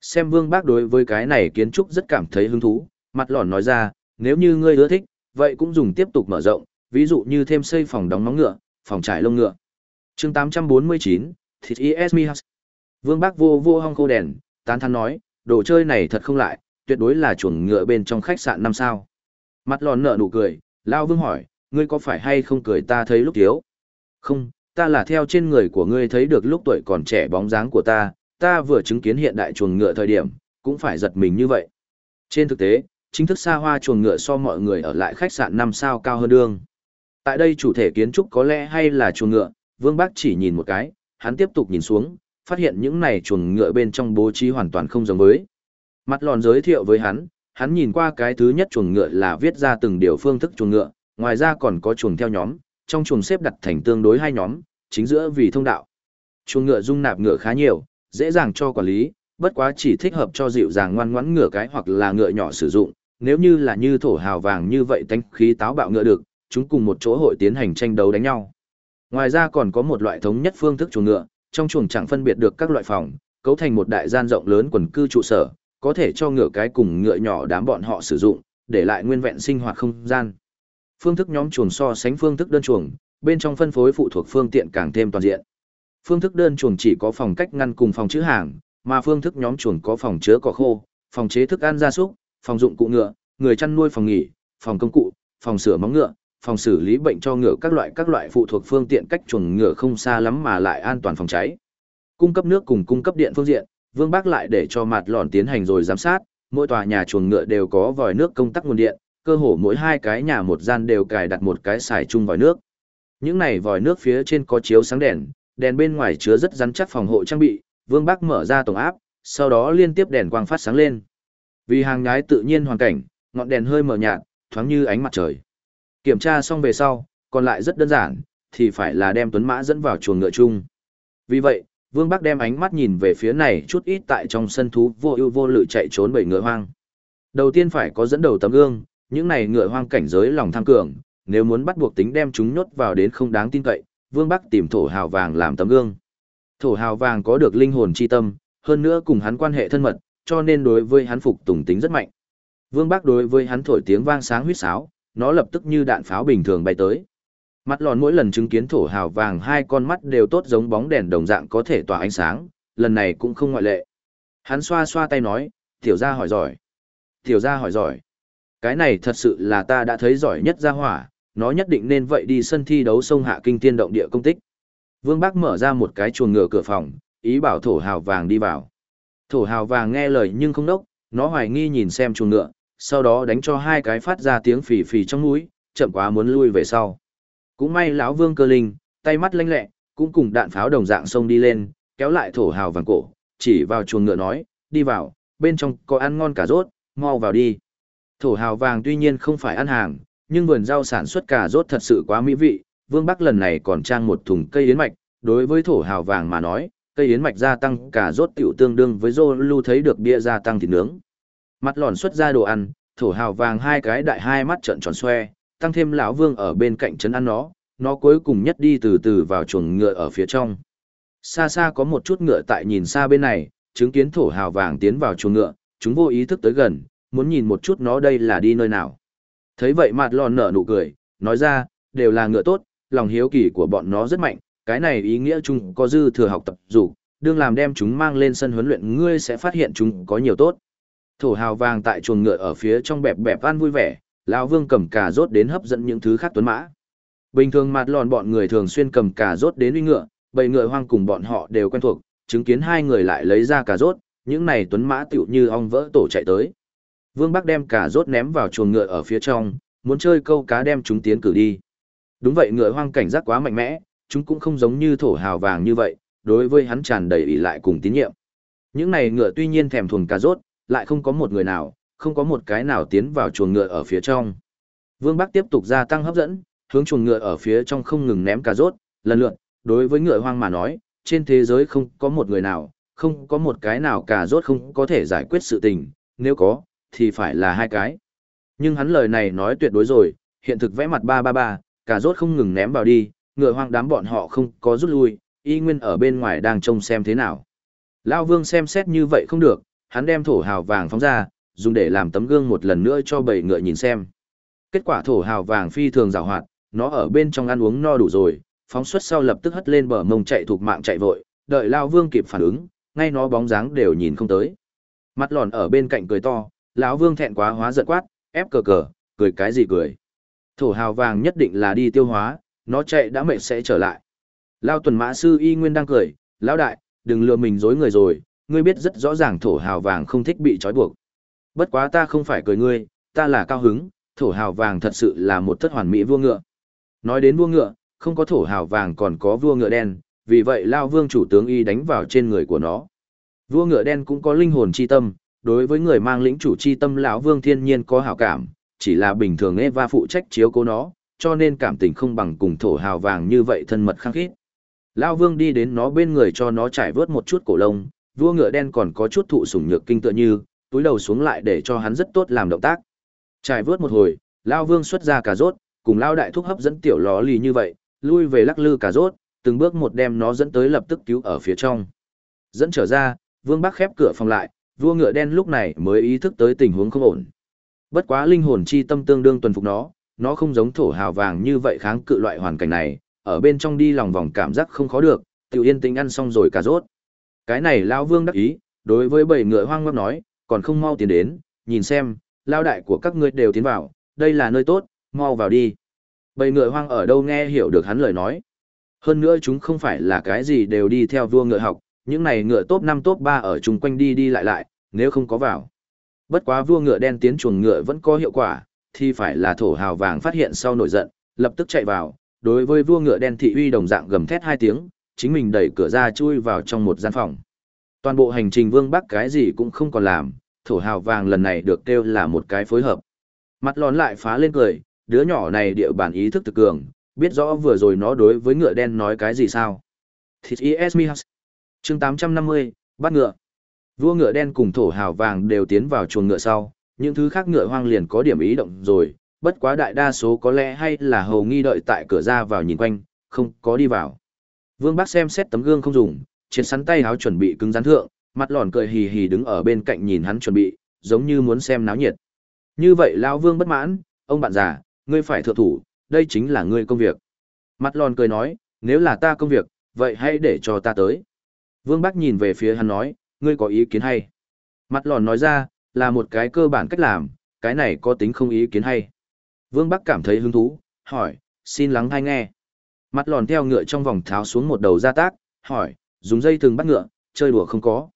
Xem vương bác đối với cái này kiến trúc rất cảm thấy hứng thú, mặt lòn nói ra, nếu như ngươi ưa thích, vậy cũng dùng tiếp tục mở rộng, ví dụ như thêm xây phòng đóng móng ngựa, phòng trải lông ngựa. chương 849, Thịt ESMI House. Vương bác vô vô hong khô đèn, tán thắn nói, đồ chơi này thật không lại, tuyệt đối là chuồng ngựa bên trong khách sạn năm sao. Mặt lòn nở nụ cười, Lao Vương hỏi, ngươi có phải hay không cười ta thấy lúc thiếu? Không, ta là theo trên người của ngươi thấy được lúc tuổi còn trẻ bóng dáng của ta, ta vừa chứng kiến hiện đại chuồng ngựa thời điểm, cũng phải giật mình như vậy. Trên thực tế, chính thức xa hoa chuồng ngựa so mọi người ở lại khách sạn năm sao cao hơn đương. Tại đây chủ thể kiến trúc có lẽ hay là chuồng ngựa, Vương Bác chỉ nhìn một cái, hắn tiếp tục nhìn xuống, phát hiện những này chuồng ngựa bên trong bố trí hoàn toàn không giống với. Mặt lòn giới thiệu với hắn, hắn nhìn qua cái thứ nhất chuồng ngựa là viết ra từng điều phương thức chuồng ngựa, ngoài ra còn có chuồng theo nhóm, trong chuồng xếp đặt thành tương đối hai nhóm, chính giữa vì thông đạo. Chuồng ngựa dung nạp ngựa khá nhiều, dễ dàng cho quản lý, bất quá chỉ thích hợp cho dịu dàng ngoan ngoãn ngựa cái hoặc là ngựa nhỏ sử dụng, nếu như là như thổ hào vàng như vậy tánh khí táo bạo ngựa được, chúng cùng một chỗ hội tiến hành tranh đấu đánh nhau. Ngoài ra còn có một loại thống nhất phương thức chuồng ngựa, trong chuồng chẳng phân biệt được các loại phòng, cấu thành một đại gian rộng lớn quần cư trụ sở, có thể cho ngựa cái cùng ngựa nhỏ đám bọn họ sử dụng, để lại nguyên vẹn sinh hoạt không gian. Phương thức nhóm chuồng so sánh phương thức đơn chuồng, bên trong phân phối phụ thuộc phương tiện càng thêm toàn diện. Phương thức đơn chuồng chỉ có phòng cách ngăn cùng phòng chứa hàng, mà phương thức nhóm chuồng có phòng chứa cỏ khô, phòng chế thức ăn gia súc, phòng dụng cụ ngựa, người chăn nuôi phòng nghỉ, phòng công cụ, phòng sửa móng ngựa, phòng xử lý bệnh cho ngựa các loại các loại phụ thuộc phương tiện cách chuồng ngựa không xa lắm mà lại an toàn phòng cháy. Cung cấp nước cùng cung cấp điện phương diện, Vương Bác lại để cho mặt lòn tiến hành rồi giám sát, mỗi tòa nhà chuồng ngựa đều có vòi nước công tắc nguồn điện, cơ hồ mỗi hai cái nhà một gian đều cài đặt một cái xài chung vòi nước. Những này vòi nước phía trên có chiếu sáng đèn, đèn bên ngoài chứa rất rắn chắc phòng hộ trang bị, Vương Bác mở ra tổng áp, sau đó liên tiếp đèn quang phát sáng lên. Vì hàng nhái tự nhiên hoàn cảnh, ngọn đèn hơi mờ nhạt, thoáng như ánh mặt trời. Kiểm tra xong về sau, còn lại rất đơn giản, thì phải là đem tuấn mã dẫn vào chuồng ngựa chung. Vì vậy, Vương Bắc đem ánh mắt nhìn về phía này chút ít tại trong sân thú vô ưu vô lự chạy trốn bảy ngựa hoang. Đầu tiên phải có dẫn đầu tấm gương, những này ngựa hoang cảnh giới lòng tham cường, nếu muốn bắt buộc tính đem chúng nhốt vào đến không đáng tin cậy, Vương Bắc tìm thổ hào vàng làm tấm gương. Thổ hào vàng có được linh hồn chi tâm, hơn nữa cùng hắn quan hệ thân mật, cho nên đối với hắn phục tùng tính rất mạnh. Vương Bắc đối với hắn thổi tiếng vang sáng huyết sáo, nó lập tức như đạn pháo bình thường bay tới. Mắt lòn mỗi lần chứng kiến thổ hào vàng hai con mắt đều tốt giống bóng đèn đồng dạng có thể tỏa ánh sáng, lần này cũng không ngoại lệ. Hắn xoa xoa tay nói, tiểu gia hỏi giỏi. Tiểu gia hỏi giỏi. Cái này thật sự là ta đã thấy giỏi nhất gia hỏa, nó nhất định nên vậy đi sân thi đấu sông hạ kinh tiên động địa công tích. Vương Bắc mở ra một cái chuồng ngựa cửa phòng, ý bảo thổ hào vàng đi vào. Thổ hào vàng nghe lời nhưng không đốc, nó hoài nghi nhìn xem chuồng ngựa, sau đó đánh cho hai cái phát ra tiếng phì phì trong mũi, chậm quá muốn lui về sau. Cũng may lão Vương Cơ Linh, tay mắt lanh lẹ, cũng cùng đạn pháo đồng dạng sông đi lên, kéo lại thổ hào vàng cổ, chỉ vào chuồng ngựa nói, đi vào, bên trong có ăn ngon cả rốt, mau vào đi. Thổ hào vàng tuy nhiên không phải ăn hàng, nhưng vườn rau sản xuất cà rốt thật sự quá mỹ vị, Vương Bắc lần này còn trang một thùng cây yến mạch, đối với thổ hào vàng mà nói, cây yến mạch gia tăng cà rốt tiểu tương đương với rô lưu thấy được bia gia tăng thịt nướng. Mặt lòn xuất ra đồ ăn, thổ hào vàng hai cái đại hai mắt trợn tròn xoe, tăng thêm lão vương ở bên cạnh trấn ăn nó, nó cuối cùng nhất đi từ từ vào chuồng ngựa ở phía trong. Xa xa có một chút ngựa tại nhìn xa bên này, chứng kiến thổ hào vàng tiến vào chuồng ngựa, chúng vô ý thức tới gần, muốn nhìn một chút nó đây là đi nơi nào. Thấy vậy mặt lòn nở nụ cười, nói ra, đều là ngựa tốt, lòng hiếu kỳ của bọn nó rất mạnh, cái này ý nghĩa chúng có dư thừa học tập dù, đương làm đem chúng mang lên sân huấn luyện ngươi sẽ phát hiện chúng có nhiều tốt. Thổ hào vàng tại chuồng ngựa ở phía trong bẹp bẹp ăn vui vẻ, lão vương cầm cà rốt đến hấp dẫn những thứ khác tuấn mã. Bình thường mặt lòn bọn người thường xuyên cầm cà rốt đến uy ngựa, bầy ngựa hoang cùng bọn họ đều quen thuộc, chứng kiến hai người lại lấy ra cà rốt, những này tuấn mã tựu như ong vỡ tổ chạy tới. Vương Bắc đem cà rốt ném vào chuồng ngựa ở phía trong, muốn chơi câu cá đem chúng tiến cử đi. Đúng vậy ngựa hoang cảnh giác quá mạnh mẽ, chúng cũng không giống như thổ hào vàng như vậy, đối với hắn tràn đầy ỷ lại cùng tín nhiệm. Những này ngựa tuy nhiên thèm thuần cà rốt, lại không có một người nào, không có một cái nào tiến vào chuồng ngựa ở phía trong. Vương Bắc tiếp tục gia tăng hấp dẫn, hướng chuồng ngựa ở phía trong không ngừng ném cà rốt, lần lượt, đối với ngựa hoang mà nói, trên thế giới không có một người nào, không có một cái nào cà rốt không có thể giải quyết sự tình, nếu có, thì phải là hai cái. Nhưng hắn lời này nói tuyệt đối rồi, hiện thực vẽ mặt ba ba ba, cả rốt không ngừng ném vào đi, ngựa hoang đám bọn họ không có rút lui, y nguyên ở bên ngoài đang trông xem thế nào. Lao vương xem xét như vậy không được, hắn đem thổ hào vàng phóng ra, dùng để làm tấm gương một lần nữa cho bầy ngựa nhìn xem. Kết quả thổ hào vàng phi thường rào hoạt, nó ở bên trong ăn uống no đủ rồi, phóng xuất sau lập tức hất lên bờ mông chạy thuộc mạng chạy vội, đợi Lao Vương kịp phản ứng, ngay nó bóng dáng đều nhìn không tới. Mắt lòn ở bên cạnh cười to, lão Vương thẹn quá hóa giận quát, ép cờ cờ, cười cái gì cười. Thổ hào vàng nhất định là đi tiêu hóa, nó chạy đã mệt sẽ trở lại. Lao tuần mã sư y nguyên đang cười, lão đại, đừng lừa mình dối người rồi, ngươi biết rất rõ ràng thổ hào vàng không thích bị trói buộc. Bất quá ta không phải cười ngươi, ta là cao hứng, thổ hào vàng thật sự là một thất hoàn mỹ vua ngựa. Nói đến vua ngựa, không có thổ hào vàng còn có vua ngựa đen, vì vậy Lao Vương chủ tướng y đánh vào trên người của nó. Vua ngựa đen cũng có linh hồn chi tâm, đối với người mang lĩnh chủ chi tâm lão Vương thiên nhiên có hảo cảm, chỉ là bình thường Eva phụ trách chiếu cố nó, cho nên cảm tình không bằng cùng thổ hào vàng như vậy thân mật khăng khít. lão Vương đi đến nó bên người cho nó trải vớt một chút cổ lông, vua ngựa đen còn có chút thụ sủng nhược kinh tựa như, túi đầu xuống lại để cho hắn rất tốt làm động tác. Trải vớt một hồi, lão Vương xuất ra cà rốt, cùng lão Đại Thúc hấp dẫn tiểu ló lì như vậy, lui về lắc lư cà rốt, từng bước một đem nó dẫn tới lập tức cứu ở phía trong. Dẫn trở ra, Vương Bắc khép cửa phòng lại, vua ngựa đen lúc này mới ý thức tới tình huống không ổn. Bất quá linh hồn chi tâm tương đương tuần phục nó, nó không giống thổ hào vàng như vậy kháng cự loại hoàn cảnh này, ở bên trong đi lòng vòng cảm giác không khó được, tiểu yên tĩnh ăn xong rồi cà rốt. Cái này lão Vương đắc ý, đối với bảy ngựa hoang ngốc nói, còn không mau tiến đến, nhìn xem, lao đại của các ngươi đều tiến vào, đây là nơi tốt, mau vào đi. Bảy ngựa hoang ở đâu nghe hiểu được hắn lời nói. Hơn nữa chúng không phải là cái gì đều đi theo vua ngựa học, những này ngựa top 5 top 3 ở chung quanh đi đi lại lại, nếu không có vào. Bất quá vua ngựa đen tiến chuồng ngựa vẫn có hiệu quả, thì phải là thổ hào vàng phát hiện sau nổi giận, lập tức chạy vào, đối với vua ngựa đen thị uy đồng dạng gầm thét hai tiếng, chính mình đẩy cửa ra chui vào trong một gian phòng. Toàn bộ hành trình vương bắc cái gì cũng không còn làm, thổ hào vàng lần này được kêu là một cái phối hợp. Mặt lón lại phá lên cười, đứa nhỏ này địa bản ý thức thực cường, biết rõ vừa rồi nó đối với ngựa đen nói cái gì sao. Thịt ES Mihas, chương 850, bắt ngựa. Vua ngựa đen cùng thổ hào vàng đều tiến vào chuồng ngựa sau, những thứ khác ngựa hoang liền có điểm ý động rồi, bất quá đại đa số có lẽ hay là hầu nghi đợi tại cửa ra vào nhìn quanh, không có đi vào. Vương Bắc xem xét tấm gương không dùng, chiến sắn tay háo chuẩn bị cứng rắn thượng, mặt lòn cười hì hì đứng ở bên cạnh nhìn hắn chuẩn bị, giống như muốn xem náo nhiệt. Như vậy lão Vương bất mãn, ông bạn già, ngươi phải thượng thủ, đây chính là ngươi công việc. Mặt lòn cười nói, nếu là ta công việc, vậy hãy để cho ta tới. Vương Bắc nhìn về phía hắn nói, ngươi có ý kiến hay? Mặt lòn nói ra, là một cái cơ bản cách làm, cái này có tính không ý kiến hay. Vương Bắc cảm thấy hứng thú, hỏi, xin lắng hay nghe. Mặt lòn theo ngựa trong vòng tháo xuống một đầu gia tác, hỏi, dùng dây thừng bắt ngựa, chơi đùa không có.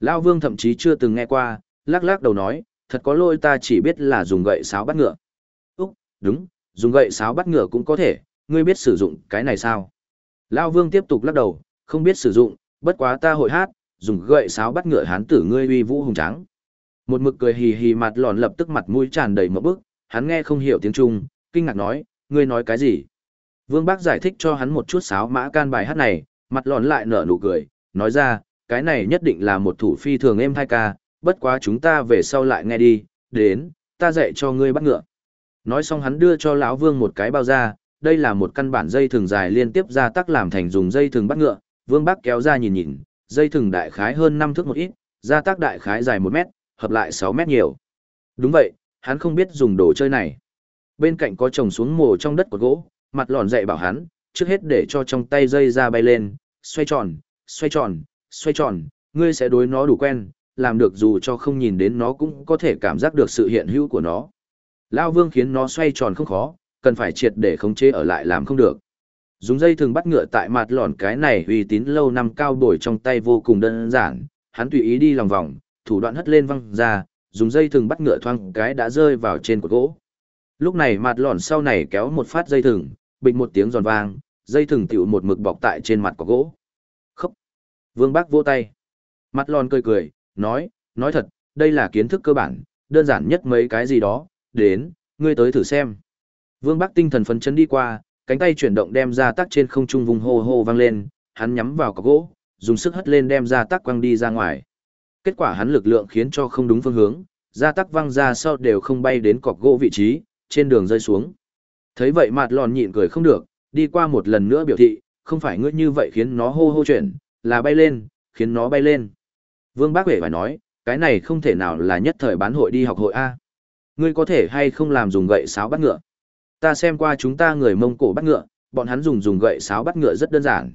Lao Vương thậm chí chưa từng nghe qua, lắc lắc đầu nói, thật có lỗi ta chỉ biết là dùng gậy sáo bắt ngựa. Úc, đúng, dùng gậy sáo bắt ngựa cũng có thể, ngươi biết sử dụng cái này sao? Lao Vương tiếp tục lắc đầu, không biết sử dụng, bất quá ta hội hát, dùng gậy sáo bắt ngựa hán tử ngươi uy vũ hùng tráng. Một mực cười hì hì mặt lòn lập tức mặt mũi tràn đầy một bức, hắn nghe không hiểu tiếng Trung, kinh ngạc nói, ngươi nói cái gì? Vương Bác giải thích cho hắn một chút sáo mã can bài hát này, mặt lòn lại nở nụ cười, nói ra, cái này nhất định là một thủ phi thường êm thai ca, bất quá chúng ta về sau lại nghe đi, đến, ta dạy cho ngươi bắt ngựa. Nói xong hắn đưa cho lão Vương một cái bao da, đây là một căn bản dây thường dài liên tiếp ra tắc làm thành dùng dây thường bắt ngựa, Vương Bác kéo ra nhìn nhìn, dây thừng đại khái hơn 5 thước một ít, gia tác đại khái dài 1 mét, hợp lại 6 mét nhiều. Đúng vậy, hắn không biết dùng đồ chơi này. Bên cạnh có trồng xuống mồ trong đất của gỗ, mặt lòn dạy bảo hắn, trước hết để cho trong tay dây ra bay lên, xoay tròn, xoay tròn, xoay tròn, ngươi sẽ đối nó đủ quen, làm được dù cho không nhìn đến nó cũng có thể cảm giác được sự hiện hữu của nó. Lao vương khiến nó xoay tròn không khó, cần phải triệt để khống chế ở lại làm không được. Dùng dây thường bắt ngựa tại mặt lòn cái này uy tín lâu năm cao bồi trong tay vô cùng đơn giản, hắn tùy ý đi lòng vòng, thủ đoạn hất lên văng ra, dùng dây thừng bắt ngựa thoang cái đã rơi vào trên cột gỗ. Lúc này mặt lòn sau này kéo một phát dây thừng, bịch một tiếng giòn vang, dây thừng tiểu một mực bọc tại trên mặt cột gỗ. Khóc. Vương Bác vỗ tay. Mặt lòn cười cười, nói, nói thật, đây là kiến thức cơ bản, đơn giản nhất mấy cái gì đó, đến, ngươi tới thử xem. Vương Bác tinh thần phấn chấn đi qua, cánh tay chuyển động đem ra tắc trên không trung vùng hô hô vang lên, hắn nhắm vào cọc gỗ, dùng sức hất lên đem ra tắc quăng đi ra ngoài. Kết quả hắn lực lượng khiến cho không đúng phương hướng, ra tắc văng ra sau đều không bay đến cọc gỗ vị trí, trên đường rơi xuống. Thấy vậy mặt lòn nhịn cười không được, đi qua một lần nữa biểu thị, không phải ngươi như vậy khiến nó hô hô chuyển, là bay lên, khiến nó bay lên. Vương Bác Huệ phải nói, cái này không thể nào là nhất thời bán hội đi học hội A. Ngươi có thể hay không làm dùng gậy sáo bắt ngựa. Ta xem qua chúng ta người Mông Cổ bắt ngựa, bọn hắn dùng dùng gậy sáo bắt ngựa rất đơn giản.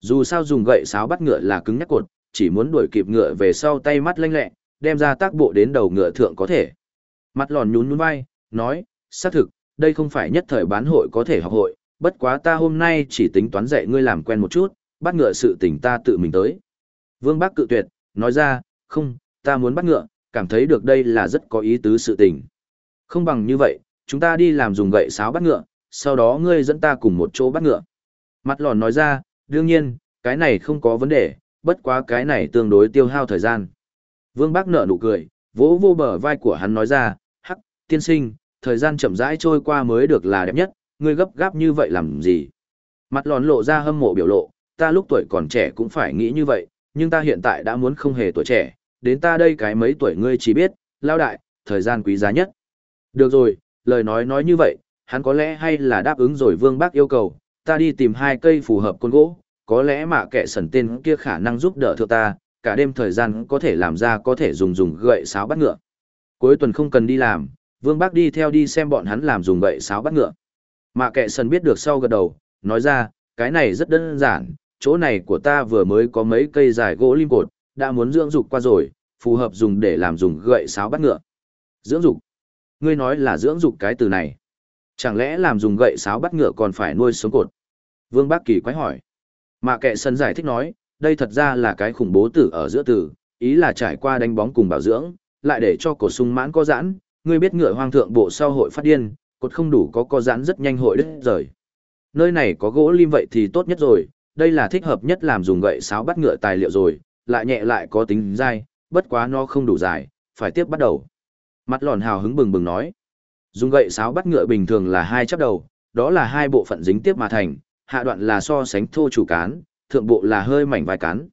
Dù sao dùng gậy sáo bắt ngựa là cứng nhắc cột, chỉ muốn đuổi kịp ngựa về sau tay mắt lanh lẹ, đem ra tác bộ đến đầu ngựa thượng có thể. Mặt lòn nhún nhún vai, nói, xác thực, đây không phải nhất thời bán hội có thể học hội, bất quá ta hôm nay chỉ tính toán dạy ngươi làm quen một chút, bắt ngựa sự tình ta tự mình tới. Vương Bác cự tuyệt, nói ra, không, ta muốn bắt ngựa, cảm thấy được đây là rất có ý tứ sự tình. Không bằng như vậy, chúng ta đi làm dùng gậy sáo bắt ngựa, sau đó ngươi dẫn ta cùng một chỗ bắt ngựa. Mặt lòn nói ra, đương nhiên, cái này không có vấn đề, bất quá cái này tương đối tiêu hao thời gian. Vương Bác nở nụ cười, vỗ vô bờ vai của hắn nói ra, hắc, tiên sinh, thời gian chậm rãi trôi qua mới được là đẹp nhất, ngươi gấp gáp như vậy làm gì? Mặt lòn lộ ra hâm mộ biểu lộ, ta lúc tuổi còn trẻ cũng phải nghĩ như vậy, nhưng ta hiện tại đã muốn không hề tuổi trẻ, đến ta đây cái mấy tuổi ngươi chỉ biết, lao đại, thời gian quý giá nhất. Được rồi, lời nói nói như vậy, hắn có lẽ hay là đáp ứng rồi vương bác yêu cầu, ta đi tìm hai cây phù hợp côn gỗ, có lẽ mà kẻ sẩn tên kia khả năng giúp đỡ thượng ta, cả đêm thời gian có thể làm ra có thể dùng dùng gậy sáo bắt ngựa. Cuối tuần không cần đi làm, vương bác đi theo đi xem bọn hắn làm dùng gậy sáo bắt ngựa. Mà kẻ sần biết được sau gật đầu, nói ra, cái này rất đơn giản, chỗ này của ta vừa mới có mấy cây dài gỗ lim cột, đã muốn dưỡng dục qua rồi, phù hợp dùng để làm dùng gậy sáo bắt ngựa. Dưỡng dục? Ngươi nói là dưỡng dục cái từ này. Chẳng lẽ làm dùng gậy sáo bắt ngựa còn phải nuôi sống cột? Vương Bác Kỳ quái hỏi. mà kệ sân giải thích nói, đây thật ra là cái khủng bố tử ở giữa tử, ý là trải qua đánh bóng cùng bảo dưỡng, lại để cho cột sung mãn có giãn, ngươi biết ngựa hoang thượng bộ sau hội phát điên, cột không đủ có có giãn rất nhanh hội đứt rời. Nơi này có gỗ lim vậy thì tốt nhất rồi, đây là thích hợp nhất làm dùng gậy sáo bắt ngựa tài liệu rồi, lại nhẹ lại có tính dai, bất quá nó không đủ dài, phải tiếp bắt đầu. Mặt lòn hào hứng bừng bừng nói. Dùng gậy sáo bắt ngựa bình thường là hai chắp đầu, đó là hai bộ phận dính tiếp mà thành, hạ đoạn là so sánh thô chủ cán, thượng bộ là hơi mảnh vài cán.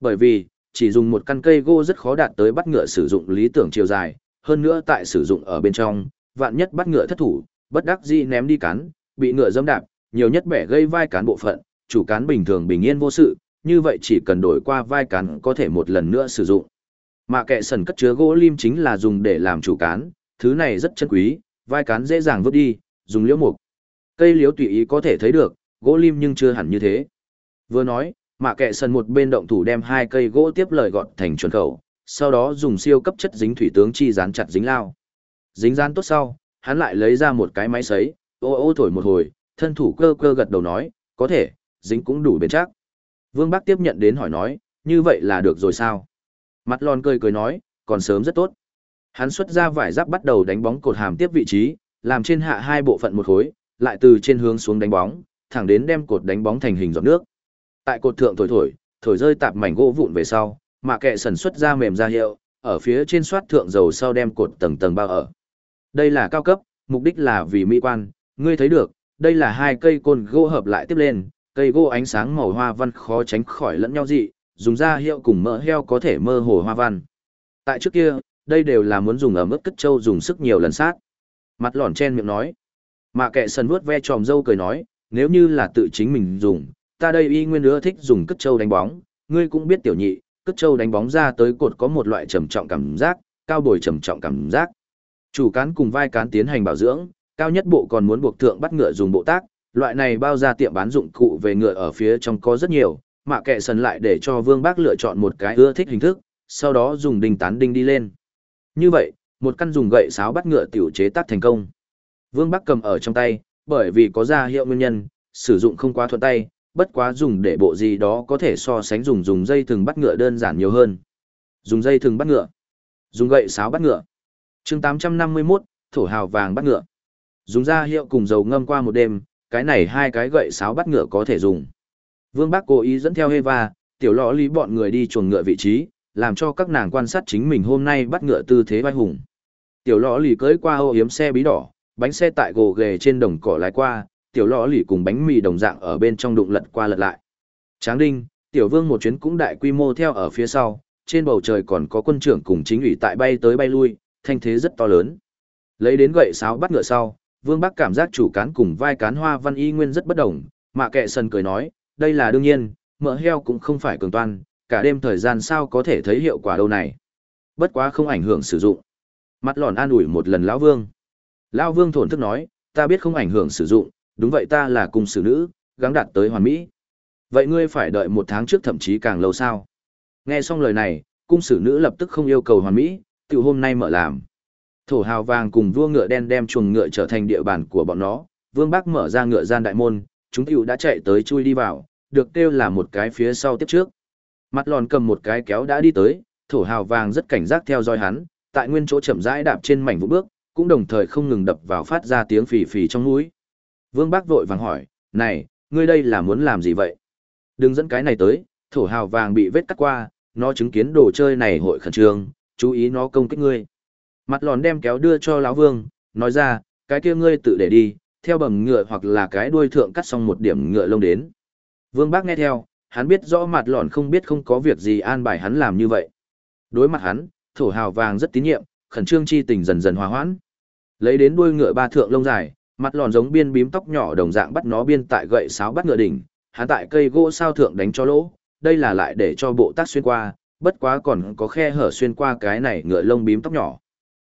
Bởi vì, chỉ dùng một căn cây gỗ rất khó đạt tới bắt ngựa sử dụng lý tưởng chiều dài, hơn nữa tại sử dụng ở bên trong, vạn nhất bắt ngựa thất thủ, bất đắc dĩ ném đi cán, bị ngựa dẫm đạp, nhiều nhất bẻ gây vai cán bộ phận, chủ cán bình thường bình yên vô sự, như vậy chỉ cần đổi qua vai cán có thể một lần nữa sử dụng. Mà kệ sần cất chứa gỗ lim chính là dùng để làm chủ cán, thứ này rất chân quý, vai cán dễ dàng vứt đi, dùng liễu mục. Cây liễu tùy ý có thể thấy được, gỗ lim nhưng chưa hẳn như thế. Vừa nói, mạ kệ sần một bên động thủ đem hai cây gỗ tiếp lời gọn thành chuẩn khẩu, sau đó dùng siêu cấp chất dính thủy tướng chi dán chặt dính lao. Dính dán tốt sau, hắn lại lấy ra một cái máy sấy, ô ô thổi một hồi, thân thủ cơ cơ gật đầu nói, có thể, dính cũng đủ bền chắc. Vương Bắc tiếp nhận đến hỏi nói, như vậy là được rồi sao? Mặt lon cười cười nói, còn sớm rất tốt. Hắn xuất ra vải giáp bắt đầu đánh bóng cột hàm tiếp vị trí, làm trên hạ hai bộ phận một khối, lại từ trên hướng xuống đánh bóng, thẳng đến đem cột đánh bóng thành hình giọt nước. Tại cột thượng thổi thổi, thổi rơi tạp mảnh gỗ vụn về sau, mà kệ sần xuất ra mềm ra hiệu, ở phía trên soát thượng dầu sau đem cột tầng tầng bao ở. Đây là cao cấp, mục đích là vì mỹ quan, ngươi thấy được, đây là hai cây côn gỗ hợp lại tiếp lên, cây gỗ ánh sáng màu hoa văn khó tránh khỏi lẫn nhau dị, dùng da hiệu cùng mỡ heo có thể mơ hồ hoa văn. Tại trước kia, đây đều là muốn dùng ở mức cất trâu dùng sức nhiều lần sát. Mặt lỏn chen miệng nói. mà kệ sần vuốt ve tròm dâu cười nói, nếu như là tự chính mình dùng, ta đây y nguyên ưa thích dùng cất trâu đánh bóng, ngươi cũng biết tiểu nhị, cất trâu đánh bóng ra tới cột có một loại trầm trọng cảm giác, cao bồi trầm trọng cảm giác. Chủ cán cùng vai cán tiến hành bảo dưỡng, cao nhất bộ còn muốn buộc thượng bắt ngựa dùng bộ tác, loại này bao ra tiệm bán dụng cụ về ngựa ở phía trong có rất nhiều, mạ kệ sần lại để cho vương bác lựa chọn một cái ưa thích hình thức, sau đó dùng đinh tán đinh đi lên. Như vậy, một căn dùng gậy sáo bắt ngựa tiểu chế tác thành công. Vương bác cầm ở trong tay, bởi vì có ra hiệu nguyên nhân, sử dụng không quá thuận tay, bất quá dùng để bộ gì đó có thể so sánh dùng dùng dây thừng bắt ngựa đơn giản nhiều hơn. Dùng dây thừng bắt ngựa, dùng gậy sáo bắt ngựa. Chương 851, thổ hào vàng bắt ngựa. Dùng ra hiệu cùng dầu ngâm qua một đêm, cái này hai cái gậy sáo bắt ngựa có thể dùng. Vương bác cố ý dẫn theo Eva, tiểu lọ lý bọn người đi chuồng ngựa vị trí, làm cho các nàng quan sát chính mình hôm nay bắt ngựa tư thế vai hùng. Tiểu lọ lì cưỡi qua ô yếm xe bí đỏ, bánh xe tại gồ ghề trên đồng cỏ lái qua, tiểu lọ lì cùng bánh mì đồng dạng ở bên trong đụng lật qua lật lại. Tráng đinh, tiểu vương một chuyến cũng đại quy mô theo ở phía sau, trên bầu trời còn có quân trưởng cùng chính ủy tại bay tới bay lui, thanh thế rất to lớn. Lấy đến gậy sáo bắt ngựa sau, vương bác cảm giác chủ cán cùng vai cán hoa văn y nguyên rất bất đồng, mạ kệ sân cười nói, đây là đương nhiên, mỡ heo cũng không phải cường toan, cả đêm thời gian sao có thể thấy hiệu quả đâu này. Bất quá không ảnh hưởng sử dụng. Mặt lòn an ủi một lần lão vương. Lão vương thổn thức nói, ta biết không ảnh hưởng sử dụng, đúng vậy ta là cung sử nữ, gắng đạt tới hoàn mỹ. Vậy ngươi phải đợi một tháng trước thậm chí càng lâu sao? Nghe xong lời này, cung sử nữ lập tức không yêu cầu hoàn mỹ, tiểu hôm nay mở làm. Thổ hào vàng cùng vua ngựa đen đem chuồng ngựa trở thành địa bàn của bọn nó, vương bác mở ra ngựa gian đại môn, chúng tiểu đã chạy tới chui đi vào, được kêu là một cái phía sau tiếp trước. Mặt lòn cầm một cái kéo đã đi tới, thổ hào vàng rất cảnh giác theo dõi hắn, tại nguyên chỗ chậm rãi đạp trên mảnh vũ bước, cũng đồng thời không ngừng đập vào phát ra tiếng phì phì trong mũi. Vương Bác vội vàng hỏi, này, ngươi đây là muốn làm gì vậy? Đừng dẫn cái này tới, thổ hào vàng bị vết cắt qua, nó chứng kiến đồ chơi này hội khẩn trương, chú ý nó công kích ngươi. Mặt lòn đem kéo đưa cho lão vương, nói ra, cái kia ngươi tự để đi, theo bầm ngựa hoặc là cái đuôi thượng cắt xong một điểm ngựa lông đến. Vương Bác nghe theo, hắn biết rõ mặt lòn không biết không có việc gì an bài hắn làm như vậy. Đối mặt hắn, thổ hào vàng rất tín nhiệm, khẩn trương chi tình dần dần hòa hoãn. Lấy đến đuôi ngựa ba thượng lông dài, mặt lòn giống biên bím tóc nhỏ đồng dạng bắt nó biên tại gậy sáo bắt ngựa đỉnh, hắn tại cây gỗ sao thượng đánh cho lỗ, đây là lại để cho bộ tác xuyên qua, bất quá còn có khe hở xuyên qua cái này ngựa lông bím tóc nhỏ.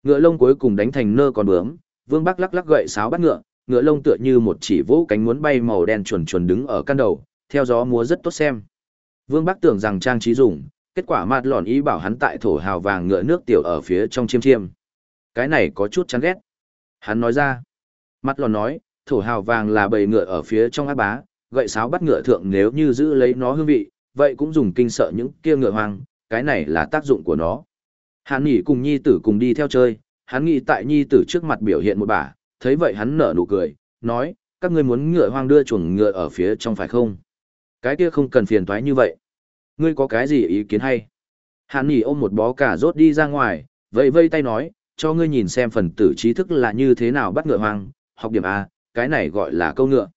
Ngựa lông cuối cùng đánh thành nơ còn bướm, Vương Bắc lắc lắc gậy sáo bắt ngựa, ngựa lông tựa như một chỉ vũ cánh muốn bay màu đen chuẩn chuẩn đứng ở căn đầu, theo gió múa rất tốt xem. Vương Bắc tưởng rằng trang trí dùng, kết quả mặt lòn ý bảo hắn tại thổ hào vàng ngựa nước tiểu ở phía trong chiêm chiêm. Cái này có chút chán ghét. Hắn nói ra. Mặt lòn nói, thổ hào vàng là bầy ngựa ở phía trong ác bá, gậy sáo bắt ngựa thượng nếu như giữ lấy nó hương vị, vậy cũng dùng kinh sợ những kia ngựa hoang, cái này là tác dụng của nó. Hắn nghỉ cùng nhi tử cùng đi theo chơi, hắn nghĩ tại nhi tử trước mặt biểu hiện một bà, thấy vậy hắn nở nụ cười, nói, các ngươi muốn ngựa hoang đưa chuồng ngựa ở phía trong phải không? Cái kia không cần phiền toái như vậy. Ngươi có cái gì ý kiến hay? Hàn nhỉ ôm một bó cà rốt đi ra ngoài, vẫy vây tay nói, cho ngươi nhìn xem phần tử trí thức là như thế nào bắt ngựa hoang, học điểm A, cái này gọi là câu ngựa.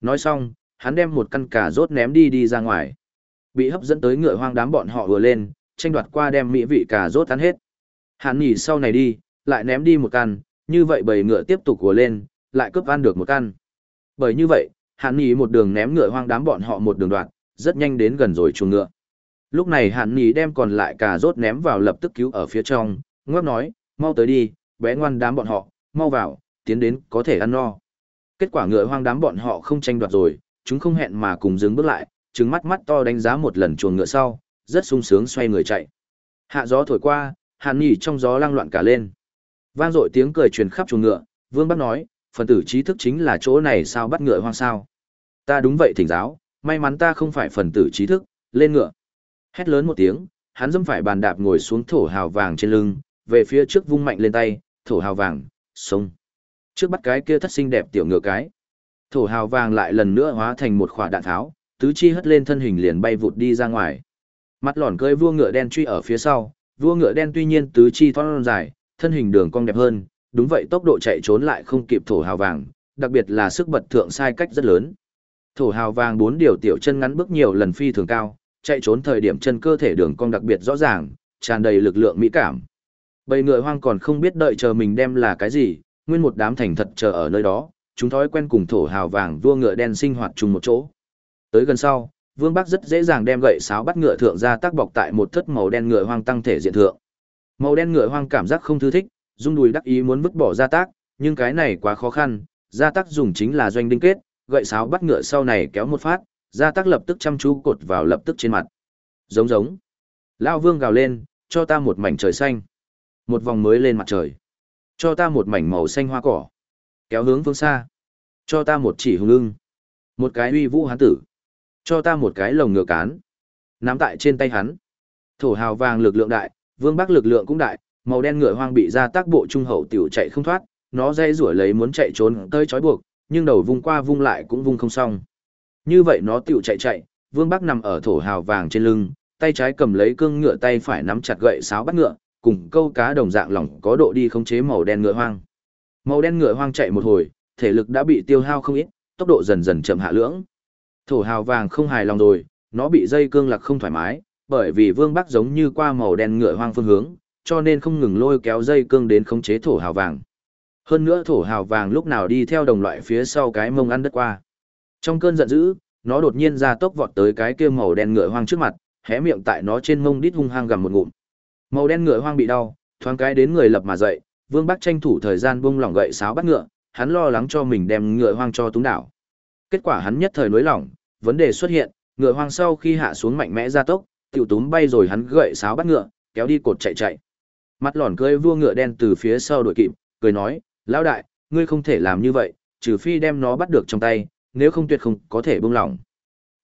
Nói xong, hắn đem một căn cà rốt ném đi đi ra ngoài. Bị hấp dẫn tới ngựa hoang đám bọn họ vừa lên, tranh đoạt qua đem mỹ vị cà rốt ăn hết. Hàn nhỉ sau này đi, lại ném đi một căn, như vậy bầy ngựa tiếp tục vừa lên, lại cướp ăn được một căn. Bởi như vậy, Hàn nghỉ một đường ném ngựa hoang đám bọn họ một đường đoạn, rất nhanh đến gần rồi chuồng ngựa. Lúc này Hàn nghỉ đem còn lại cà rốt ném vào lập tức cứu ở phía trong, ngốc nói, mau tới đi, bé ngoan đám bọn họ, mau vào, tiến đến có thể ăn no. Kết quả ngựa hoang đám bọn họ không tranh đoạt rồi, chúng không hẹn mà cùng dừng bước lại, trứng mắt mắt to đánh giá một lần chuồng ngựa sau, rất sung sướng xoay người chạy. Hạ gió thổi qua, Hàn Nhi trong gió lang loạn cả lên. Vang dội tiếng cười truyền khắp chuồng ngựa, Vương Bắc nói, phần tử trí thức chính là chỗ này sao bắt ngựa hoang sao. Ta đúng vậy thỉnh giáo, may mắn ta không phải phần tử trí thức, lên ngựa. Hét lớn một tiếng, hắn dâm phải bàn đạp ngồi xuống thổ hào vàng trên lưng, về phía trước vung mạnh lên tay, thổ hào vàng, sông. Trước bắt cái kia thất sinh đẹp tiểu ngựa cái. Thổ hào vàng lại lần nữa hóa thành một khỏa đạn tháo, tứ chi hất lên thân hình liền bay vụt đi ra ngoài. Mắt lòn cơi vua ngựa đen truy ở phía sau, vua ngựa đen tuy nhiên tứ chi thon dài, thân hình đường cong đẹp hơn, đúng vậy tốc độ chạy trốn lại không kịp thổ hào vàng, đặc biệt là sức bật thượng sai cách rất lớn. Thổ hào vàng bốn điều tiểu chân ngắn bước nhiều lần phi thường cao, chạy trốn thời điểm chân cơ thể đường cong đặc biệt rõ ràng, tràn đầy lực lượng mỹ cảm. Bầy ngựa hoang còn không biết đợi chờ mình đem là cái gì, nguyên một đám thành thật chờ ở nơi đó, chúng thói quen cùng thổ hào vàng vua ngựa đen sinh hoạt chung một chỗ. Tới gần sau, Vương Bắc rất dễ dàng đem gậy sáo bắt ngựa thượng ra tác bọc tại một thất màu đen ngựa hoang tăng thể diện thượng. Màu đen ngựa hoang cảm giác không thư thích, Dung đùi đắc ý muốn vứt bỏ gia tác, nhưng cái này quá khó khăn, Gia tác dùng chính là doanh đinh kết, gậy sáo bắt ngựa sau này kéo một phát, gia tác lập tức chăm chú cột vào lập tức trên mặt. Giống giống. Lão Vương gào lên, cho ta một mảnh trời xanh. Một vòng mới lên mặt trời. Cho ta một mảnh màu xanh hoa cỏ. Kéo hướng phương xa. Cho ta một chỉ hùng lưng, Một cái uy vũ hán tử. Cho ta một cái lồng ngựa cán. Nắm tại trên tay hắn. Thổ hào vàng lực lượng đại, vương bắc lực lượng cũng đại, màu đen ngựa hoang bị ra tác bộ trung hậu tiểu chạy không thoát, nó dây rủi lấy muốn chạy trốn tới chói buộc, nhưng đầu vung qua vung lại cũng vung không xong. Như vậy nó tiểu chạy chạy, vương bắc nằm ở thổ hào vàng trên lưng, tay trái cầm lấy cương ngựa tay phải nắm chặt gậy sáo bắt ngựa, cùng câu cá đồng dạng lỏng có độ đi khống chế màu đen ngựa hoang. Màu đen ngựa hoang chạy một hồi, thể lực đã bị tiêu hao không ít, tốc độ dần dần chậm hạ lưỡng. Thổ hào vàng không hài lòng rồi, nó bị dây cương lạc không thoải mái, bởi vì Vương Bắc giống như qua màu đen ngựa hoang phương hướng, cho nên không ngừng lôi kéo dây cương đến khống chế thổ hào vàng. Hơn nữa thổ hào vàng lúc nào đi theo đồng loại phía sau cái mông ăn đất qua. Trong cơn giận dữ, nó đột nhiên ra tốc vọt tới cái kia màu đen ngựa hoang trước mặt, hé miệng tại nó trên mông đít hung hăng gầm một ngụm. Màu đen ngựa hoang bị đau, thoáng cái đến người lập mà dậy, Vương Bắc tranh thủ thời gian buông lỏng gậy sáo bắt ngựa, hắn lo lắng cho mình đem ngựa hoang cho túng đảo. Kết quả hắn nhất thời nối lỏng, vấn đề xuất hiện, ngựa hoang sau khi hạ xuống mạnh mẽ ra tốc, tiểu túm bay rồi hắn gậy sáo bắt ngựa, kéo đi cột chạy chạy. Mắt lòn cười vua ngựa đen từ phía sau đuổi kịp, cười nói, lão đại, ngươi không thể làm như vậy, trừ phi đem nó bắt được trong tay, nếu không tuyệt không có thể buông lỏng.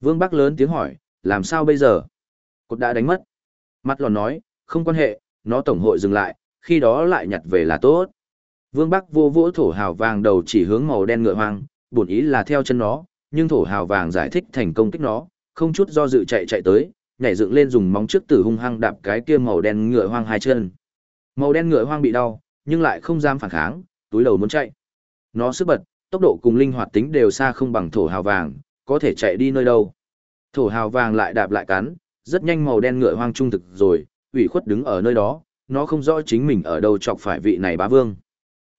Vương Bắc lớn tiếng hỏi, làm sao bây giờ? Cột đã đánh mất. Mắt lòn nói, không quan hệ, nó tổng hội dừng lại, khi đó lại nhặt về là tốt. Vương Bắc vô vỗ thổ hào vàng đầu chỉ hướng màu đen ngựa hoang, bổn ý là theo chân nó, nhưng thổ hào vàng giải thích thành công kích nó, không chút do dự chạy chạy tới, nhảy dựng lên dùng móng trước tử hung hăng đạp cái kia màu đen ngựa hoang hai chân. Màu đen ngựa hoang bị đau, nhưng lại không dám phản kháng, túi đầu muốn chạy. Nó sức bật, tốc độ cùng linh hoạt tính đều xa không bằng thổ hào vàng, có thể chạy đi nơi đâu. Thổ hào vàng lại đạp lại cắn, rất nhanh màu đen ngựa hoang trung thực rồi, ủy khuất đứng ở nơi đó, nó không rõ chính mình ở đâu chọc phải vị này bá vương.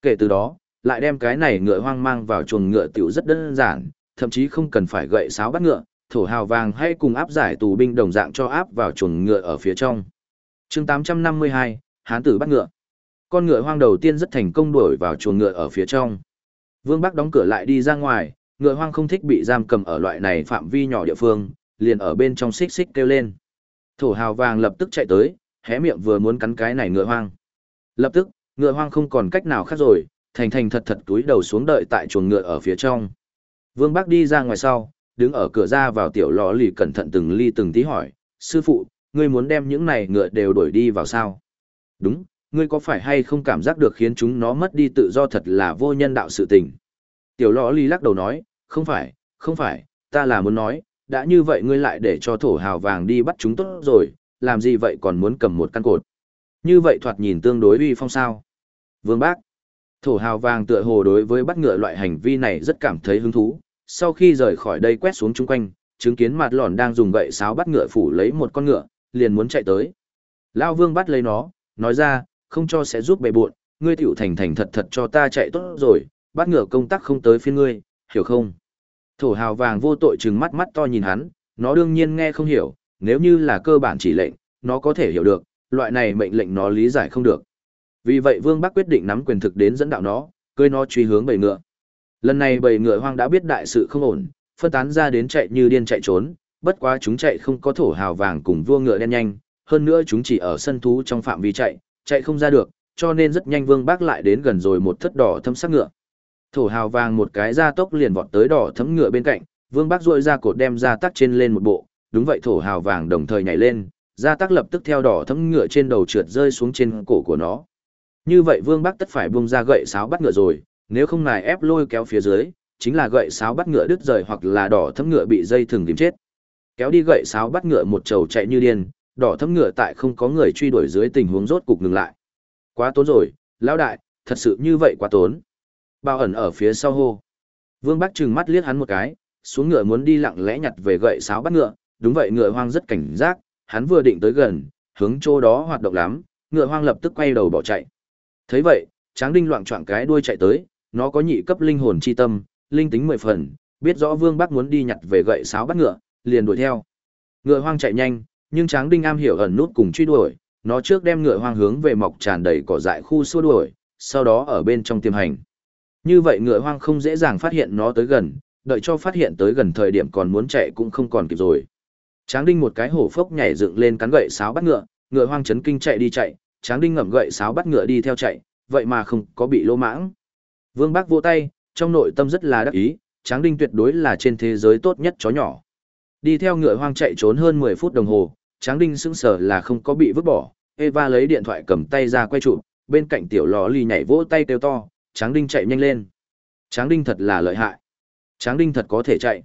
Kể từ đó, lại đem cái này ngựa hoang mang vào chuồng ngựa tiểu rất đơn giản, thậm chí không cần phải gậy sáo bắt ngựa, thổ hào vàng hay cùng áp giải tù binh đồng dạng cho áp vào chuồng ngựa ở phía trong. chương 852, Hán tử bắt ngựa. Con ngựa hoang đầu tiên rất thành công đuổi vào chuồng ngựa ở phía trong. Vương Bắc đóng cửa lại đi ra ngoài, ngựa hoang không thích bị giam cầm ở loại này phạm vi nhỏ địa phương, liền ở bên trong xích xích kêu lên. Thổ hào vàng lập tức chạy tới, hé miệng vừa muốn cắn cái này ngựa hoang. Lập tức, ngựa hoang không còn cách nào khác rồi, thành thành thật thật túi đầu xuống đợi tại chuồng ngựa ở phía trong. Vương Bắc đi ra ngoài sau, đứng ở cửa ra vào tiểu lò lì cẩn thận từng ly từng tí hỏi, sư phụ, ngươi muốn đem những này ngựa đều đuổi đi vào sao? Đúng, ngươi có phải hay không cảm giác được khiến chúng nó mất đi tự do thật là vô nhân đạo sự tình? Tiểu lò ly lắc đầu nói, không phải, không phải, ta là muốn nói, đã như vậy ngươi lại để cho thổ hào vàng đi bắt chúng tốt rồi, làm gì vậy còn muốn cầm một căn cột. Như vậy thoạt nhìn tương đối uy phong sao. Vương Bác, thổ hào vàng tựa hồ đối với bắt ngựa loại hành vi này rất cảm thấy hứng thú, sau khi rời khỏi đây quét xuống chung quanh, chứng kiến mặt lòn đang dùng gậy sáo bắt ngựa phủ lấy một con ngựa, liền muốn chạy tới. Lao vương bắt lấy nó, nói ra, không cho sẽ giúp bề buộn, ngươi tiểu thành thành thật thật cho ta chạy tốt rồi, bắt ngựa công tác không tới phiên ngươi, hiểu không? Thổ hào vàng vô tội trừng mắt mắt to nhìn hắn, nó đương nhiên nghe không hiểu, nếu như là cơ bản chỉ lệnh, nó có thể hiểu được, loại này mệnh lệnh nó lý giải không được. Vì vậy Vương Bắc quyết định nắm quyền thực đến dẫn đạo nó, cưới nó truy hướng bầy ngựa. Lần này bầy ngựa hoang đã biết đại sự không ổn, phân tán ra đến chạy như điên chạy trốn, bất quá chúng chạy không có thổ hào vàng cùng vua ngựa đen nhanh, hơn nữa chúng chỉ ở sân thú trong phạm vi chạy, chạy không ra được, cho nên rất nhanh Vương Bác lại đến gần rồi một thất đỏ thâm sắc ngựa. Thổ hào vàng một cái ra tốc liền vọt tới đỏ thấm ngựa bên cạnh, Vương Bác rôi ra cột đem ra tắc trên lên một bộ, đúng vậy thổ hào vàng đồng thời nhảy lên, ra tắc lập tức theo đỏ thấm ngựa trên đầu trượt rơi xuống trên cổ của nó. Như vậy Vương Bác tất phải buông ra gậy sáo bắt ngựa rồi, nếu không nài ép lôi kéo phía dưới, chính là gậy sáo bắt ngựa đứt rời hoặc là đỏ thấm ngựa bị dây thừng tìm chết. Kéo đi gậy sáo bắt ngựa một trầu chạy như điên, đỏ thấm ngựa tại không có người truy đuổi dưới tình huống rốt cục ngừng lại. Quá tốn rồi, lão đại, thật sự như vậy quá tốn. Bao ẩn ở phía sau hô. Vương Bắc trừng mắt liếc hắn một cái, xuống ngựa muốn đi lặng lẽ nhặt về gậy sáo bắt ngựa, đúng vậy ngựa hoang rất cảnh giác, hắn vừa định tới gần, hướng chỗ đó hoạt động lắm, ngựa hoang lập tức quay đầu bỏ chạy. Thấy vậy, Tráng Đinh loạn choạng cái đuôi chạy tới, nó có nhị cấp linh hồn chi tâm, linh tính mười phần, biết rõ Vương Bắc muốn đi nhặt về gậy sáo bắt ngựa, liền đuổi theo. Ngựa hoang chạy nhanh, nhưng Tráng Đinh am hiểu ẩn nút cùng truy đuổi, nó trước đem ngựa hoang hướng về mọc tràn đầy cỏ dại khu xua đuổi, sau đó ở bên trong tiêm hành. Như vậy ngựa hoang không dễ dàng phát hiện nó tới gần, đợi cho phát hiện tới gần thời điểm còn muốn chạy cũng không còn kịp rồi. Tráng Đinh một cái hổ phốc nhảy dựng lên cắn gậy sáo bắt ngựa, ngựa hoang chấn kinh chạy đi chạy, Tráng Đinh ngậm gậy sáo bắt ngựa đi theo chạy, vậy mà không có bị lỗ mãng. Vương Bác vỗ tay, trong nội tâm rất là đắc ý, Tráng Đinh tuyệt đối là trên thế giới tốt nhất chó nhỏ. Đi theo ngựa hoang chạy trốn hơn 10 phút đồng hồ, Tráng Đinh sững sờ là không có bị vứt bỏ. Eva lấy điện thoại cầm tay ra quay chụp, bên cạnh tiểu lò lì nhảy vỗ tay kêu to, Tráng Đinh chạy nhanh lên. Tráng Đinh thật là lợi hại. Tráng Đinh thật có thể chạy.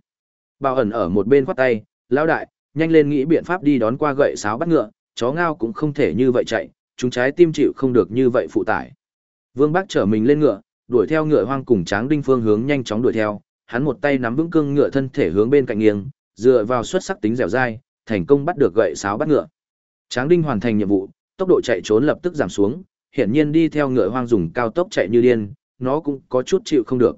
Bao ẩn ở một bên khoát tay, lão đại, nhanh lên nghĩ biện pháp đi đón qua gậy sáo bắt ngựa, chó ngao cũng không thể như vậy chạy, chúng trái tim chịu không được như vậy phụ tải. Vương Bác trở mình lên ngựa, đuổi theo ngựa hoang cùng Tráng Đinh phương hướng nhanh chóng đuổi theo, hắn một tay nắm vững cương ngựa thân thể hướng bên cạnh nghiêng, dựa vào xuất sắc tính dẻo dai, thành công bắt được gậy sáo bắt ngựa. Tráng Đinh hoàn thành nhiệm vụ, tốc độ chạy trốn lập tức giảm xuống, hiển nhiên đi theo ngựa hoang dùng cao tốc chạy như điên, nó cũng có chút chịu không được.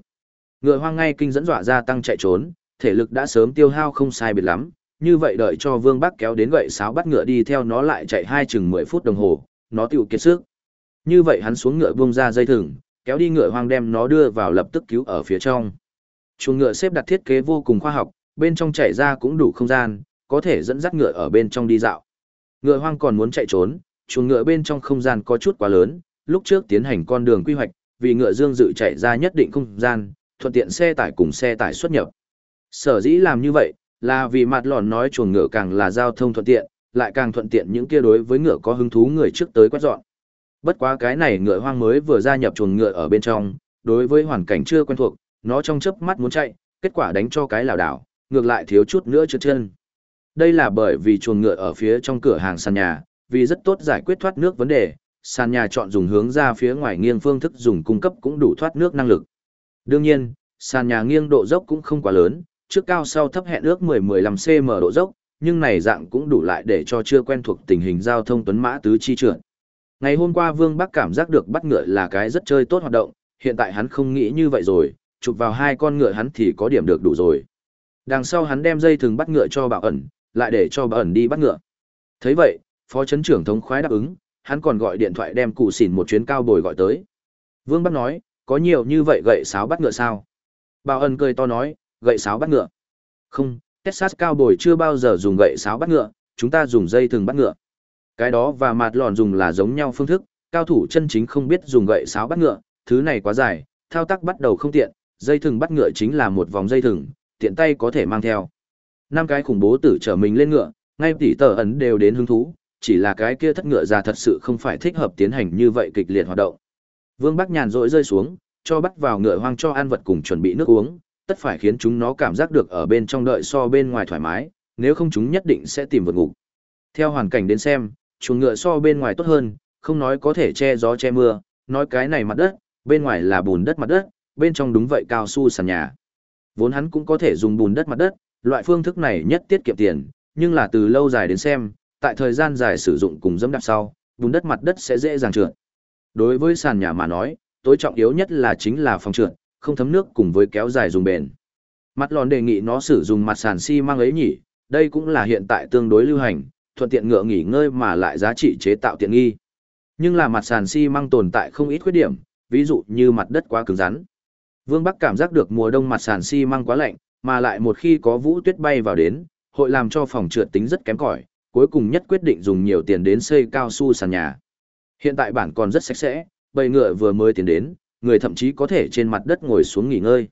Ngựa hoang ngay kinh dẫn dọa ra tăng chạy trốn, thể lực đã sớm tiêu hao không sai biệt lắm, như vậy đợi cho Vương Bắc kéo đến gậy sáo bắt ngựa đi theo nó lại chạy hai chừng 10 phút đồng hồ, nó tiểu kiệt sức. Như vậy hắn xuống ngựa buông ra dây thừng, kéo đi ngựa hoang đem nó đưa vào lập tức cứu ở phía trong. Chuồng ngựa xếp đặt thiết kế vô cùng khoa học, bên trong chạy ra cũng đủ không gian, có thể dẫn dắt ngựa ở bên trong đi dạo. Ngựa hoang còn muốn chạy trốn, chuồng ngựa bên trong không gian có chút quá lớn, lúc trước tiến hành con đường quy hoạch, vì ngựa dương dự chạy ra nhất định không gian, thuận tiện xe tải cùng xe tải xuất nhập. Sở dĩ làm như vậy, là vì mặt lòn nói chuồng ngựa càng là giao thông thuận tiện, lại càng thuận tiện những kia đối với ngựa có hứng thú người trước tới quét dọn. Bất quá cái này ngựa hoang mới vừa gia nhập chuồng ngựa ở bên trong, đối với hoàn cảnh chưa quen thuộc, nó trong chớp mắt muốn chạy, kết quả đánh cho cái lảo đảo, ngược lại thiếu chút nữa trượt chân. Đây là bởi vì chuồng ngựa ở phía trong cửa hàng sàn nhà, vì rất tốt giải quyết thoát nước vấn đề, sàn nhà chọn dùng hướng ra phía ngoài nghiêng phương thức dùng cung cấp cũng đủ thoát nước năng lực. Đương nhiên, sàn nhà nghiêng độ dốc cũng không quá lớn, trước cao sau thấp hẹn ước 10-15 cm độ dốc, nhưng này dạng cũng đủ lại để cho chưa quen thuộc tình hình giao thông tuấn mã tứ chi trượt. Ngày hôm qua Vương Bắc cảm giác được bắt ngựa là cái rất chơi tốt hoạt động, hiện tại hắn không nghĩ như vậy rồi, chụp vào hai con ngựa hắn thì có điểm được đủ rồi. Đằng sau hắn đem dây thừng bắt ngựa cho bảo ẩn, lại để cho bà ẩn đi bắt ngựa. thấy vậy, phó chấn trưởng thống khoái đáp ứng, hắn còn gọi điện thoại đem cụ xỉn một chuyến cao bồi gọi tới. Vương Bắc nói, có nhiều như vậy gậy sáo bắt ngựa sao? Bà ẩn cười to nói, gậy sáo bắt ngựa. Không, Texas cao bồi chưa bao giờ dùng gậy sáo bắt ngựa, chúng ta dùng dây thừng bắt ngựa. Cái đó và mạt lòn dùng là giống nhau phương thức, cao thủ chân chính không biết dùng gậy sáo bắt ngựa, thứ này quá dài, thao tác bắt đầu không tiện, dây thừng bắt ngựa chính là một vòng dây thừng, tiện tay có thể mang theo. Năm cái khủng bố tử trở mình lên ngựa, ngay tỷ tờ ấn đều đến hứng thú, chỉ là cái kia thất ngựa ra thật sự không phải thích hợp tiến hành như vậy kịch liệt hoạt động. Vương Bắc nhàn rỗi rơi xuống, cho bắt vào ngựa hoang cho ăn vật cùng chuẩn bị nước uống, tất phải khiến chúng nó cảm giác được ở bên trong đợi so bên ngoài thoải mái, nếu không chúng nhất định sẽ tìm vượt ngục. Theo hoàn cảnh đến xem, chuồng ngựa so bên ngoài tốt hơn, không nói có thể che gió che mưa, nói cái này mặt đất, bên ngoài là bùn đất mặt đất, bên trong đúng vậy cao su sàn nhà. Vốn hắn cũng có thể dùng bùn đất mặt đất, loại phương thức này nhất tiết kiệm tiền, nhưng là từ lâu dài đến xem, tại thời gian dài sử dụng cùng dẫm đạp sau, bùn đất mặt đất sẽ dễ dàng trượt. Đối với sàn nhà mà nói, tối trọng yếu nhất là chính là phòng trượt, không thấm nước cùng với kéo dài dùng bền. Mặt lòn đề nghị nó sử dụng mặt sàn xi si măng ấy nhỉ, đây cũng là hiện tại tương đối lưu hành, thuận tiện ngựa nghỉ ngơi mà lại giá trị chế tạo tiện nghi. Nhưng là mặt sàn xi si măng tồn tại không ít khuyết điểm, ví dụ như mặt đất quá cứng rắn. Vương Bắc cảm giác được mùa đông mặt sàn xi si măng quá lạnh, mà lại một khi có vũ tuyết bay vào đến, hội làm cho phòng trượt tính rất kém cỏi, cuối cùng nhất quyết định dùng nhiều tiền đến xây cao su sàn nhà. Hiện tại bản còn rất sạch sẽ, bầy ngựa vừa mới tiến đến, người thậm chí có thể trên mặt đất ngồi xuống nghỉ ngơi.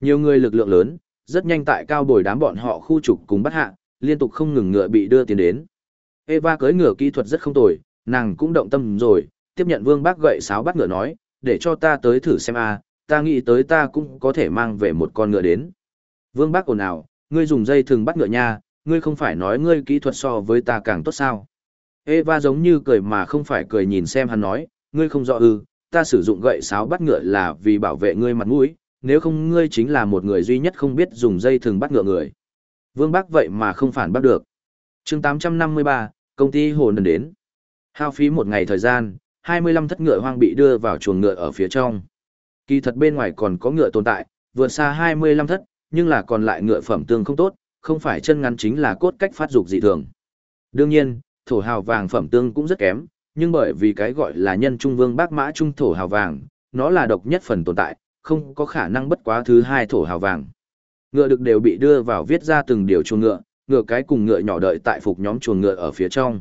Nhiều người lực lượng lớn, rất nhanh tại cao bồi đám bọn họ khu trục cùng bắt hạ, liên tục không ngừng ngựa bị đưa tiến đến. Eva cưỡi ngựa kỹ thuật rất không tồi, nàng cũng động tâm rồi, tiếp nhận Vương Bác gậy sáo bắt ngựa nói, để cho ta tới thử xem a, ta nghĩ tới ta cũng có thể mang về một con ngựa đến. Vương Bác ồn ào, ngươi dùng dây thường bắt ngựa nha, ngươi không phải nói ngươi kỹ thuật so với ta càng tốt sao? Eva giống như cười mà không phải cười nhìn xem hắn nói, ngươi không rõ ư, ta sử dụng gậy sáo bắt ngựa là vì bảo vệ ngươi mặt mũi, nếu không ngươi chính là một người duy nhất không biết dùng dây thường bắt ngựa người. Vương Bác vậy mà không phản bắt được. chương 853, công ty hồ nần đến. Hao phí một ngày thời gian, 25 thất ngựa hoang bị đưa vào chuồng ngựa ở phía trong. Kỳ thật bên ngoài còn có ngựa tồn tại, vượt xa 25 thất, nhưng là còn lại ngựa phẩm tương không tốt, không phải chân ngắn chính là cốt cách phát dục dị thường. Đương nhiên, thổ hào vàng phẩm tương cũng rất kém, nhưng bởi vì cái gọi là nhân trung vương bác mã trung thổ hào vàng, nó là độc nhất phần tồn tại, không có khả năng bất quá thứ hai thổ hào vàng. Ngựa được đều bị đưa vào viết ra từng điều chuồng ngựa, ngựa cái cùng ngựa nhỏ đợi tại phục nhóm chuồng ngựa ở phía trong.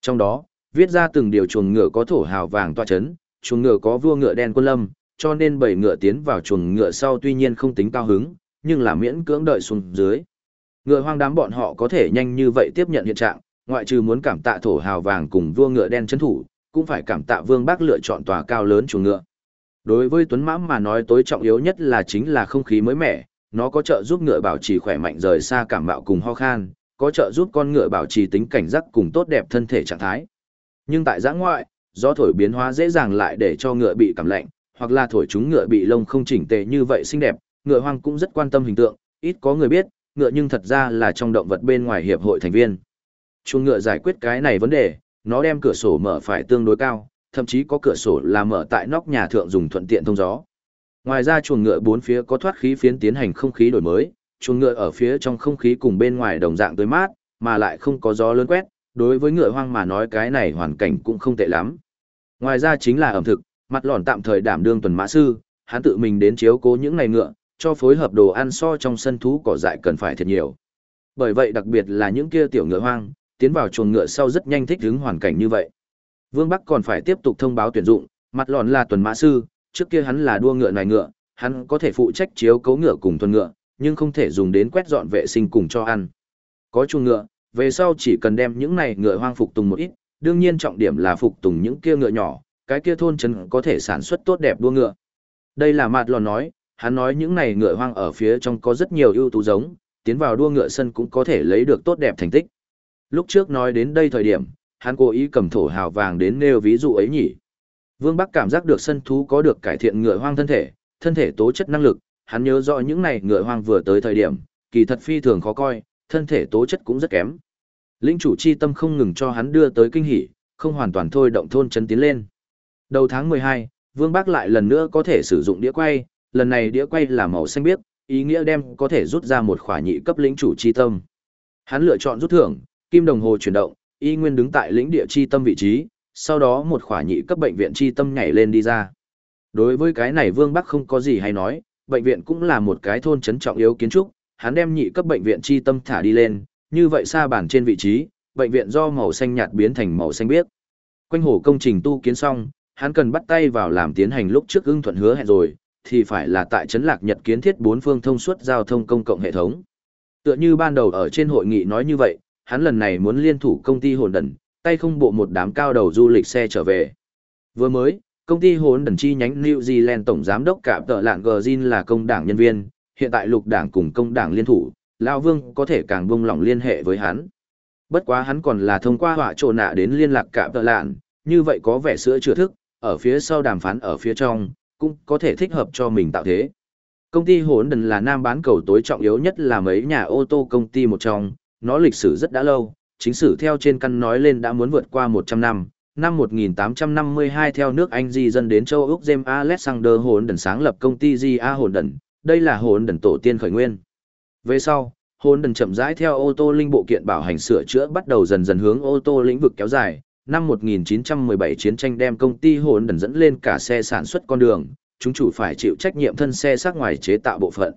Trong đó, viết ra từng điều chuồng ngựa có thổ hào vàng toa chấn, chuồng ngựa có vua ngựa đen quân lâm, cho nên bảy ngựa tiến vào chuồng ngựa sau tuy nhiên không tính cao hứng, nhưng là miễn cưỡng đợi xuống dưới. Ngựa hoang đám bọn họ có thể nhanh như vậy tiếp nhận hiện trạng, ngoại trừ muốn cảm tạ thổ hào vàng cùng vua ngựa đen chấn thủ, cũng phải cảm tạ vương bác lựa chọn tòa cao lớn chuồng ngựa. Đối với Tuấn Mãm mà nói tối trọng yếu nhất là chính là không khí mới mẻ, nó có trợ giúp ngựa bảo trì khỏe mạnh rời xa cảm mạo cùng ho khan, có trợ giúp con ngựa bảo trì tính cảnh giác cùng tốt đẹp thân thể trạng thái. Nhưng tại giã ngoại, gió thổi biến hóa dễ dàng lại để cho ngựa bị cảm lạnh, hoặc là thổi chúng ngựa bị lông không chỉnh tề như vậy xinh đẹp, ngựa hoang cũng rất quan tâm hình tượng, ít có người biết, ngựa nhưng thật ra là trong động vật bên ngoài hiệp hội thành viên. Chuồng ngựa giải quyết cái này vấn đề, nó đem cửa sổ mở phải tương đối cao, thậm chí có cửa sổ là mở tại nóc nhà thượng dùng thuận tiện thông gió. Ngoài ra chuồng ngựa bốn phía có thoát khí phiến tiến hành không khí đổi mới, chuồng ngựa ở phía trong không khí cùng bên ngoài đồng dạng tươi mát, mà lại không có gió lớn quét, đối với ngựa hoang mà nói cái này hoàn cảnh cũng không tệ lắm. Ngoài ra chính là ẩm thực, mặt lòn tạm thời đảm đương tuần mã sư, hắn tự mình đến chiếu cố những này ngựa, cho phối hợp đồ ăn so trong sân thú cỏ dại cần phải thật nhiều. Bởi vậy đặc biệt là những kia tiểu ngựa hoang, tiến vào chuồng ngựa sau rất nhanh thích ứng hoàn cảnh như vậy. Vương Bắc còn phải tiếp tục thông báo tuyển dụng, mặt lòn là tuần mã sư, trước kia hắn là đua ngựa này ngựa, hắn có thể phụ trách chiếu cấu ngựa cùng tuần ngựa, nhưng không thể dùng đến quét dọn vệ sinh cùng cho ăn. Có chuồng ngựa, về sau chỉ cần đem những này ngựa hoang phục tùng một ít, đương nhiên trọng điểm là phục tùng những kia ngựa nhỏ, cái kia thôn trấn có thể sản xuất tốt đẹp đua ngựa. Đây là mặt lòn nói, hắn nói những này ngựa hoang ở phía trong có rất nhiều ưu tú giống, tiến vào đua ngựa sân cũng có thể lấy được tốt đẹp thành tích. Lúc trước nói đến đây thời điểm, hắn cố ý cầm thổ hào vàng đến nêu ví dụ ấy nhỉ. Vương Bắc cảm giác được sân thú có được cải thiện ngựa hoang thân thể, thân thể tố chất năng lực, hắn nhớ rõ những này ngựa hoang vừa tới thời điểm, kỳ thật phi thường khó coi, thân thể tố chất cũng rất kém. Linh chủ chi tâm không ngừng cho hắn đưa tới kinh hỉ, không hoàn toàn thôi động thôn chấn tiến lên. Đầu tháng 12, Vương Bắc lại lần nữa có thể sử dụng đĩa quay, lần này đĩa quay là màu xanh biếc, ý nghĩa đem có thể rút ra một khỏa nhị cấp lĩnh chủ chi tâm. Hắn lựa chọn rút thưởng, kim đồng hồ chuyển động, y nguyên đứng tại lĩnh địa chi tâm vị trí, sau đó một khỏa nhị cấp bệnh viện chi tâm nhảy lên đi ra. Đối với cái này Vương Bắc không có gì hay nói, bệnh viện cũng là một cái thôn trấn trọng yếu kiến trúc, hắn đem nhị cấp bệnh viện chi tâm thả đi lên, như vậy xa bản trên vị trí, bệnh viện do màu xanh nhạt biến thành màu xanh biếc. Quanh hồ công trình tu kiến xong, hắn cần bắt tay vào làm tiến hành lúc trước ưng thuận hứa hẹn rồi, thì phải là tại trấn Lạc Nhật kiến thiết bốn phương thông suốt giao thông công cộng hệ thống. Tựa như ban đầu ở trên hội nghị nói như vậy, hắn lần này muốn liên thủ công ty hồn đần, tay không bộ một đám cao đầu du lịch xe trở về. Vừa mới, công ty hồn đần chi nhánh New Zealand tổng giám đốc cạm tợ lạng Gzin là công đảng nhân viên, hiện tại lục đảng cùng công đảng liên thủ, Lao Vương có thể càng buông lỏng liên hệ với hắn. Bất quá hắn còn là thông qua họa trộn nạ đến liên lạc cạm tợ lạng, như vậy có vẻ sữa chưa thức, ở phía sau đàm phán ở phía trong, cũng có thể thích hợp cho mình tạo thế. Công ty Hỗn đần là nam bán cầu tối trọng yếu nhất là mấy nhà ô tô công ty một trong, nó lịch sử rất đã lâu, chính sử theo trên căn nói lên đã muốn vượt qua 100 năm. Năm 1852 theo nước Anh di dân đến châu Úc James Alexander Hồn đần sáng lập công ty GA Hồn đần, đây là hồn đần tổ tiên khởi nguyên. Về sau, hồn đần chậm rãi theo ô tô linh bộ kiện bảo hành sửa chữa bắt đầu dần dần hướng ô tô lĩnh vực kéo dài. Năm 1917 chiến tranh đem công ty hồn đần dẫn lên cả xe sản xuất con đường, chúng chủ phải chịu trách nhiệm thân xe sát ngoài chế tạo bộ phận.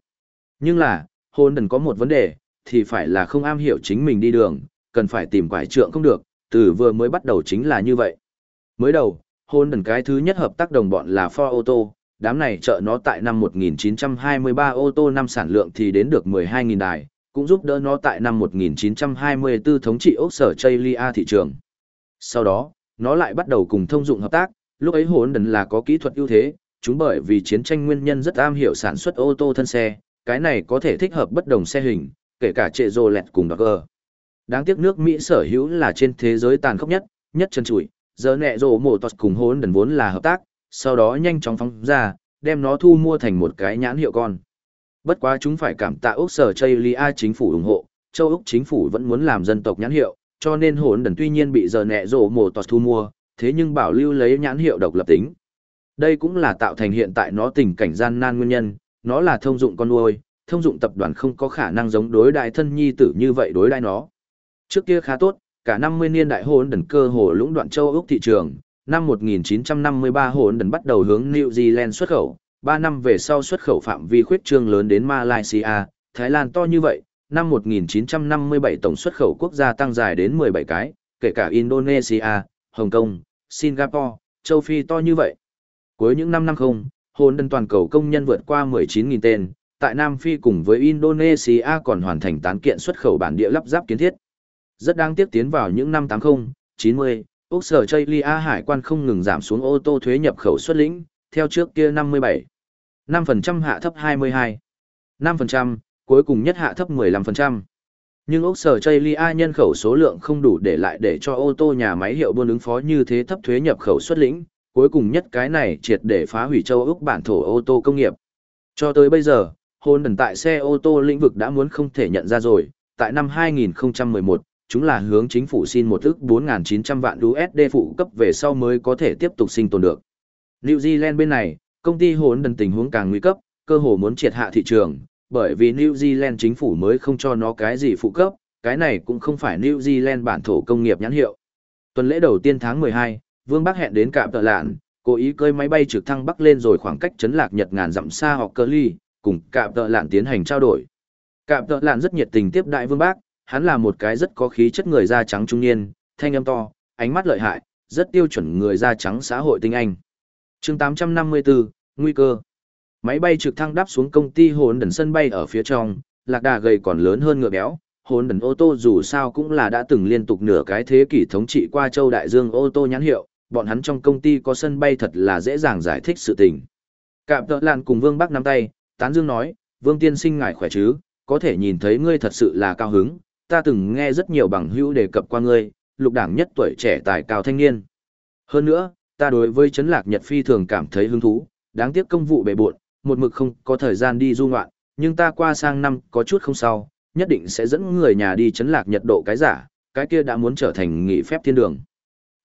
Nhưng là, hồn đần có một vấn đề, thì phải là không am hiểu chính mình đi đường, cần phải tìm quải trượng không được, từ vừa mới bắt đầu chính là như vậy. Mới đầu, hồn đần cái thứ nhất hợp tác đồng bọn là Ford Auto, đám này trợ nó tại năm 1923 ô tô năm sản lượng thì đến được 12.000 đài, cũng giúp đỡ nó tại năm 1924 thống trị ốc sở Chaylia thị trường. Sau đó, nó lại bắt đầu cùng thông dụng hợp tác, lúc ấy hồn đần là có kỹ thuật ưu thế, chúng bởi vì chiến tranh nguyên nhân rất am hiểu sản xuất ô tô thân xe, cái này có thể thích hợp bất đồng xe hình, kể cả trệ rồ lẹt cùng Dodge. Đáng tiếc nước Mỹ sở hữu là trên thế giới tàn khốc nhất, nhất chân trụi, giờ nẹ rồ mổ tọt cùng hồn đần vốn là hợp tác, sau đó nhanh chóng phóng ra, đem nó thu mua thành một cái nhãn hiệu con. Bất quá chúng phải cảm tạ Úc sở Chaylia chính phủ ủng hộ, châu Úc chính phủ vẫn muốn làm dân tộc nhãn hiệu, cho nên hốn đần tuy nhiên bị giờ nẹ rộ mổ tọt thu mua, thế nhưng bảo lưu lấy nhãn hiệu độc lập tính. Đây cũng là tạo thành hiện tại nó tình cảnh gian nan nguyên nhân, nó là thông dụng con nuôi, thông dụng tập đoàn không có khả năng giống đối đại thân nhi tử như vậy đối đại nó. Trước kia khá tốt, cả 50 niên đại hồn đần cơ hồ lũng đoạn châu Úc thị trường, năm 1953 hồn đần bắt đầu hướng New Zealand xuất khẩu, 3 năm về sau xuất khẩu phạm vi khuyết trương lớn đến Malaysia, Thái Lan to như vậy, năm 1957 tổng xuất khẩu quốc gia tăng dài đến 17 cái, kể cả Indonesia, Hồng Kông, Singapore, châu Phi to như vậy. Cuối những năm năm không, hồn đơn toàn cầu công nhân vượt qua 19.000 tên, tại Nam Phi cùng với Indonesia còn hoàn thành tán kiện xuất khẩu bản địa lắp ráp kiến thiết. Rất đáng tiếc tiến vào những năm 80, 90, Úc sở Chaylia hải quan không ngừng giảm xuống ô tô thuế nhập khẩu xuất lĩnh, theo trước kia 57. 5% hạ thấp 22. 5%, cuối cùng nhất hạ thấp 15%. Nhưng Úc sở Chaylia nhân khẩu số lượng không đủ để lại để cho ô tô nhà máy hiệu buôn ứng phó như thế thấp thuế nhập khẩu xuất lĩnh, cuối cùng nhất cái này triệt để phá hủy châu Úc bản thổ ô tô công nghiệp. Cho tới bây giờ, hôn đần tại xe ô tô lĩnh vực đã muốn không thể nhận ra rồi, tại năm 2011, chúng là hướng chính phủ xin một ức 4.900 vạn USD phụ cấp về sau mới có thể tiếp tục sinh tồn được. New Zealand bên này, công ty hôn đần tình huống càng nguy cấp, cơ hồ muốn triệt hạ thị trường, bởi vì New Zealand chính phủ mới không cho nó cái gì phụ cấp, cái này cũng không phải New Zealand bản thổ công nghiệp nhãn hiệu. Tuần lễ đầu tiên tháng 12, Vương Bắc hẹn đến cạm tợ lạn, cố ý cơi máy bay trực thăng bắc lên rồi khoảng cách chấn lạc Nhật ngàn dặm xa hoặc cơ ly, cùng cạm tợ lạn tiến hành trao đổi. Cạm tợ lạn rất nhiệt tình tiếp đại Vương Bắc, hắn là một cái rất có khí chất người da trắng trung niên, thanh âm to, ánh mắt lợi hại, rất tiêu chuẩn người da trắng xã hội tinh anh. chương 854, Nguy cơ. Máy bay trực thăng đáp xuống công ty hồn đần sân bay ở phía trong, lạc đà gầy còn lớn hơn ngựa béo. Hồn đần ô tô dù sao cũng là đã từng liên tục nửa cái thế kỷ thống trị qua châu Đại Dương ô tô nhãn hiệu, bọn hắn trong công ty có sân bay thật là dễ dàng giải thích sự tình. Cạm tợ làn cùng Vương Bắc nắm tay, tán dương nói, Vương tiên sinh ngài khỏe chứ, có thể nhìn thấy ngươi thật sự là cao hứng, ta từng nghe rất nhiều bằng hữu đề cập qua ngươi, lục đảng nhất tuổi trẻ tài cao thanh niên. Hơn nữa, ta đối với chấn lạc Nhật phi thường cảm thấy hứng thú, đáng tiếc công vụ bề bộn, một mực không có thời gian đi du ngoạn, nhưng ta qua sang năm có chút không sao, nhất định sẽ dẫn người nhà đi chấn lạc Nhật độ cái giả, cái kia đã muốn trở thành nghị phép thiên đường.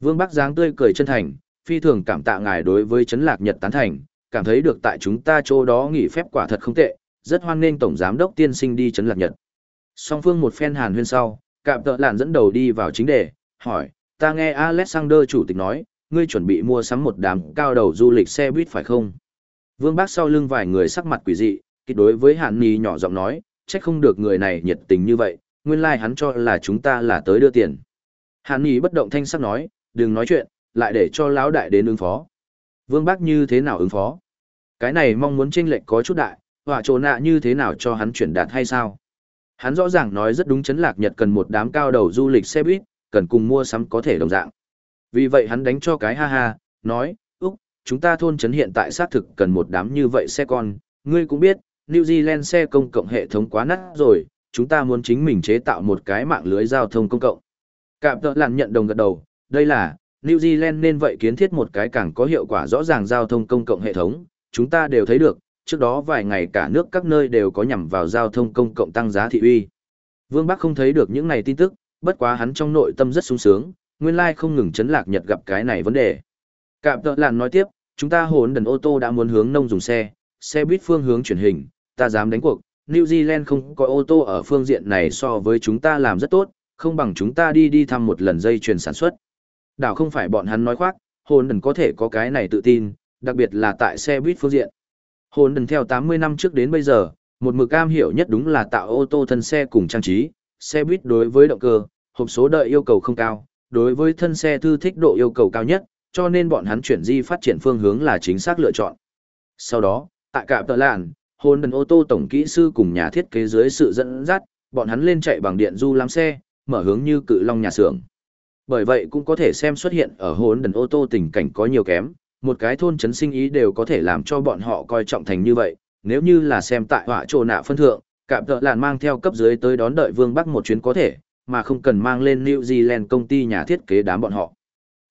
Vương Bắc Giáng tươi cười chân thành, phi thường cảm tạ ngài đối với chấn lạc Nhật tán thành, cảm thấy được tại chúng ta chỗ đó nghỉ phép quả thật không tệ, rất hoan nghênh tổng giám đốc tiên sinh đi chấn lạc Nhật. Song phương một phen hàn huyên sau, cạm tợ lạn dẫn đầu đi vào chính đề, hỏi, ta nghe Alexander chủ tịch nói, ngươi chuẩn bị mua sắm một đám cao đầu du lịch xe buýt phải không? Vương Bác sau lưng vài người sắc mặt quỷ dị, kịch đối với Hàn Nhi nhỏ giọng nói, trách không được người này nhiệt tình như vậy, nguyên lai like hắn cho là chúng ta là tới đưa tiền. Hàn Nhi bất động thanh sắc nói, đừng nói chuyện, lại để cho lão đại đến ứng phó. Vương Bác như thế nào ứng phó? Cái này mong muốn chênh lệch có chút đại, hỏa trồ nạ như thế nào cho hắn chuyển đạt hay sao? Hắn rõ ràng nói rất đúng chấn lạc Nhật cần một đám cao đầu du lịch xe buýt, cần cùng mua sắm có thể đồng dạng. Vì vậy hắn đánh cho cái ha ha, nói, chúng ta thôn trấn hiện tại xác thực cần một đám như vậy xe con, ngươi cũng biết, New Zealand xe công cộng hệ thống quá nát rồi, chúng ta muốn chính mình chế tạo một cái mạng lưới giao thông công cộng. Cạm tợ lặn nhận đồng gật đầu, đây là, New Zealand nên vậy kiến thiết một cái càng có hiệu quả rõ ràng giao thông công cộng hệ thống, chúng ta đều thấy được, trước đó vài ngày cả nước các nơi đều có nhằm vào giao thông công cộng tăng giá thị uy. Vương Bắc không thấy được những này tin tức, bất quá hắn trong nội tâm rất sung sướng, nguyên lai không ngừng chấn lạc Nhật gặp cái này vấn đề. Cạm tợ làn nói tiếp, chúng ta hồn đần ô tô đã muốn hướng nông dùng xe, xe buýt phương hướng chuyển hình, ta dám đánh cuộc, New Zealand không có ô tô ở phương diện này so với chúng ta làm rất tốt, không bằng chúng ta đi đi thăm một lần dây chuyền sản xuất. Đảo không phải bọn hắn nói khoác, hồn đần có thể có cái này tự tin, đặc biệt là tại xe buýt phương diện. Hồn đần theo 80 năm trước đến bây giờ, một mực cam hiểu nhất đúng là tạo ô tô thân xe cùng trang trí, xe buýt đối với động cơ, hộp số đợi yêu cầu không cao, đối với thân xe thư thích độ yêu cầu cao nhất, cho nên bọn hắn chuyển di phát triển phương hướng là chính xác lựa chọn. Sau đó, tại cạm tờ làn, Hôn đần ô tô tổng kỹ sư cùng nhà thiết kế dưới sự dẫn dắt, bọn hắn lên chạy bằng điện du lam xe, mở hướng như cự long nhà xưởng. Bởi vậy cũng có thể xem xuất hiện ở Hôn đần ô tô tình cảnh có nhiều kém, một cái thôn chấn sinh ý đều có thể làm cho bọn họ coi trọng thành như vậy, nếu như là xem tại họa trồ nạ phân thượng, cạm tợ làn mang theo cấp dưới tới đón đợi Vương Bắc một chuyến có thể, mà không cần mang lên New Zealand công ty nhà thiết kế đám bọn họ.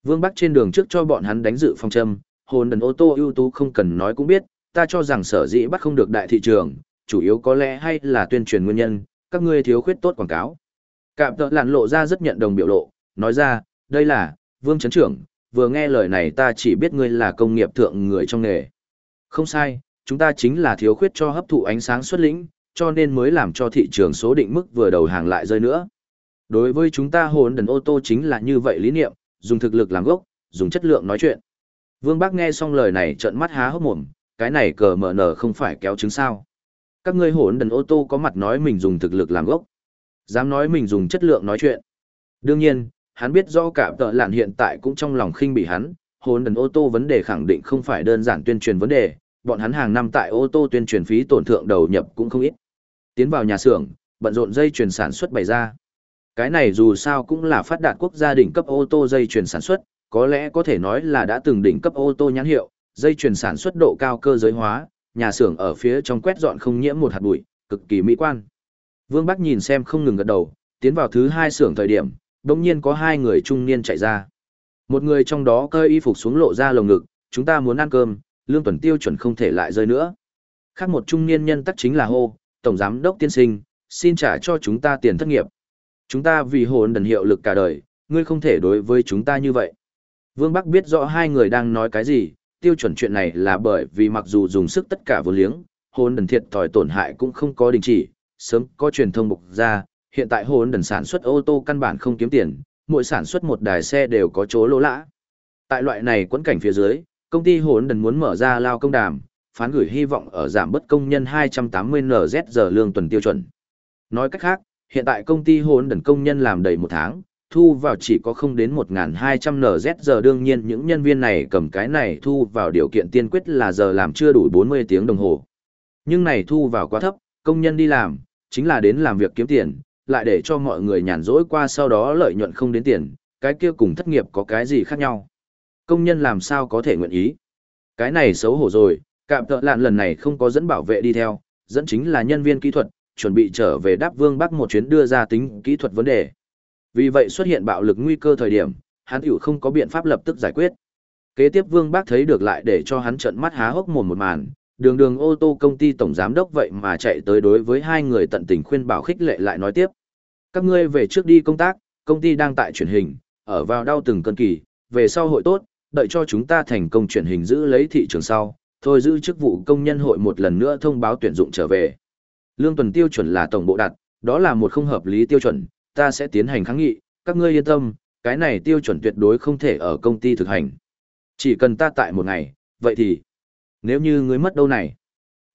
Vương Bắc trên đường trước cho bọn hắn đánh dự phong châm, hồn đần ô tô ưu tú không cần nói cũng biết, ta cho rằng sở dĩ bắt không được đại thị trường, chủ yếu có lẽ hay là tuyên truyền nguyên nhân, các ngươi thiếu khuyết tốt quảng cáo. Cạm tợ làn lộ ra rất nhận đồng biểu lộ, nói ra, đây là, Vương Trấn Trưởng, vừa nghe lời này ta chỉ biết ngươi là công nghiệp thượng người trong nghề. Không sai, chúng ta chính là thiếu khuyết cho hấp thụ ánh sáng xuất lĩnh, cho nên mới làm cho thị trường số định mức vừa đầu hàng lại rơi nữa. Đối với chúng ta hồn đần ô tô chính là như vậy lý niệm, dùng thực lực làm gốc, dùng chất lượng nói chuyện. Vương Bác nghe xong lời này trợn mắt há hốc mồm, cái này cờ mở nở không phải kéo trứng sao. Các ngươi hồn đần ô tô có mặt nói mình dùng thực lực làm gốc. Dám nói mình dùng chất lượng nói chuyện. Đương nhiên, hắn biết do cả tợ lạn hiện tại cũng trong lòng khinh bị hắn, hồn đần ô tô vấn đề khẳng định không phải đơn giản tuyên truyền vấn đề, bọn hắn hàng năm tại ô tô tuyên truyền phí tổn thượng đầu nhập cũng không ít. Tiến vào nhà xưởng, bận rộn dây chuyển sản xuất bày ra. Cái này dù sao cũng là phát đạt quốc gia đỉnh cấp ô tô dây chuyển sản xuất, có lẽ có thể nói là đã từng đỉnh cấp ô tô nhãn hiệu, dây chuyển sản xuất độ cao cơ giới hóa, nhà xưởng ở phía trong quét dọn không nhiễm một hạt bụi, cực kỳ mỹ quan. Vương Bắc nhìn xem không ngừng gật đầu, tiến vào thứ hai xưởng thời điểm, đồng nhiên có hai người trung niên chạy ra. Một người trong đó cơ y phục xuống lộ ra lồng ngực, chúng ta muốn ăn cơm, lương tuần tiêu chuẩn không thể lại rơi nữa. Khác một trung niên nhân tắc chính là hô, tổng giám đốc tiên sinh, xin trả cho chúng ta tiền thất nghiệp. Chúng ta vì hồn đần hiệu lực cả đời, ngươi không thể đối với chúng ta như vậy. Vương Bắc biết rõ hai người đang nói cái gì, tiêu chuẩn chuyện này là bởi vì mặc dù dùng sức tất cả vô liếng, hồn đần thiệt thòi tổn hại cũng không có đình chỉ, sớm có truyền thông bục ra, hiện tại hồn đần sản xuất ô tô căn bản không kiếm tiền, mỗi sản xuất một đài xe đều có chỗ lỗ lã. Tại loại này quẫn cảnh phía dưới, công ty hồn đần muốn mở ra lao công đàm, phán gửi hy vọng ở giảm bất công nhân 280 NZ giờ lương tuần tiêu chuẩn. Nói cách khác, hiện tại công ty hồn đần công nhân làm đầy một tháng, thu vào chỉ có không đến 1.200 NZ giờ đương nhiên những nhân viên này cầm cái này thu vào điều kiện tiên quyết là giờ làm chưa đủ 40 tiếng đồng hồ. Nhưng này thu vào quá thấp, công nhân đi làm, chính là đến làm việc kiếm tiền, lại để cho mọi người nhàn rỗi qua sau đó lợi nhuận không đến tiền, cái kia cùng thất nghiệp có cái gì khác nhau. Công nhân làm sao có thể nguyện ý. Cái này xấu hổ rồi, cạm tợ lạn lần này không có dẫn bảo vệ đi theo, dẫn chính là nhân viên kỹ thuật, chuẩn bị trở về đáp vương bắc một chuyến đưa ra tính kỹ thuật vấn đề. Vì vậy xuất hiện bạo lực nguy cơ thời điểm, hắn tiểu không có biện pháp lập tức giải quyết. Kế tiếp vương bác thấy được lại để cho hắn trợn mắt há hốc mồm một màn, đường đường ô tô công ty tổng giám đốc vậy mà chạy tới đối với hai người tận tình khuyên bảo khích lệ lại nói tiếp. Các ngươi về trước đi công tác, công ty đang tại truyền hình, ở vào đau từng cân kỳ, về sau hội tốt, đợi cho chúng ta thành công truyền hình giữ lấy thị trường sau, thôi giữ chức vụ công nhân hội một lần nữa thông báo tuyển dụng trở về. Lương tuần tiêu chuẩn là tổng bộ đặt, đó là một không hợp lý tiêu chuẩn, ta sẽ tiến hành kháng nghị, các ngươi yên tâm, cái này tiêu chuẩn tuyệt đối không thể ở công ty thực hành. Chỉ cần ta tại một ngày, vậy thì, nếu như ngươi mất đâu này?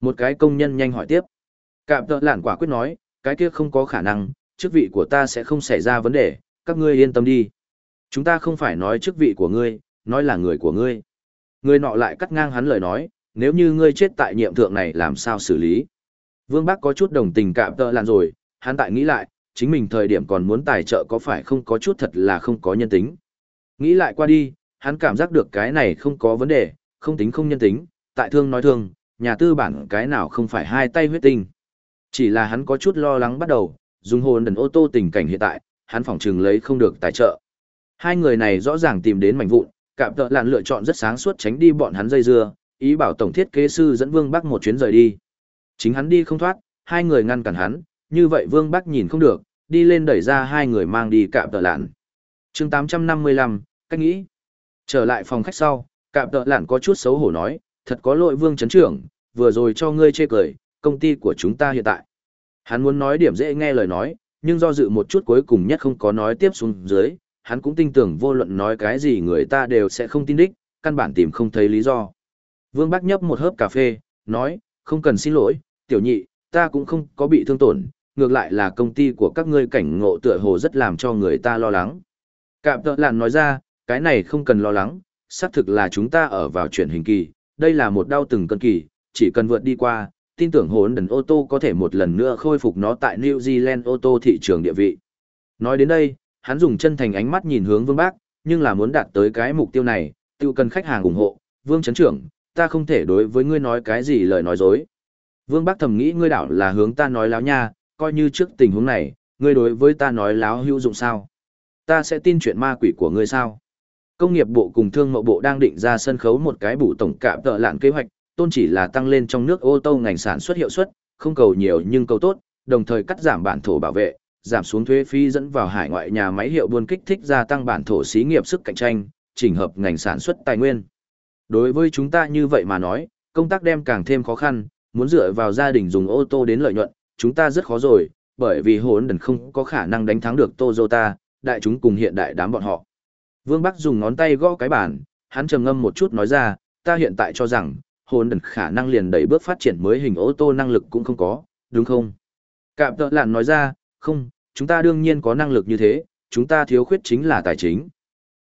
Một cái công nhân nhanh hỏi tiếp. Cạm tợ lản quả quyết nói, cái kia không có khả năng, chức vị của ta sẽ không xảy ra vấn đề, các ngươi yên tâm đi. Chúng ta không phải nói chức vị của ngươi, nói là người của ngươi. Người nọ lại cắt ngang hắn lời nói, nếu như ngươi chết tại nhiệm thượng này làm sao xử lý. Vương Bác có chút đồng tình cạm tợ lạn rồi, hắn tại nghĩ lại, chính mình thời điểm còn muốn tài trợ có phải không có chút thật là không có nhân tính. Nghĩ lại qua đi, hắn cảm giác được cái này không có vấn đề, không tính không nhân tính, tại thương nói thương, nhà tư bản cái nào không phải hai tay huyết tinh. Chỉ là hắn có chút lo lắng bắt đầu, dùng hồn đần ô tô tình cảnh hiện tại, hắn phỏng chừng lấy không được tài trợ. Hai người này rõ ràng tìm đến mảnh vụn, cạm tợ lạn lựa chọn rất sáng suốt tránh đi bọn hắn dây dưa, ý bảo tổng thiết kế sư dẫn Vương Bắc một chuyến rời đi. Chính hắn đi không thoát, hai người ngăn cản hắn, như vậy Vương Bắc nhìn không được, đi lên đẩy ra hai người mang đi cạm tợ lạn. chương 855, cách nghĩ. Trở lại phòng khách sau, cạm tợ lạn có chút xấu hổ nói, thật có lỗi Vương Trấn Trưởng, vừa rồi cho ngươi chê cười, công ty của chúng ta hiện tại. Hắn muốn nói điểm dễ nghe lời nói, nhưng do dự một chút cuối cùng nhất không có nói tiếp xuống dưới, hắn cũng tin tưởng vô luận nói cái gì người ta đều sẽ không tin đích, căn bản tìm không thấy lý do. Vương Bắc nhấp một hớp cà phê, nói, không cần xin lỗi, tiểu nhị, ta cũng không có bị thương tổn, ngược lại là công ty của các ngươi cảnh ngộ tựa hồ rất làm cho người ta lo lắng. Cạm tợ lạn nói ra, cái này không cần lo lắng, xác thực là chúng ta ở vào chuyển hình kỳ, đây là một đau từng cân kỳ, chỉ cần vượt đi qua, tin tưởng hồn đần ô tô có thể một lần nữa khôi phục nó tại New Zealand ô tô thị trường địa vị. Nói đến đây, hắn dùng chân thành ánh mắt nhìn hướng Vương Bác, nhưng là muốn đạt tới cái mục tiêu này, tiêu cần khách hàng ủng hộ, Vương Trấn Trưởng, ta không thể đối với ngươi nói cái gì lời nói dối. Vương Bác thầm nghĩ ngươi đảo là hướng ta nói láo nha, coi như trước tình huống này, ngươi đối với ta nói láo hữu dụng sao? Ta sẽ tin chuyện ma quỷ của ngươi sao? Công nghiệp bộ cùng thương mậu bộ đang định ra sân khấu một cái bù tổng cạm tợ lạn kế hoạch, tôn chỉ là tăng lên trong nước ô tô ngành sản xuất hiệu suất, không cầu nhiều nhưng cầu tốt, đồng thời cắt giảm bản thổ bảo vệ, giảm xuống thuế phí dẫn vào hải ngoại nhà máy hiệu buôn kích thích gia tăng bản thổ xí nghiệp sức cạnh tranh, chỉnh hợp ngành sản xuất tài nguyên. Đối với chúng ta như vậy mà nói, công tác đem càng thêm khó khăn, muốn dựa vào gia đình dùng ô tô đến lợi nhuận, chúng ta rất khó rồi, bởi vì hỗn đần không có khả năng đánh thắng được Toyota, đại chúng cùng hiện đại đám bọn họ. Vương Bắc dùng ngón tay gõ cái bàn, hắn trầm ngâm một chút nói ra, ta hiện tại cho rằng, hồn đần khả năng liền đẩy bước phát triển mới hình ô tô năng lực cũng không có, đúng không? Cạm tợ lạn nói ra, không, chúng ta đương nhiên có năng lực như thế, chúng ta thiếu khuyết chính là tài chính.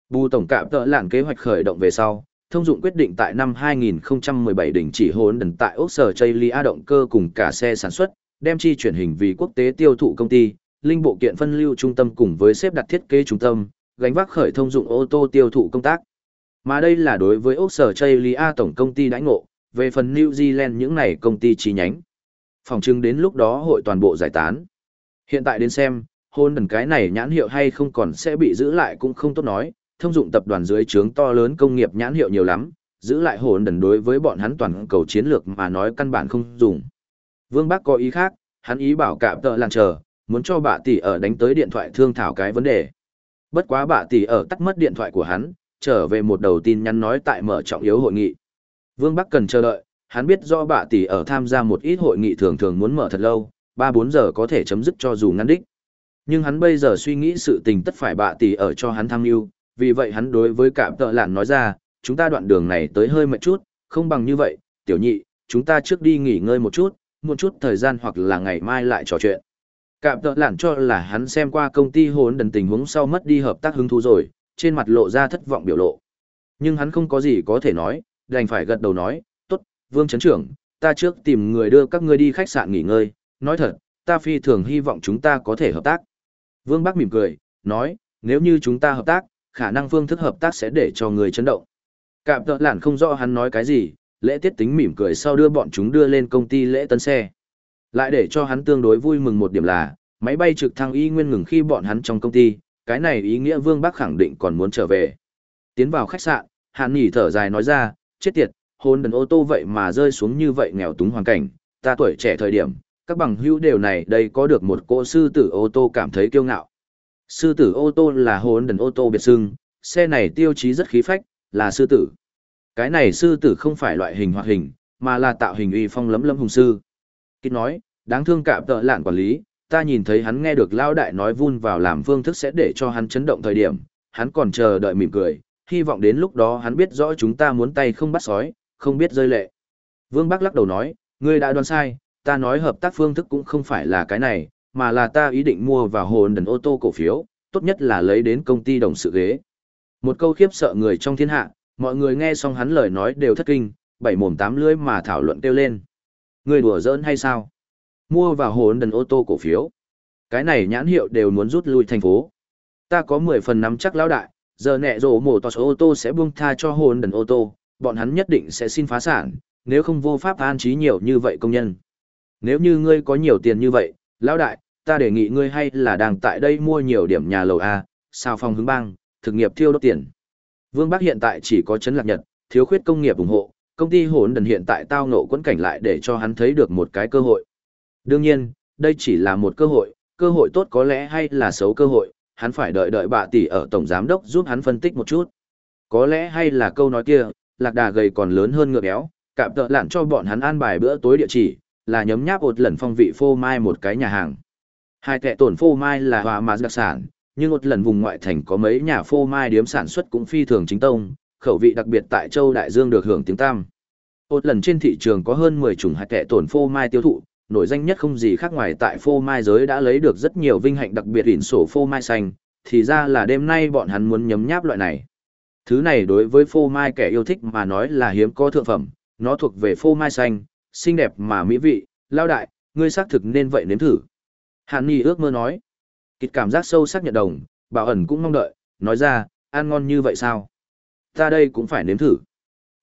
Bù tổng cạm tợ lạn kế hoạch khởi động về sau, thông dụng quyết định tại năm 2017 đình chỉ hỗn đần tại Úc Sở Chaylia động cơ cùng cả xe sản xuất, đem chi chuyển hình vì quốc tế tiêu thụ công ty, linh bộ kiện phân lưu trung tâm cùng với xếp đặt thiết kế trung tâm, gánh vác khởi thông dụng ô tô tiêu thụ công tác. Mà đây là đối với Úc Sở Chaylia tổng công ty đãi ngộ, về phần New Zealand những này công ty chi nhánh. Phòng trưng đến lúc đó hội toàn bộ giải tán. Hiện tại đến xem, hôn đần cái này nhãn hiệu hay không còn sẽ bị giữ lại cũng không tốt nói, thông dụng tập đoàn dưới trướng to lớn công nghiệp nhãn hiệu nhiều lắm, giữ lại hồn đần đối với bọn hắn toàn cầu chiến lược mà nói căn bản không dùng. Vương Bắc có ý khác, hắn ý bảo cạm tợ làng chờ, muốn cho bà tỷ ở đánh tới điện thoại thương thảo cái vấn đề. Bất quá bà tỷ ở tắt mất điện thoại của hắn, trở về một đầu tin nhắn nói tại mở trọng yếu hội nghị. Vương Bắc cần chờ đợi, hắn biết rõ bà tỷ ở tham gia một ít hội nghị thường thường muốn mở thật lâu, 3-4 giờ có thể chấm dứt cho dù ngắn đích. Nhưng hắn bây giờ suy nghĩ sự tình tất phải bà tỷ ở cho hắn tham mưu, vì vậy hắn đối với cả tợ lạn nói ra, chúng ta đoạn đường này tới hơi mệt chút, không bằng như vậy, tiểu nhị, chúng ta trước đi nghỉ ngơi một chút, một chút thời gian hoặc là ngày mai lại trò chuyện. Cạm tợ lạn cho là hắn xem qua công ty hốn đần tình huống sau mất đi hợp tác hứng thú rồi, trên mặt lộ ra thất vọng biểu lộ. Nhưng hắn không có gì có thể nói, đành phải gật đầu nói, tốt, vương chấn trưởng, ta trước tìm người đưa các ngươi đi khách sạn nghỉ ngơi, nói thật, ta phi thường hy vọng chúng ta có thể hợp tác. Vương Bắc mỉm cười, nói, nếu như chúng ta hợp tác, khả năng phương thức hợp tác sẽ để cho người chấn động. Cạm tợ lản không rõ hắn nói cái gì, lễ tiết tính mỉm cười sau đưa bọn chúng đưa lên công ty lễ tân xe. Lại để cho hắn tương đối vui mừng một điểm là, máy bay trực thăng y nguyên ngừng khi bọn hắn trong công ty, cái này ý nghĩa Vương Bắc khẳng định còn muốn trở về. Tiến vào khách sạn, Hàn Nhỉ thở dài nói ra, chết tiệt, hôn đần ô tô vậy mà rơi xuống như vậy nghèo túng hoàn cảnh, ta tuổi trẻ thời điểm, các bằng hữu đều này đây có được một cô sư tử ô tô cảm thấy kiêu ngạo. Sư tử ô tô là hôn đần ô tô biệt xưng, xe này tiêu chí rất khí phách, là sư tử. Cái này sư tử không phải loại hình hoạt hình, mà là tạo hình uy phong lấm lấm hùng sư. Kít nói, đáng thương cạm tợ lạn quản lý, ta nhìn thấy hắn nghe được lao đại nói vun vào làm phương thức sẽ để cho hắn chấn động thời điểm, hắn còn chờ đợi mỉm cười, hy vọng đến lúc đó hắn biết rõ chúng ta muốn tay không bắt sói, không biết rơi lệ. Vương Bắc lắc đầu nói, ngươi đã đoán sai, ta nói hợp tác phương thức cũng không phải là cái này, mà là ta ý định mua vào hồn đần ô tô cổ phiếu, tốt nhất là lấy đến công ty đồng sự ghế. Một câu khiếp sợ người trong thiên hạ, mọi người nghe xong hắn lời nói đều thất kinh, bảy mồm tám lưỡi mà thảo luận kêu lên. Người đùa giỡn hay sao? Mua vào hồn đần ô tô cổ phiếu. Cái này nhãn hiệu đều muốn rút lui thành phố. Ta có 10 phần nắm chắc lão đại, giờ nẹ rổ mổ tòa số ô tô sẽ buông tha cho hồn đần ô tô, bọn hắn nhất định sẽ xin phá sản, nếu không vô pháp an trí nhiều như vậy công nhân. Nếu như ngươi có nhiều tiền như vậy, lão đại, ta đề nghị ngươi hay là đang tại đây mua nhiều điểm nhà lầu A, sao phong hướng bang, thực nghiệp thiêu đốt tiền. Vương Bắc hiện tại chỉ có chấn lạc nhật, thiếu khuyết công nghiệp ủng hộ, công ty hồn đần hiện tại tao ngộ quẫn cảnh lại để cho hắn thấy được một cái cơ hội. Đương nhiên, đây chỉ là một cơ hội, cơ hội tốt có lẽ hay là xấu cơ hội, hắn phải đợi đợi bà tỷ ở tổng giám đốc giúp hắn phân tích một chút. Có lẽ hay là câu nói kia, lạc đà gầy còn lớn hơn ngựa béo, cạm tợ lạn cho bọn hắn an bài bữa tối địa chỉ, là nhấm nháp ột lần phong vị phô mai một cái nhà hàng. Hai kẻ tổn phô mai là hòa mà đặc sản, nhưng một lần vùng ngoại thành có mấy nhà phô mai điếm sản xuất cũng phi thường chính tông, khẩu vị đặc biệt tại châu Đại Dương được hưởng tiếng tam. Một lần trên thị trường có hơn 10 chủng hạt kẻ tổn phô mai tiêu thụ, nổi danh nhất không gì khác ngoài tại phô mai giới đã lấy được rất nhiều vinh hạnh đặc biệt ỉn sổ phô mai xanh, thì ra là đêm nay bọn hắn muốn nhấm nháp loại này. Thứ này đối với phô mai kẻ yêu thích mà nói là hiếm có thượng phẩm, nó thuộc về phô mai xanh, xinh đẹp mà mỹ vị, lao đại, ngươi xác thực nên vậy nếm thử. Hàn Nhi ước mơ nói. Kịt cảm giác sâu sắc nhận đồng, bảo ẩn cũng mong đợi, nói ra, ăn ngon như vậy sao? Ta đây cũng phải nếm thử.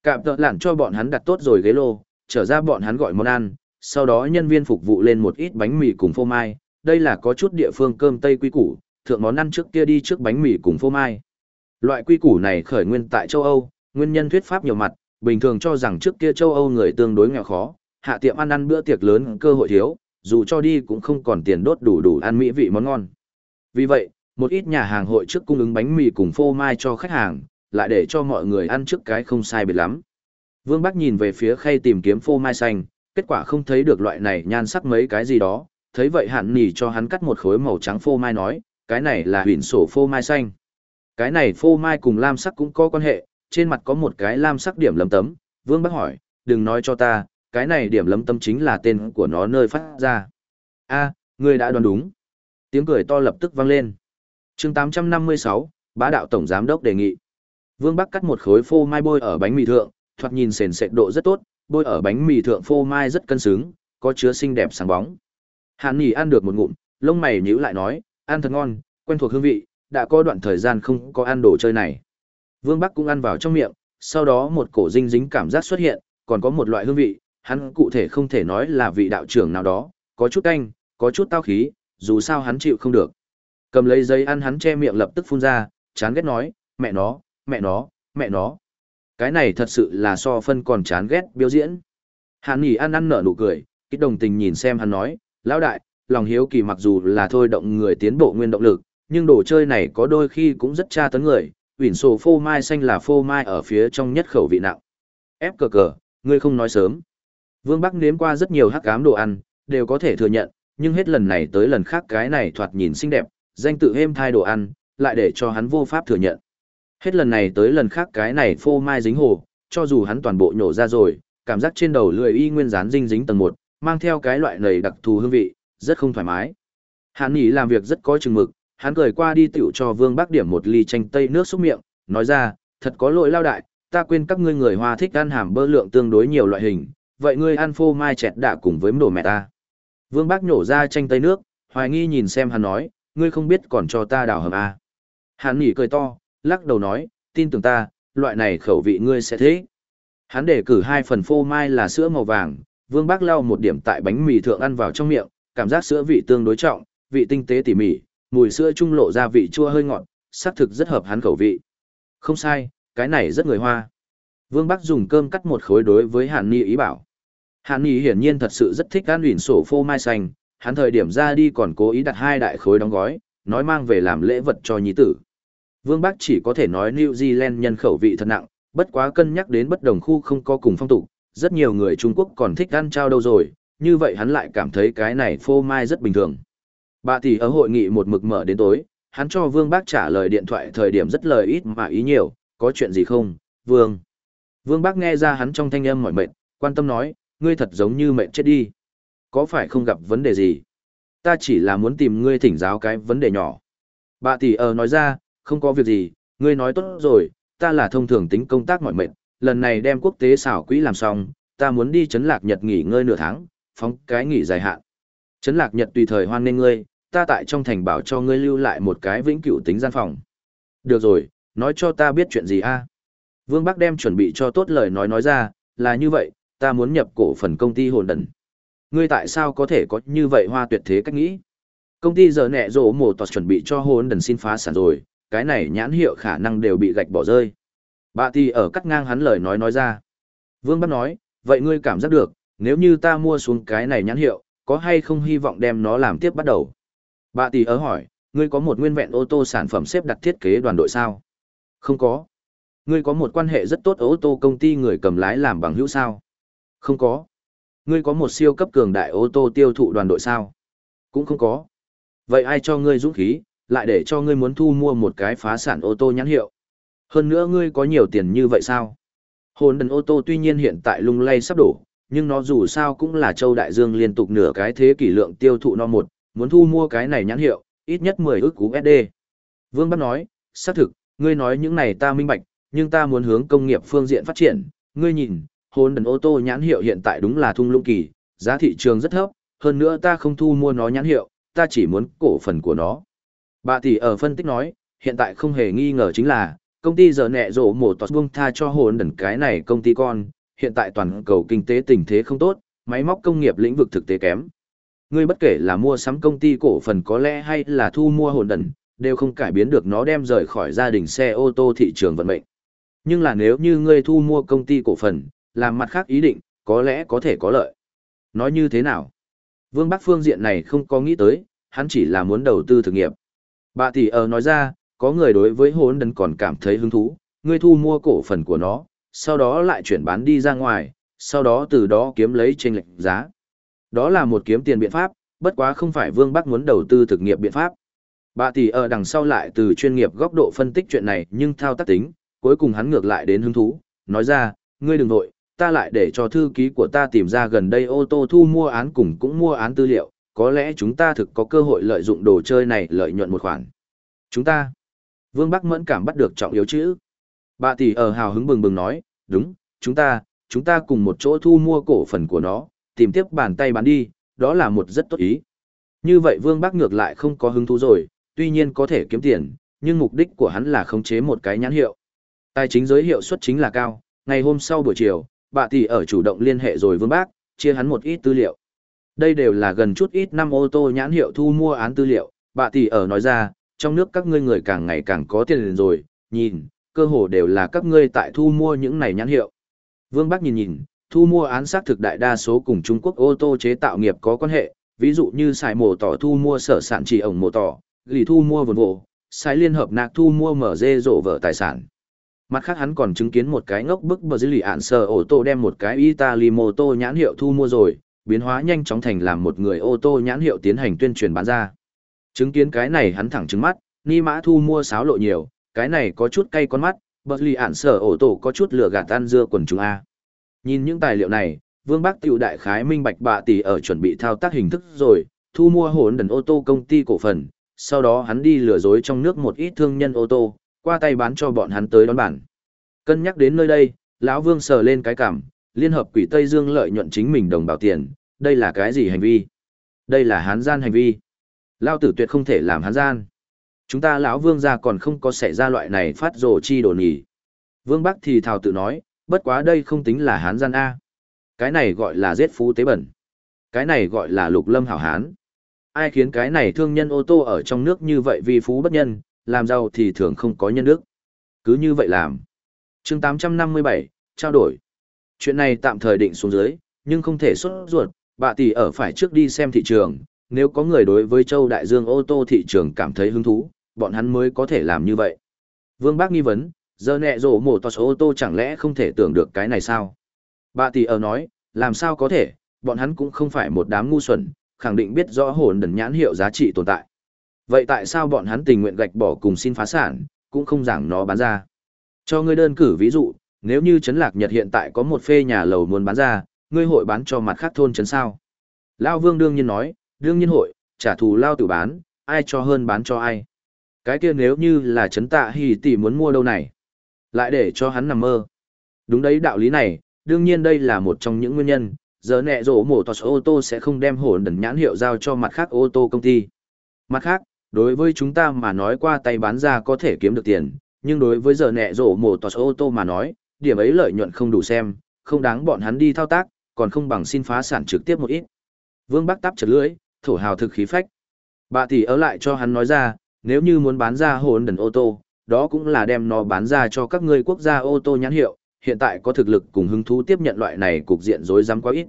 Cạm tợ lản cho bọn hắn đặt tốt rồi ghế lô, trở ra bọn hắn gọi món ăn, sau đó nhân viên phục vụ lên một ít bánh mì cùng phô mai, đây là có chút địa phương cơm Tây quy củ, thượng món ăn trước kia đi trước bánh mì cùng phô mai. Loại quy củ này khởi nguyên tại châu Âu, nguyên nhân thuyết pháp nhiều mặt, bình thường cho rằng trước kia châu Âu người tương đối nghèo khó, hạ tiệm ăn ăn bữa tiệc lớn cơ hội thiếu, dù cho đi cũng không còn tiền đốt đủ đủ ăn mỹ vị món ngon. Vì vậy, một ít nhà hàng hội trước cung ứng bánh mì cùng phô mai cho khách hàng, lại để cho mọi người ăn trước cái không sai biệt lắm. Vương Bắc nhìn về phía khay tìm kiếm phô mai xanh, kết quả không thấy được loại này nhan sắc mấy cái gì đó, thấy vậy hạn nỉ cho hắn cắt một khối màu trắng phô mai nói, cái này là huyền sổ phô mai xanh. Cái này phô mai cùng lam sắc cũng có quan hệ, trên mặt có một cái lam sắc điểm lấm tấm, Vương Bắc hỏi, đừng nói cho ta, cái này điểm lấm tâm chính là tên của nó nơi phát ra. a ngươi đã đoán đúng. Tiếng cười to lập tức vang lên. chương 856, bá đạo tổng giám đốc đề nghị. Vương Bắc cắt một khối phô mai bôi ở bánh mì thượng, thoạt nhìn sền sệt độ rất tốt, bôi ở bánh mì thượng phô mai rất cân xứng, có chứa xinh đẹp sáng bóng. Hàn Nghị ăn được một ngụm, lông mày nhíu lại nói, ăn thật ngon, quen thuộc hương vị, đã có đoạn thời gian không có ăn đồ chơi này. Vương Bắc cũng ăn vào trong miệng, sau đó một cổ dinh dính cảm giác xuất hiện, còn có một loại hương vị, hắn cụ thể không thể nói là vị đạo trưởng nào đó, có chút canh, có chút tao khí, dù sao hắn chịu không được. Cầm lấy giấy ăn hắn che miệng lập tức phun ra, chán ghét nói, mẹ nó, mẹ nó, mẹ nó. Cái này thật sự là so phân còn chán ghét biểu diễn. Hàn nghỉ ăn ăn nở nụ cười, kích đồng tình nhìn xem hắn nói, lão đại, lòng hiếu kỳ mặc dù là thôi động người tiến bộ nguyên động lực, nhưng đồ chơi này có đôi khi cũng rất tra tấn người, uyển sổ phô mai xanh là phô mai ở phía trong nhất khẩu vị nặng. Ép cờ cờ, ngươi không nói sớm. Vương Bắc nếm qua rất nhiều hắc ám đồ ăn, đều có thể thừa nhận, nhưng hết lần này tới lần khác cái này thoạt nhìn xinh đẹp, danh tự êm thai đồ ăn, lại để cho hắn vô pháp thừa nhận. Hết lần này tới lần khác cái này phô mai dính hồ, cho dù hắn toàn bộ nhổ ra rồi, cảm giác trên đầu lười y nguyên dán dinh dính tầng một, mang theo cái loại nầy đặc thù hương vị, rất không thoải mái. Hắn nghĩ làm việc rất có chừng mực, hắn cười qua đi tiểu cho Vương Bắc điểm một ly chanh tây nước xúc miệng, nói ra, thật có lỗi lao đại, ta quên các ngươi người Hoa thích ăn hàm bơ lượng tương đối nhiều loại hình, vậy ngươi ăn phô mai chẹt đạ cùng với đồ mẹ ta. Vương bác nhổ ra chanh tây nước, hoài nghi nhìn xem hắn nói, ngươi không biết còn cho ta đào hầm à. hắn nhỉ cười to, lắc đầu nói, tin tưởng ta, loại này khẩu vị ngươi sẽ thế. Hắn để cử hai phần phô mai là sữa màu vàng, Vương Bác lau một điểm tại bánh mì thượng ăn vào trong miệng, cảm giác sữa vị tương đối trọng, vị tinh tế tỉ mỉ, mùi sữa trung lộ ra vị chua hơi ngọt, xác thực rất hợp hắn khẩu vị. Không sai, cái này rất người Hoa. Vương Bắc dùng cơm cắt một khối đối với Hàn Ni ý bảo. Hàn Ni hiển nhiên thật sự rất thích ăn ủy sổ phô mai xanh, hắn thời điểm ra đi còn cố ý đặt hai đại khối đóng gói, nói mang về làm lễ vật cho nhi tử. Vương Bắc chỉ có thể nói New Zealand nhân khẩu vị thật nặng, bất quá cân nhắc đến bất đồng khu không có cùng phong tục, rất nhiều người Trung Quốc còn thích ăn trao đâu rồi, như vậy hắn lại cảm thấy cái này phô mai rất bình thường. Bà tỷ ở hội nghị một mực mở đến tối, hắn cho Vương Bác trả lời điện thoại thời điểm rất lời ít mà ý nhiều, có chuyện gì không, Vương? Vương Bác nghe ra hắn trong thanh âm mỏi mệt, quan tâm nói, ngươi thật giống như mệt chết đi. Có phải không gặp vấn đề gì? Ta chỉ là muốn tìm ngươi thỉnh giáo cái vấn đề nhỏ. Bà tỷ ờ nói ra, không có việc gì, ngươi nói tốt rồi, ta là thông thường tính công tác mỏi mệt, lần này đem quốc tế xảo quỹ làm xong, ta muốn đi chấn lạc Nhật nghỉ ngơi nửa tháng, phóng cái nghỉ dài hạn. Chấn lạc Nhật tùy thời hoan nên ngươi, ta tại trong thành bảo cho ngươi lưu lại một cái vĩnh cửu tính gian phòng. Được rồi, nói cho ta biết chuyện gì a? Vương Bắc đem chuẩn bị cho tốt lời nói nói ra, là như vậy, ta muốn nhập cổ phần công ty hồn đần. Ngươi tại sao có thể có như vậy hoa tuyệt thế cách nghĩ? Công ty giờ nẹ rổ mổ tọt chuẩn bị cho hồn đần xin phá sản rồi, cái này nhãn hiệu khả năng đều bị gạch bỏ rơi. Bà thì ở cắt ngang hắn lời nói nói ra. Vương Bắc nói, vậy ngươi cảm giác được, nếu như ta mua xuống cái này nhãn hiệu, có hay không hy vọng đem nó làm tiếp bắt đầu? Bà tỷ ở hỏi, ngươi có một nguyên vẹn ô tô sản phẩm xếp đặt thiết kế đoàn đội sao? Không có. Ngươi có một quan hệ rất tốt ở ô tô công ty người cầm lái làm bằng hữu sao? Không có. Ngươi có một siêu cấp cường đại ô tô tiêu thụ đoàn đội sao? Cũng không có. Vậy ai cho ngươi dũng khí, lại để cho ngươi muốn thu mua một cái phá sản ô tô nhãn hiệu? Hơn nữa ngươi có nhiều tiền như vậy sao? Hồn đần ô tô tuy nhiên hiện tại lung lay sắp đổ, nhưng nó dù sao cũng là châu đại dương liên tục nửa cái thế kỷ lượng tiêu thụ no một, muốn thu mua cái này nhãn hiệu, ít nhất 10 ức cú SD. Vương Bắc nói, xác thực, ngươi nói những này ta minh bạch, nhưng ta muốn hướng công nghiệp phương diện phát triển, ngươi nhìn, hồn đần ô tô nhãn hiệu hiện tại đúng là thung lũng kỳ, giá thị trường rất thấp, hơn nữa ta không thu mua nó nhãn hiệu, ta chỉ muốn cổ phần của nó. Bà tỷ ở phân tích nói, hiện tại không hề nghi ngờ chính là, công ty giờ nẹ rổ mổ tọt buông tha cho hồn đần cái này công ty con, hiện tại toàn cầu kinh tế tình thế không tốt, máy móc công nghiệp lĩnh vực thực tế kém. Ngươi bất kể là mua sắm công ty cổ phần có lẽ hay là thu mua hồn đần, đều không cải biến được nó đem rời khỏi gia đình xe ô tô thị trường vận mệnh. Nhưng là nếu như ngươi thu mua công ty cổ phần, làm mặt khác ý định, có lẽ có thể có lợi. Nói như thế nào? Vương Bắc phương diện này không có nghĩ tới, hắn chỉ là muốn đầu tư thực nghiệp. Bà tỷ ở nói ra, có người đối với hốn đần còn cảm thấy hứng thú, ngươi thu mua cổ phần của nó, sau đó lại chuyển bán đi ra ngoài, sau đó từ đó kiếm lấy chênh lệnh giá. Đó là một kiếm tiền biện pháp, bất quá không phải Vương Bắc muốn đầu tư thực nghiệp biện pháp. Bà tỷ ở đằng sau lại từ chuyên nghiệp góc độ phân tích chuyện này nhưng thao tác tính, cuối cùng hắn ngược lại đến hứng thú, nói ra, ngươi đừng nội, ta lại để cho thư ký của ta tìm ra gần đây ô tô thu mua án cùng cũng mua án tư liệu, có lẽ chúng ta thực có cơ hội lợi dụng đồ chơi này lợi nhuận một khoản. Chúng ta, Vương Bắc mẫn cảm bắt được trọng yếu chữ. Bà tỷ ở hào hứng bừng bừng nói, đúng, chúng ta, chúng ta cùng một chỗ thu mua cổ phần của nó, tìm tiếp bàn tay bán đi, đó là một rất tốt ý. Như vậy Vương Bắc ngược lại không có hứng thú rồi, tuy nhiên có thể kiếm tiền, nhưng mục đích của hắn là khống chế một cái nhãn hiệu. Tài chính giới hiệu suất chính là cao, ngày hôm sau buổi chiều, bà tỷ ở chủ động liên hệ rồi Vương Bác, chia hắn một ít tư liệu. Đây đều là gần chút ít năm ô tô nhãn hiệu thu mua án tư liệu, bà tỷ ở nói ra, trong nước các ngươi người càng ngày càng có tiền rồi, nhìn, cơ hồ đều là các ngươi tại thu mua những này nhãn hiệu. Vương Bắc nhìn nhìn, thu mua án xác thực đại đa số cùng Trung Quốc ô tô chế tạo nghiệp có quan hệ, ví dụ như xài mổ tỏ thu mua sở sản chỉ ổng mổ tỏ, lì thu mua vườn bộ, xài liên hợp nạc thu mua mở dê rộ vở tài sản. Mặt khác hắn còn chứng kiến một cái ngốc bức bờ dưới lì ạn sờ ô tô đem một cái Italy mô tô nhãn hiệu thu mua rồi, biến hóa nhanh chóng thành làm một người ô tô nhãn hiệu tiến hành tuyên truyền bán ra. Chứng kiến cái này hắn thẳng trứng mắt, ni mã thu mua sáo lộ nhiều, cái này có chút cay con mắt, bờ lì ạn sở ổ tô có chút lửa gạt tan dưa quần chúng A. Nhìn những tài liệu này, Vương Bắc tiểu đại khái minh bạch bạ tỷ ở chuẩn bị thao tác hình thức rồi, thu mua hồn đần ô tô công ty cổ phần, sau đó hắn đi lừa dối trong nước một ít thương nhân ô tô, qua tay bán cho bọn hắn tới đón bản. Cân nhắc đến nơi đây, lão Vương sờ lên cái cảm, liên hợp quỷ Tây Dương lợi nhuận chính mình đồng bào tiền, đây là cái gì hành vi? Đây là hán gian hành vi. Lao tử tuyệt không thể làm hán gian. Chúng ta lão Vương gia còn không có xảy ra loại này phát rồ chi đồn nhỉ. Vương Bắc thì thào tự nói, bất quá đây không tính là hán gian A. Cái này gọi là giết phú tế bẩn. Cái này gọi là lục lâm hảo hán. Ai khiến cái này thương nhân ô tô ở trong nước như vậy vì phú bất nhân, làm giàu thì thường không có nhân đức. Cứ như vậy làm. chương 857, trao đổi. Chuyện này tạm thời định xuống dưới, nhưng không thể xuất ruột, bà tỷ ở phải trước đi xem thị trường, nếu có người đối với châu đại dương ô tô thị trường cảm thấy hứng thú, bọn hắn mới có thể làm như vậy. Vương Bác nghi vấn, giờ nẹ rổ mổ tòa ô tô chẳng lẽ không thể tưởng được cái này sao? Bà tỷ ở nói, làm sao có thể, bọn hắn cũng không phải một đám ngu xuẩn, khẳng định biết rõ hồn đần nhãn hiệu giá trị tồn tại. Vậy tại sao bọn hắn tình nguyện gạch bỏ cùng xin phá sản, cũng không giảng nó bán ra? Cho ngươi đơn cử ví dụ, nếu như Trấn Lạc Nhật hiện tại có một phê nhà lầu muốn bán ra, ngươi hội bán cho mặt khác thôn trấn sao? Lao Vương đương nhiên nói, đương nhiên hội, trả thù Lao tự bán, ai cho hơn bán cho ai. Cái kia nếu như là Trấn Tạ Hì tỷ muốn mua đâu này? Lại để cho hắn nằm mơ. Đúng đấy đạo lý này, đương nhiên đây là một trong những nguyên nhân, giờ nẹ rổ mổ tọt ô tô sẽ không đem hồn đần nhãn hiệu giao cho mặt khác ô tô công ty. Mặt khác, đối với chúng ta mà nói qua tay bán ra có thể kiếm được tiền, nhưng đối với giờ nẹ rổ mổ tòa ô tô mà nói, điểm ấy lợi nhuận không đủ xem, không đáng bọn hắn đi thao tác, còn không bằng xin phá sản trực tiếp một ít. Vương Bắc tắp chật lưỡi, thổ hào thực khí phách. Bà tỷ ở lại cho hắn nói ra, nếu như muốn bán ra hồn đần ô tô, đó cũng là đem nó bán ra cho các ngươi quốc gia ô tô nhãn hiệu, hiện tại có thực lực cùng hứng thú tiếp nhận loại này cục diện rối rắm quá ít.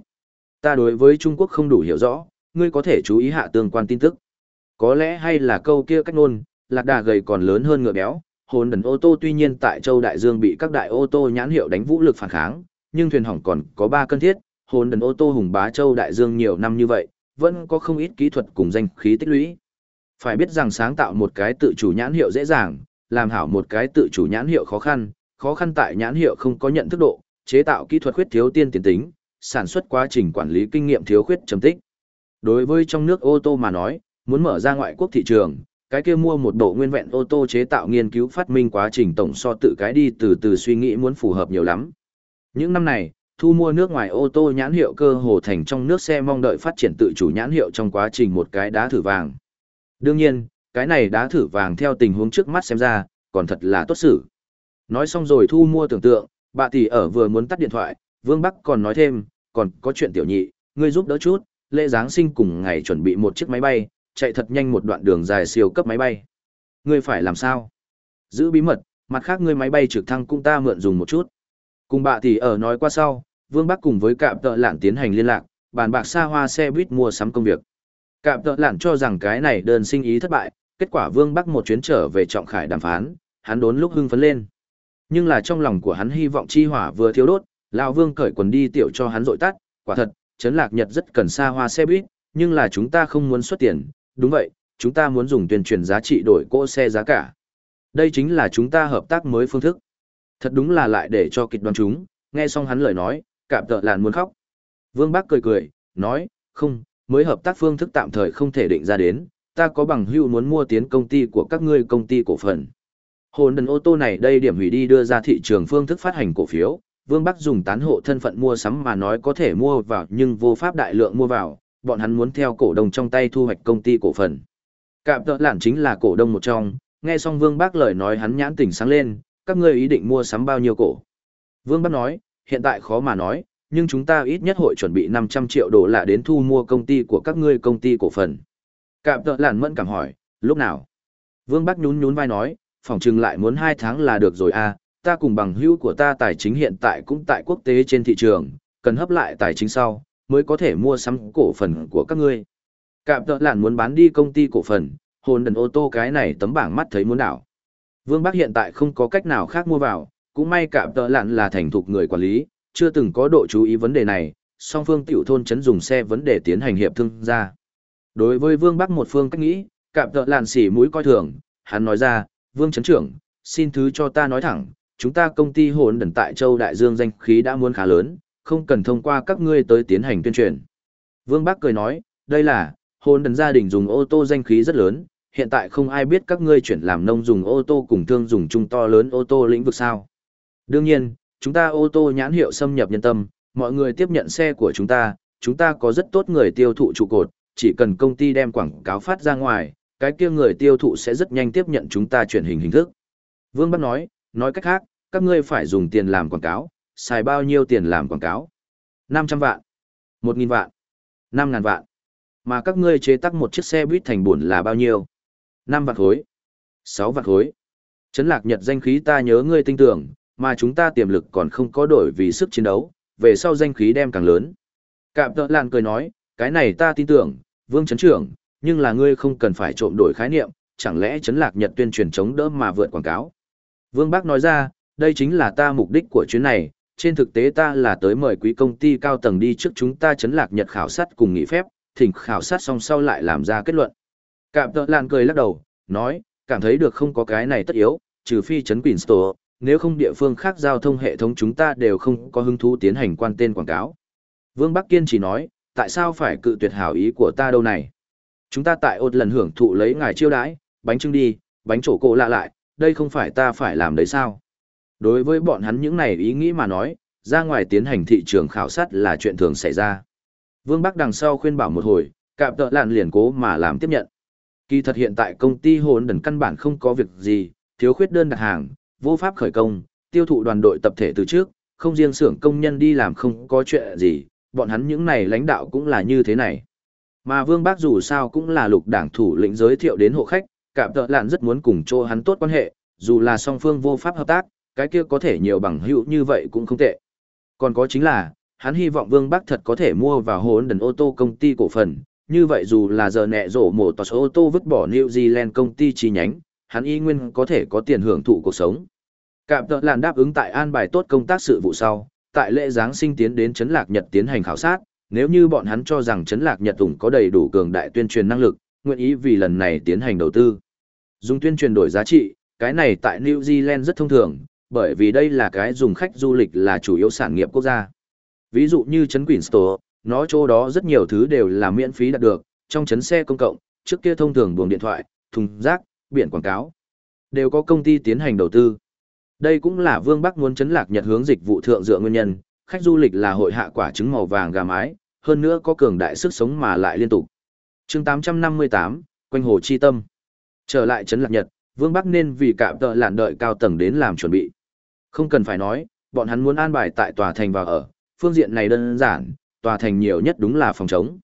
Ta đối với Trung Quốc không đủ hiểu rõ, ngươi có thể chú ý hạ tương quan tin tức. Có lẽ hay là câu kia cách ngôn, lạc đà gầy còn lớn hơn ngựa béo, hồn đần ô tô tuy nhiên tại châu Đại Dương bị các đại ô tô nhãn hiệu đánh vũ lực phản kháng, nhưng thuyền hỏng còn có ba cân thiết, hồn đần ô tô hùng bá châu Đại Dương nhiều năm như vậy, vẫn có không ít kỹ thuật cùng danh khí tích lũy. Phải biết rằng sáng tạo một cái tự chủ nhãn hiệu dễ dàng, làm hảo một cái tự chủ nhãn hiệu khó khăn, khó khăn tại nhãn hiệu không có nhận thức độ, chế tạo kỹ thuật khuyết thiếu tiên tiến tính, sản xuất quá trình quản lý kinh nghiệm thiếu khuyết trầm tích. Đối với trong nước ô tô mà nói, muốn mở ra ngoại quốc thị trường, cái kia mua một bộ nguyên vẹn ô tô chế tạo nghiên cứu phát minh quá trình tổng so tự cái đi từ từ suy nghĩ muốn phù hợp nhiều lắm. Những năm này, thu mua nước ngoài ô tô nhãn hiệu cơ hồ thành trong nước xe mong đợi phát triển tự chủ nhãn hiệu trong quá trình một cái đá thử vàng. Đương nhiên, cái này đá thử vàng theo tình huống trước mắt xem ra, còn thật là tốt xử. Nói xong rồi thu mua tưởng tượng, bà tỷ ở vừa muốn tắt điện thoại, Vương Bắc còn nói thêm, còn có chuyện tiểu nhị, ngươi giúp đỡ chút, lễ Giáng sinh cùng ngày chuẩn bị một chiếc máy bay, chạy thật nhanh một đoạn đường dài siêu cấp máy bay. Ngươi phải làm sao? Giữ bí mật, mặt khác ngươi máy bay trực thăng cũng ta mượn dùng một chút. Cùng bà thì ở nói qua sau, Vương Bắc cùng với cạm tợ lạn tiến hành liên lạc, bàn bạc xa hoa xe buýt mua sắm công việc. Cạm tợ lạn cho rằng cái này đơn sinh ý thất bại, kết quả Vương Bắc một chuyến trở về trọng khải đàm phán, hắn đốn lúc hưng phấn lên. Nhưng là trong lòng của hắn hy vọng chi hỏa vừa thiếu đốt, lão Vương cởi quần đi tiểu cho hắn dội tắt, quả thật, Trấn Lạc Nhật rất cần xa hoa xe buýt, nhưng là chúng ta không muốn xuất tiền, đúng vậy, chúng ta muốn dùng tuyên truyền giá trị đổi cỗ xe giá cả. Đây chính là chúng ta hợp tác mới phương thức. Thật đúng là lại để cho kịch đoán chúng, nghe xong hắn lời nói, cảm tợ làn muốn khóc. Vương Bác cười cười, nói, không, mới hợp tác phương thức tạm thời không thể định ra đến, ta có bằng hữu muốn mua tiến công ty của các ngươi công ty cổ phần. Hồn đần ô tô này đây điểm hủy đi đưa ra thị trường phương thức phát hành cổ phiếu, Vương Bắc dùng tán hộ thân phận mua sắm mà nói có thể mua vào nhưng vô pháp đại lượng mua vào, bọn hắn muốn theo cổ đông trong tay thu hoạch công ty cổ phần. Cạm tợ lản chính là cổ đông một trong, nghe xong Vương bác lời nói hắn nhãn tỉnh sáng lên, các ngươi ý định mua sắm bao nhiêu cổ. Vương bác nói, hiện tại khó mà nói, nhưng chúng ta ít nhất hội chuẩn bị 500 triệu đô la đến thu mua công ty của các ngươi công ty cổ phần. Cạm tợ lản mẫn cảm hỏi, lúc nào? Vương bác nhún nhún vai nói, phòng trừng lại muốn hai tháng là được rồi à, ta cùng bằng hữu của ta tài chính hiện tại cũng tại quốc tế trên thị trường, cần hấp lại tài chính sau, mới có thể mua sắm cổ phần của các ngươi. Cạm tợ lạn muốn bán đi công ty cổ phần, hồn đần ô tô cái này tấm bảng mắt thấy muốn đảo. Vương Bắc hiện tại không có cách nào khác mua vào, cũng may cạm tợ lạn là thành thục người quản lý, chưa từng có độ chú ý vấn đề này, song phương tiểu thôn chấn dùng xe vấn đề tiến hành hiệp thương ra. Đối với Vương Bắc một phương cách nghĩ, cạm tợ lạn xỉ mũi coi thường, hắn nói ra, Vương chấn trưởng, xin thứ cho ta nói thẳng, chúng ta công ty hồn đần tại Châu Đại Dương danh khí đã muốn khá lớn, không cần thông qua các ngươi tới tiến hành tuyên truyền. Vương Bắc cười nói, đây là, hôn đần gia đình dùng ô tô danh khí rất lớn, hiện tại không ai biết các ngươi chuyển làm nông dùng ô tô cùng thương dùng chung to lớn ô tô lĩnh vực sao. Đương nhiên, chúng ta ô tô nhãn hiệu xâm nhập nhân tâm, mọi người tiếp nhận xe của chúng ta, chúng ta có rất tốt người tiêu thụ trụ cột, chỉ cần công ty đem quảng cáo phát ra ngoài, cái kia người tiêu thụ sẽ rất nhanh tiếp nhận chúng ta chuyển hình hình thức. Vương Bắc nói, nói cách khác, các ngươi phải dùng tiền làm quảng cáo, xài bao nhiêu tiền làm quảng cáo? 500 vạn, 1.000 vạn, 5.000 vạn. Mà các ngươi chế tác một chiếc xe buýt thành buồn là bao nhiêu? 5 vạn khối, 6 vạn khối. Trấn lạc nhật danh khí ta nhớ ngươi tinh tưởng, mà chúng ta tiềm lực còn không có đổi vì sức chiến đấu, về sau danh khí đem càng lớn. Cạm tợ lạn cười nói, cái này ta tin tưởng, vương chấn trưởng, nhưng là ngươi không cần phải trộm đổi khái niệm, chẳng lẽ chấn lạc nhật tuyên truyền chống đỡ mà vượt quảng cáo. Vương Bác nói ra, đây chính là ta mục đích của chuyến này, trên thực tế ta là tới mời quý công ty cao tầng đi trước chúng ta chấn lạc nhật khảo sát cùng nghỉ phép, thỉnh khảo sát xong sau lại làm ra kết luận. Cạm tợ làn cười lắc đầu, nói, cảm thấy được không có cái này tất yếu, trừ phi chấn Quỳnh Store, nếu không địa phương khác giao thông hệ thống chúng ta đều không có hứng thú tiến hành quan tên quảng cáo. Vương Bắc Kiên chỉ nói, tại sao phải cự tuyệt hảo ý của ta đâu này? Chúng ta tại ột lần hưởng thụ lấy ngài chiêu đãi, bánh trưng đi, bánh trổ cổ lạ lại, đây không phải ta phải làm đấy sao? Đối với bọn hắn những này ý nghĩ mà nói, ra ngoài tiến hành thị trường khảo sát là chuyện thường xảy ra. Vương Bắc đằng sau khuyên bảo một hồi, cạm tợ lạn liền cố mà làm tiếp nhận. Kỳ thật hiện tại công ty hồn đần căn bản không có việc gì, thiếu khuyết đơn đặt hàng, vô pháp khởi công, tiêu thụ đoàn đội tập thể từ trước, không riêng xưởng công nhân đi làm không có chuyện gì, bọn hắn những này lãnh đạo cũng là như thế này. Mà Vương Bác dù sao cũng là lục đảng thủ lĩnh giới thiệu đến hộ khách, cảm tợ lạn rất muốn cùng cho hắn tốt quan hệ, dù là song phương vô pháp hợp tác, cái kia có thể nhiều bằng hữu như vậy cũng không tệ. Còn có chính là, hắn hy vọng Vương Bắc thật có thể mua vào hốn đần ô tô công ty cổ phần, như vậy dù là giờ nẹ rổ mổ tòa số ô tô vứt bỏ New Zealand công ty chi nhánh, hắn y nguyên có thể có tiền hưởng thụ cuộc sống. Cạm tợ làn đáp ứng tại an bài tốt công tác sự vụ sau, tại lễ Giáng sinh tiến đến Trấn Lạc Nhật tiến hành khảo sát, nếu như bọn hắn cho rằng Trấn Lạc Nhật Tùng có đầy đủ cường đại tuyên truyền năng lực, nguyện ý vì lần này tiến hành đầu tư. Dùng tuyên truyền đổi giá trị, cái này tại New Zealand rất thông thường, bởi vì đây là cái dùng khách du lịch là chủ yếu sản nghiệp quốc gia. Ví dụ như Trấn quỷ Store, nó chỗ đó rất nhiều thứ đều là miễn phí đạt được, trong trấn xe công cộng, trước kia thông thường buồng điện thoại, thùng rác, biển quảng cáo, đều có công ty tiến hành đầu tư. Đây cũng là Vương Bắc muốn chấn lạc Nhật hướng dịch vụ thượng dựa nguyên nhân, khách du lịch là hội hạ quả trứng màu vàng gà mái, hơn nữa có cường đại sức sống mà lại liên tục. chương 858, quanh hồ chi tâm. Trở lại trấn lạc Nhật, Vương Bắc nên vì cạm tợ lạn đợi cao tầng đến làm chuẩn bị. Không cần phải nói, bọn hắn muốn an bài tại tòa thành và ở, phương diện này đơn giản, tòa thành nhiều nhất đúng là phòng chống.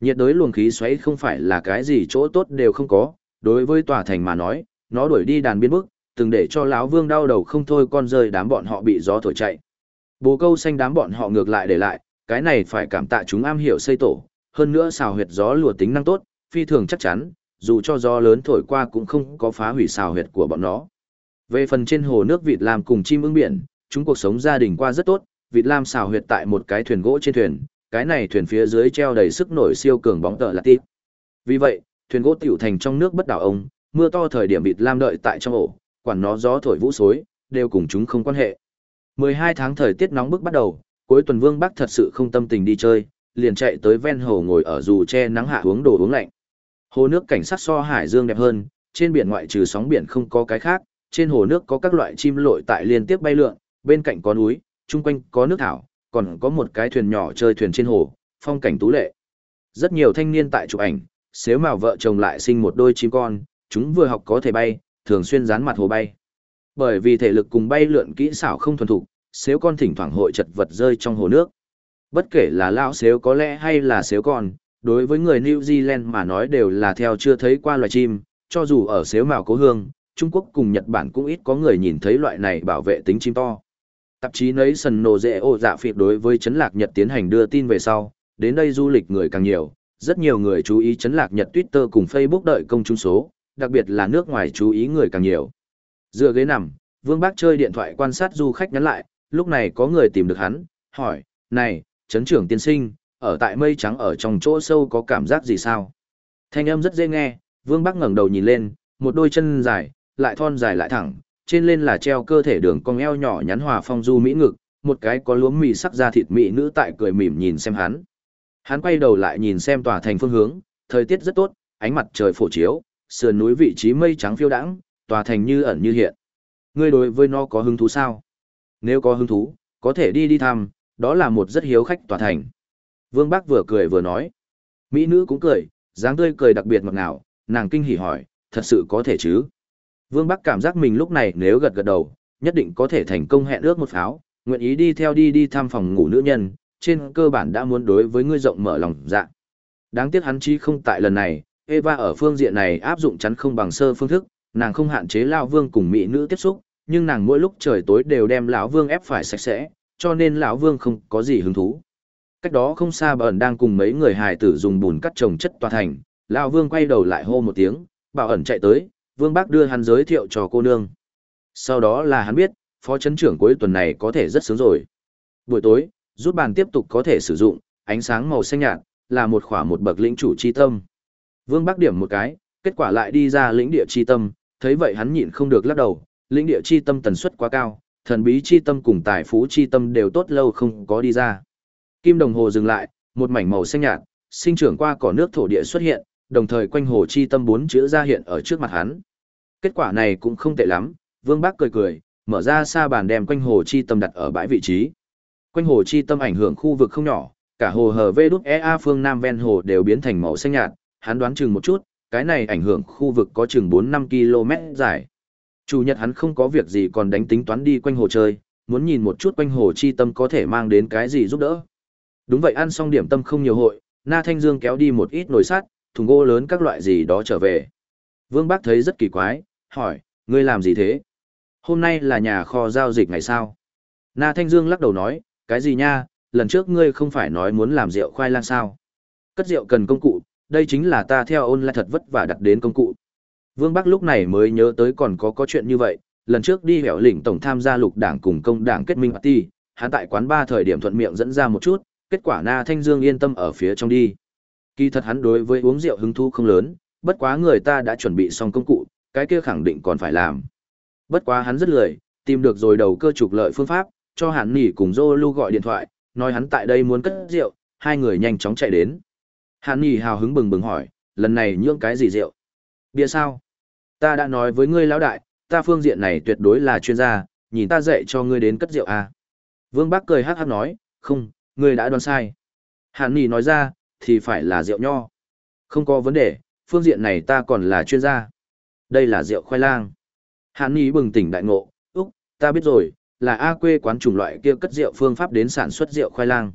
Nhiệt đới luồng khí xoáy không phải là cái gì chỗ tốt đều không có, đối với tòa thành mà nói, nó đuổi đi đàn biên bức, từng để cho lão vương đau đầu không thôi con rơi đám bọn họ bị gió thổi chạy. Bồ câu xanh đám bọn họ ngược lại để lại, cái này phải cảm tạ chúng am hiểu xây tổ, hơn nữa xào huyệt gió lùa tính năng tốt, phi thường chắc chắn, dù cho gió lớn thổi qua cũng không có phá hủy xào huyệt của bọn nó. Về phần trên hồ nước vịt lam cùng chim ưng biển, chúng cuộc sống gia đình qua rất tốt, vịt lam xào huyệt tại một cái thuyền gỗ trên thuyền, cái này thuyền phía dưới treo đầy sức nổi siêu cường bóng tợ là tít. Vì vậy, thuyền gỗ tiểu thành trong nước bất đảo ông, mưa to thời điểm vịt lam đợi tại trong ổ, quản nó gió thổi vũ xối, đều cùng chúng không quan hệ. 12 tháng thời tiết nóng bức bắt đầu, cuối tuần Vương Bắc thật sự không tâm tình đi chơi, liền chạy tới ven hồ ngồi ở dù che nắng hạ uống đồ uống lạnh. Hồ nước cảnh sát so hải dương đẹp hơn, trên biển ngoại trừ sóng biển không có cái khác, trên hồ nước có các loại chim lội tại liên tiếp bay lượn, bên cạnh có núi, chung quanh có nước thảo, còn có một cái thuyền nhỏ chơi thuyền trên hồ, phong cảnh tú lệ. Rất nhiều thanh niên tại chụp ảnh, xếu mào vợ chồng lại sinh một đôi chim con, chúng vừa học có thể bay, thường xuyên dán mặt hồ bay. Bởi vì thể lực cùng bay lượn kỹ xảo không thuần thục, xếu con thỉnh thoảng hội chật vật rơi trong hồ nước. Bất kể là lão xếu có lẽ hay là xếu con, đối với người New Zealand mà nói đều là theo chưa thấy qua loài chim, cho dù ở xếu mào cố hương, Trung Quốc cùng Nhật Bản cũng ít có người nhìn thấy loại này bảo vệ tính chim to. Tạp chí nấy sần nổ dễ ô dạ phiệt đối với chấn lạc Nhật tiến hành đưa tin về sau, đến đây du lịch người càng nhiều, rất nhiều người chú ý chấn lạc Nhật Twitter cùng Facebook đợi công chúng số, đặc biệt là nước ngoài chú ý người càng nhiều. Dựa ghế nằm, Vương Bác chơi điện thoại quan sát du khách nhắn lại, lúc này có người tìm được hắn, hỏi, này, chấn trưởng tiên sinh, ở tại mây trắng ở trong chỗ sâu có cảm giác gì sao? Thanh âm rất dễ nghe, Vương Bác ngẩng đầu nhìn lên, một đôi chân dài, lại thon dài lại thẳng, trên lên là treo cơ thể đường cong eo nhỏ nhắn hòa phong du mỹ ngực, một cái có lúa mì sắc da thịt mỹ nữ tại cười mỉm nhìn xem hắn. Hắn quay đầu lại nhìn xem tòa thành phương hướng, thời tiết rất tốt, ánh mặt trời phổ chiếu, sườn núi vị trí mây trắng phiêu đãng, tòa thành như ẩn như hiện. Ngươi đối với nó có hứng thú sao? Nếu có hứng thú, có thể đi đi thăm, đó là một rất hiếu khách tòa thành. Vương Bác vừa cười vừa nói. Mỹ nữ cũng cười, dáng tươi cười đặc biệt ngọt ngào, nàng kinh hỉ hỏi, thật sự có thể chứ? Vương Bắc cảm giác mình lúc này nếu gật gật đầu, nhất định có thể thành công hẹn ước một pháo, nguyện ý đi theo đi đi thăm phòng ngủ nữ nhân, trên cơ bản đã muốn đối với ngươi rộng mở lòng dạ. Đáng tiếc hắn chí không tại lần này, Eva ở phương diện này áp dụng chắn không bằng sơ phương thức, nàng không hạn chế lão vương cùng mỹ nữ tiếp xúc, nhưng nàng mỗi lúc trời tối đều đem lão vương ép phải sạch sẽ, cho nên lão vương không có gì hứng thú. Cách đó không xa bẩn đang cùng mấy người hài tử dùng bùn cắt trồng chất tòa thành, lão vương quay đầu lại hô một tiếng, bảo ẩn chạy tới, vương bác đưa hắn giới thiệu cho cô nương. Sau đó là hắn biết, phó chấn trưởng cuối tuần này có thể rất sướng rồi. Buổi tối, rút bàn tiếp tục có thể sử dụng, ánh sáng màu xanh nhạt, là một khỏa một bậc lĩnh chủ chi tâm. Vương Bắc điểm một cái, kết quả lại đi ra lĩnh địa chi tâm, thấy vậy hắn nhịn không được lắc đầu, lĩnh địa chi tâm tần suất quá cao, thần bí chi tâm cùng tài phú chi tâm đều tốt lâu không có đi ra. Kim đồng hồ dừng lại, một mảnh màu xanh nhạt, sinh trưởng qua cỏ nước thổ địa xuất hiện, đồng thời quanh hồ chi tâm bốn chữ ra hiện ở trước mặt hắn. Kết quả này cũng không tệ lắm, Vương Bác cười cười, mở ra xa bàn đem quanh hồ chi tâm đặt ở bãi vị trí. Quanh hồ chi tâm ảnh hưởng khu vực không nhỏ, cả hồ hở vê đúc EA phương Nam ven hồ đều biến thành màu xanh nhạt, hắn đoán chừng một chút, cái này ảnh hưởng khu vực có chừng 4-5 km dài. Chủ nhật hắn không có việc gì còn đánh tính toán đi quanh hồ chơi, muốn nhìn một chút quanh hồ chi tâm có thể mang đến cái gì giúp đỡ. Đúng vậy ăn xong điểm tâm không nhiều hội, Na Thanh Dương kéo đi một ít nồi sắt, thùng gỗ lớn các loại gì đó trở về. Vương Bác thấy rất kỳ quái, hỏi, ngươi làm gì thế? Hôm nay là nhà kho giao dịch ngày sao? Na Thanh Dương lắc đầu nói, cái gì nha, lần trước ngươi không phải nói muốn làm rượu khoai lang sao? Cất rượu cần công cụ, đây chính là ta theo ôn lại thật vất vả đặt đến công cụ. Vương Bắc lúc này mới nhớ tới còn có có chuyện như vậy, lần trước đi hẻo lĩnh tổng tham gia lục đảng cùng công đảng kết minh party, hắn tại quán ba thời điểm thuận miệng dẫn ra một chút, kết quả Na Thanh Dương yên tâm ở phía trong đi. Kỳ thật hắn đối với uống rượu hứng thú không lớn, bất quá người ta đã chuẩn bị xong công cụ, cái kia khẳng định còn phải làm. Bất quá hắn rất lười, tìm được rồi đầu cơ trục lợi phương pháp, cho hắn nỉ cùng Zolu gọi điện thoại, nói hắn tại đây muốn cất rượu, hai người nhanh chóng chạy đến. Hắn nỉ hào hứng bừng bừng hỏi, lần này nhượng cái gì rượu? Bia sao? Ta đã nói với ngươi lão đại, ta phương diện này tuyệt đối là chuyên gia, nhìn ta dạy cho ngươi đến cất rượu à. Vương Bắc cười hát hát nói, không, ngươi đã đoán sai. Hàn Nhi nói ra, thì phải là rượu nho. Không có vấn đề, phương diện này ta còn là chuyên gia. Đây là rượu khoai lang. Hàn Nhi bừng tỉnh đại ngộ, Úc, ta biết rồi, là A quê quán chủng loại kia cất rượu phương pháp đến sản xuất rượu khoai lang.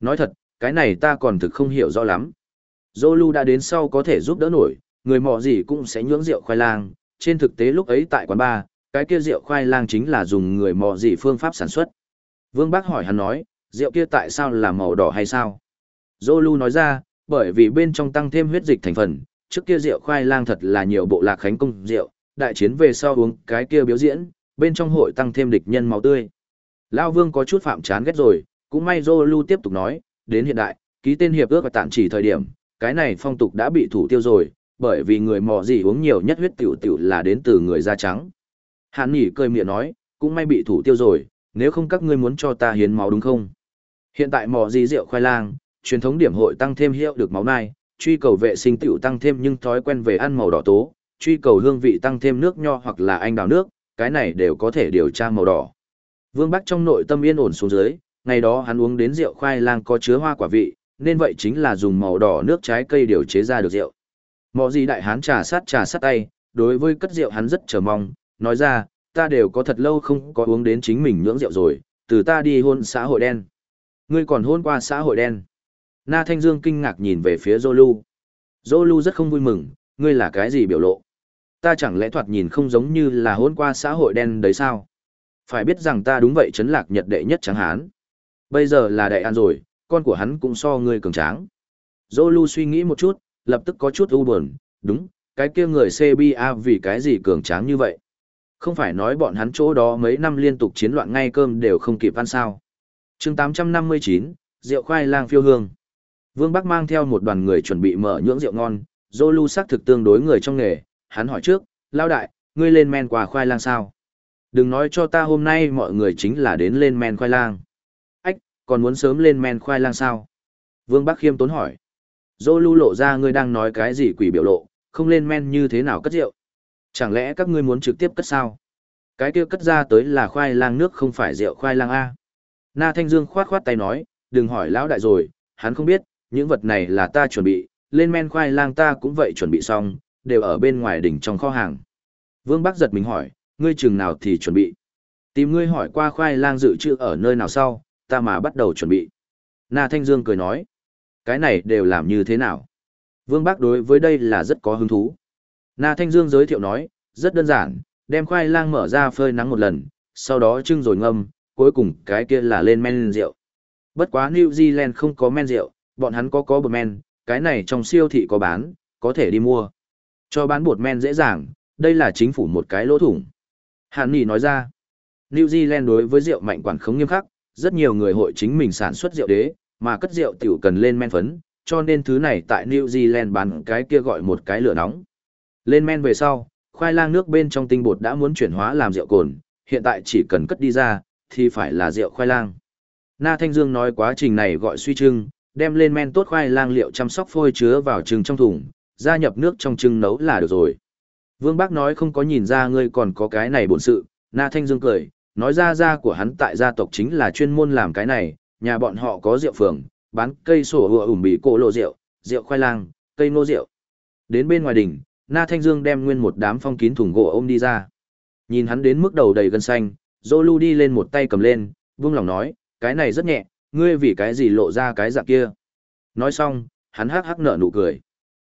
Nói thật, cái này ta còn thực không hiểu rõ lắm. Zolu đã đến sau có thể giúp đỡ nổi, người mò gì cũng sẽ nhưỡng rượu khoai lang. Trên thực tế lúc ấy tại quán bar, cái kia rượu khoai lang chính là dùng người mò gì phương pháp sản xuất. Vương Bác hỏi hắn nói, rượu kia tại sao là màu đỏ hay sao? Zolu nói ra, bởi vì bên trong tăng thêm huyết dịch thành phần, trước kia rượu khoai lang thật là nhiều bộ lạc khánh công rượu, đại chiến về sau uống cái kia biểu diễn, bên trong hội tăng thêm địch nhân máu tươi. Lao Vương có chút phạm chán ghét rồi, cũng may Zolu tiếp tục nói, đến hiện đại, ký tên hiệp ước và tạm chỉ thời điểm, cái này phong tục đã bị thủ tiêu rồi, bởi vì người mò gì uống nhiều nhất huyết tiểu tiểu là đến từ người da trắng. Hàn Nhỉ cười miệng nói, cũng may bị thủ tiêu rồi, nếu không các ngươi muốn cho ta hiến máu đúng không? Hiện tại mò gì rượu khoai lang, truyền thống điểm hội tăng thêm hiệu được máu nai, truy cầu vệ sinh tiểu tăng thêm nhưng thói quen về ăn màu đỏ tố, truy cầu hương vị tăng thêm nước nho hoặc là anh đào nước, cái này đều có thể điều tra màu đỏ. Vương Bắc trong nội tâm yên ổn xuống dưới, ngày đó hắn uống đến rượu khoai lang có chứa hoa quả vị, nên vậy chính là dùng màu đỏ nước trái cây điều chế ra được rượu. Mọ gì đại hán trà sát trà sát tay, đối với cất rượu hắn rất chờ mong, nói ra, ta đều có thật lâu không có uống đến chính mình nhưỡng rượu rồi, từ ta đi hôn xã hội đen. Ngươi còn hôn qua xã hội đen. Na Thanh Dương kinh ngạc nhìn về phía Zolu. Zolu rất không vui mừng, ngươi là cái gì biểu lộ? Ta chẳng lẽ thoạt nhìn không giống như là hôn qua xã hội đen đấy sao? Phải biết rằng ta đúng vậy chấn lạc nhật đệ nhất Tráng hán. Bây giờ là đại an rồi, con của hắn cũng so ngươi cường tráng. Zolu suy nghĩ một chút, lập tức có chút u buồn, đúng, cái kia người CBA vì cái gì cường tráng như vậy? Không phải nói bọn hắn chỗ đó mấy năm liên tục chiến loạn ngay cơm đều không kịp ăn sao. chương 859, rượu khoai lang phiêu hương. Vương Bắc mang theo một đoàn người chuẩn bị mở nhưỡng rượu ngon, Zolu xác thực tương đối người trong nghề, hắn hỏi trước, lao đại, ngươi lên men quà khoai lang sao? Đừng nói cho ta hôm nay mọi người chính là đến lên men khoai lang. Ách, còn muốn sớm lên men khoai lang sao? Vương Bắc khiêm tốn hỏi. Zolu lộ ra ngươi đang nói cái gì quỷ biểu lộ, không lên men như thế nào cất rượu? Chẳng lẽ các ngươi muốn trực tiếp cất sao? Cái kia cất ra tới là khoai lang nước không phải rượu khoai lang A. Na Thanh Dương khoát khoát tay nói, đừng hỏi lão đại rồi, hắn không biết, những vật này là ta chuẩn bị, lên men khoai lang ta cũng vậy chuẩn bị xong, đều ở bên ngoài đỉnh trong kho hàng. Vương Bắc giật mình hỏi, ngươi chừng nào thì chuẩn bị? Tìm ngươi hỏi qua khoai lang dự trữ ở nơi nào sau, ta mà bắt đầu chuẩn bị. Na Thanh Dương cười nói, cái này đều làm như thế nào? Vương Bắc đối với đây là rất có hứng thú. Na Thanh Dương giới thiệu nói, rất đơn giản, đem khoai lang mở ra phơi nắng một lần, sau đó trưng rồi ngâm, cuối cùng cái kia là lên men rượu. Bất quá New Zealand không có men rượu, bọn hắn có có bột men, cái này trong siêu thị có bán, có thể đi mua. Cho bán bột men dễ dàng, đây là chính phủ một cái lỗ thủng. Hàn Nghị nói ra, New Zealand đối với rượu mạnh quản khống nghiêm khắc, rất nhiều người hội chính mình sản xuất rượu đế, mà cất rượu tiểu cần lên men phấn, cho nên thứ này tại New Zealand bán cái kia gọi một cái lửa nóng. Lên men về sau, khoai lang nước bên trong tinh bột đã muốn chuyển hóa làm rượu cồn, hiện tại chỉ cần cất đi ra, thì phải là rượu khoai lang. Na Thanh Dương nói quá trình này gọi suy trưng, đem lên men tốt khoai lang liệu chăm sóc phôi chứa vào trứng trong thùng, gia nhập nước trong trứng nấu là được rồi. Vương Bác nói không có nhìn ra ngươi còn có cái này bổn sự, Na Thanh Dương cười, nói ra ra của hắn tại gia tộc chính là chuyên môn làm cái này, nhà bọn họ có rượu phường, bán cây sổ hùa ủng bị cổ lộ rượu, rượu khoai lang, cây nô rượu. Đến bên ngoài đỉnh, Na Thanh Dương đem nguyên một đám phong kín thùng gỗ ôm đi ra. Nhìn hắn đến mức đầu đầy gân xanh, Zolu đi lên một tay cầm lên, vương lòng nói, cái này rất nhẹ, ngươi vì cái gì lộ ra cái dạng kia. Nói xong, hắn hắc hắc nở nụ cười.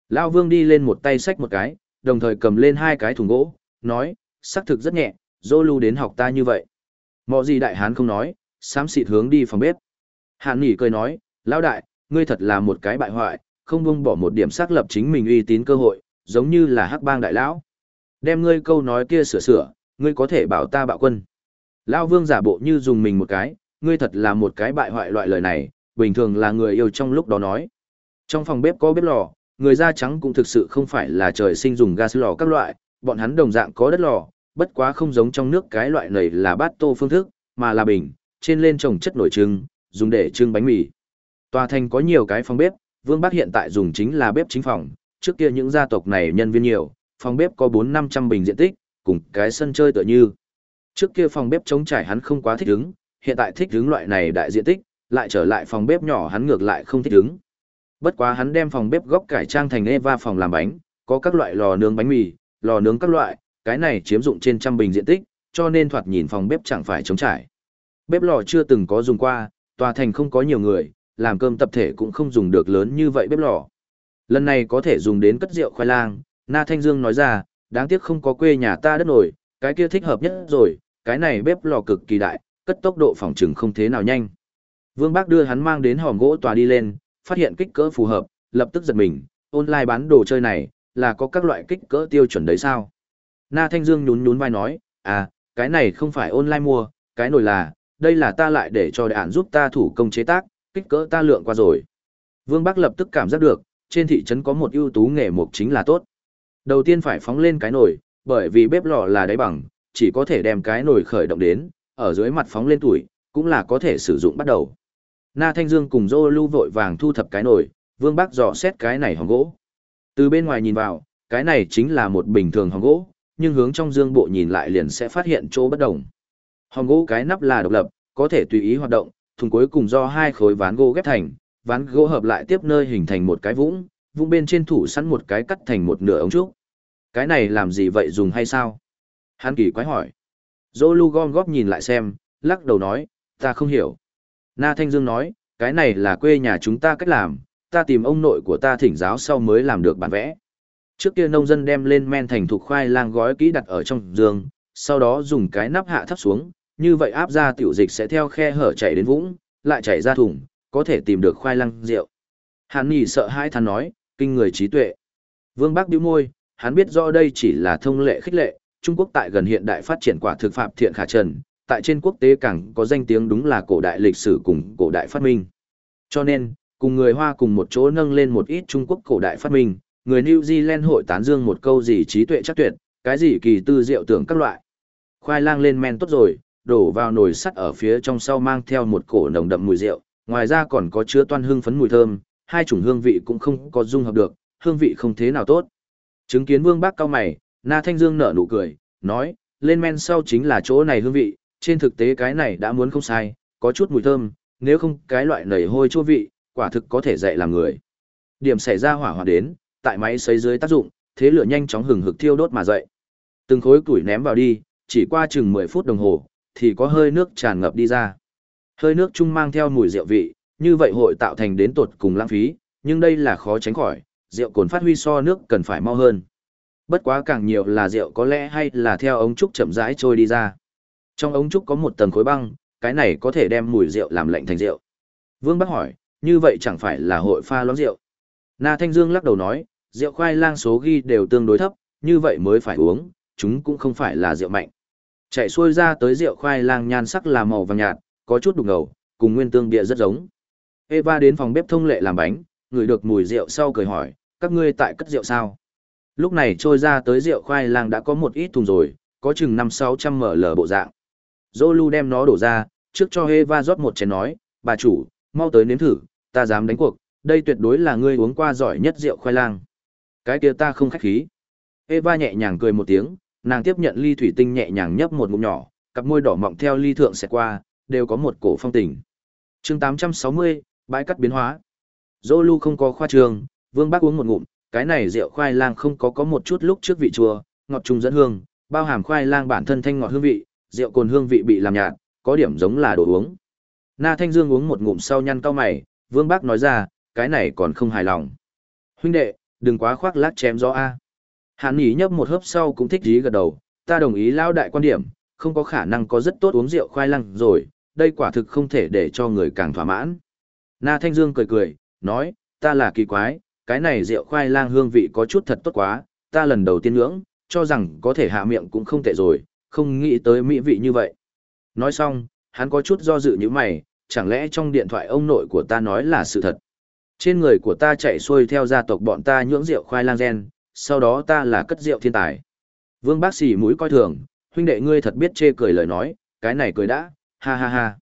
Lão Vương đi lên một tay xách một cái, đồng thời cầm lên hai cái thùng gỗ, nói, xác thực rất nhẹ, Zolu đến học ta như vậy. Mọi gì đại hán không nói, xám xịt hướng đi phòng bếp. Hàn nghỉ cười nói, lão đại, ngươi thật là một cái bại hoại, không buông bỏ một điểm xác lập chính mình uy tín cơ hội, giống như là hắc bang đại lão. Đem ngươi câu nói kia sửa sửa, ngươi có thể bảo ta bạo quân. Lão Vương giả bộ như dùng mình một cái, ngươi thật là một cái bại hoại loại lời này, bình thường là người yêu trong lúc đó nói. Trong phòng bếp có bếp lò, người da trắng cũng thực sự không phải là trời sinh dùng gas lò các loại, bọn hắn đồng dạng có đất lò, bất quá không giống trong nước cái loại này là bát tô phương thức, mà là bình, trên lên trồng chất nổi trưng, dùng để trưng bánh mì. Tòa thành có nhiều cái phòng bếp, Vương Bắc hiện tại dùng chính là bếp chính phòng, trước kia những gia tộc này nhân viên nhiều, phòng bếp có 4-500 bình diện tích, cùng cái sân chơi tựa như. Trước kia phòng bếp trống trải hắn không quá thích ứng, hiện tại thích ứng loại này đại diện tích, lại trở lại phòng bếp nhỏ hắn ngược lại không thích hứng. Bất quá hắn đem phòng bếp góc cải trang thành Eva phòng làm bánh, có các loại lò nướng bánh mì, lò nướng các loại, cái này chiếm dụng trên trăm bình diện tích, cho nên thoạt nhìn phòng bếp chẳng phải trống trải. Bếp lò chưa từng có dùng qua, tòa thành không có nhiều người, làm cơm tập thể cũng không dùng được lớn như vậy bếp lò. Lần này có thể dùng đến cất rượu khoai lang, Na Thanh Dương nói ra, đáng tiếc không có quê nhà ta đất nổi, cái kia thích hợp nhất rồi, cái này bếp lò cực kỳ đại, cất tốc độ phòng trừng không thế nào nhanh. Vương Bác đưa hắn mang đến hòm gỗ tòa đi lên, phát hiện kích cỡ phù hợp, lập tức giật mình, online bán đồ chơi này, là có các loại kích cỡ tiêu chuẩn đấy sao? Na Thanh Dương nhún nhún vai nói, à, cái này không phải online mua, cái nồi là, đây là ta lại để cho đại giúp ta thủ công chế tác, kích cỡ ta lượng qua rồi. Vương Bắc lập tức cảm giác được, trên thị trấn có một ưu tú nghề mộc chính là tốt. Đầu tiên phải phóng lên cái nồi, bởi vì bếp lò là đáy bằng, chỉ có thể đem cái nồi khởi động đến, ở dưới mặt phóng lên tuổi, cũng là có thể sử dụng bắt đầu. Na Thanh Dương cùng Dô Lưu vội vàng thu thập cái nồi, Vương Bắc dò xét cái này hòm gỗ. Từ bên ngoài nhìn vào, cái này chính là một bình thường hòm gỗ, nhưng hướng trong dương bộ nhìn lại liền sẽ phát hiện chỗ bất đồng. Hòm gỗ cái nắp là độc lập, có thể tùy ý hoạt động, thùng cuối cùng do hai khối ván gỗ ghép thành, ván gỗ hợp lại tiếp nơi hình thành một cái vũng, vũng bên trên thủ sẵn một cái cắt thành một nửa ống trúc. Cái này làm gì vậy dùng hay sao? Hắn kỳ quái hỏi. Dô Lu gom góp nhìn lại xem, lắc đầu nói, ta không hiểu. Na Thanh Dương nói, cái này là quê nhà chúng ta cách làm, ta tìm ông nội của ta thỉnh giáo sau mới làm được bản vẽ. Trước kia nông dân đem lên men thành thục khoai lang gói kỹ đặt ở trong giường, sau đó dùng cái nắp hạ thấp xuống, như vậy áp ra tiểu dịch sẽ theo khe hở chảy đến vũng, lại chảy ra thùng, có thể tìm được khoai lang rượu. Hàn Nghị sợ hai than nói, kinh người trí tuệ. Vương Bắc bĩu môi, hắn biết rõ đây chỉ là thông lệ khích lệ, Trung Quốc tại gần hiện đại phát triển quả thực phạm thiện khả trần, tại trên quốc tế càng có danh tiếng đúng là cổ đại lịch sử cùng cổ đại phát minh. Cho nên, cùng người Hoa cùng một chỗ nâng lên một ít Trung Quốc cổ đại phát minh, người New Zealand hội tán dương một câu gì trí tuệ chắc tuyệt, cái gì kỳ tư diệu tưởng các loại. Khoai lang lên men tốt rồi, đổ vào nồi sắt ở phía trong sau mang theo một cổ nồng đậm mùi rượu, ngoài ra còn có chứa toan hương phấn mùi thơm, hai chủng hương vị cũng không có dung hợp được, hương vị không thế nào tốt. Chứng kiến Vương Bác cao mày, Na Thanh Dương nở nụ cười, nói, lên men sau chính là chỗ này hương vị, trên thực tế cái này đã muốn không sai, có chút mùi thơm, nếu không cái loại nảy hôi chua vị, quả thực có thể dạy làm người. Điểm xảy ra hỏa hoạn đến, tại máy sấy dưới tác dụng, thế lửa nhanh chóng hừng hực thiêu đốt mà dậy. Từng khối củi ném vào đi, chỉ qua chừng 10 phút đồng hồ, thì có hơi nước tràn ngập đi ra. Hơi nước chung mang theo mùi rượu vị, như vậy hội tạo thành đến tột cùng lãng phí, nhưng đây là khó tránh khỏi, rượu cồn phát huy so nước cần phải mau hơn. Bất quá càng nhiều là rượu có lẽ hay là theo ống trúc chậm rãi trôi đi ra. Trong ống trúc có một tầng khối băng, cái này có thể đem mùi rượu làm lạnh thành rượu. Vương Bắc hỏi, như vậy chẳng phải là hội pha loãng rượu. Na Thanh Dương lắc đầu nói, rượu khoai lang số ghi đều tương đối thấp, như vậy mới phải uống, chúng cũng không phải là rượu mạnh. Chạy xuôi ra tới rượu khoai lang nhan sắc là màu vàng nhạt, có chút đục ngầu, cùng nguyên tương bia rất giống. Eva đến phòng bếp thông lệ làm bánh, ngửi được mùi rượu sau cười hỏi, các ngươi tại cất rượu sao? Lúc này trôi ra tới rượu khoai lang đã có một ít thùng rồi, có chừng 5-600 ml bộ dạng. Zolu đem nó đổ ra, trước cho Eva rót một chén nói, bà chủ, mau tới nếm thử, ta dám đánh cuộc, đây tuyệt đối là ngươi uống qua giỏi nhất rượu khoai lang. Cái kia ta không khách khí. Eva nhẹ nhàng cười một tiếng, nàng tiếp nhận ly thủy tinh nhẹ nhàng nhấp một ngụm nhỏ, cặp môi đỏ mọng theo ly thượng sẽ qua, đều có một cổ phong tình. chương 860, bãi cắt biến hóa. Zolu không có khoa trường, Vương Bác uống một ngụm, cái này rượu khoai lang không có có một chút lúc trước vị chua, ngọt trùng dẫn hương, bao hàm khoai lang bản thân thanh ngọt hương vị, rượu cồn hương vị bị làm nhạt, có điểm giống là đồ uống. Na Thanh Dương uống một ngụm sau nhăn cao mày, Vương Bác nói ra, cái này còn không hài lòng. Huynh đệ, đừng quá khoác lác chém gió a. Hàn Nghị nhấp một hớp sau cũng thích ý gật đầu, ta đồng ý lao đại quan điểm, không có khả năng có rất tốt uống rượu khoai lang rồi, đây quả thực không thể để cho người càng thỏa mãn. Na Thanh Dương cười cười, nói, ta là kỳ quái, cái này rượu khoai lang hương vị có chút thật tốt quá, ta lần đầu tiên ngưỡng, cho rằng có thể hạ miệng cũng không tệ rồi, không nghĩ tới mỹ vị như vậy. Nói xong, hắn có chút do dự như mày, chẳng lẽ trong điện thoại ông nội của ta nói là sự thật. Trên người của ta chạy xuôi theo gia tộc bọn ta nhưỡng rượu khoai lang gen, sau đó ta là cất rượu thiên tài. Vương bác sĩ mũi coi thường, huynh đệ ngươi thật biết chê cười lời nói, cái này cười đã, ha ha ha.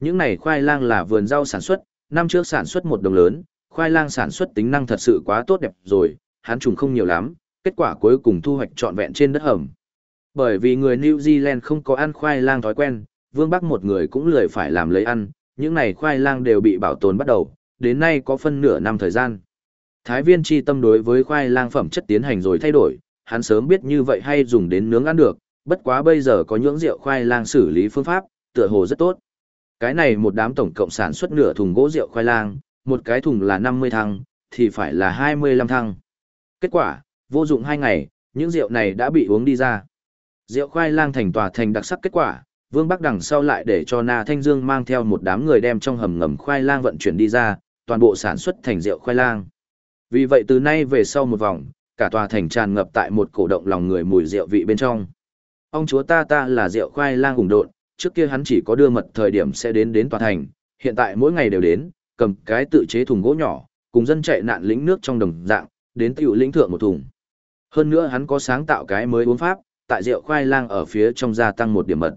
Những này khoai lang là vườn rau sản xuất, năm trước sản xuất một đồng lớn, khoai lang sản xuất tính năng thật sự quá tốt đẹp rồi, hắn trùng không nhiều lắm, kết quả cuối cùng thu hoạch trọn vẹn trên đất hầm. Bởi vì người New Zealand không có ăn khoai lang thói quen, Vương Bắc một người cũng lười phải làm lấy ăn, những này khoai lang đều bị bảo tồn bắt đầu, đến nay có phân nửa năm thời gian. Thái viên chi tâm đối với khoai lang phẩm chất tiến hành rồi thay đổi, hắn sớm biết như vậy hay dùng đến nướng ăn được, bất quá bây giờ có nhưỡng rượu khoai lang xử lý phương pháp, tựa hồ rất tốt. Cái này một đám tổng cộng sản xuất nửa thùng gỗ rượu khoai lang, một cái thùng là 50 thăng, thì phải là 25 thăng. Kết quả, vô dụng hai ngày, những rượu này đã bị uống đi ra. Rượu khoai lang thành tòa thành đặc sắc kết quả, Vương Bắc đằng sau lại để cho Na Thanh Dương mang theo một đám người đem trong hầm ngầm khoai lang vận chuyển đi ra, toàn bộ sản xuất thành rượu khoai lang. Vì vậy từ nay về sau một vòng, cả tòa thành tràn ngập tại một cổ động lòng người mùi rượu vị bên trong. Ông chúa ta ta là rượu khoai lang hùng độn, trước kia hắn chỉ có đưa mật thời điểm sẽ đến đến tòa thành, hiện tại mỗi ngày đều đến, cầm cái tự chế thùng gỗ nhỏ, cùng dân chạy nạn lĩnh nước trong đồng dạng, đến tiểu lĩnh thượng một thùng. Hơn nữa hắn có sáng tạo cái mới uống pháp, tại rượu khoai lang ở phía trong gia tăng một điểm mật.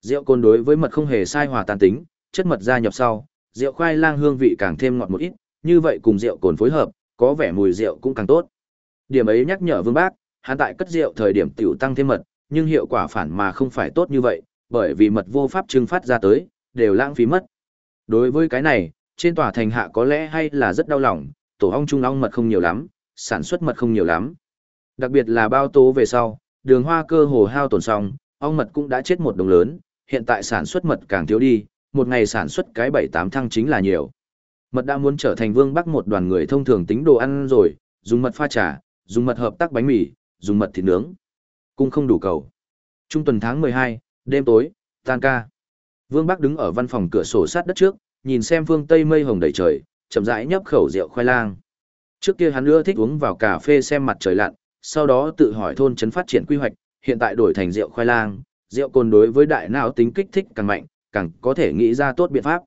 Rượu côn đối với mật không hề sai hòa tan tính, chất mật gia nhập sau, rượu khoai lang hương vị càng thêm ngọt một ít, như vậy cùng rượu cồn phối hợp, có vẻ mùi rượu cũng càng tốt. Điểm ấy nhắc nhở Vương Bác, hắn tại cất rượu thời điểm tiểu tăng thêm mật, nhưng hiệu quả phản mà không phải tốt như vậy, bởi vì mật vô pháp trưng phát ra tới, đều lãng phí mất. Đối với cái này, trên tòa thành hạ có lẽ hay là rất đau lòng, tổ ong trung ong mật không nhiều lắm, sản xuất mật không nhiều lắm. Đặc biệt là bao tố về sau, đường hoa cơ hồ hao tổn xong, ong mật cũng đã chết một đồng lớn, hiện tại sản xuất mật càng thiếu đi, một ngày sản xuất cái bảy tám thăng chính là nhiều. Mật đã muốn trở thành vương bắc một đoàn người thông thường tính đồ ăn rồi, dùng mật pha trà, dùng mật hợp tác bánh mì, dùng mật thịt nướng. Cũng không đủ cầu. Trung tuần tháng 12, đêm tối, tan ca. Vương Bắc đứng ở văn phòng cửa sổ sát đất trước, nhìn xem phương Tây mây hồng đầy trời, chậm rãi nhấp khẩu rượu khoai lang. Trước kia hắn ưa thích uống vào cà phê xem mặt trời lặn, sau đó tự hỏi thôn trấn phát triển quy hoạch, hiện tại đổi thành rượu khoai lang, rượu cồn đối với đại não tính kích thích càng mạnh, càng có thể nghĩ ra tốt biện pháp.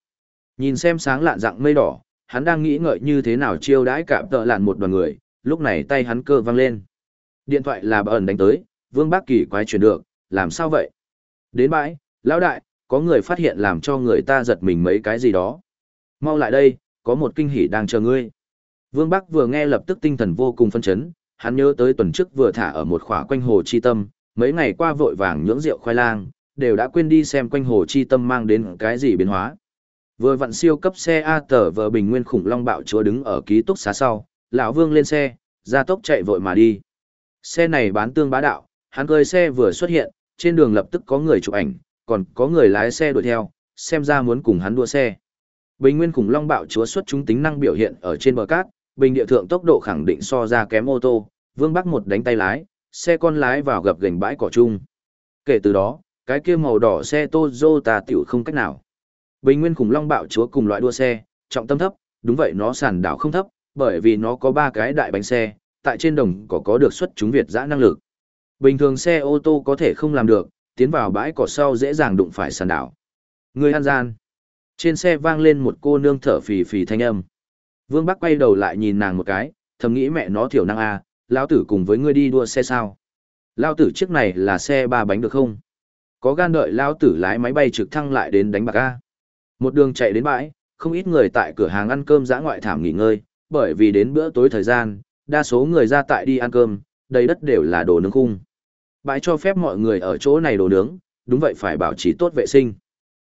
Nhìn xem sáng lạn dạng mây đỏ, hắn đang nghĩ ngợi như thế nào chiêu đãi cả tợ lạn một đoàn người, lúc này tay hắn cơ văng lên. Điện thoại là bà ẩn đánh tới, Vương Bác Kỳ quái chuyển được, làm sao vậy? Đến bãi, lão đại, có người phát hiện làm cho người ta giật mình mấy cái gì đó. Mau lại đây, có một kinh hỉ đang chờ ngươi. Vương Bắc vừa nghe lập tức tinh thần vô cùng phân chấn, hắn nhớ tới tuần trước vừa thả ở một khỏa quanh hồ chi tâm, mấy ngày qua vội vàng nhưỡng rượu khoai lang, đều đã quên đi xem quanh hồ chi tâm mang đến cái gì biến hóa. Vừa vặn siêu cấp xe A tờ vờ bình nguyên khủng long bạo chúa đứng ở ký túc xá sau, lão Vương lên xe, ra tốc chạy vội mà đi. Xe này bán tương bá đạo, hắn cơi xe vừa xuất hiện, trên đường lập tức có người chụp ảnh, còn có người lái xe đuổi theo, xem ra muốn cùng hắn đua xe. Bình nguyên khủng long bạo chúa xuất chúng tính năng biểu hiện ở trên bờ cát, bình địa thượng tốc độ khẳng định so ra kém ô tô, Vương Bắc một đánh tay lái, xe con lái vào gập gành bãi cỏ chung. Kể từ đó, cái kia màu đỏ xe Toyota tiểu không cách nào. Bình nguyên khủng long bạo chúa cùng loại đua xe, trọng tâm thấp, đúng vậy nó sàn đảo không thấp, bởi vì nó có ba cái đại bánh xe, tại trên đồng có có được xuất chúng Việt dã năng lực. Bình thường xe ô tô có thể không làm được, tiến vào bãi cỏ sau dễ dàng đụng phải sàn đảo. Người an gian. Trên xe vang lên một cô nương thở phì phì thanh âm. Vương Bắc quay đầu lại nhìn nàng một cái, thầm nghĩ mẹ nó thiểu năng a, à, lão tử cùng với ngươi đi đua xe sao? Lão tử chiếc này là xe ba bánh được không? Có gan đợi lão tử lái máy bay trực thăng lại đến đánh bạc a. Một đường chạy đến bãi, không ít người tại cửa hàng ăn cơm giã ngoại thảm nghỉ ngơi, bởi vì đến bữa tối thời gian, đa số người ra tại đi ăn cơm, đầy đất đều là đồ nướng khung. Bãi cho phép mọi người ở chỗ này đồ nướng, đúng vậy phải bảo trì tốt vệ sinh.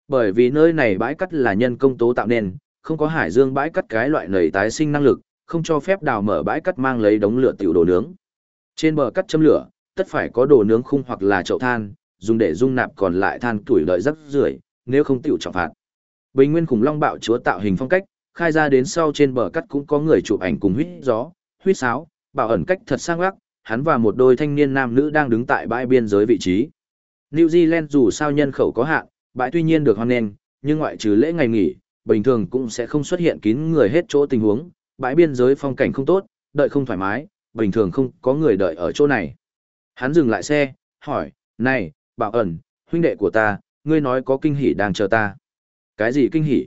Bởi vì nơi này bãi cắt là nhân công tố tạo nên, không có hải dương bãi cắt cái loại nầy tái sinh năng lực, không cho phép đào mở bãi cắt mang lấy đống lửa tiểu đồ nướng. Trên bờ cắt châm lửa, tất phải có đồ nướng khung hoặc là chậu than, dùng để dung nạp còn lại than tuổi đợi rất rưởi, nếu không tiểu trọng phạt. Bình nguyên khủng long bạo chúa tạo hình phong cách, khai ra đến sau trên bờ cắt cũng có người chụp ảnh cùng huýt gió, huýt sáo, bảo ẩn cách thật sang gác, hắn và một đôi thanh niên nam nữ đang đứng tại bãi biên giới vị trí. New Zealand dù sao nhân khẩu có hạn, bãi tuy nhiên được hoan nghênh, nhưng ngoại trừ lễ ngày nghỉ, bình thường cũng sẽ không xuất hiện kín người hết chỗ tình huống, bãi biên giới phong cảnh không tốt, đợi không thoải mái, bình thường không có người đợi ở chỗ này. Hắn dừng lại xe, hỏi, này, bảo ẩn, huynh đệ của ta, ngươi nói có kinh hỉ đang chờ ta. Cái gì kinh hỉ?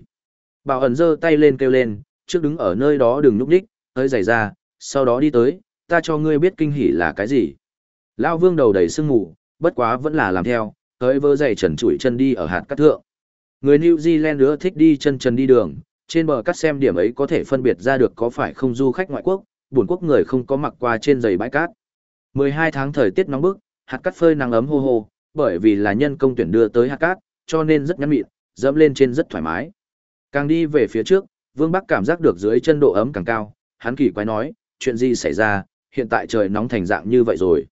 Bảo ẩn giơ tay lên kêu lên, trước đứng ở nơi đó đừng nhúc đích, hơi giày ra, sau đó đi tới, ta cho ngươi biết kinh hỉ là cái gì. Lao vương đầu đầy sương mù, bất quá vẫn là làm theo, tới vơ giày trần trụi chân đi ở hạt cắt thượng. Người New Zealand nữa thích đi chân trần đi đường, trên bờ cắt xem điểm ấy có thể phân biệt ra được có phải không du khách ngoại quốc, buồn quốc người không có mặc qua trên giày bãi cát. 12 tháng thời tiết nóng bức, hạt cát phơi nắng ấm hô hô, bởi vì là nhân công tuyển đưa tới hạt cát, cho nên rất nhắn mịn, dẫm lên trên rất thoải mái. Càng đi về phía trước, Vương Bắc cảm giác được dưới chân độ ấm càng cao, hắn kỳ quái nói, chuyện gì xảy ra, hiện tại trời nóng thành dạng như vậy rồi.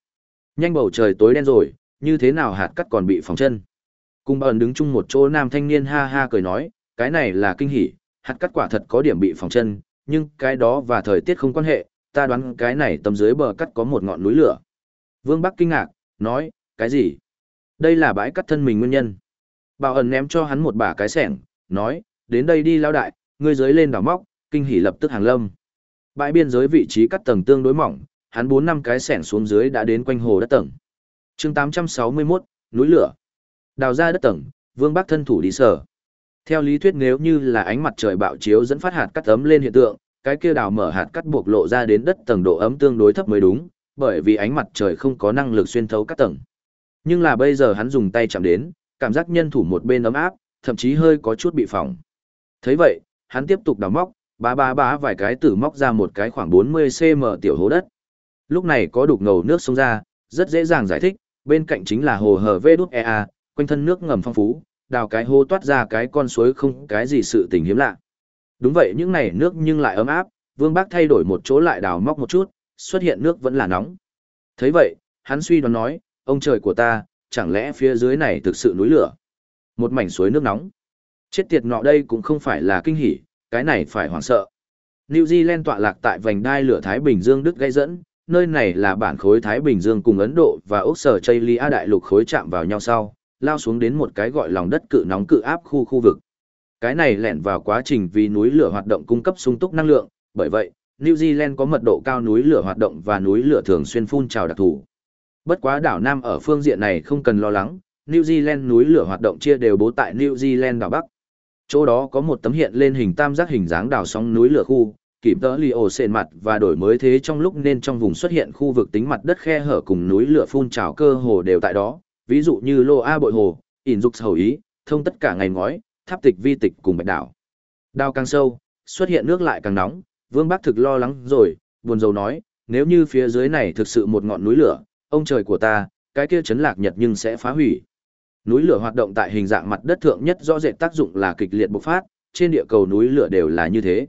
Nhanh bầu trời tối đen rồi, như thế nào hạt cắt còn bị phòng chân. Cùng ẩn đứng chung một chỗ nam thanh niên ha ha cười nói, cái này là kinh hỉ, hạt cắt quả thật có điểm bị phòng chân, nhưng cái đó và thời tiết không quan hệ, ta đoán cái này tầm dưới bờ cắt có một ngọn núi lửa. Vương Bắc kinh ngạc, nói, cái gì? Đây là bãi cắt thân mình nguyên nhân. Bảo ẩn ném cho hắn một bả cái sẻng, nói, đến đây đi lao đại, ngươi dưới lên đảo móc, kinh hỉ lập tức hàng lâm. Bãi biên giới vị trí cắt tầng tương đối mỏng, hắn bốn năm cái sẻn xuống dưới đã đến quanh hồ đất tầng. chương 861, núi lửa. Đào ra đất tầng, Vương Bắc thân thủ đi sở. Theo lý thuyết nếu như là ánh mặt trời bạo chiếu dẫn phát hạt cắt ấm lên hiện tượng, cái kia đào mở hạt cắt buộc lộ ra đến đất tầng độ ấm tương đối thấp mới đúng, bởi vì ánh mặt trời không có năng lực xuyên thấu các tầng. Nhưng là bây giờ hắn dùng tay chạm đến, cảm giác nhân thủ một bên ấm áp, thậm chí hơi có chút bị phỏng. Thấy vậy, hắn tiếp tục đào móc, bá bá bá vài cái tử móc ra một cái khoảng 40cm tiểu hố đất. Lúc này có đục ngầu nước sông ra, rất dễ dàng giải thích, bên cạnh chính là hồ hở vê đút EA, quanh thân nước ngầm phong phú, đào cái hô toát ra cái con suối không cái gì sự tình hiếm lạ. Đúng vậy những này nước nhưng lại ấm áp, Vương Bác thay đổi một chỗ lại đào móc một chút, xuất hiện nước vẫn là nóng. thấy vậy, hắn suy đoán nói, ông trời của ta, chẳng lẽ phía dưới này thực sự núi lửa? Một mảnh suối nước nóng. Chết tiệt nọ đây cũng không phải là kinh hỉ, cái này phải hoảng sợ. New Zealand tọa lạc tại vành đai lửa Thái Bình Dương Đức gây dẫn, nơi này là bản khối Thái Bình Dương cùng Ấn Độ và Úc Sở Chaylia đại lục khối chạm vào nhau sau, lao xuống đến một cái gọi lòng đất cự nóng cự áp khu khu vực. Cái này lẹn vào quá trình vì núi lửa hoạt động cung cấp sung túc năng lượng, bởi vậy, New Zealand có mật độ cao núi lửa hoạt động và núi lửa thường xuyên phun trào đặc thù. Bất quá đảo Nam ở phương diện này không cần lo lắng, New Zealand núi lửa hoạt động chia đều bố tại New Zealand đảo Bắc. Chỗ đó có một tấm hiện lên hình tam giác hình dáng đảo sóng núi lửa khu, kịp tỡ li ổ sền mặt và đổi mới thế trong lúc nên trong vùng xuất hiện khu vực tính mặt đất khe hở cùng núi lửa phun trào cơ hồ đều tại đó, ví dụ như Lô A Bội Hồ, ỉn dục hầu ý, thông tất cả ngày ngói, tháp tịch vi tịch cùng bạch đảo. Đào càng sâu, xuất hiện nước lại càng nóng, Vương Bắc thực lo lắng rồi, buồn rầu nói, nếu như phía dưới này thực sự một ngọn núi lửa, ông trời của ta, cái kia chấn lạc nhật nhưng sẽ phá hủy. Núi lửa hoạt động tại hình dạng mặt đất thượng nhất rõ rệt tác dụng là kịch liệt bộc phát, trên địa cầu núi lửa đều là như thế.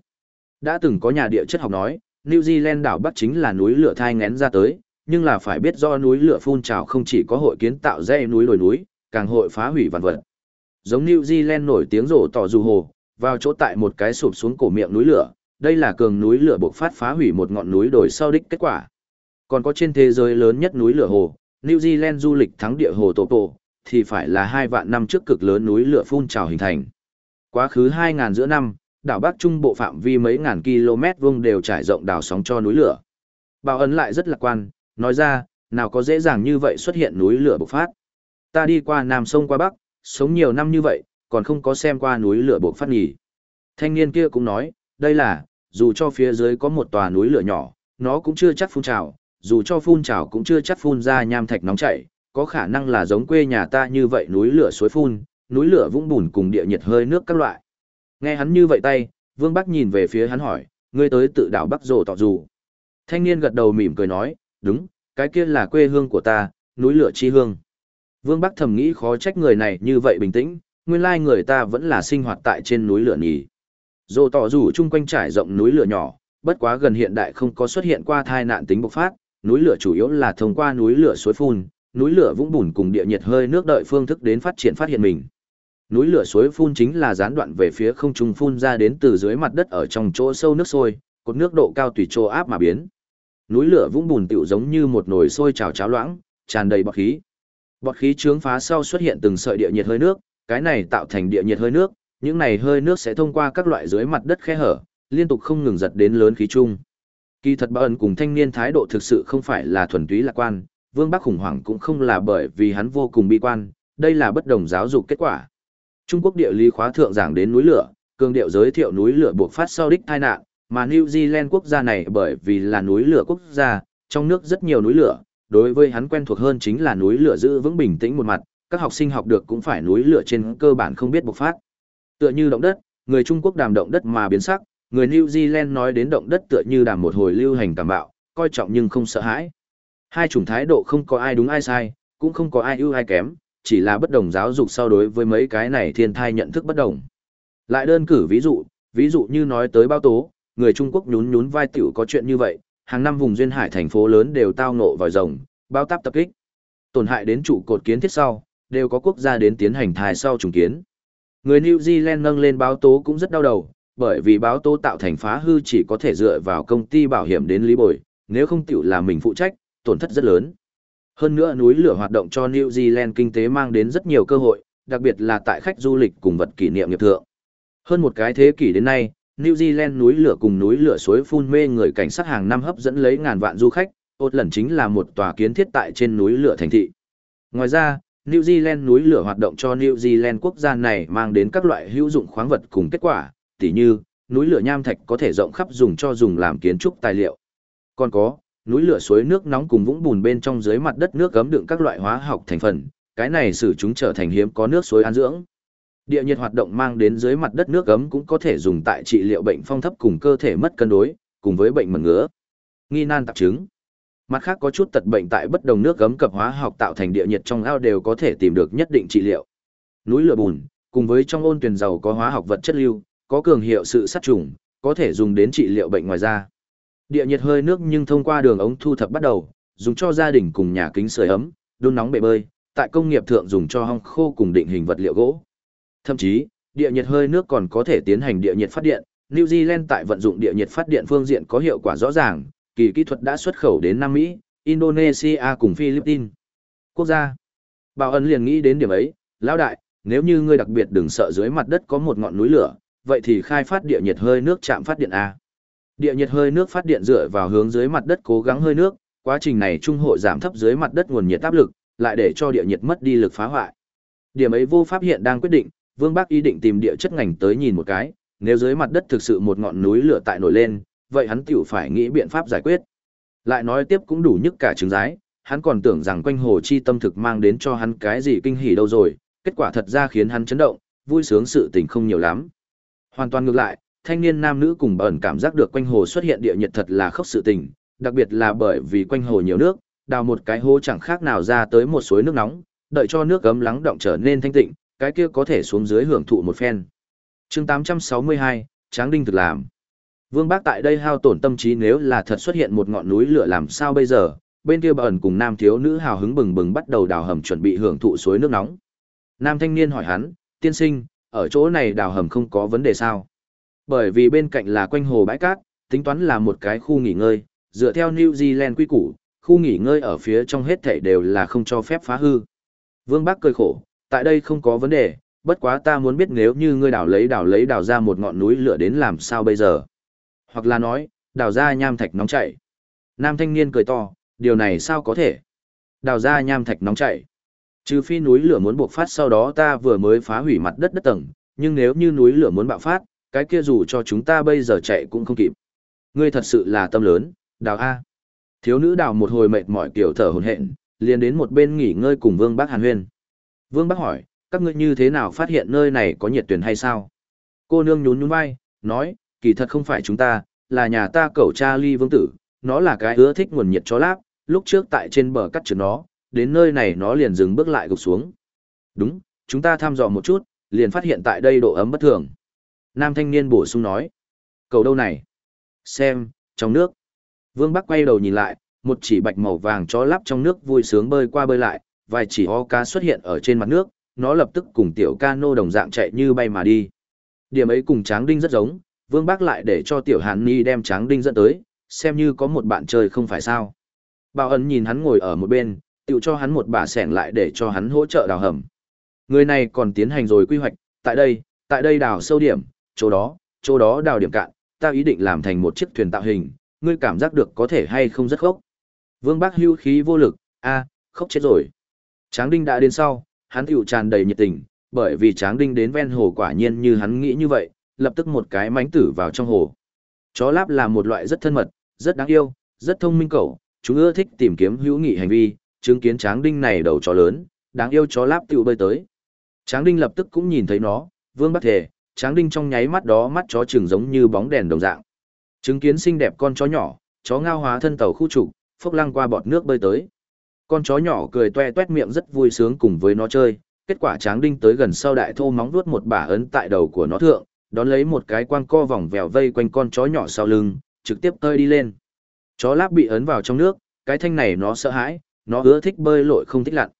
Đã từng có nhà địa chất học nói, New Zealand đảo Bắc chính là núi lửa thai ngén ra tới, nhưng là phải biết do núi lửa phun trào không chỉ có hội kiến tạo dãy núi đồi núi, càng hội phá hủy vạn vật. Giống New Zealand nổi tiếng rổ tỏ dù hồ, vào chỗ tại một cái sụp xuống cổ miệng núi lửa, đây là cường núi lửa bộc phát phá hủy một ngọn núi đồi sau đích kết quả. Còn có trên thế giới lớn nhất núi lửa hồ, New Zealand du lịch thắng địa hồ Topo, thì phải là hai vạn năm trước cực lớn núi lửa phun trào hình thành. Quá khứ 2.000 giữa năm, đảo Bắc Trung Bộ phạm vi mấy ngàn km vuông đều trải rộng đảo sóng cho núi lửa. Bảo ấn lại rất lạc quan, nói ra, nào có dễ dàng như vậy xuất hiện núi lửa bộc phát. Ta đi qua Nam sông qua Bắc, sống nhiều năm như vậy, còn không có xem qua núi lửa bộc phát nhỉ. Thanh niên kia cũng nói, đây là, dù cho phía dưới có một tòa núi lửa nhỏ, nó cũng chưa chắc phun trào, dù cho phun trào cũng chưa chắc phun ra nham thạch nóng chảy, có khả năng là giống quê nhà ta như vậy núi lửa suối phun, núi lửa vũng bùn cùng địa nhiệt hơi nước các loại. Nghe hắn như vậy tay, Vương Bắc nhìn về phía hắn hỏi, ngươi tới tự đảo Bắc rồ tọ dù. Thanh niên gật đầu mỉm cười nói, đúng, cái kia là quê hương của ta, núi lửa chi hương. Vương Bắc thầm nghĩ khó trách người này như vậy bình tĩnh, nguyên lai người ta vẫn là sinh hoạt tại trên núi lửa nhỉ. Rồ tỏ dù chung quanh trải rộng núi lửa nhỏ, bất quá gần hiện đại không có xuất hiện qua thai nạn tính bộc phát, núi lửa chủ yếu là thông qua núi lửa suối phun, núi lửa vũng bùn cùng địa nhiệt hơi nước đợi phương thức đến phát triển phát hiện mình. Núi lửa suối phun chính là gián đoạn về phía không trung phun ra đến từ dưới mặt đất ở trong chỗ sâu nước sôi, cột nước độ cao tùy chỗ áp mà biến. Núi lửa vũng bùn tựu giống như một nồi sôi trào cháo loãng, tràn đầy bọt khí. Bọt khí trướng phá sau xuất hiện từng sợi địa nhiệt hơi nước, cái này tạo thành địa nhiệt hơi nước, những này hơi nước sẽ thông qua các loại dưới mặt đất khe hở, liên tục không ngừng giật đến lớn khí trung. Kỳ thật Bảo ẩn cùng thanh niên thái độ thực sự không phải là thuần túy lạc quan, Vương Bắc khủng hoảng cũng không là bởi vì hắn vô cùng bi quan, đây là bất đồng giáo dục kết quả. Trung Quốc địa lý khóa thượng giảng đến núi lửa, cường điệu giới thiệu núi lửa buộc phát sau đích tai nạn, mà New Zealand quốc gia này bởi vì là núi lửa quốc gia, trong nước rất nhiều núi lửa, đối với hắn quen thuộc hơn chính là núi lửa giữ vững bình tĩnh một mặt, các học sinh học được cũng phải núi lửa trên cơ bản không biết bộc phát. Tựa như động đất, người Trung Quốc đàm động đất mà biến sắc, người New Zealand nói đến động đất tựa như đàm một hồi lưu hành cảm bạo, coi trọng nhưng không sợ hãi. Hai chủng thái độ không có ai đúng ai sai, cũng không có ai ưu ai kém, chỉ là bất đồng giáo dục so đối với mấy cái này thiên thai nhận thức bất đồng. Lại đơn cử ví dụ, ví dụ như nói tới bao tố, người Trung Quốc nhún nhún vai tiểu có chuyện như vậy, hàng năm vùng duyên hải thành phố lớn đều tao ngộ vòi rồng, bao táp tập kích. Tổn hại đến trụ cột kiến thiết sau, đều có quốc gia đến tiến hành thai sau trùng kiến. Người New Zealand nâng lên báo tố cũng rất đau đầu, bởi vì báo tố tạo thành phá hư chỉ có thể dựa vào công ty bảo hiểm đến lý bồi, nếu không tiểu là mình phụ trách, tổn thất rất lớn. Hơn nữa núi lửa hoạt động cho New Zealand kinh tế mang đến rất nhiều cơ hội, đặc biệt là tại khách du lịch cùng vật kỷ niệm nghiệp thượng. Hơn một cái thế kỷ đến nay, New Zealand núi lửa cùng núi lửa suối phun mê người cảnh sát hàng năm hấp dẫn lấy ngàn vạn du khách, ốt lần chính là một tòa kiến thiết tại trên núi lửa thành thị. Ngoài ra, New Zealand núi lửa hoạt động cho New Zealand quốc gia này mang đến các loại hữu dụng khoáng vật cùng kết quả, tỉ như, núi lửa nham thạch có thể rộng khắp dùng cho dùng làm kiến trúc tài liệu. Còn có, núi lửa suối nước nóng cùng vũng bùn bên trong dưới mặt đất nước gấm đựng các loại hóa học thành phần, cái này xử chúng trở thành hiếm có nước suối an dưỡng. Địa nhiệt hoạt động mang đến dưới mặt đất nước gấm cũng có thể dùng tại trị liệu bệnh phong thấp cùng cơ thể mất cân đối, cùng với bệnh mẩn ngứa. Nghi nan tạp chứng. Mặt khác có chút tật bệnh tại bất đồng nước gấm cập hóa học tạo thành địa nhiệt trong ao đều có thể tìm được nhất định trị liệu. Núi lửa bùn, cùng với trong ôn tuyển dầu có hóa học vật chất lưu, có cường hiệu sự sát trùng, có thể dùng đến trị liệu bệnh ngoài da. Địa nhiệt hơi nước nhưng thông qua đường ống thu thập bắt đầu, dùng cho gia đình cùng nhà kính sưởi ấm, đun nóng bể bơi, tại công nghiệp thượng dùng cho hong khô cùng định hình vật liệu gỗ. Thậm chí, địa nhiệt hơi nước còn có thể tiến hành địa nhiệt phát điện. New Zealand tại vận dụng địa nhiệt phát điện phương diện có hiệu quả rõ ràng, kỳ kỹ thuật đã xuất khẩu đến Nam Mỹ, Indonesia cùng Philippines. Quốc gia. Bảo ấn liền nghĩ đến điểm ấy, lão đại, nếu như ngươi đặc biệt đừng sợ dưới mặt đất có một ngọn núi lửa, vậy thì khai phát địa nhiệt hơi nước chạm phát điện A. Địa nhiệt hơi nước phát điện dựa vào hướng dưới mặt đất cố gắng hơi nước, Quá trình này trung hội giảm thấp dưới mặt đất nguồn nhiệt áp lực, lại để cho địa nhiệt mất đi lực phá hoại. Điểm ấy vô pháp hiện đang quyết định, Vương Bắc ý định tìm địa chất ngành tới nhìn một cái, nếu dưới mặt đất thực sự một ngọn núi lửa tại nổi lên, vậy hắn tiểu phải nghĩ biện pháp giải quyết. Lại nói tiếp cũng đủ nhức cả trứng rái, hắn còn tưởng rằng quanh hồ chi tâm thực mang đến cho hắn cái gì kinh hỉ đâu rồi, kết quả thật ra khiến hắn chấn động, vui sướng sự tình không nhiều lắm. Hoàn toàn ngược lại, thanh niên nam nữ cùng bẩn cảm giác được quanh hồ xuất hiện địa nhiệt thật là khốc sự tình, đặc biệt là bởi vì quanh hồ nhiều nước, đào một cái hố chẳng khác nào ra tới một suối nước nóng, đợi cho nước gấm lắng động trở nên thanh tịnh, cái kia có thể xuống dưới hưởng thụ một phen. chương 862, Tráng Đinh thực làm. Vương Bác tại đây hao tổn tâm trí nếu là thật xuất hiện một ngọn núi lửa làm sao bây giờ, bên kia bẩn cùng nam thiếu nữ hào hứng bừng bừng bắt đầu đào hầm chuẩn bị hưởng thụ suối nước nóng. Nam thanh niên hỏi hắn, tiên sinh, ở chỗ này đào hầm không có vấn đề sao? Bởi vì bên cạnh là quanh hồ bãi cát, tính toán là một cái khu nghỉ ngơi, dựa theo New Zealand quy củ, khu nghỉ ngơi ở phía trong hết thảy đều là không cho phép phá hư. Vương Bắc cười khổ, tại đây không có vấn đề, bất quá ta muốn biết nếu như ngươi đào lấy đào lấy đào ra một ngọn núi lửa đến làm sao bây giờ. Hoặc là nói, đào ra nham thạch nóng chảy. Nam thanh niên cười to, điều này sao có thể? Đào ra nham thạch nóng chảy. Trừ phi núi lửa muốn buộc phát sau đó ta vừa mới phá hủy mặt đất đất tầng, nhưng nếu như núi lửa muốn bạo phát, cái kia dù cho chúng ta bây giờ chạy cũng không kịp. Ngươi thật sự là tâm lớn, đào A. Thiếu nữ đào một hồi mệt mỏi kiểu thở hồn hện, liền đến một bên nghỉ ngơi cùng Vương Bác Hàn Huyên. Vương Bác hỏi, các ngươi như thế nào phát hiện nơi này có nhiệt tuyển hay sao? Cô nương nhún nhún vai, nói, kỳ thật không phải chúng ta, là nhà ta cậu cha ly vương tử, nó là cái ưa thích nguồn nhiệt chó láp, lúc trước tại trên bờ cắt trượt nó, đến nơi này nó liền dừng bước lại gục xuống. Đúng, chúng ta thăm dò một chút, liền phát hiện tại đây độ ấm bất thường. Nam thanh niên bổ sung nói, cầu đâu này? Xem, trong nước. Vương Bắc quay đầu nhìn lại, một chỉ bạch màu vàng chó lắp trong nước vui sướng bơi qua bơi lại, vài chỉ ho cá xuất hiện ở trên mặt nước, nó lập tức cùng tiểu cano đồng dạng chạy như bay mà đi. Điểm ấy cùng Tráng Đinh rất giống, Vương Bắc lại để cho tiểu Hàn Ni đem Tráng Đinh dẫn tới, xem như có một bạn chơi không phải sao. Bảo ẩn nhìn hắn ngồi ở một bên, Tiểu cho hắn một bà sẻn lại để cho hắn hỗ trợ đào hầm. Người này còn tiến hành rồi quy hoạch, tại đây, tại đây đào sâu điểm, chỗ đó, chỗ đó đào điểm cạn, ta ý định làm thành một chiếc thuyền tạo hình, ngươi cảm giác được có thể hay không rất khốc. Vương Bác hưu khí vô lực, a, khốc chết rồi. Tráng Đinh đã đến sau, hắn tiểu tràn đầy nhiệt tình, bởi vì Tráng Đinh đến ven hồ quả nhiên như hắn nghĩ như vậy, lập tức một cái mánh tử vào trong hồ. Chó láp là một loại rất thân mật, rất đáng yêu, rất thông minh cậu, chúng ưa thích tìm kiếm hữu nghị hành vi, chứng kiến Tráng Đinh này đầu chó lớn, đáng yêu chó láp tiểu bơi tới. Tráng Đinh lập tức cũng nhìn thấy nó, Vương Bắc thề, Tráng Đinh trong nháy mắt đó mắt chó trừng giống như bóng đèn đồng dạng. Chứng kiến xinh đẹp con chó nhỏ, chó ngao hóa thân tàu khu trục, phốc lăng qua bọt nước bơi tới. Con chó nhỏ cười toe toét miệng rất vui sướng cùng với nó chơi, kết quả tráng đinh tới gần sau đại thô móng vuốt một bả ấn tại đầu của nó thượng, đón lấy một cái quang co vòng vèo vây quanh con chó nhỏ sau lưng, trực tiếp tơi đi lên. Chó láp bị ấn vào trong nước, cái thanh này nó sợ hãi, nó ưa thích bơi lội không thích lặn.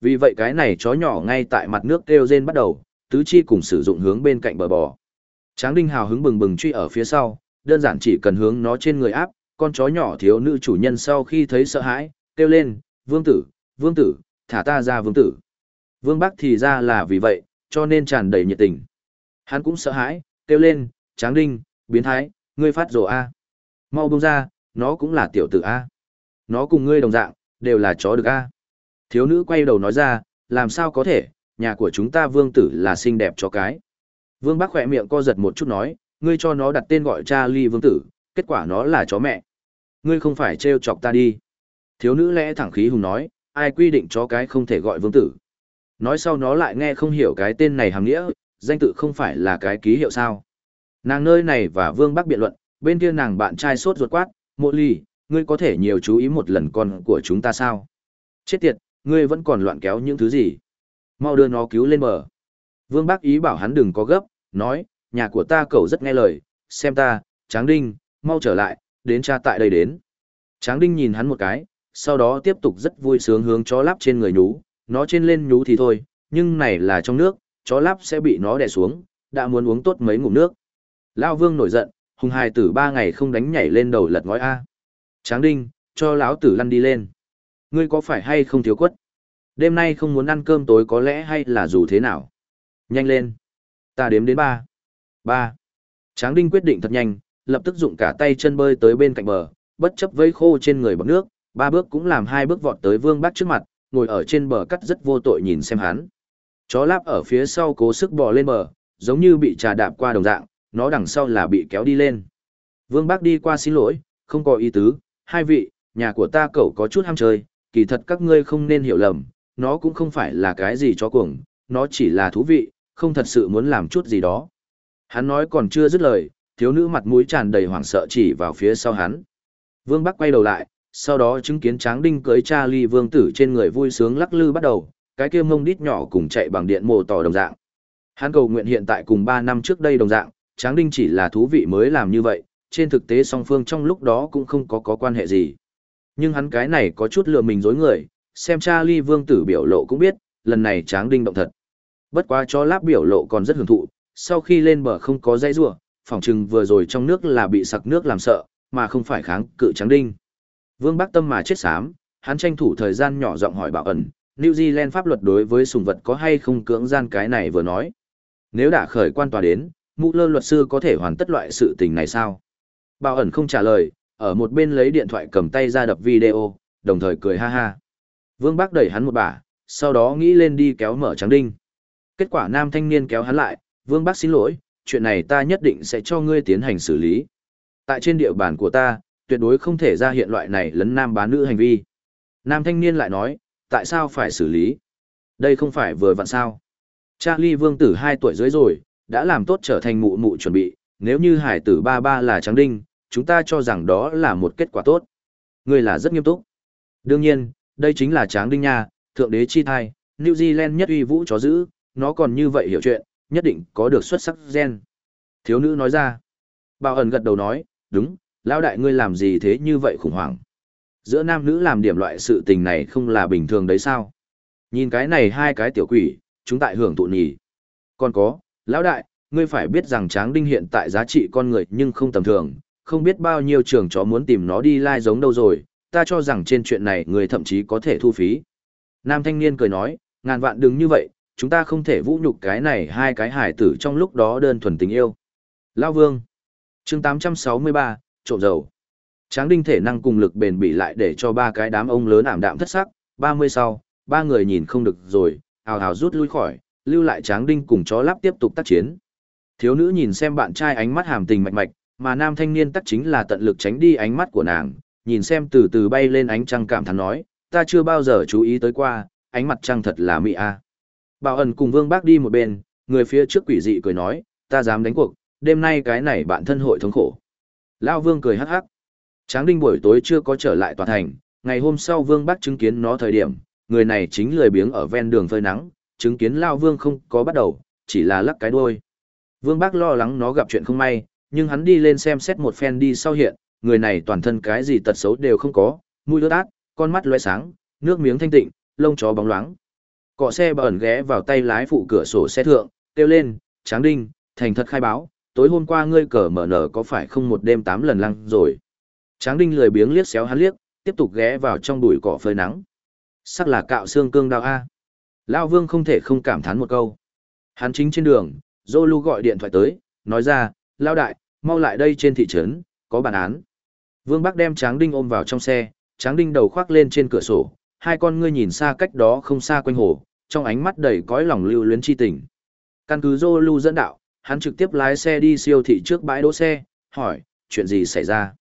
Vì vậy cái này chó nhỏ ngay tại mặt nước kêu rên bắt đầu, tứ chi cùng sử dụng hướng bên cạnh bờ bò. Tráng đinh hào hứng bừng bừng truy ở phía sau, đơn giản chỉ cần hướng nó trên người áp, con chó nhỏ thiếu nữ chủ nhân sau khi thấy sợ hãi, kêu lên, vương tử, vương tử, thả ta ra vương tử. Vương Bắc thì ra là vì vậy, cho nên tràn đầy nhiệt tình. Hắn cũng sợ hãi, kêu lên, tráng đinh, biến thái, ngươi phát rồ A. Mau buông ra, nó cũng là tiểu tử A. Nó cùng ngươi đồng dạng, đều là chó được A. Thiếu nữ quay đầu nói ra, làm sao có thể, nhà của chúng ta vương tử là xinh đẹp cho cái. Vương bác khỏe miệng co giật một chút nói, ngươi cho nó đặt tên gọi cha ly vương tử, kết quả nó là chó mẹ. Ngươi không phải trêu chọc ta đi. Thiếu nữ lẽ thẳng khí hùng nói, ai quy định chó cái không thể gọi vương tử. Nói sau nó lại nghe không hiểu cái tên này hàng nghĩa, danh tự không phải là cái ký hiệu sao. Nàng nơi này và vương bác biện luận, bên kia nàng bạn trai sốt ruột quát, mộ ly, ngươi có thể nhiều chú ý một lần con của chúng ta sao? Chết tiệt, ngươi vẫn còn loạn kéo những thứ gì? Mau đưa nó cứu lên bờ. Vương Bác ý bảo hắn đừng có gấp, nói, nhà của ta cậu rất nghe lời, xem ta, Tráng Đinh, mau trở lại, đến cha tại đây đến. Tráng Đinh nhìn hắn một cái, sau đó tiếp tục rất vui sướng hướng chó lắp trên người nhú, nó trên lên nhú thì thôi, nhưng này là trong nước, chó lắp sẽ bị nó đè xuống, đã muốn uống tốt mấy ngụm nước. Lao Vương nổi giận, hùng hài tử ba ngày không đánh nhảy lên đầu lật ngói A. Tráng Đinh, cho lão tử lăn đi lên. Ngươi có phải hay không thiếu quất? Đêm nay không muốn ăn cơm tối có lẽ hay là dù thế nào? Nhanh lên. Ta đếm đến ba ba Tráng Đinh quyết định thật nhanh, lập tức dụng cả tay chân bơi tới bên cạnh bờ, bất chấp vây khô trên người bằng nước, ba bước cũng làm hai bước vọt tới Vương Bác trước mặt, ngồi ở trên bờ cắt rất vô tội nhìn xem hắn. Chó láp ở phía sau cố sức bò lên bờ, giống như bị trà đạp qua đồng dạng, nó đằng sau là bị kéo đi lên. Vương Bác đi qua xin lỗi, không có ý tứ, hai vị, nhà của ta cậu có chút ham chơi, kỳ thật các ngươi không nên hiểu lầm, nó cũng không phải là cái gì cho cuồng, nó chỉ là thú vị, không thật sự muốn làm chút gì đó. Hắn nói còn chưa dứt lời, thiếu nữ mặt mũi tràn đầy hoảng sợ chỉ vào phía sau hắn. Vương Bắc quay đầu lại, sau đó chứng kiến Tráng Đinh cưới Charlie Vương tử trên người vui sướng lắc lư bắt đầu, cái kia mông đít nhỏ cùng chạy bằng điện mồ tỏ đồng dạng. Hắn cầu nguyện hiện tại cùng 3 năm trước đây đồng dạng, Tráng Đinh chỉ là thú vị mới làm như vậy, trên thực tế song phương trong lúc đó cũng không có có quan hệ gì. Nhưng hắn cái này có chút lừa mình dối người, xem cha ly Vương tử biểu lộ cũng biết, lần này Tráng Đinh động thật. Bất quá cho láp biểu lộ còn rất hưởng thụ, sau khi lên bờ không có dây rùa, phỏng chừng vừa rồi trong nước là bị sặc nước làm sợ, mà không phải kháng cự Tráng Đinh. Vương Bắc Tâm mà chết xám, hắn tranh thủ thời gian nhỏ giọng hỏi bảo ẩn, New Zealand pháp luật đối với sùng vật có hay không cưỡng gian cái này vừa nói. Nếu đã khởi quan tòa đến, mụ lơ luật sư có thể hoàn tất loại sự tình này sao? Bảo ẩn không trả lời, ở một bên lấy điện thoại cầm tay ra đập video, đồng thời cười ha ha. Vương bác đẩy hắn một bà, sau đó nghĩ lên đi kéo mở trắng đinh. Kết quả nam thanh niên kéo hắn lại, Vương bác xin lỗi, chuyện này ta nhất định sẽ cho ngươi tiến hành xử lý. Tại trên địa bàn của ta, tuyệt đối không thể ra hiện loại này lấn nam bán nữ hành vi. Nam thanh niên lại nói, tại sao phải xử lý? Đây không phải vừa vặn sao? Charlie vương tử 2 tuổi dưới rồi, đã làm tốt trở thành mụ mụ chuẩn bị, nếu như hải tử ba ba là trắng đinh, chúng ta cho rằng đó là một kết quả tốt. Ngươi là rất nghiêm túc. Đương nhiên, đây chính là tráng đinh nha, thượng đế chi thai, New Zealand nhất uy vũ chó giữ, nó còn như vậy hiểu chuyện, nhất định có được xuất sắc gen. Thiếu nữ nói ra. Bảo ẩn gật đầu nói, đúng, lão đại ngươi làm gì thế như vậy khủng hoảng. Giữa nam nữ làm điểm loại sự tình này không là bình thường đấy sao? Nhìn cái này hai cái tiểu quỷ, chúng tại hưởng thụ nhỉ. Còn có, lão đại, ngươi phải biết rằng tráng đinh hiện tại giá trị con người nhưng không tầm thường, không biết bao nhiêu trường chó muốn tìm nó đi lai giống đâu rồi, ta cho rằng trên chuyện này người thậm chí có thể thu phí. Nam thanh niên cười nói, ngàn vạn đừng như vậy, chúng ta không thể vũ nhục cái này hai cái hải tử trong lúc đó đơn thuần tình yêu. Lao Vương chương 863, trộm dầu. Tráng đinh thể năng cùng lực bền bỉ lại để cho ba cái đám ông lớn ảm đạm thất sắc, 30 sau, ba người nhìn không được rồi, hào hào rút lui khỏi, lưu lại tráng đinh cùng chó lắp tiếp tục tác chiến. Thiếu nữ nhìn xem bạn trai ánh mắt hàm tình mạch mạch, mà nam thanh niên tắc chính là tận lực tránh đi ánh mắt của nàng, nhìn xem từ từ bay lên ánh trăng cảm thán nói, ta chưa bao giờ chú ý tới qua, ánh mặt trăng thật là mị a. Bảo ẩn cùng vương bác đi một bên, người phía trước quỷ dị cười nói, ta dám đánh cuộc, đêm nay cái này bạn thân hội thống khổ. Lao vương cười hắc hắc. Tráng đinh buổi tối chưa có trở lại tòa thành, ngày hôm sau vương bác chứng kiến nó thời điểm, người này chính lười biếng ở ven đường phơi nắng, chứng kiến Lao vương không có bắt đầu, chỉ là lắc cái đuôi. Vương bác lo lắng nó gặp chuyện không may, nhưng hắn đi lên xem xét một phen đi sau hiện, người này toàn thân cái gì tật xấu đều không có, mũi ướt át, con mắt lóe sáng, nước miếng thanh tịnh, lông chó bóng loáng. Cọ xe bẩn ghé vào tay lái phụ cửa sổ xe thượng, kêu lên, Tráng Đinh, thành thật khai báo, tối hôm qua ngươi cờ mở nở có phải không một đêm tám lần lăng rồi. Tráng Đinh lười biếng liếc xéo hắn liếc, tiếp tục ghé vào trong bụi cỏ phơi nắng. Sắc là cạo xương cương đau A. lão Vương không thể không cảm thán một câu. Hắn chính trên đường, Zolu gọi điện thoại tới, nói ra, lão Đại, mau lại đây trên thị trấn, có bản án. Vương Bắc đem Tráng Đinh ôm vào trong xe, Tráng Đinh đầu khoác lên trên cửa sổ, hai con ngươi nhìn xa cách đó không xa quanh hồ, trong ánh mắt đầy cõi lòng lưu luyến chi tình. Căn cứ Zolu dẫn đạo, hắn trực tiếp lái xe đi siêu thị trước bãi đỗ xe, hỏi, chuyện gì xảy ra?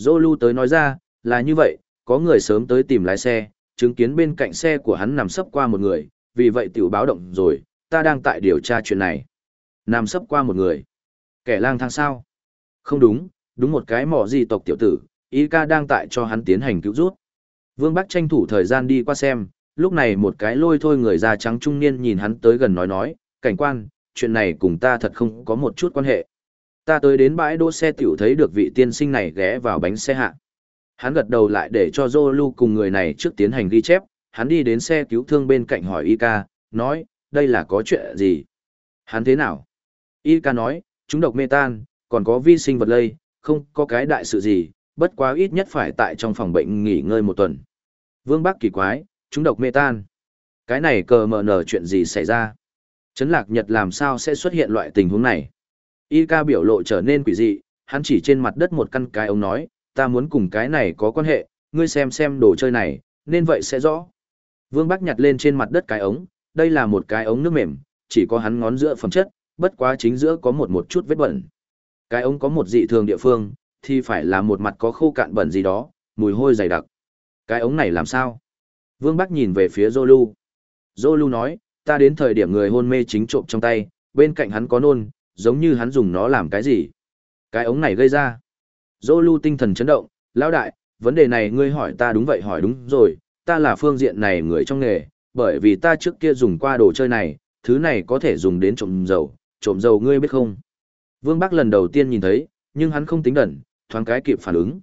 Zolu tới nói ra, là như vậy, có người sớm tới tìm lái xe, chứng kiến bên cạnh xe của hắn nằm sấp qua một người, vì vậy tiểu báo động rồi, ta đang tại điều tra chuyện này. Nằm sấp qua một người. Kẻ lang thang sao? Không đúng, đúng một cái mỏ gì tộc tiểu tử, Y ca đang tại cho hắn tiến hành cứu rút. Vương Bắc tranh thủ thời gian đi qua xem, lúc này một cái lôi thôi người da trắng trung niên nhìn hắn tới gần nói nói, cảnh quan, chuyện này cùng ta thật không có một chút quan hệ. Ta tới đến bãi đỗ xe tiểu thấy được vị tiên sinh này ghé vào bánh xe hạ. Hắn gật đầu lại để cho Zolu cùng người này trước tiến hành ghi chép, hắn đi đến xe cứu thương bên cạnh hỏi Ika, nói, đây là có chuyện gì? Hắn thế nào? Ika nói, chúng độc mê tan, còn có vi sinh vật lây, không có cái đại sự gì, bất quá ít nhất phải tại trong phòng bệnh nghỉ ngơi một tuần. Vương Bắc kỳ quái, chúng độc mê tan. Cái này cờ mờ nở chuyện gì xảy ra? Trấn lạc nhật làm sao sẽ xuất hiện loại tình huống này? Y ca biểu lộ trở nên quỷ dị, hắn chỉ trên mặt đất một căn cái ông nói, ta muốn cùng cái này có quan hệ, ngươi xem xem đồ chơi này, nên vậy sẽ rõ. Vương Bắc nhặt lên trên mặt đất cái ống, đây là một cái ống nước mềm, chỉ có hắn ngón giữa phẩm chất, bất quá chính giữa có một một chút vết bẩn. Cái ống có một dị thường địa phương, thì phải là một mặt có khô cạn bẩn gì đó, mùi hôi dày đặc. Cái ống này làm sao? Vương Bắc nhìn về phía Zolu. Zolu nói, ta đến thời điểm người hôn mê chính trộm trong tay, bên cạnh hắn có nôn, giống như hắn dùng nó làm cái gì. Cái ống này gây ra. Zolu tinh thần chấn động, lão đại, vấn đề này ngươi hỏi ta đúng vậy hỏi đúng rồi, ta là phương diện này người trong nghề, bởi vì ta trước kia dùng qua đồ chơi này, thứ này có thể dùng đến trộm dầu, trộm dầu ngươi biết không? Vương Bắc lần đầu tiên nhìn thấy, nhưng hắn không tính đẩn, thoáng cái kịp phản ứng.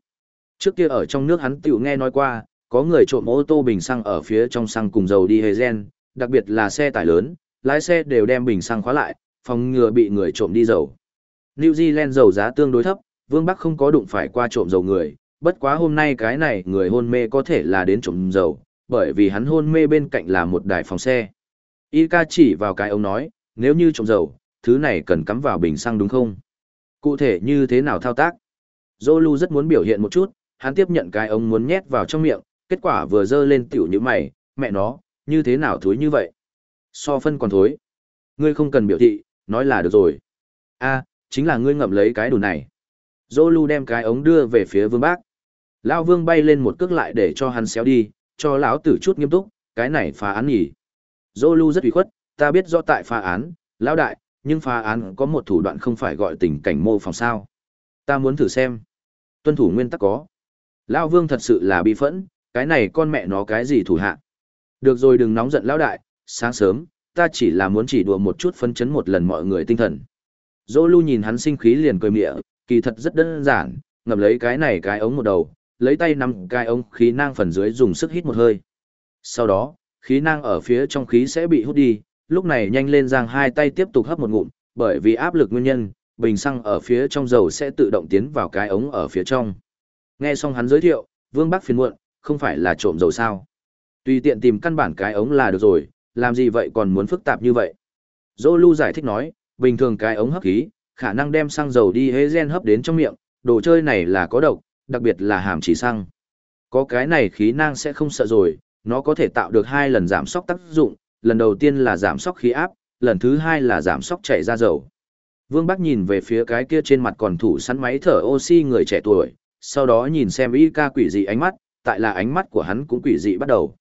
Trước kia ở trong nước hắn tiểu nghe nói qua, có người trộm ô tô bình xăng ở phía trong xăng cùng dầu đi hề gen, đặc biệt là xe tải lớn, lái xe đều đem bình xăng khóa lại, phòng ngừa bị người trộm đi dầu. New Zealand dầu giá tương đối thấp, Vương Bắc không có đụng phải qua trộm dầu người, bất quá hôm nay cái này người hôn mê có thể là đến trộm dầu, bởi vì hắn hôn mê bên cạnh là một đài phòng xe. Y ca chỉ vào cái ông nói, nếu như trộm dầu, thứ này cần cắm vào bình xăng đúng không? Cụ thể như thế nào thao tác? Zolu rất muốn biểu hiện một chút, hắn tiếp nhận cái ống muốn nhét vào trong miệng, kết quả vừa dơ lên tiểu như mày, mẹ nó, như thế nào thối như vậy? So phân còn thối. Ngươi không cần biểu thị, nói là được rồi. a chính là ngươi ngậm lấy cái đồ này. Zolu đem cái ống đưa về phía vương bác. Lão vương bay lên một cước lại để cho hắn xéo đi, cho lão tử chút nghiêm túc, cái này phá án nhỉ. Zolu rất ủy khuất, ta biết rõ tại phá án, lão đại, nhưng phá án có một thủ đoạn không phải gọi tình cảnh mô phỏng sao. Ta muốn thử xem. Tuân thủ nguyên tắc có. Lão vương thật sự là bi phẫn, cái này con mẹ nó cái gì thủ hạ. Được rồi đừng nóng giận lão đại, sáng sớm, ta chỉ là muốn chỉ đùa một chút phân chấn một lần mọi người tinh thần. Zolu nhìn hắn sinh khí liền cười mỉa, kỳ thật rất đơn giản, ngậm lấy cái này cái ống một đầu, lấy tay nắm cái ống khí nang phần dưới dùng sức hít một hơi. Sau đó, khí nang ở phía trong khí sẽ bị hút đi, lúc này nhanh lên giang hai tay tiếp tục hấp một ngụm, bởi vì áp lực nguyên nhân, bình xăng ở phía trong dầu sẽ tự động tiến vào cái ống ở phía trong. Nghe xong hắn giới thiệu, Vương Bắc phiền muộn, không phải là trộm dầu sao? Tùy tiện tìm căn bản cái ống là được rồi, làm gì vậy còn muốn phức tạp như vậy? Zolu giải thích nói, bình thường cái ống hấp khí, khả năng đem xăng dầu đi hế gen hấp đến trong miệng, đồ chơi này là có độc, đặc biệt là hàm chỉ xăng. Có cái này khí năng sẽ không sợ rồi, nó có thể tạo được hai lần giảm sóc tác dụng, lần đầu tiên là giảm sóc khí áp, lần thứ hai là giảm sóc chảy ra dầu. Vương Bắc nhìn về phía cái kia trên mặt còn thủ sẵn máy thở oxy người trẻ tuổi, sau đó nhìn xem y ca quỷ dị ánh mắt, tại là ánh mắt của hắn cũng quỷ dị bắt đầu.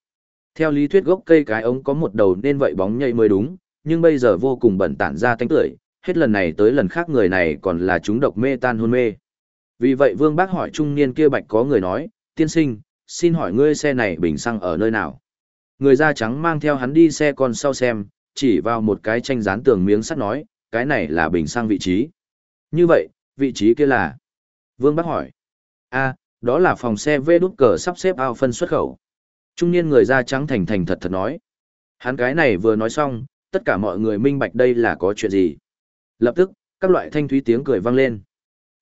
Theo lý thuyết gốc cây cái ống có một đầu nên vậy bóng nhây mới đúng, nhưng bây giờ vô cùng bẩn tản ra tánh tưởi, hết lần này tới lần khác người này còn là chúng độc mê tan hôn mê. Vì vậy Vương Bác hỏi trung niên kia bạch có người nói, tiên sinh, xin hỏi ngươi xe này bình xăng ở nơi nào? Người da trắng mang theo hắn đi xe con sau xem, chỉ vào một cái tranh dán tường miếng sắt nói, cái này là bình xăng vị trí. Như vậy, vị trí kia là? Vương Bác hỏi. a đó là phòng xe vê đút cờ sắp xếp ao phân xuất khẩu. Trung niên người da trắng thành thành thật thật nói. Hắn cái này vừa nói xong, tất cả mọi người minh bạch đây là có chuyện gì. Lập tức, các loại thanh thúy tiếng cười vang lên.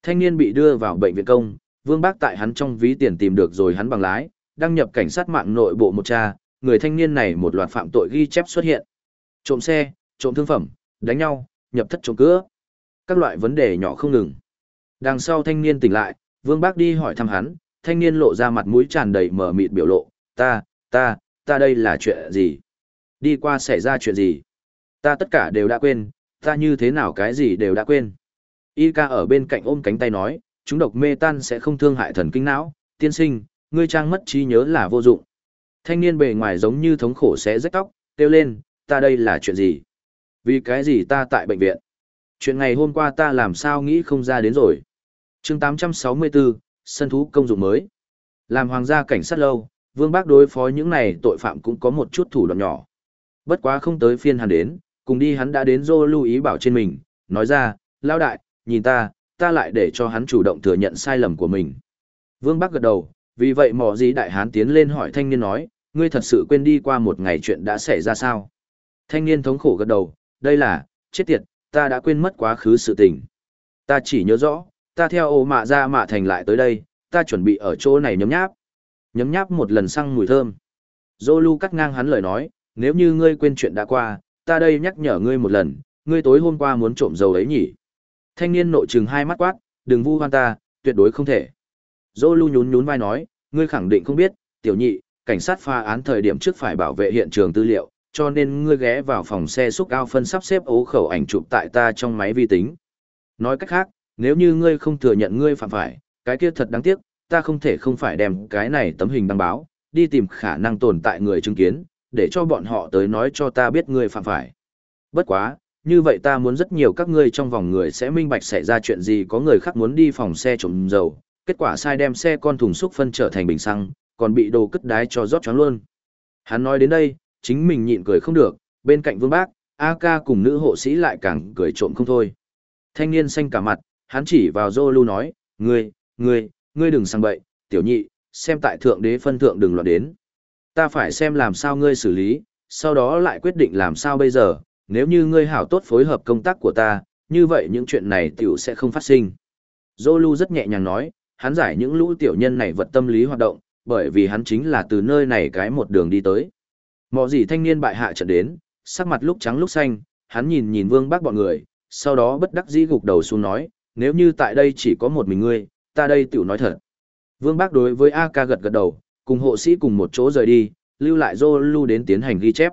Thanh niên bị đưa vào bệnh viện công, Vương Bác tại hắn trong ví tiền tìm được rồi hắn bằng lái, đăng nhập cảnh sát mạng nội bộ một cha, người thanh niên này một loạt phạm tội ghi chép xuất hiện. Trộm xe, trộm thương phẩm, đánh nhau, nhập thất trộm cướp. Các loại vấn đề nhỏ không ngừng. Đằng sau thanh niên tỉnh lại, Vương Bác đi hỏi thăm hắn, thanh niên lộ ra mặt mũi tràn đầy mở mịt biểu lộ, ta, ta, ta đây là chuyện gì? Đi qua xảy ra chuyện gì? Ta tất cả đều đã quên, ta như thế nào cái gì đều đã quên. Y ca ở bên cạnh ôm cánh tay nói, chúng độc mê tan sẽ không thương hại thần kinh não, tiên sinh, ngươi trang mất trí nhớ là vô dụng. Thanh niên bề ngoài giống như thống khổ sẽ rách tóc, kêu lên, ta đây là chuyện gì? Vì cái gì ta tại bệnh viện? Chuyện ngày hôm qua ta làm sao nghĩ không ra đến rồi. chương 864, sân thú công dụng mới. Làm hoàng gia cảnh sát lâu, vương bác đối phó những này tội phạm cũng có một chút thủ đoạn nhỏ. Bất quá không tới phiên hắn đến, cùng đi hắn đã đến dô lưu ý bảo trên mình, nói ra, lao đại, nhìn ta, ta lại để cho hắn chủ động thừa nhận sai lầm của mình. Vương Bắc gật đầu, vì vậy mỏ gì đại hán tiến lên hỏi thanh niên nói, ngươi thật sự quên đi qua một ngày chuyện đã xảy ra sao? Thanh niên thống khổ gật đầu, đây là, chết tiệt, ta đã quên mất quá khứ sự tình. Ta chỉ nhớ rõ, ta theo ô mạ ra mạ thành lại tới đây, ta chuẩn bị ở chỗ này nhấm nháp. Nhấm nháp một lần xăng mùi thơm. Zolu cắt ngang hắn lời nói, nếu như ngươi quên chuyện đã qua, ta đây nhắc nhở ngươi một lần, ngươi tối hôm qua muốn trộm dầu ấy nhỉ? Thanh niên nội trừng hai mắt quát, đừng vu hoan ta, tuyệt đối không thể. Dô lưu nhún nhún vai nói, ngươi khẳng định không biết, tiểu nhị, cảnh sát pha án thời điểm trước phải bảo vệ hiện trường tư liệu, cho nên ngươi ghé vào phòng xe xúc ao phân sắp xếp ố khẩu ảnh chụp tại ta trong máy vi tính. Nói cách khác, nếu như ngươi không thừa nhận ngươi phạm phải, cái kia thật đáng tiếc, ta không thể không phải đem cái này tấm hình đăng báo, đi tìm khả năng tồn tại người chứng kiến, để cho bọn họ tới nói cho ta biết ngươi phạm phải. Bất quá, như vậy ta muốn rất nhiều các ngươi trong vòng người sẽ minh bạch xảy ra chuyện gì có người khác muốn đi phòng xe trộm dầu, kết quả sai đem xe con thùng xúc phân trở thành bình xăng, còn bị đồ cất đái cho rót choáng luôn. Hắn nói đến đây, chính mình nhịn cười không được, bên cạnh vương bác, A ca cùng nữ hộ sĩ lại càng cười trộm không thôi. Thanh niên xanh cả mặt, hắn chỉ vào Zolu nói, ngươi, ngươi, ngươi đừng sang bậy, tiểu nhị, xem tại thượng đế phân thượng đừng loạn đến. Ta phải xem làm sao ngươi xử lý, sau đó lại quyết định làm sao bây giờ, nếu như ngươi hảo tốt phối hợp công tác của ta, như vậy những chuyện này tiểu sẽ không phát sinh. Zolu rất nhẹ nhàng nói, hắn giải những lũ tiểu nhân này vật tâm lý hoạt động, bởi vì hắn chính là từ nơi này cái một đường đi tới. Mọ gì thanh niên bại hạ trận đến, sắc mặt lúc trắng lúc xanh, hắn nhìn nhìn vương bác bọn người, sau đó bất đắc dĩ gục đầu xuống nói, nếu như tại đây chỉ có một mình ngươi, ta đây tiểu nói thật. Vương bác đối với A ca gật gật đầu, cùng hộ sĩ cùng một chỗ rời đi, lưu lại dô lưu đến tiến hành ghi chép.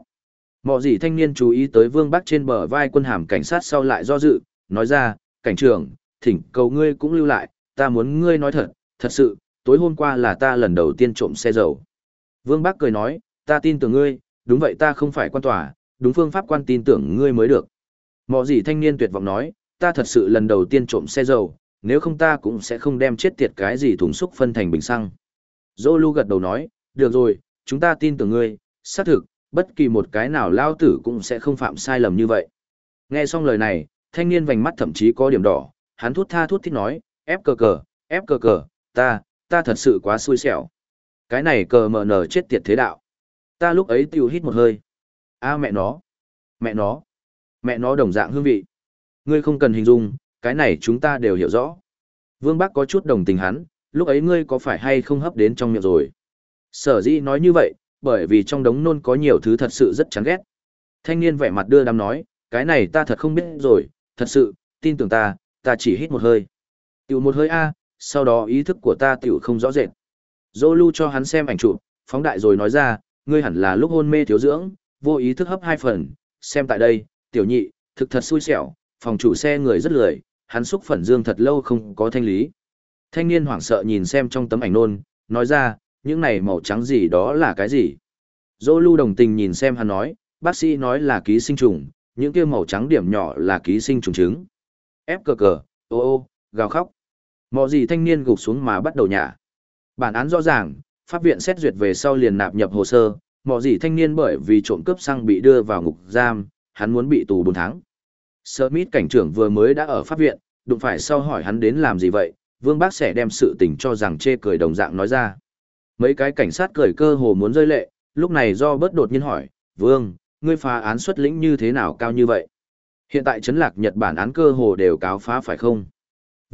Mọ gì thanh niên chú ý tới vương bác trên bờ vai quân hàm cảnh sát sau lại do dự, nói ra, cảnh trưởng, thỉnh cầu ngươi cũng lưu lại, ta muốn ngươi nói thật, thật sự, tối hôm qua là ta lần đầu tiên trộm xe dầu. Vương Bác cười nói, ta tin tưởng ngươi, đúng vậy ta không phải quan tòa, đúng phương pháp quan tin tưởng ngươi mới được. Mọ gì thanh niên tuyệt vọng nói, ta thật sự lần đầu tiên trộm xe dầu, nếu không ta cũng sẽ không đem chết tiệt cái gì thùng xúc phân thành bình xăng. Dô lưu gật đầu nói, được rồi, chúng ta tin tưởng ngươi, xác thực, bất kỳ một cái nào lao tử cũng sẽ không phạm sai lầm như vậy. Nghe xong lời này, thanh niên vành mắt thậm chí có điểm đỏ, hắn thút tha thút thích nói, ép cờ cờ, ép cờ cờ, ta, ta thật sự quá xui xẻo. Cái này cờ mờ nở chết tiệt thế đạo. Ta lúc ấy tiêu hít một hơi. a mẹ nó, mẹ nó, mẹ nó đồng dạng hương vị. Ngươi không cần hình dung, cái này chúng ta đều hiểu rõ. Vương Bắc có chút đồng tình hắn, lúc ấy ngươi có phải hay không hấp đến trong miệng rồi. Sở dĩ nói như vậy, bởi vì trong đống nôn có nhiều thứ thật sự rất chán ghét. Thanh niên vẻ mặt đưa đám nói, cái này ta thật không biết rồi, thật sự, tin tưởng ta, ta chỉ hít một hơi. Tiểu một hơi A, sau đó ý thức của ta tiểu không rõ rệt. Dô lưu cho hắn xem ảnh chụp, phóng đại rồi nói ra, ngươi hẳn là lúc hôn mê thiếu dưỡng, vô ý thức hấp hai phần, xem tại đây, tiểu nhị, thực thật xui xẻo, phòng chủ xe người rất lười, hắn xúc phần dương thật lâu không có thanh lý. Thanh niên hoảng sợ nhìn xem trong tấm ảnh nôn, nói ra, những này màu trắng gì đó là cái gì? Dô lưu đồng tình nhìn xem hắn nói, bác sĩ nói là ký sinh trùng, những kia màu trắng điểm nhỏ là ký sinh trùng trứng. Ép cờ cờ, ô ô, gào khóc. Mò gì thanh niên gục xuống mà bắt đầu nhả. Bản án rõ ràng, pháp viện xét duyệt về sau liền nạp nhập hồ sơ, mò gì thanh niên bởi vì trộm cướp xăng bị đưa vào ngục giam, hắn muốn bị tù 4 tháng. Smith cảnh trưởng vừa mới đã ở pháp viện, đụng phải sau hỏi hắn đến làm gì vậy, Vương Bác sẽ đem sự tình cho rằng chê cười đồng dạng nói ra. Mấy cái cảnh sát cười cơ hồ muốn rơi lệ, lúc này do bớt đột nhiên hỏi, Vương, ngươi phá án xuất lĩnh như thế nào cao như vậy? Hiện tại chấn lạc Nhật Bản án cơ hồ đều cáo phá phải không?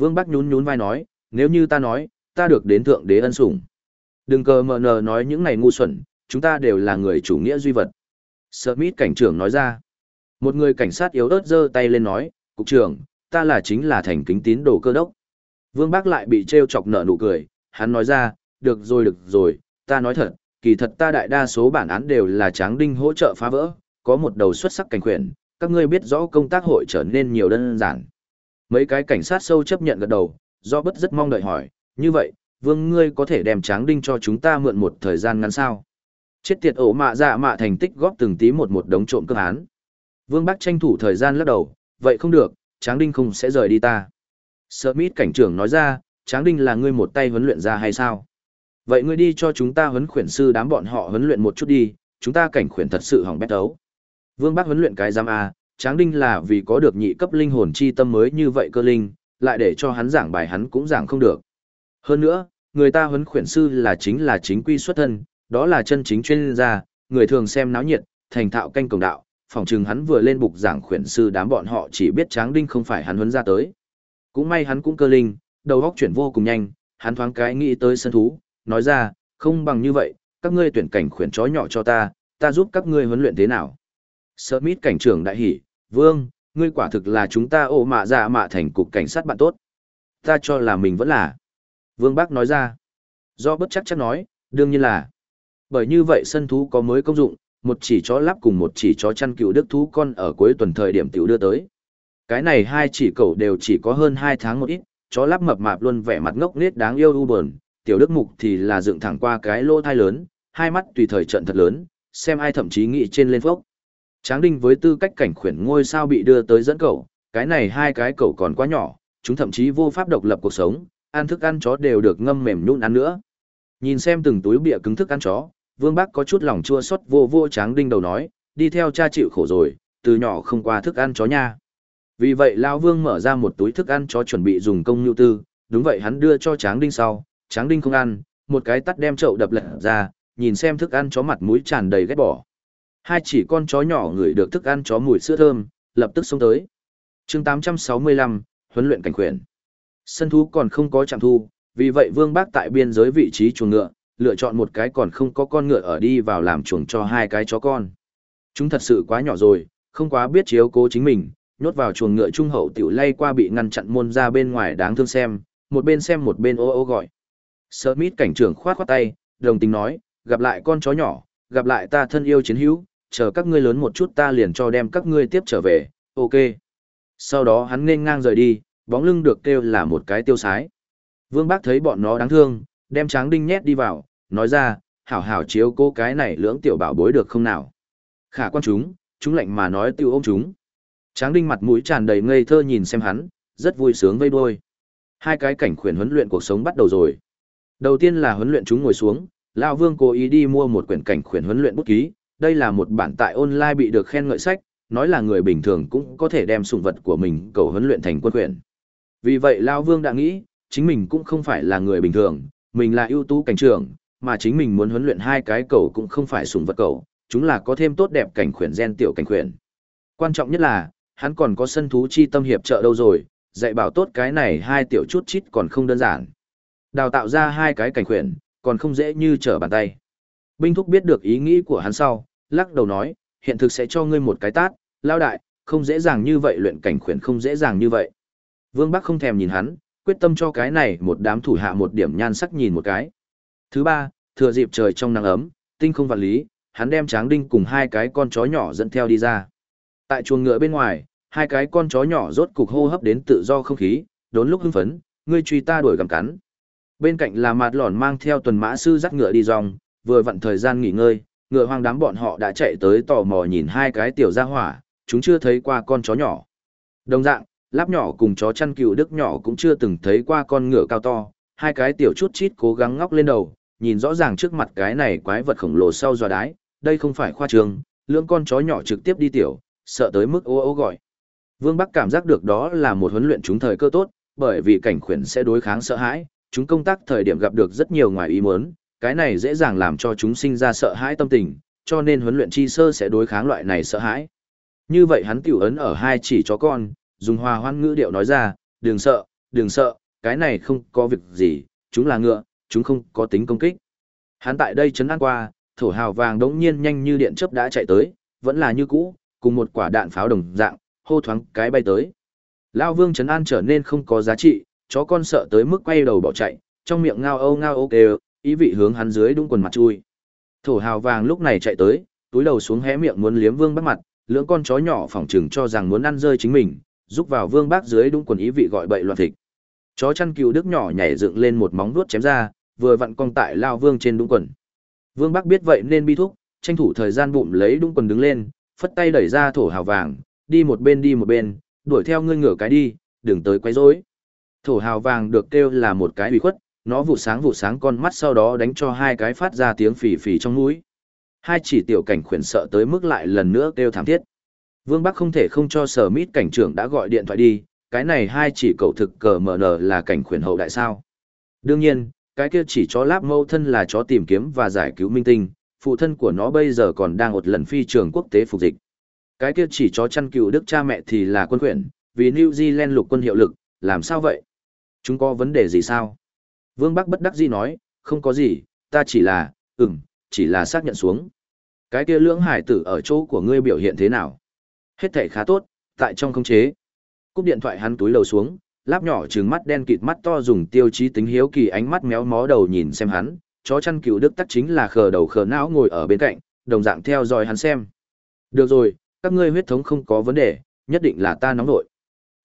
Vương Bắc nhún nhún vai nói, nếu như ta nói, ta được đến thượng đế ân sủng. Đừng cờ mờ nờ nói những này ngu xuẩn, chúng ta đều là người chủ nghĩa duy vật. Smith cảnh trưởng nói ra. Một người cảnh sát yếu ớt giơ tay lên nói, cục trưởng, ta là chính là thành kính tín đồ cơ đốc. Vương Bắc lại bị trêu chọc nở nụ cười, hắn nói ra, được rồi được rồi, ta nói thật, kỳ thật ta đại đa số bản án đều là tráng đinh hỗ trợ phá vỡ, có một đầu xuất sắc cảnh quyền, các ngươi biết rõ công tác hội trở nên nhiều đơn giản. Mấy cái cảnh sát sâu chấp nhận gật đầu, do bất rất mong đợi hỏi, như vậy, vương ngươi có thể đem tráng đinh cho chúng ta mượn một thời gian ngắn sao? Chết tiệt ổ mạ dạ mạ thành tích góp từng tí một một đống trộm cơ án. Vương Bắc tranh thủ thời gian lắc đầu, vậy không được, tráng đinh không sẽ rời đi ta. Smith cảnh trưởng nói ra, tráng đinh là ngươi một tay huấn luyện ra hay sao? Vậy ngươi đi cho chúng ta huấn khuyển sư đám bọn họ huấn luyện một chút đi, chúng ta cảnh khuyển thật sự hỏng bét đấu. Vương Bắc huấn luyện cái giam A, Tráng Đinh là vì có được nhị cấp linh hồn chi tâm mới như vậy cơ linh, lại để cho hắn giảng bài hắn cũng giảng không được. Hơn nữa, người ta huấn khuyển sư là chính là chính quy xuất thân, đó là chân chính chuyên gia, người thường xem náo nhiệt, thành thạo canh cổng đạo, phòng trừng hắn vừa lên bục giảng khuyển sư đám bọn họ chỉ biết Tráng Đinh không phải hắn huấn ra tới. Cũng may hắn cũng cơ linh, đầu óc chuyển vô cùng nhanh, hắn thoáng cái nghĩ tới sân thú, nói ra, không bằng như vậy, các ngươi tuyển cảnh khuyển chó nhỏ cho ta, ta giúp các ngươi huấn luyện thế nào. Smith cảnh trưởng đại hỉ, Vương, ngươi quả thực là chúng ta ổ mạ dạ mạ thành cục cảnh sát bạn tốt. Ta cho là mình vẫn là. Vương Bác nói ra. Do bất chắc chắc nói, đương nhiên là. Bởi như vậy sân thú có mới công dụng, một chỉ chó lắp cùng một chỉ chó chăn cựu đức thú con ở cuối tuần thời điểm tiểu đưa tới. Cái này hai chỉ cậu đều chỉ có hơn hai tháng một ít, chó lắp mập mạp luôn vẻ mặt ngốc nghếch đáng yêu u buồn, tiểu đức mục thì là dựng thẳng qua cái lỗ thai lớn, hai mắt tùy thời trận thật lớn, xem ai thậm chí nghĩ trên lên phốc. Tráng đinh với tư cách cảnh khuyển ngôi sao bị đưa tới dẫn cậu, cái này hai cái cậu còn quá nhỏ, chúng thậm chí vô pháp độc lập cuộc sống, ăn thức ăn chó đều được ngâm mềm nhũn ăn nữa. Nhìn xem từng túi bịa cứng thức ăn chó, Vương Bác có chút lòng chua xót vô vô Tráng đinh đầu nói, đi theo cha chịu khổ rồi, từ nhỏ không qua thức ăn chó nha. Vì vậy lão Vương mở ra một túi thức ăn chó chuẩn bị dùng công nhu tư, đúng vậy hắn đưa cho Tráng đinh sau, Tráng đinh không ăn, một cái tắt đem chậu đập lật ra, nhìn xem thức ăn chó mặt mũi tràn đầy ghét bỏ. Hai chỉ con chó nhỏ ngửi được thức ăn chó mùi sữa thơm, lập tức xông tới. chương 865, huấn luyện cảnh quyền. Sân thú còn không có trạm thu, vì vậy Vương Bác tại biên giới vị trí chuồng ngựa, lựa chọn một cái còn không có con ngựa ở đi vào làm chuồng cho hai cái chó con. Chúng thật sự quá nhỏ rồi, không quá biết chiếu cố chính mình, nhốt vào chuồng ngựa trung hậu tiểu lay qua bị ngăn chặn môn ra bên ngoài đáng thương xem, một bên xem một bên ô ô gọi. Smith cảnh trưởng khoát khoát tay, đồng tình nói, gặp lại con chó nhỏ, gặp lại ta thân yêu chiến hữu, chờ các ngươi lớn một chút ta liền cho đem các ngươi tiếp trở về, ok. Sau đó hắn nên ngang rời đi, bóng lưng được kêu là một cái tiêu sái. Vương Bác thấy bọn nó đáng thương, đem tráng đinh nhét đi vào, nói ra, hảo hảo chiếu cô cái này lưỡng tiểu bảo bối được không nào. Khả quan chúng, chúng lạnh mà nói tiêu ôm chúng. Tráng đinh mặt mũi tràn đầy ngây thơ nhìn xem hắn, rất vui sướng vây đuôi. Hai cái cảnh khuyển huấn luyện cuộc sống bắt đầu rồi. Đầu tiên là huấn luyện chúng ngồi xuống, Lão Vương cố ý đi mua một quyển cảnh khuyển huấn luyện bút ký, đây là một bản tại online bị được khen ngợi sách, nói là người bình thường cũng có thể đem sủng vật của mình cầu huấn luyện thành quân quyền. Vì vậy Lão Vương đã nghĩ, chính mình cũng không phải là người bình thường, mình là ưu tú cảnh trưởng, mà chính mình muốn huấn luyện hai cái cầu cũng không phải sủng vật cầu, chúng là có thêm tốt đẹp cảnh khuyển gen tiểu cảnh khuyển. Quan trọng nhất là, hắn còn có sân thú chi tâm hiệp trợ đâu rồi, dạy bảo tốt cái này hai tiểu chút chít còn không đơn giản. Đào tạo ra hai cái cảnh khuyển, còn không dễ như trở bàn tay. Binh thúc biết được ý nghĩ của hắn sau, lắc đầu nói, hiện thực sẽ cho ngươi một cái tát, lao đại, không dễ dàng như vậy luyện cảnh khuyển không dễ dàng như vậy. Vương Bắc không thèm nhìn hắn, quyết tâm cho cái này một đám thủ hạ một điểm nhan sắc nhìn một cái. Thứ ba, thừa dịp trời trong nắng ấm, tinh không vạn lý, hắn đem tráng đinh cùng hai cái con chó nhỏ dẫn theo đi ra. Tại chuồng ngựa bên ngoài, hai cái con chó nhỏ rốt cục hô hấp đến tự do không khí, đốn lúc hưng phấn, ngươi truy ta đuổi gầm cắn. Bên cạnh là mạt lòn mang theo tuần mã sư dắt ngựa đi dòng, vừa vặn thời gian nghỉ ngơi, ngựa hoang đám bọn họ đã chạy tới tò mò nhìn hai cái tiểu gia hỏa, chúng chưa thấy qua con chó nhỏ. Đồng dạng, láp nhỏ cùng chó chăn cừu đức nhỏ cũng chưa từng thấy qua con ngựa cao to, hai cái tiểu chút chít cố gắng ngóc lên đầu, nhìn rõ ràng trước mặt cái này quái vật khổng lồ sau dò đái, đây không phải khoa trường, lưỡng con chó nhỏ trực tiếp đi tiểu, sợ tới mức ô ô gọi. Vương Bắc cảm giác được đó là một huấn luyện chúng thời cơ tốt, bởi vì cảnh khuyển sẽ đối kháng sợ hãi, chúng công tác thời điểm gặp được rất nhiều ngoài ý muốn, cái này dễ dàng làm cho chúng sinh ra sợ hãi tâm tình, cho nên huấn luyện chi sơ sẽ đối kháng loại này sợ hãi. Như vậy hắn tiểu ấn ở hai chỉ chó con, dùng hòa hoan ngữ điệu nói ra, đừng sợ, đừng sợ, cái này không có việc gì, chúng là ngựa, chúng không có tính công kích. Hắn tại đây chấn an qua, thổ hào vàng đống nhiên nhanh như điện chớp đã chạy tới, vẫn là như cũ, cùng một quả đạn pháo đồng dạng, hô thoáng cái bay tới. Lao vương chấn an trở nên không có giá trị, chó con sợ tới mức quay đầu bỏ chạy, trong miệng ngao âu ngao âu kêu, ý vị hướng hắn dưới đúng quần mặt chui. Thổ hào vàng lúc này chạy tới, túi đầu xuống hé miệng muốn liếm vương bắt mặt, lưỡng con chó nhỏ phỏng chừng cho rằng muốn ăn rơi chính mình, rúc vào vương bác dưới đúng quần ý vị gọi bậy loạn thịt. Chó chăn cừu đức nhỏ nhảy dựng lên một móng vuốt chém ra, vừa vặn cong tại lao vương trên đúng quần. Vương bác biết vậy nên bi thúc, tranh thủ thời gian bụng lấy đúng quần đứng lên, phất tay đẩy ra thổ hào vàng, đi một bên đi một bên, đuổi theo ngươi ngửa cái đi, đừng tới quấy rối. Thổ hào vàng được kêu là một cái ủy khuất, nó vụ sáng vụ sáng con mắt sau đó đánh cho hai cái phát ra tiếng phì phì trong mũi. Hai chỉ tiểu cảnh khuyển sợ tới mức lại lần nữa kêu thảm thiết. Vương Bắc không thể không cho sở mít cảnh trưởng đã gọi điện thoại đi, cái này hai chỉ cầu thực cờ mở nở là cảnh khuyển hậu đại sao. Đương nhiên, cái kia chỉ chó láp mâu thân là chó tìm kiếm và giải cứu minh tinh, phụ thân của nó bây giờ còn đang một lần phi trường quốc tế phục dịch. Cái kia chỉ chó chăn cựu đức cha mẹ thì là quân khuyển, vì New Zealand lục quân hiệu lực, làm sao vậy? Chúng có vấn đề gì sao? Vương Bắc bất đắc dĩ nói, không có gì, ta chỉ là, ừm, chỉ là xác nhận xuống. Cái kia lưỡng hải tử ở chỗ của ngươi biểu hiện thế nào? Hết thể khá tốt, tại trong không chế. Cúp điện thoại hắn túi lầu xuống, láp nhỏ trừng mắt đen kịt mắt to dùng tiêu chí tính hiếu kỳ ánh mắt méo mó đầu nhìn xem hắn, chó chăn cừu đức tắc chính là khờ đầu khờ não ngồi ở bên cạnh, đồng dạng theo dõi hắn xem. Được rồi, các ngươi huyết thống không có vấn đề, nhất định là ta nóng nội.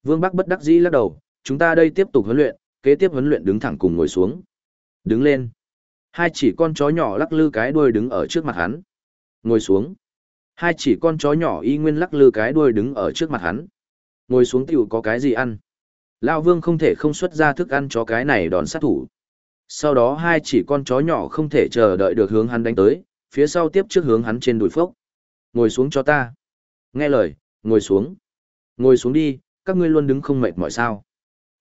Vương Bắc bất đắc dĩ lắc đầu, chúng ta đây tiếp tục huấn luyện, kế tiếp huấn luyện đứng thẳng cùng ngồi xuống. Đứng lên. Hai chỉ con chó nhỏ lắc lư cái đuôi đứng ở trước mặt hắn. Ngồi xuống. Hai chỉ con chó nhỏ y nguyên lắc lư cái đuôi đứng ở trước mặt hắn. Ngồi xuống tiểu có cái gì ăn. Lão vương không thể không xuất ra thức ăn cho cái này đón sát thủ. Sau đó hai chỉ con chó nhỏ không thể chờ đợi được hướng hắn đánh tới, phía sau tiếp trước hướng hắn trên đùi phốc. Ngồi xuống cho ta. Nghe lời, ngồi xuống. Ngồi xuống đi, các ngươi luôn đứng không mệt mỏi sao.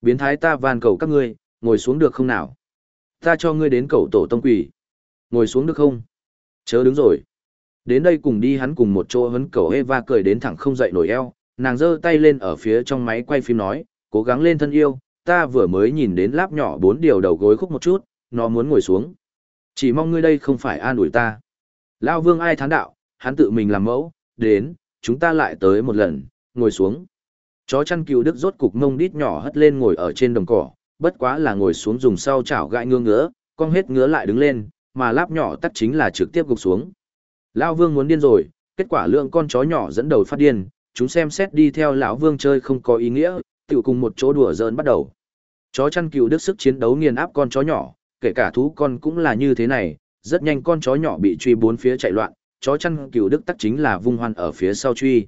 Biến thái ta van cầu các ngươi, ngồi xuống được không nào? Ta cho ngươi đến cầu tổ tông quỷ. Ngồi xuống được không? Chớ đứng rồi. Đến đây cùng đi hắn cùng một chỗ hấn cầu Eva cười đến thẳng không dậy nổi eo, nàng giơ tay lên ở phía trong máy quay phim nói, cố gắng lên thân yêu, ta vừa mới nhìn đến láp nhỏ bốn điều đầu gối khúc một chút, nó muốn ngồi xuống. Chỉ mong ngươi đây không phải an ủi ta. Lao vương ai thán đạo, hắn tự mình làm mẫu, đến, chúng ta lại tới một lần, ngồi xuống. Chó chăn cừu đức rốt cục mông đít nhỏ hất lên ngồi ở trên đồng cỏ, bất quá là ngồi xuống dùng sau chảo gãi ngứa ngứa, con hết ngứa lại đứng lên, mà láp nhỏ tắt chính là trực tiếp gục xuống. Lão Vương muốn điên rồi, kết quả lượng con chó nhỏ dẫn đầu phát điên, chúng xem xét đi theo lão Vương chơi không có ý nghĩa, tự cùng một chỗ đùa giỡn bắt đầu. Chó chăn cừu đức sức chiến đấu nghiền áp con chó nhỏ, kể cả thú con cũng là như thế này, rất nhanh con chó nhỏ bị truy bốn phía chạy loạn, chó chăn cừu đức tắc chính là vung hoan ở phía sau truy.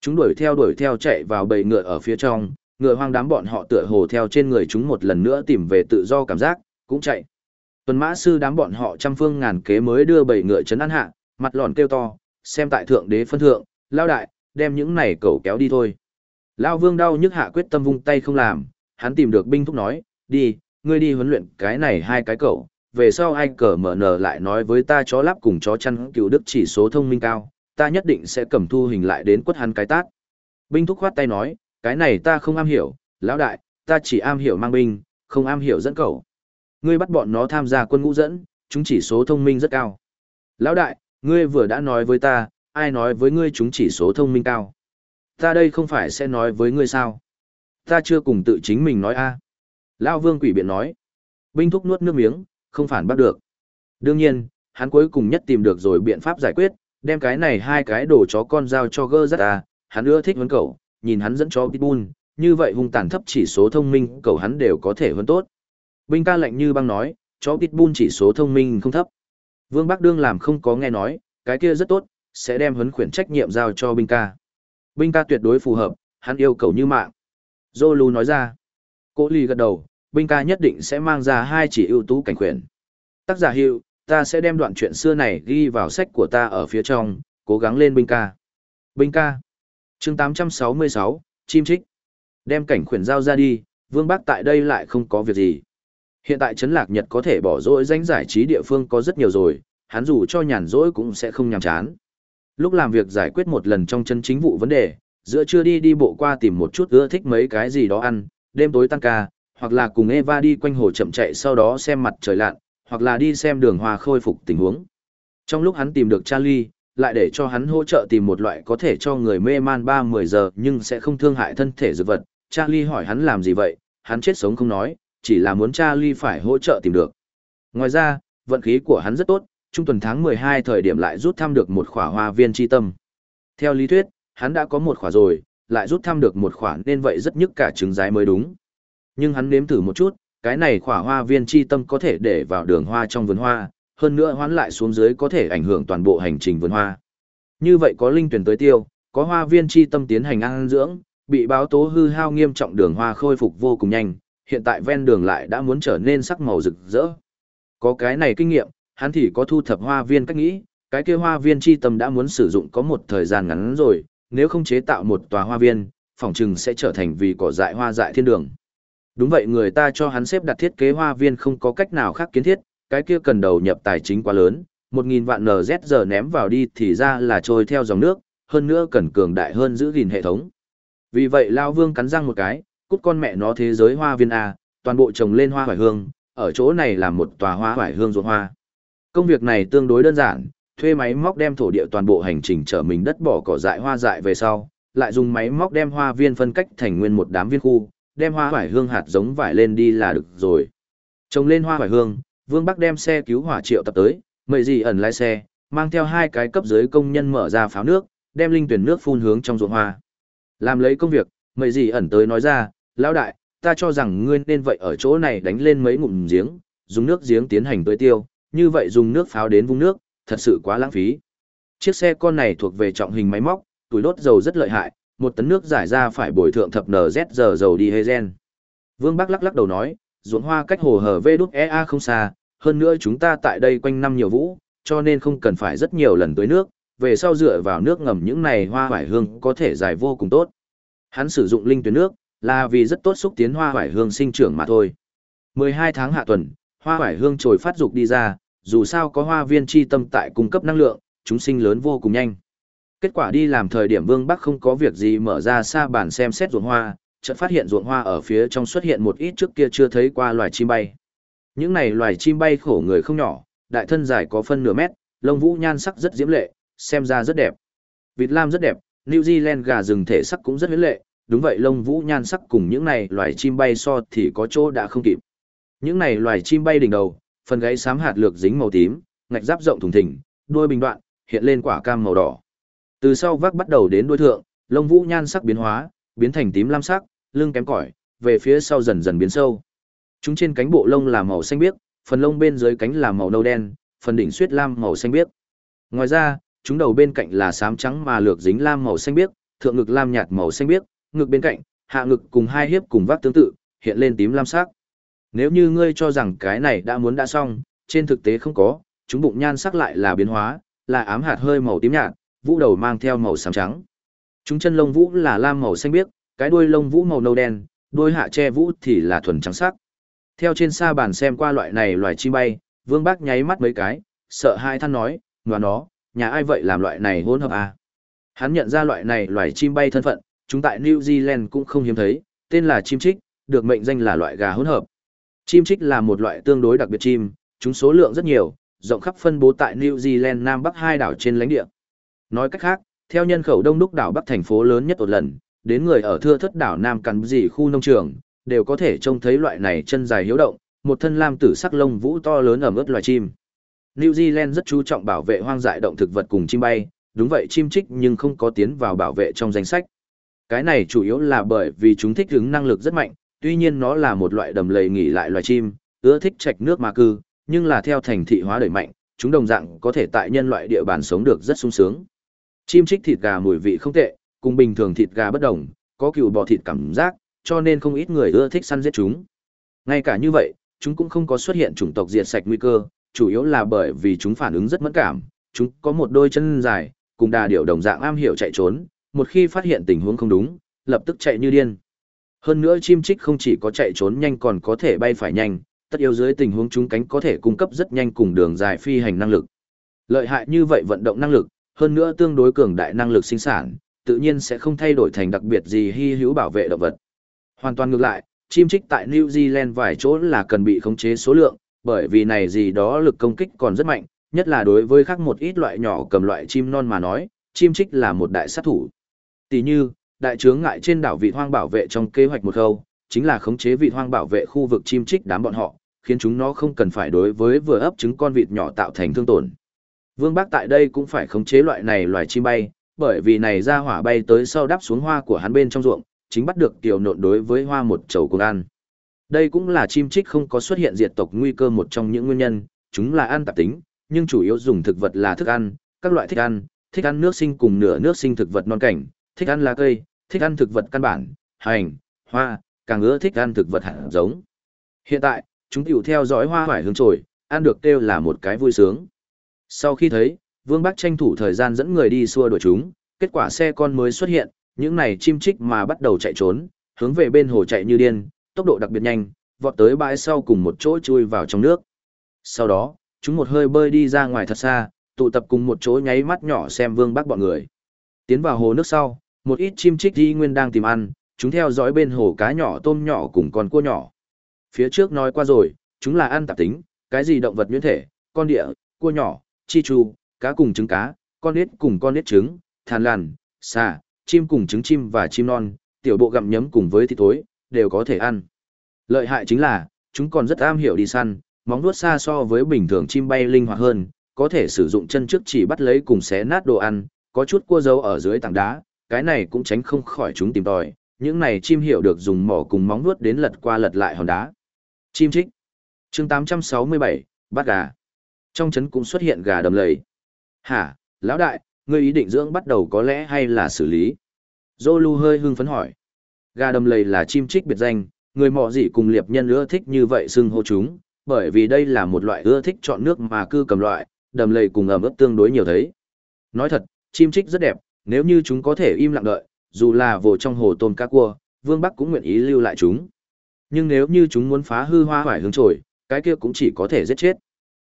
Chúng đuổi theo đuổi theo chạy vào bầy ngựa ở phía trong, ngựa hoang đám bọn họ tựa hồ theo trên người chúng một lần nữa tìm về tự do cảm giác, cũng chạy. Tuần mã sư đám bọn họ trăm phương ngàn kế mới đưa bầy ngựa chấn an hạ, mặt lòn kêu to, xem tại thượng đế phân thượng, lao đại, đem những này cẩu kéo đi thôi. Lao vương đau nhức hạ quyết tâm vung tay không làm, hắn tìm được binh thúc nói, đi, ngươi đi huấn luyện cái này hai cái cẩu, về sau ai cờ mở nở lại nói với ta chó lắp cùng chó chăn cựu đức chỉ số thông minh cao, ta nhất định sẽ cầm thu hình lại đến quất hắn cái tát. Binh thúc khoát tay nói, cái này ta không am hiểu, lão đại, ta chỉ am hiểu mang binh, không am hiểu dẫn cẩu. Ngươi bắt bọn nó tham gia quân ngũ dẫn, chúng chỉ số thông minh rất cao. Lão đại, ngươi vừa đã nói với ta, ai nói với ngươi chúng chỉ số thông minh cao. Ta đây không phải sẽ nói với ngươi sao. Ta chưa cùng tự chính mình nói a. Lão vương quỷ biện nói. Binh thúc nuốt nước miếng, không phản bắt được. Đương nhiên, hắn cuối cùng nhất tìm được rồi biện pháp giải quyết, đem cái này hai cái đồ chó con giao cho gơ rất à, hắn ưa thích huấn cậu, nhìn hắn dẫn chó pitbull, như vậy hung tàn thấp chỉ số thông minh, cậu hắn đều có thể huấn tốt. Binh ca lạnh như băng nói, chó pitbull chỉ số thông minh không thấp. Vương Bắc Đương làm không có nghe nói, cái kia rất tốt, sẽ đem huấn khuyển trách nhiệm giao cho binh ca. Binh ca tuyệt đối phù hợp, hắn yêu cầu như mạng. Zolu nói ra. Cố Ly gật đầu, binh ca nhất định sẽ mang ra hai chỉ ưu tú cảnh khuyển. Tác giả hiệu, ta sẽ đem đoạn chuyện xưa này ghi vào sách của ta ở phía trong, cố gắng lên binh ca. Binh ca. chương 866, chim trích. Đem cảnh khuyển giao ra đi, vương bác tại đây lại không có việc gì. Hiện tại Trấn Lạc Nhật có thể bỏ rỗi danh giải trí địa phương có rất nhiều rồi, hắn dù cho nhàn rỗi cũng sẽ không nhàm chán. Lúc làm việc giải quyết một lần trong chân chính vụ vấn đề, giữa trưa đi đi bộ qua tìm một chút ưa thích mấy cái gì đó ăn, đêm tối tăng ca, hoặc là cùng Eva đi quanh hồ chậm chạy sau đó xem mặt trời lặn, hoặc là đi xem đường hoa khôi phục tình huống. Trong lúc hắn tìm được Charlie, lại để cho hắn hỗ trợ tìm một loại có thể cho người mê man 3-10 giờ nhưng sẽ không thương hại thân thể dược vật. Charlie hỏi hắn làm gì vậy, hắn chết sống không nói, chỉ là muốn Charlie phải hỗ trợ tìm được. Ngoài ra, vận khí của hắn rất tốt, trung tuần tháng 12 thời điểm lại rút thăm được một khỏa hoa viên chi tâm. Theo lý thuyết, hắn đã có một khỏa rồi, lại rút thăm được một khỏa nên vậy rất nhức cả trứng rái mới đúng. Nhưng hắn nếm thử một chút, cái này khỏa hoa viên chi tâm có thể để vào đường hoa trong vườn hoa, hơn nữa hoán lại xuống dưới có thể ảnh hưởng toàn bộ hành trình vườn hoa. Như vậy có linh tuyển tới tiêu, có hoa viên chi tâm tiến hành ăn dưỡng, bị báo tố hư hao nghiêm trọng đường hoa khôi phục vô cùng nhanh, hiện tại ven đường lại đã muốn trở nên sắc màu rực rỡ. Có cái này kinh nghiệm, hắn thì có thu thập hoa viên cách nghĩ, cái kia hoa viên chi tâm đã muốn sử dụng có một thời gian ngắn rồi, nếu không chế tạo một tòa hoa viên, phòng trừng sẽ trở thành vì cỏ dại hoa dại thiên đường. Đúng vậy người ta cho hắn xếp đặt thiết kế hoa viên không có cách nào khác kiến thiết, cái kia cần đầu nhập tài chính quá lớn, một nghìn vạn NZ giờ ném vào đi thì ra là trôi theo dòng nước, hơn nữa cần cường đại hơn giữ gìn hệ thống. Vì vậy Lao Vương cắn răng một cái, cút con mẹ nó thế giới hoa viên A, toàn bộ trồng lên hoa hoài hương, ở chỗ này là một tòa hoa hoài hương ruộng hoa. Công việc này tương đối đơn giản, thuê máy móc đem thổ địa toàn bộ hành trình trở mình đất bỏ cỏ dại hoa dại về sau, lại dùng máy móc đem hoa viên phân cách thành nguyên một đám viên khu, đem hoa vải hương hạt giống vải lên đi là được rồi. Trồng lên hoa vải hương, Vương Bắc đem xe cứu hỏa triệu tập tới, mời gì ẩn lái xe, mang theo hai cái cấp dưới công nhân mở ra pháo nước, đem linh tuyển nước phun hướng trong ruộng hoa. Làm lấy công việc, mời gì ẩn tới nói ra, lão đại, ta cho rằng ngươi nên vậy ở chỗ này đánh lên mấy ngụm giếng, dùng nước giếng tiến hành tưới tiêu, như vậy dùng nước pháo đến vung nước, thật sự quá lãng phí. Chiếc xe con này thuộc về trọng hình máy móc, tuổi đốt dầu rất lợi hại, một tấn nước giải ra phải bồi thượng thập NZ giờ dầu đi hê gen. Vương Bắc lắc lắc đầu nói, ruộng hoa cách hồ hở vê đúc EA không xa, hơn nữa chúng ta tại đây quanh năm nhiều vũ, cho nên không cần phải rất nhiều lần tưới nước, về sau dựa vào nước ngầm những này hoa vải hương có thể dài vô cùng tốt. Hắn sử dụng linh tuyến nước, là vì rất tốt xúc tiến hoa vải hương sinh trưởng mà thôi. 12 tháng hạ tuần, hoa vải hương trồi phát dục đi ra, dù sao có hoa viên chi tâm tại cung cấp năng lượng, chúng sinh lớn vô cùng nhanh. Kết quả đi làm thời điểm Vương Bắc không có việc gì mở ra xa bản xem xét ruộng hoa, chợt phát hiện ruộng hoa ở phía trong xuất hiện một ít trước kia chưa thấy qua loài chim bay. Những này loài chim bay khổ người không nhỏ, đại thân dài có phân nửa mét, lông vũ nhan sắc rất diễm lệ, xem ra rất đẹp. Vịt lam rất đẹp, New Zealand gà rừng thể sắc cũng rất huyết lệ, đúng vậy lông vũ nhan sắc cùng những này loài chim bay so thì có chỗ đã không kịp. Những này loài chim bay đỉnh đầu, phần gáy xám hạt lược dính màu tím, ngạch giáp rộng thùng thình, đuôi bình đoạn, hiện lên quả cam màu đỏ. Từ sau vác bắt đầu đến đuôi thượng, lông vũ nhan sắc biến hóa, biến thành tím lam sắc, lưng kém cỏi, về phía sau dần dần biến sâu. Chúng trên cánh bộ lông là màu xanh biếc, phần lông bên dưới cánh là màu nâu đen, phần đỉnh suýt lam màu xanh biếc. Ngoài ra, chúng đầu bên cạnh là xám trắng mà lược dính lam màu xanh biếc, thượng ngực lam nhạt màu xanh biếc, ngực bên cạnh, hạ ngực cùng hai hiếp cùng vác tương tự, hiện lên tím lam sắc. Nếu như ngươi cho rằng cái này đã muốn đã xong, trên thực tế không có, chúng bụng nhan sắc lại là biến hóa, là ám hạt hơi màu tím nhạt, vũ đầu mang theo màu xám trắng. Chúng chân lông vũ là lam màu xanh biếc, cái đuôi lông vũ màu nâu đen, đuôi hạ che vũ thì là thuần trắng sắc. Theo trên xa bàn xem qua loại này loài chim bay, Vương Bác nháy mắt mấy cái, sợ hai than nói, ngoài nó, nhà ai vậy làm loại này hỗn hợp à? Hắn nhận ra loại này loài chim bay thân phận, chúng tại New Zealand cũng không hiếm thấy, tên là chim trích, được mệnh danh là loại gà hỗn hợp. Chim trích là một loại tương đối đặc biệt chim, chúng số lượng rất nhiều, rộng khắp phân bố tại New Zealand Nam Bắc hai đảo trên lãnh địa. Nói cách khác, theo nhân khẩu đông đúc đảo Bắc thành phố lớn nhất một lần, đến người ở thưa thất đảo Nam cắn gì khu nông trường, đều có thể trông thấy loại này chân dài hiếu động, một thân lam tử sắc lông vũ to lớn ở mức loài chim. New Zealand rất chú trọng bảo vệ hoang dại động thực vật cùng chim bay, đúng vậy chim trích nhưng không có tiến vào bảo vệ trong danh sách. Cái này chủ yếu là bởi vì chúng thích ứng năng lực rất mạnh, tuy nhiên nó là một loại đầm lầy nghỉ lại loài chim, ưa thích trạch nước mà cư, nhưng là theo thành thị hóa đẩy mạnh, chúng đồng dạng có thể tại nhân loại địa bàn sống được rất sung sướng. Chim trích thịt gà mùi vị không tệ, cùng bình thường thịt gà bất đồng, có cừu bò thịt cảm giác, cho nên không ít người ưa thích săn giết chúng. Ngay cả như vậy, chúng cũng không có xuất hiện chủng tộc diệt sạch nguy cơ, chủ yếu là bởi vì chúng phản ứng rất mẫn cảm, chúng có một đôi chân dài, cùng đà điểu đồng dạng am hiểu chạy trốn, một khi phát hiện tình huống không đúng, lập tức chạy như điên. Hơn nữa chim trích không chỉ có chạy trốn nhanh còn có thể bay phải nhanh, tất yếu dưới tình huống chúng cánh có thể cung cấp rất nhanh cùng đường dài phi hành năng lực. Lợi hại như vậy vận động năng lực, hơn nữa tương đối cường đại năng lực sinh sản, tự nhiên sẽ không thay đổi thành đặc biệt gì hy hữu bảo vệ động vật. Hoàn toàn ngược lại, chim trích tại New Zealand vài chỗ là cần bị khống chế số lượng, bởi vì này gì đó lực công kích còn rất mạnh, nhất là đối với khác một ít loại nhỏ cầm loại chim non mà nói, chim trích là một đại sát thủ. Tỷ như, đại chướng ngại trên đảo vị hoang bảo vệ trong kế hoạch một khâu, chính là khống chế vị hoang bảo vệ khu vực chim trích đám bọn họ, khiến chúng nó không cần phải đối với vừa ấp trứng con vịt nhỏ tạo thành thương tổn. Vương Bác tại đây cũng phải khống chế loại này loài chim bay, bởi vì này ra hỏa bay tới sau đáp xuống hoa của hắn bên trong ruộng, chính bắt được tiểu nộn đối với hoa một chầu cùng ăn. Đây cũng là chim trích không có xuất hiện diệt tộc nguy cơ một trong những nguyên nhân, chúng là ăn tạp tính, nhưng chủ yếu dùng thực vật là thức ăn, các loại thích ăn, thích ăn nước sinh cùng nửa nước sinh thực vật non cảnh, thích ăn lá cây, thích ăn thực vật căn bản, hành, hoa, càng ưa thích ăn thực vật hạt giống. Hiện tại, chúng tiểu theo dõi hoa hoài hướng trồi, ăn được kêu là một cái vui sướng. Sau khi thấy, Vương Bắc tranh thủ thời gian dẫn người đi xua đuổi chúng, kết quả xe con mới xuất hiện, những này chim chích mà bắt đầu chạy trốn, hướng về bên hồ chạy như điên, tốc độ đặc biệt nhanh, vọt tới bãi sau cùng một chỗ chui vào trong nước. Sau đó, chúng một hơi bơi đi ra ngoài thật xa, tụ tập cùng một chỗ nháy mắt nhỏ xem Vương Bắc bọn người. Tiến vào hồ nước sau, một ít chim chích đi nguyên đang tìm ăn, chúng theo dõi bên hồ cá nhỏ tôm nhỏ cùng con cua nhỏ. Phía trước nói qua rồi, chúng là ăn tạp tính, cái gì động vật nhuyễn thể, con địa, cua nhỏ, chi chu, cá cùng trứng cá, con nết cùng con nết trứng, than lằn, xà, chim cùng trứng chim và chim non, tiểu bộ gặm nhấm cùng với thịt thối, đều có thể ăn. Lợi hại chính là, chúng còn rất am hiểu đi săn, móng vuốt xa so với bình thường chim bay linh hoạt hơn, có thể sử dụng chân trước chỉ bắt lấy cùng xé nát đồ ăn, có chút cua dấu ở dưới tảng đá, cái này cũng tránh không khỏi chúng tìm tòi. Những này chim hiểu được dùng mỏ cùng móng vuốt đến lật qua lật lại hòn đá. Chim trích. Chương 867, bắt gà. Trong trấn cũng xuất hiện gà đầm lầy. Hả, lão đại, ngươi ý định dưỡng bắt đầu có lẽ hay là xử lý? Zolu hơi hưng phấn hỏi. Gà đầm lầy là chim trích biệt danh, người mọ gì cùng liệp nhân ưa thích như vậy xưng hô chúng, bởi vì đây là một loại ưa thích chọn nước mà cư cầm loại, đầm lầy cùng ẩm ướt tương đối nhiều thấy. Nói thật, chim trích rất đẹp, nếu như chúng có thể im lặng đợi, dù là vồ trong hồ tôm cá cua, Vương Bắc cũng nguyện ý lưu lại chúng. Nhưng nếu như chúng muốn phá hư hoa hoài hướng trồi, cái kia cũng chỉ có thể giết chết.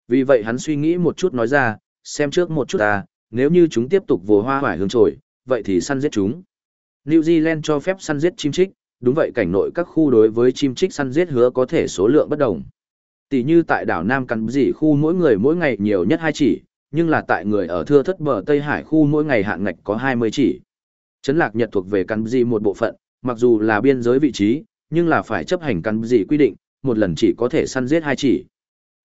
Vì vậy hắn suy nghĩ một chút nói ra, xem trước một chút ta, nếu như chúng tiếp tục vồ hoa hoài hướng trồi, vậy thì săn giết chúng. New Zealand cho phép săn giết chim trích, đúng vậy cảnh nội các khu đối với chim trích săn giết hứa có thể số lượng bất đồng. Tỷ như tại đảo Nam Cắn Dị khu mỗi người mỗi ngày nhiều nhất hai chỉ, nhưng là tại người ở thưa thất bờ Tây Hải khu mỗi ngày hạn ngạch có 20 chỉ. Trấn Lạc Nhật thuộc về Cắn Dị một bộ phận, mặc dù là biên giới vị trí, nhưng là phải chấp hành Cắn Dị quy định, một lần chỉ có thể săn giết hai chỉ.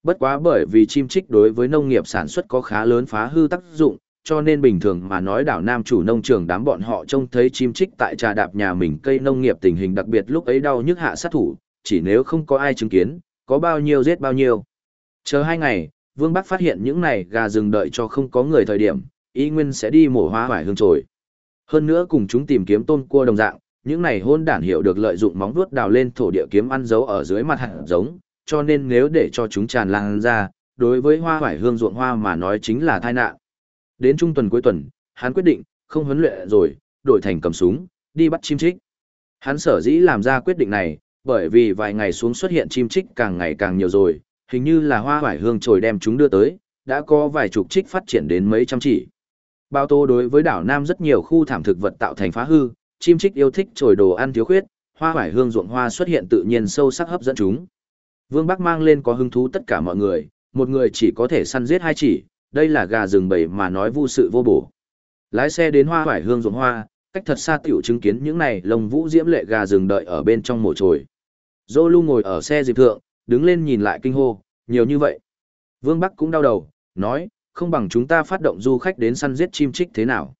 Bất quá bởi vì chim trích đối với nông nghiệp sản xuất có khá lớn phá hư tác dụng, cho nên bình thường mà nói đảo Nam chủ nông trường đám bọn họ trông thấy chim trích tại trà đạp nhà mình cây nông nghiệp tình hình đặc biệt lúc ấy đau nhức hạ sát thủ, chỉ nếu không có ai chứng kiến, có bao nhiêu giết bao nhiêu. Chờ hai ngày, Vương Bắc phát hiện những này gà rừng đợi cho không có người thời điểm, ý nguyên sẽ đi mổ hoa vải hương trồi. Hơn nữa cùng chúng tìm kiếm tôm cua đồng dạng, những này hôn đản hiểu được lợi dụng móng vuốt đào lên thổ địa kiếm ăn dấu ở dưới mặt hạt giống, cho nên nếu để cho chúng tràn lan ra, đối với hoa vải hương ruộng hoa mà nói chính là tai nạn. Đến trung tuần cuối tuần, hắn quyết định, không huấn luyện rồi, đổi thành cầm súng, đi bắt chim trích. Hắn sở dĩ làm ra quyết định này, bởi vì vài ngày xuống xuất hiện chim trích càng ngày càng nhiều rồi, hình như là hoa vải hương trồi đem chúng đưa tới, đã có vài chục trích phát triển đến mấy trăm chỉ. Bao tô đối với đảo Nam rất nhiều khu thảm thực vật tạo thành phá hư, chim trích yêu thích trồi đồ ăn thiếu khuyết, hoa vải hương ruộng hoa xuất hiện tự nhiên sâu sắc hấp dẫn chúng. Vương Bắc mang lên có hứng thú tất cả mọi người, một người chỉ có thể săn giết hai chỉ, đây là gà rừng bầy mà nói vô sự vô bổ. Lái xe đến hoa vải hương ruộng hoa, cách thật xa tiểu chứng kiến những này lồng vũ diễm lệ gà rừng đợi ở bên trong mổ trồi. Dô lu ngồi ở xe dịp thượng, đứng lên nhìn lại kinh hô, nhiều như vậy. Vương Bắc cũng đau đầu, nói, không bằng chúng ta phát động du khách đến săn giết chim trích thế nào.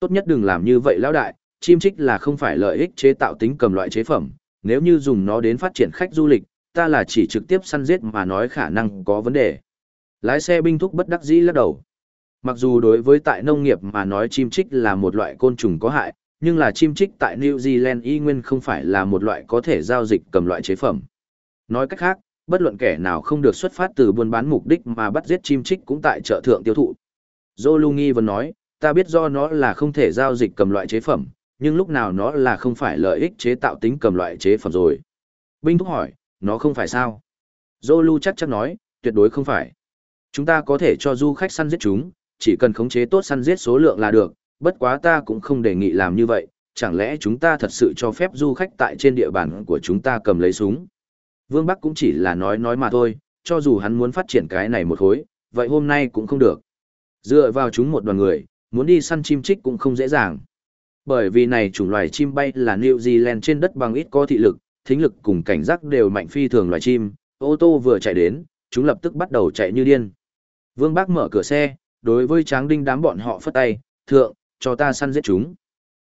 Tốt nhất đừng làm như vậy lão đại, chim trích là không phải lợi ích chế tạo tính cầm loại chế phẩm, nếu như dùng nó đến phát triển khách du lịch, ta là chỉ trực tiếp săn giết mà nói khả năng có vấn đề. Lái xe binh thúc bất đắc dĩ lắc đầu. Mặc dù đối với tại nông nghiệp mà nói chim trích là một loại côn trùng có hại, nhưng là chim trích tại New Zealand y nguyên không phải là một loại có thể giao dịch cầm loại chế phẩm. Nói cách khác, bất luận kẻ nào không được xuất phát từ buôn bán mục đích mà bắt giết chim trích cũng tại chợ thượng tiêu thụ. Zolu nghi vẫn nói, ta biết do nó là không thể giao dịch cầm loại chế phẩm, nhưng lúc nào nó là không phải lợi ích chế tạo tính cầm loại chế phẩm rồi. Binh thúc hỏi, nó không phải sao? Zolu chắc chắn nói, tuyệt đối không phải. Chúng ta có thể cho du khách săn giết chúng, chỉ cần khống chế tốt săn giết số lượng là được, bất quá ta cũng không đề nghị làm như vậy, chẳng lẽ chúng ta thật sự cho phép du khách tại trên địa bàn của chúng ta cầm lấy súng. Vương Bắc cũng chỉ là nói nói mà thôi, cho dù hắn muốn phát triển cái này một khối, vậy hôm nay cũng không được. Dựa vào chúng một đoàn người, muốn đi săn chim trích cũng không dễ dàng. Bởi vì này chủng loài chim bay là New Zealand trên đất bằng ít có thị lực, thính lực cùng cảnh giác đều mạnh phi thường loài chim, ô tô vừa chạy đến, chúng lập tức bắt đầu chạy như điên. Vương Bác mở cửa xe, đối với Tráng Đinh đám bọn họ phất tay, thượng, cho ta săn giết chúng.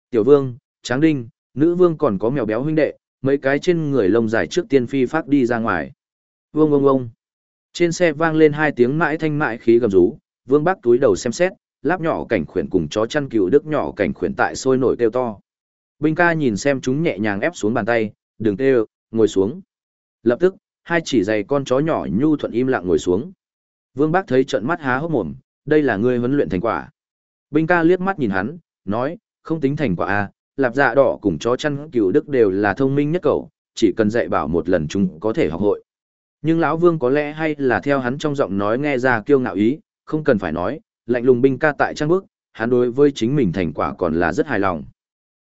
Tiểu Vương, Tráng Đinh, Nữ Vương còn có mèo béo huynh đệ, mấy cái trên người lông dài trước tiên phi phát đi ra ngoài. Vương ông ông. Trên xe vang lên hai tiếng mãi thanh mãi khí gầm rú, Vương Bác túi đầu xem xét, láp nhỏ cảnh khuyển cùng chó chăn cừu đức nhỏ cảnh khuyển tại sôi nổi kêu to. Binh ca nhìn xem chúng nhẹ nhàng ép xuống bàn tay, đừng tê, ngồi xuống. Lập tức, hai chỉ giày con chó nhỏ nhu thuận im lặng ngồi xuống. Vương Bác thấy trận mắt há hốc mồm, đây là ngươi huấn luyện thành quả. Binh ca liếc mắt nhìn hắn, nói, không tính thành quả à, lạp dạ đỏ cùng chó chăn cừu đức đều là thông minh nhất cậu, chỉ cần dạy bảo một lần chúng có thể học hội. Nhưng lão Vương có lẽ hay là theo hắn trong giọng nói nghe ra kiêu ngạo ý, không cần phải nói, lạnh lùng binh ca tại trang bước, hắn đối với chính mình thành quả còn là rất hài lòng.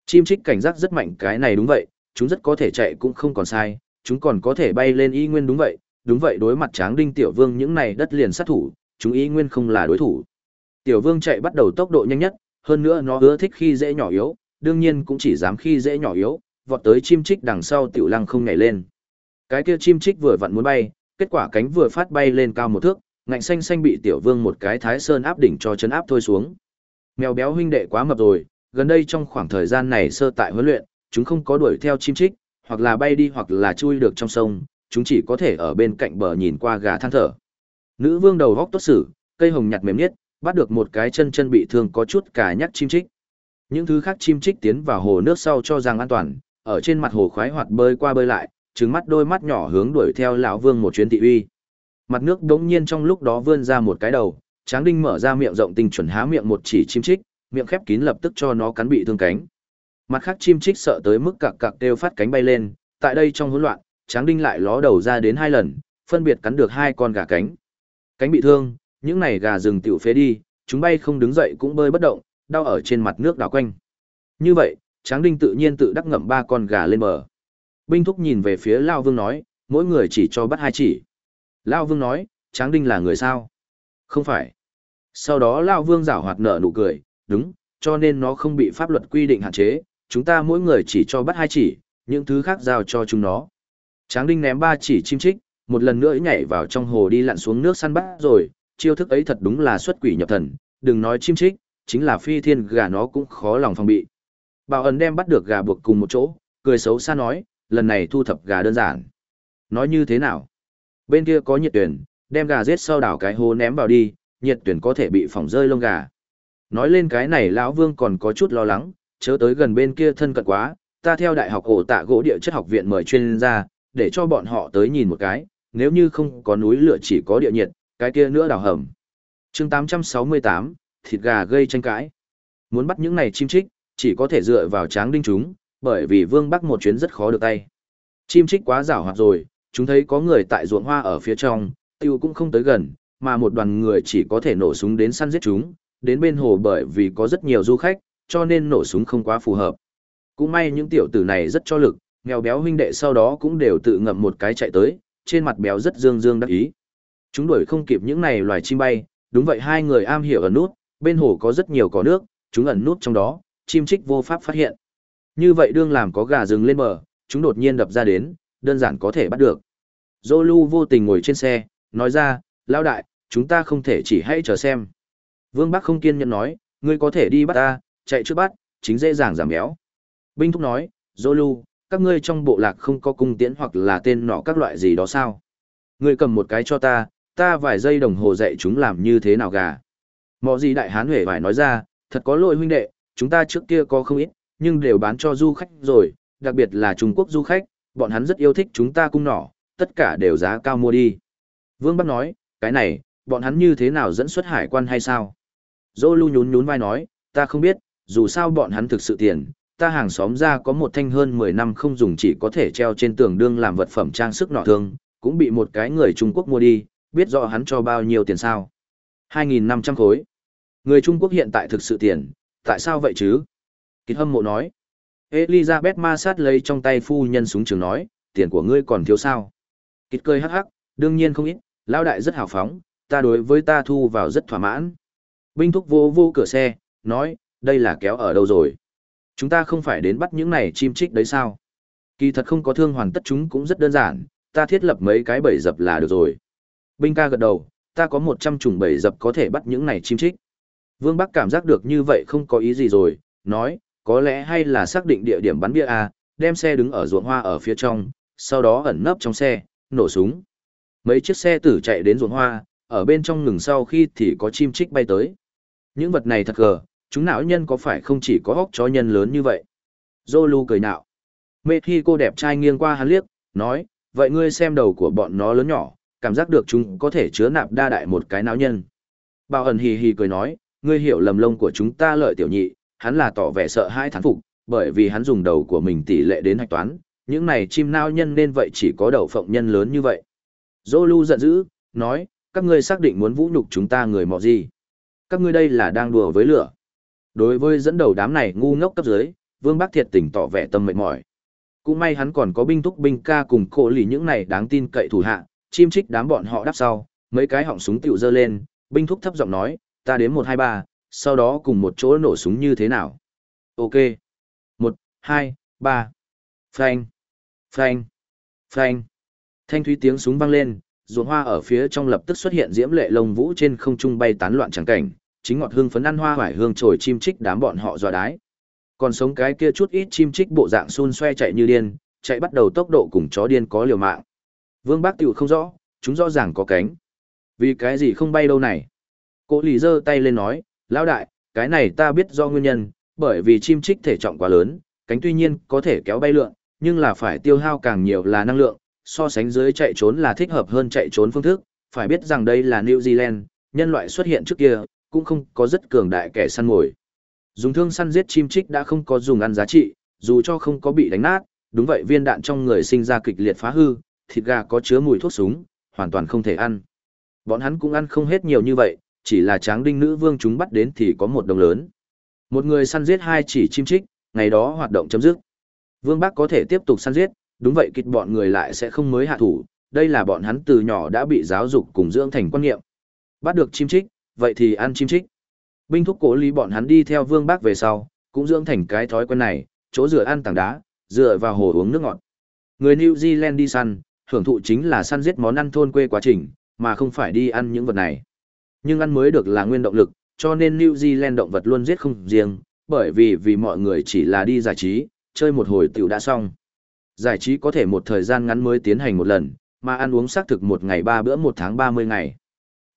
Chim trích cảnh giác rất mạnh cái này đúng vậy, chúng rất có thể chạy cũng không còn sai, chúng còn có thể bay lên y nguyên đúng vậy, đúng vậy đối mặt tráng đinh tiểu vương những này đất liền sát thủ, chúng y nguyên không là đối thủ. Tiểu vương chạy bắt đầu tốc độ nhanh nhất, hơn nữa nó ưa thích khi dễ nhỏ yếu, đương nhiên cũng chỉ dám khi dễ nhỏ yếu, vọt tới chim trích đằng sau tiểu lăng không nhảy lên. Cái kia chim trích vừa vặn muốn bay, kết quả cánh vừa phát bay lên cao một thước, ngạnh xanh xanh bị tiểu vương một cái thái sơn áp đỉnh cho chấn áp thôi xuống. Mèo béo huynh đệ quá mập rồi, gần đây trong khoảng thời gian này sơ tại huấn luyện, chúng không có đuổi theo chim trích, hoặc là bay đi hoặc là chui được trong sông, chúng chỉ có thể ở bên cạnh bờ nhìn qua gà than thở. Nữ vương đầu góc tốt xử, cây hồng nhặt mềm nhất, bắt được một cái chân chân bị thương có chút cả nhắc chim trích. Những thứ khác chim trích tiến vào hồ nước sau cho rằng an toàn, ở trên mặt hồ khoái hoạt bơi qua bơi lại, trừng mắt đôi mắt nhỏ hướng đuổi theo lão vương một chuyến thị uy. Mặt nước đống nhiên trong lúc đó vươn ra một cái đầu, Tráng Đinh mở ra miệng rộng tinh chuẩn há miệng một chỉ chim trích, miệng khép kín lập tức cho nó cắn bị thương cánh. Mặt khác chim trích sợ tới mức cặc cặc đều phát cánh bay lên, tại đây trong hỗn loạn, Tráng Đinh lại ló đầu ra đến hai lần, phân biệt cắn được hai con gà cánh. Cánh bị thương, những này gà rừng tiểu phế đi, chúng bay không đứng dậy cũng bơi bất động, đau ở trên mặt nước đảo quanh. Như vậy, Tráng Đinh tự nhiên tự đắc ngậm ba con gà lên bờ. Binh Thúc nhìn về phía Lao Vương nói, mỗi người chỉ cho bắt hai chỉ. Lao Vương nói, Tráng Đinh là người sao? Không phải. Sau đó Lao Vương giảo hoạt nở nụ cười, đúng, cho nên nó không bị pháp luật quy định hạn chế, chúng ta mỗi người chỉ cho bắt hai chỉ, những thứ khác giao cho chúng nó. Tráng Đinh ném ba chỉ chim trích, một lần nữa nhảy vào trong hồ đi lặn xuống nước săn bắt rồi, chiêu thức ấy thật đúng là xuất quỷ nhập thần, đừng nói chim trích, chính là phi thiên gà nó cũng khó lòng phòng bị. Bảo ẩn đem bắt được gà buộc cùng một chỗ, cười xấu xa nói, lần này thu thập gà đơn giản. Nói như thế nào? Bên kia có nhiệt tuyển, đem gà giết sau đảo cái hố ném vào đi, nhiệt tuyển có thể bị phỏng rơi lông gà. Nói lên cái này lão vương còn có chút lo lắng, chớ tới gần bên kia thân cận quá, ta theo đại học ổ tạ gỗ địa chất học viện mời chuyên gia, để cho bọn họ tới nhìn một cái, nếu như không có núi lửa chỉ có địa nhiệt, cái kia nữa đào hầm. chương 868, thịt gà gây tranh cãi. Muốn bắt những này chim trích, chỉ có thể dựa vào tráng đinh chúng, bởi vì vương bắc một chuyến rất khó được tay. Chim trích quá rảo hoạt rồi, chúng thấy có người tại ruộng hoa ở phía trong, tiêu cũng không tới gần, mà một đoàn người chỉ có thể nổ súng đến săn giết chúng, đến bên hồ bởi vì có rất nhiều du khách, cho nên nổ súng không quá phù hợp. Cũng may những tiểu tử này rất cho lực, nghèo béo huynh đệ sau đó cũng đều tự ngậm một cái chạy tới, trên mặt béo rất dương dương đắc ý. Chúng đuổi không kịp những này loài chim bay, đúng vậy hai người am hiểu ẩn nút, bên hồ có rất nhiều cỏ nước, chúng ẩn nút trong đó, chim trích vô pháp phát hiện. Như vậy đương làm có gà rừng lên bờ, chúng đột nhiên đập ra đến, đơn giản có thể bắt được. Zolu vô tình ngồi trên xe, nói ra, lao đại, chúng ta không thể chỉ hãy chờ xem. Vương Bắc không kiên nhẫn nói, ngươi có thể đi bắt ta, chạy trước bắt, chính dễ dàng giảm béo. Binh Thúc nói, Zolu, các ngươi trong bộ lạc không có cung tiễn hoặc là tên nọ các loại gì đó sao? Ngươi cầm một cái cho ta, ta vài giây đồng hồ dạy chúng làm như thế nào gà. Mọ gì đại hán huệ vải nói ra, thật có lỗi huynh đệ, chúng ta trước kia có không ít, nhưng đều bán cho du khách rồi, đặc biệt là Trung Quốc du khách, bọn hắn rất yêu thích chúng ta cung nỏ, tất cả đều giá cao mua đi. Vương Bắc nói, cái này, bọn hắn như thế nào dẫn xuất hải quan hay sao? Dô lưu nhún nhún vai nói, ta không biết, dù sao bọn hắn thực sự tiền, ta hàng xóm ra có một thanh hơn 10 năm không dùng chỉ có thể treo trên tường đương làm vật phẩm trang sức nọ thương, cũng bị một cái người Trung Quốc mua đi, biết rõ hắn cho bao nhiêu tiền sao? 2.500 khối. Người Trung Quốc hiện tại thực sự tiền, tại sao vậy chứ? Kịch hâm mộ nói. Elizabeth ma sát lấy trong tay phu nhân súng trường nói, tiền của ngươi còn thiếu sao? Kịch cười hắc hắc, đương nhiên không ít, lao đại rất hào phóng, ta đối với ta thu vào rất thỏa mãn. Binh thúc vô vô cửa xe, nói, đây là kéo ở đâu rồi? Chúng ta không phải đến bắt những này chim trích đấy sao? Kỳ thật không có thương hoàn tất chúng cũng rất đơn giản, ta thiết lập mấy cái bẫy dập là được rồi. Binh ca gật đầu, ta có 100 chủng bẫy dập có thể bắt những này chim trích. Vương Bắc cảm giác được như vậy không có ý gì rồi, nói, có lẽ hay là xác định địa điểm bắn bia A, đem xe đứng ở ruộng hoa ở phía trong, sau đó ẩn nấp trong xe, nổ súng. Mấy chiếc xe tử chạy đến ruộng hoa, ở bên trong ngừng sau khi thì có chim trích bay tới. Những vật này thật gờ, chúng não nhân có phải không chỉ có hóc chó nhân lớn như vậy? Zolu cười nạo. Mê khi cô đẹp trai nghiêng qua hắn liếc, nói, vậy ngươi xem đầu của bọn nó lớn nhỏ, cảm giác được chúng có thể chứa nạp đa đại một cái não nhân. Bảo ẩn hì hì cười nói, ngươi hiểu lầm lông của chúng ta lợi tiểu nhị, hắn là tỏ vẻ sợ hãi thán phục, bởi vì hắn dùng đầu của mình tỷ lệ đến hạch toán, những này chim nao nhân nên vậy chỉ có đầu phộng nhân lớn như vậy. Zolu giận dữ, nói, các ngươi xác định muốn vũ nhục chúng ta người mọ gì. Các ngươi đây là đang đùa với lửa. Đối với dẫn đầu đám này ngu ngốc cấp dưới, Vương Bắc Thiệt tỉnh tỏ vẻ tâm mệt mỏi. Cũng may hắn còn có binh thúc binh ca cùng cổ lì những này đáng tin cậy thủ hạ, chim trích đám bọn họ đáp sau, mấy cái họng súng tiểu dơ lên, binh thúc thấp giọng nói, ta đếm một hai ba, sau đó cùng một chỗ nổ súng như thế nào. Ok. một hai ba Phanh, phanh, phanh. Thanh thúy tiếng súng vang lên, ruộng hoa ở phía trong lập tức xuất hiện diễm lệ lông vũ trên không trung bay tán loạn trắng cảnh, chính ngọt hương phấn ăn hoa hoải hương trồi chim trích đám bọn họ dọa đái. Còn sống cái kia chút ít chim trích bộ dạng xun xoe chạy như điên, chạy bắt đầu tốc độ cùng chó điên có liều mạng. Vương Bác Tiểu không rõ, chúng rõ ràng có cánh. Vì cái gì không bay đâu này? cô lì giơ tay lên nói, lão đại, cái này ta biết do nguyên nhân, bởi vì chim trích thể trọng quá lớn, cánh tuy nhiên có thể kéo bay lượn, nhưng là phải tiêu hao càng nhiều là năng lượng, so sánh dưới chạy trốn là thích hợp hơn chạy trốn phương thức, phải biết rằng đây là New Zealand, nhân loại xuất hiện trước kia, cũng không có rất cường đại kẻ săn mồi. Dùng thương săn giết chim trích đã không có dùng ăn giá trị, dù cho không có bị đánh nát, đúng vậy viên đạn trong người sinh ra kịch liệt phá hư, thịt gà có chứa mùi thuốc súng, hoàn toàn không thể ăn. Bọn hắn cũng ăn không hết nhiều như vậy, chỉ là tráng đinh nữ vương chúng bắt đến thì có một đồng lớn. Một người săn giết hai chỉ chim trích, ngày đó hoạt động chấm dứt. Vương Bắc có thể tiếp tục săn giết, đúng vậy kịch bọn người lại sẽ không mới hạ thủ, đây là bọn hắn từ nhỏ đã bị giáo dục cùng dưỡng thành quan niệm. Bắt được chim trích, vậy thì ăn chim trích. Binh thúc cố lý bọn hắn đi theo Vương bác về sau, cũng dưỡng thành cái thói quen này, chỗ rửa ăn tảng đá, dựa vào hồ uống nước ngọt. Người New Zealand đi săn, hưởng thụ chính là săn giết món ăn thôn quê quá trình, mà không phải đi ăn những vật này. Nhưng ăn mới được là nguyên động lực, cho nên New Zealand động vật luôn giết không riêng, bởi vì vì mọi người chỉ là đi giải trí, chơi một hồi tiểu đã xong. Giải trí có thể một thời gian ngắn mới tiến hành một lần, mà ăn uống xác thực một ngày ba bữa một tháng 30 ngày.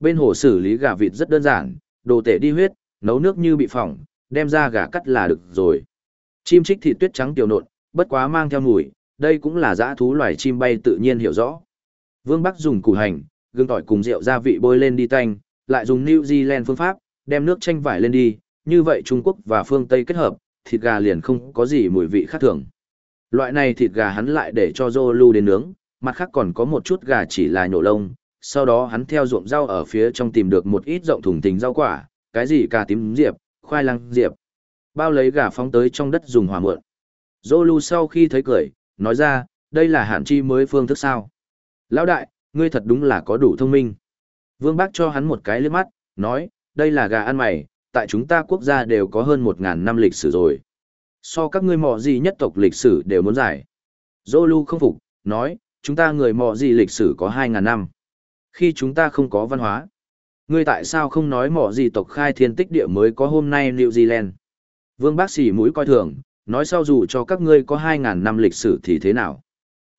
Bên hồ xử lý gà vịt rất đơn giản, đồ tể đi huyết, nấu nước như bị phỏng, đem ra gà cắt là được rồi. Chim trích thịt tuyết trắng tiểu nộn, bất quá mang theo mùi, đây cũng là dã thú loài chim bay tự nhiên hiểu rõ. Vương Bắc dùng củ hành, gừng tỏi cùng rượu gia vị bôi lên đi tanh, lại dùng New Zealand phương pháp, đem nước chanh vải lên đi, như vậy Trung Quốc và phương Tây kết hợp, thịt gà liền không có gì mùi vị khác thường. Loại này thịt gà hắn lại để cho Zolu đến nướng, mặt khác còn có một chút gà chỉ là nhổ lông, sau đó hắn theo ruộng rau ở phía trong tìm được một ít rộng thùng tình rau quả, cái gì cà tím diệp, khoai lang diệp. Bao lấy gà phóng tới trong đất dùng hỏa mượn. Zolu sau khi thấy cười, nói ra, đây là hạn chi mới phương thức sao. Lão đại, ngươi thật đúng là có đủ thông minh. Vương Bác cho hắn một cái liếc mắt, nói, đây là gà ăn mày, tại chúng ta quốc gia đều có hơn một ngàn năm lịch sử rồi. So các ngươi mò gì nhất tộc lịch sử đều muốn giải. Zolu không phục, nói, chúng ta người mò gì lịch sử có hai ngàn năm. Khi chúng ta không có văn hóa, ngươi tại sao không nói mỏ gì tộc khai thiên tích địa mới có hôm nay New Zealand? Vương bác sĩ mũi coi thường, nói sau dù cho các ngươi có hai ngàn năm lịch sử thì thế nào?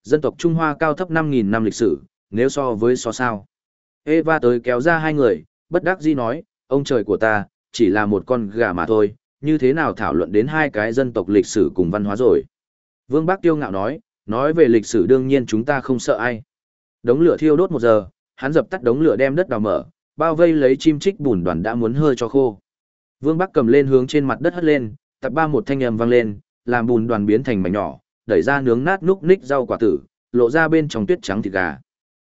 Dân tộc Trung Hoa cao thấp năm nghìn năm lịch sử, nếu so với so sao? Eva tới kéo ra hai người, bất đắc dĩ nói, ông trời của ta, chỉ là một con gà mà thôi, như thế nào thảo luận đến hai cái dân tộc lịch sử cùng văn hóa rồi. Vương Bác Tiêu ngạo nói, nói về lịch sử đương nhiên chúng ta không sợ ai. Đống lửa thiêu đốt một giờ, hắn dập tắt đống lửa đem đất đào mở, bao vây lấy chim trích bùn đoàn đã muốn hơi cho khô. Vương Bắc cầm lên hướng trên mặt đất hất lên, tập ba một thanh âm vang lên, làm bùn đoàn biến thành mảnh nhỏ, đẩy ra nướng nát núc ních rau quả tử, lộ ra bên trong tuyết trắng thịt gà.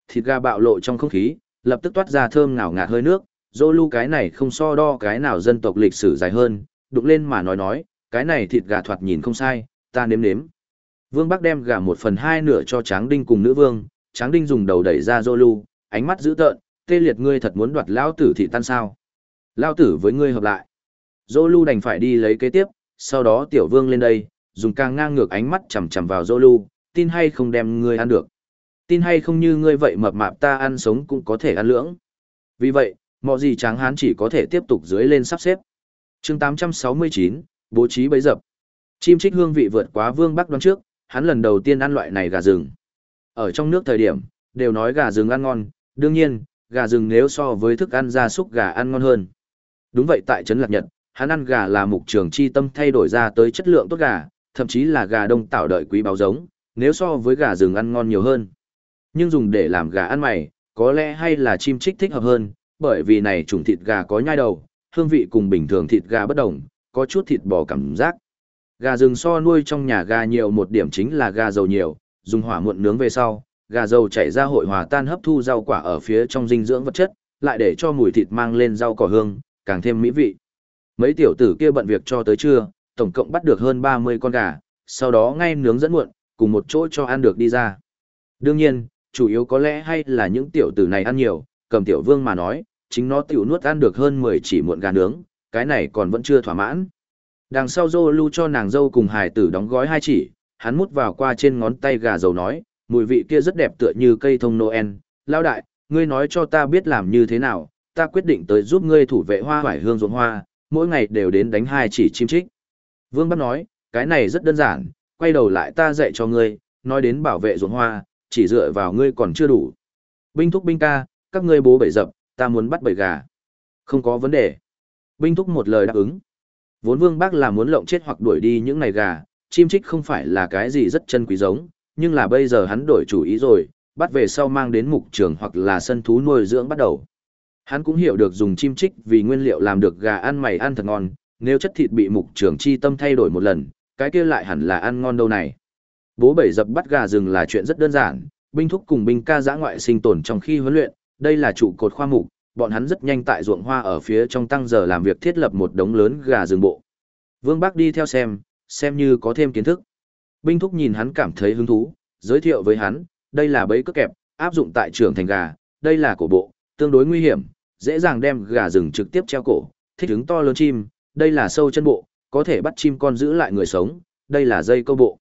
Thịt gà bạo lộ trong không khí, lập tức toát ra thơm ngào ngạt hơi nước, Zolu cái này không so đo cái nào dân tộc lịch sử dài hơn, đụng lên mà nói nói, cái này thịt gà thoạt nhìn không sai, ta nếm nếm. Vương Bắc đem gà một phần hai nửa cho Tráng Đinh cùng nữ vương, Tráng Đinh dùng đầu đẩy ra Zolu, ánh mắt dữ tợn, tê liệt ngươi thật muốn đoạt lao tử thị tan sao. Lao tử với ngươi hợp lại. Zolu đành phải đi lấy kế tiếp, sau đó tiểu vương lên đây, dùng càng ngang ngược ánh mắt chầm chầm vào Zolu, tin hay không đem ngươi ăn được. Tin hay không như ngươi vậy mập mạp ta ăn sống cũng có thể ăn lưỡng. Vì vậy, mọi gì tráng hán chỉ có thể tiếp tục dưới lên sắp xếp. chương 869, bố trí bấy dập. Chim trích hương vị vượt quá vương bắc đoán trước, hắn lần đầu tiên ăn loại này gà rừng. Ở trong nước thời điểm, đều nói gà rừng ăn ngon, đương nhiên, gà rừng nếu so với thức ăn gia súc gà ăn ngon hơn. Đúng vậy tại Trấn Lạc Nhật, hắn ăn gà là mục trường chi tâm thay đổi ra tới chất lượng tốt gà, thậm chí là gà đông tạo đợi quý báo giống, nếu so với gà rừng ăn ngon nhiều hơn. Nhưng dùng để làm gà ăn mày, có lẽ hay là chim trích thích hợp hơn, bởi vì này chủng thịt gà có nhai đầu, hương vị cùng bình thường thịt gà bất đồng, có chút thịt bò cảm giác. Gà rừng so nuôi trong nhà gà nhiều một điểm chính là gà dầu nhiều, dùng hỏa muộn nướng về sau, gà dầu chảy ra hội hòa tan hấp thu rau quả ở phía trong dinh dưỡng vật chất, lại để cho mùi thịt mang lên rau cỏ hương, càng thêm mỹ vị. Mấy tiểu tử kia bận việc cho tới trưa, tổng cộng bắt được hơn 30 con gà, sau đó ngay nướng dẫn muộn, cùng một chỗ cho ăn được đi ra. Đương nhiên, chủ yếu có lẽ hay là những tiểu tử này ăn nhiều, cầm tiểu vương mà nói, chính nó tiểu nuốt ăn được hơn 10 chỉ muộn gà nướng, cái này còn vẫn chưa thỏa mãn. Đằng sau dô lưu cho nàng dâu cùng hài tử đóng gói hai chỉ, hắn mút vào qua trên ngón tay gà dầu nói, mùi vị kia rất đẹp tựa như cây thông Noel. Lao đại, ngươi nói cho ta biết làm như thế nào, ta quyết định tới giúp ngươi thủ vệ hoa vải hương ruộng hoa, mỗi ngày đều đến đánh hai chỉ chim trích. Vương Bắc nói, cái này rất đơn giản, quay đầu lại ta dạy cho ngươi, nói đến bảo vệ ruộng hoa, chỉ dựa vào ngươi còn chưa đủ. Binh thúc binh ca, các ngươi bố bảy dập, ta muốn bắt bảy gà. Không có vấn đề. Binh thúc một lời đáp ứng. Vốn Vương Bác là muốn lộng chết hoặc đuổi đi những này gà, chim trích không phải là cái gì rất chân quý giống, nhưng là bây giờ hắn đổi chủ ý rồi, bắt về sau mang đến mục trường hoặc là sân thú nuôi dưỡng bắt đầu. Hắn cũng hiểu được dùng chim trích vì nguyên liệu làm được gà ăn mày ăn thật ngon, nếu chất thịt bị mục trường chi tâm thay đổi một lần, cái kia lại hẳn là ăn ngon đâu này. Bố bảy dập bắt gà rừng là chuyện rất đơn giản, binh thúc cùng binh ca giã ngoại sinh tồn trong khi huấn luyện, đây là trụ cột khoa mục, bọn hắn rất nhanh tại ruộng hoa ở phía trong tăng giờ làm việc thiết lập một đống lớn gà rừng bộ. Vương Bắc đi theo xem, xem như có thêm kiến thức. Binh thúc nhìn hắn cảm thấy hứng thú, giới thiệu với hắn, đây là bẫy cước kẹp, áp dụng tại trường thành gà, đây là cổ bộ, tương đối nguy hiểm, dễ dàng đem gà rừng trực tiếp treo cổ, thích ứng to lớn chim, đây là sâu chân bộ, có thể bắt chim con giữ lại người sống, đây là dây câu bộ.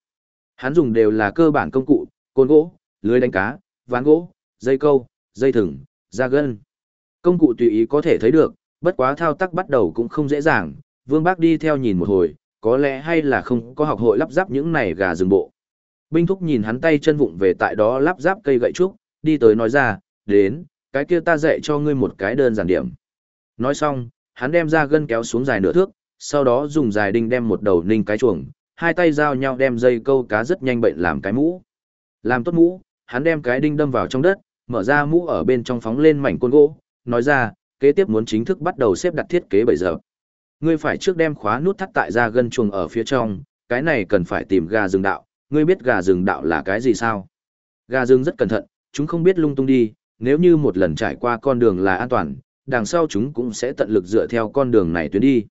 Hắn dùng đều là cơ bản công cụ, côn gỗ, lưới đánh cá, ván gỗ, dây câu, dây thừng, da gân. Công cụ tùy ý có thể thấy được, bất quá thao tác bắt đầu cũng không dễ dàng, Vương Bác đi theo nhìn một hồi, có lẽ hay là không có học hội lắp ráp những này gà rừng bộ. Binh thúc nhìn hắn tay chân vụng về tại đó lắp ráp cây gậy trúc, đi tới nói ra, đến, cái kia ta dạy cho ngươi một cái đơn giản điểm. Nói xong, hắn đem ra gân kéo xuống dài nửa thước, sau đó dùng dài đinh đem một đầu ninh cái chuồng, hai tay giao nhau đem dây câu cá rất nhanh bệnh làm cái mũ. Làm tốt mũ, hắn đem cái đinh đâm vào trong đất, mở ra mũ ở bên trong phóng lên mảnh côn gỗ, nói ra, kế tiếp muốn chính thức bắt đầu xếp đặt thiết kế bây giờ. Ngươi phải trước đem khóa nút thắt tại ra gân chuồng ở phía trong, cái này cần phải tìm gà rừng đạo, ngươi biết gà rừng đạo là cái gì sao? Gà rừng rất cẩn thận, chúng không biết lung tung đi, nếu như một lần trải qua con đường là an toàn, đằng sau chúng cũng sẽ tận lực dựa theo con đường này tuyến đi.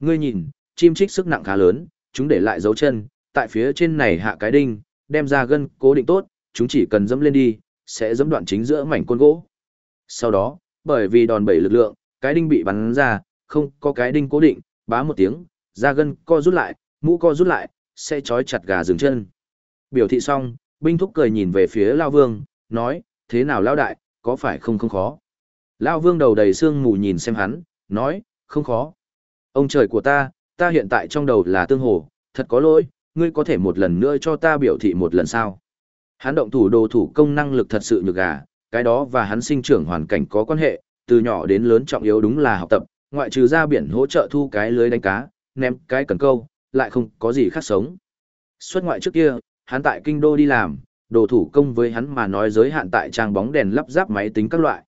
Ngươi nhìn, chim trích sức nặng khá lớn, chúng để lại dấu chân, tại phía trên này hạ cái đinh, đem ra gân cố định tốt, chúng chỉ cần dẫm lên đi, sẽ dẫm đoạn chính giữa mảnh côn gỗ. Sau đó, bởi vì đòn bẩy lực lượng, cái đinh bị bắn ra, không có cái đinh cố định, bá một tiếng, da gân co rút lại, mũ co rút lại, sẽ trói chặt gà dừng chân. Biểu thị xong, binh thúc cười nhìn về phía Lao Vương, nói, thế nào Lao Đại, có phải không không khó? Lao Vương đầu đầy sương mù nhìn xem hắn, nói, không khó. Ông trời của ta, ta hiện tại trong đầu là tương hồ, thật có lỗi, ngươi có thể một lần nữa cho ta biểu thị một lần sao? Hắn động thủ đồ thủ công năng lực thật sự nhược gà, cái đó và hắn sinh trưởng hoàn cảnh có quan hệ, từ nhỏ đến lớn trọng yếu đúng là học tập, ngoại trừ ra biển hỗ trợ thu cái lưới đánh cá, ném cái cần câu, lại không có gì khác sống. Xuất ngoại trước kia, hắn tại kinh đô đi làm, đồ thủ công với hắn mà nói giới hạn tại trang bóng đèn lắp ráp máy tính các loại.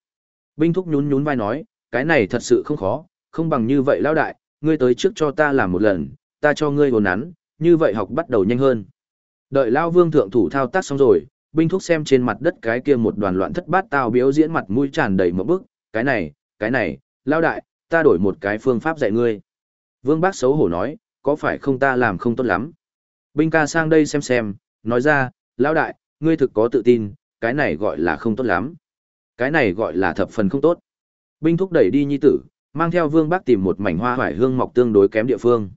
Binh thúc nhún nhún vai nói, cái này thật sự không khó, không bằng như vậy lão đại, ngươi tới trước cho ta làm một lần, ta cho ngươi hồn nắn, như vậy học bắt đầu nhanh hơn. Đợi Lao Vương thượng thủ thao tác xong rồi, binh thúc xem trên mặt đất cái kia một đoàn loạn thất bát tao biểu diễn mặt mũi tràn đầy một bức, cái này, cái này, Lao đại, ta đổi một cái phương pháp dạy ngươi. Vương Bác xấu hổ nói, có phải không ta làm không tốt lắm. Binh ca sang đây xem xem, nói ra, lão đại, ngươi thực có tự tin, cái này gọi là không tốt lắm. Cái này gọi là thập phần không tốt. Binh thúc đẩy đi nhi tử, mang theo vương bác tìm một mảnh hoa hoải hương mọc tương đối kém địa phương.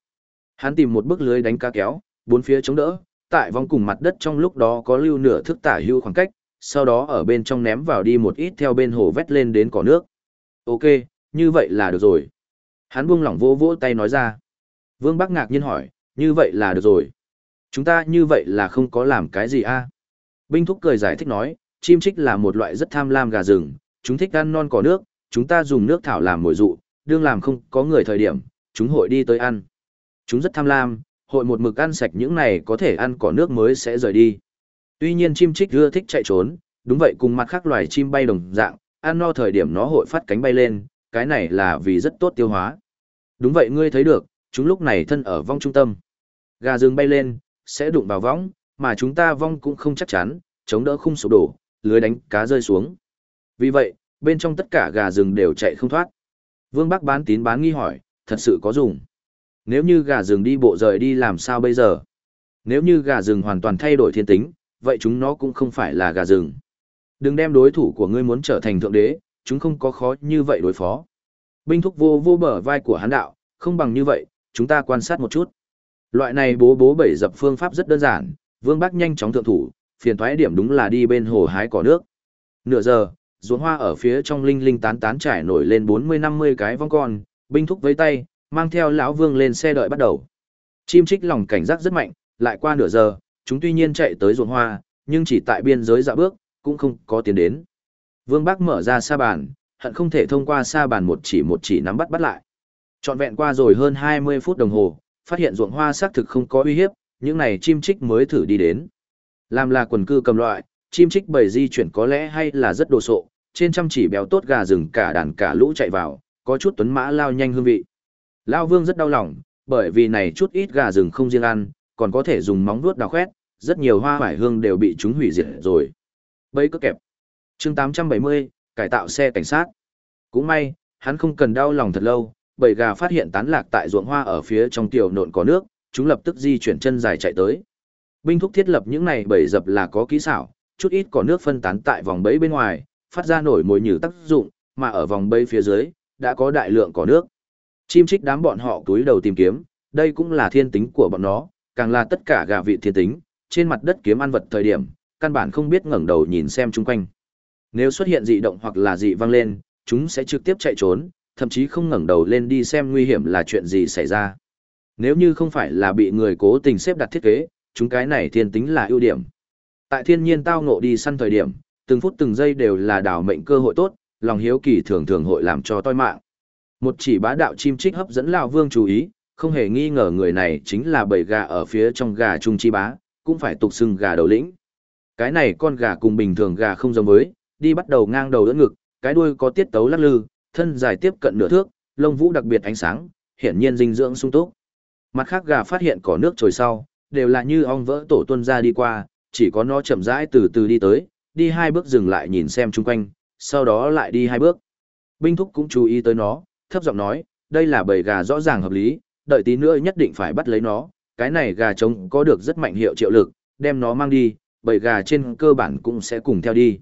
Hắn tìm một bức lưới đánh cá kéo, bốn phía chống đỡ, tại vòng cùng mặt đất trong lúc đó có lưu nửa thức tả hưu khoảng cách, sau đó ở bên trong ném vào đi một ít theo bên hồ vét lên đến cỏ nước. Ok, như vậy là được rồi. Hắn buông lỏng vỗ vỗ tay nói ra. Vương Bắc ngạc nhiên hỏi, như vậy là được rồi. Chúng ta như vậy là không có làm cái gì a Binh Thúc cười giải thích nói, chim trích là một loại rất tham lam gà rừng, chúng thích ăn non cỏ nước, chúng ta dùng nước thảo làm mồi dụ, đương làm không có người thời điểm, chúng hội đi tới ăn. Chúng rất tham lam, hội một mực ăn sạch những này có thể ăn cỏ nước mới sẽ rời đi. Tuy nhiên chim trích ưa thích chạy trốn, đúng vậy cùng mặt khác loài chim bay đồng dạng, ăn no thời điểm nó hội phát cánh bay lên, cái này là vì rất tốt tiêu hóa. Đúng vậy ngươi thấy được, chúng lúc này thân ở vong trung tâm. Gà rừng bay lên, sẽ đụng vào vong, mà chúng ta vong cũng không chắc chắn, chống đỡ khung sụp đổ, lưới đánh cá rơi xuống. Vì vậy, bên trong tất cả gà rừng đều chạy không thoát. Vương Bắc bán tín bán nghi hỏi, thật sự có dùng. Nếu như gà rừng đi bộ rời đi làm sao bây giờ? Nếu như gà rừng hoàn toàn thay đổi thiên tính, vậy chúng nó cũng không phải là gà rừng. Đừng đem đối thủ của ngươi muốn trở thành thượng đế, chúng không có khó như vậy đối phó. Binh thúc vô vô bờ vai của hắn đạo, không bằng như vậy, chúng ta quan sát một chút. Loại này bố bố bảy dập phương pháp rất đơn giản, Vương Bắc nhanh chóng thượng thủ, phiền thoái điểm đúng là đi bên hồ hái cỏ nước. Nửa giờ, ruộng hoa ở phía trong linh linh tán tán trải nổi lên 40-50 cái vong con, binh thúc với tay, mang theo lão vương lên xe đợi bắt đầu. Chim trích lòng cảnh giác rất mạnh, lại qua nửa giờ, chúng tuy nhiên chạy tới ruộng hoa, nhưng chỉ tại biên giới dạ bước, cũng không có tiến đến. Vương Bắc mở ra sa bàn, hận không thể thông qua sa bàn một chỉ một chỉ nắm bắt bắt lại. Trọn vẹn qua rồi hơn 20 phút đồng hồ, phát hiện ruộng hoa xác thực không có uy hiếp, những này chim trích mới thử đi đến. Làm là quần cư cầm loại, chim trích bầy di chuyển có lẽ hay là rất đồ sộ, trên trăm chỉ béo tốt gà rừng cả đàn cả lũ chạy vào, có chút tuấn mã lao nhanh hương vị. Lao vương rất đau lòng, bởi vì này chút ít gà rừng không riêng ăn, còn có thể dùng móng vuốt đào khoét, rất nhiều hoa vải hương đều bị chúng hủy diệt rồi. Bấy cứ kẹp chương 870, cải tạo xe cảnh sát. Cũng may, hắn không cần đau lòng thật lâu, bầy gà phát hiện tán lạc tại ruộng hoa ở phía trong tiểu nộn có nước, chúng lập tức di chuyển chân dài chạy tới. Binh thúc thiết lập những này bầy dập là có kỹ xảo, chút ít có nước phân tán tại vòng bẫy bên ngoài, phát ra nổi mùi nhử tác dụng, mà ở vòng bẫy phía dưới đã có đại lượng cỏ nước. Chim trích đám bọn họ túi đầu tìm kiếm, đây cũng là thiên tính của bọn nó, càng là tất cả gà vị thiên tính, trên mặt đất kiếm ăn vật thời điểm, căn bản không biết ngẩng đầu nhìn xem chung quanh. Nếu xuất hiện dị động hoặc là dị vang lên, chúng sẽ trực tiếp chạy trốn, thậm chí không ngẩng đầu lên đi xem nguy hiểm là chuyện gì xảy ra. Nếu như không phải là bị người cố tình xếp đặt thiết kế, chúng cái này thiên tính là ưu điểm. Tại thiên nhiên tao ngộ đi săn thời điểm, từng phút từng giây đều là đảo mệnh cơ hội tốt, lòng hiếu kỳ thường thường hội làm cho toi mạng. Một chỉ bá đạo chim trích hấp dẫn lão vương chú ý, không hề nghi ngờ người này chính là bầy gà ở phía trong gà trung chi bá, cũng phải tục xưng gà đầu lĩnh. Cái này con gà cùng bình thường gà không giống với, đi bắt đầu ngang đầu đỡ ngực, cái đuôi có tiết tấu lắc lư, thân dài tiếp cận nửa thước, lông vũ đặc biệt ánh sáng, hiển nhiên dinh dưỡng sung túc. Mặt khác gà phát hiện cỏ nước trồi sau, đều là như ong vỡ tổ tuân ra đi qua, chỉ có nó chậm rãi từ từ đi tới, đi hai bước dừng lại nhìn xem chung quanh, sau đó lại đi hai bước. Binh thúc cũng chú ý tới nó, thấp giọng nói, đây là bầy gà rõ ràng hợp lý, đợi tí nữa nhất định phải bắt lấy nó, cái này gà trống có được rất mạnh hiệu triệu lực, đem nó mang đi, bầy gà trên cơ bản cũng sẽ cùng theo đi.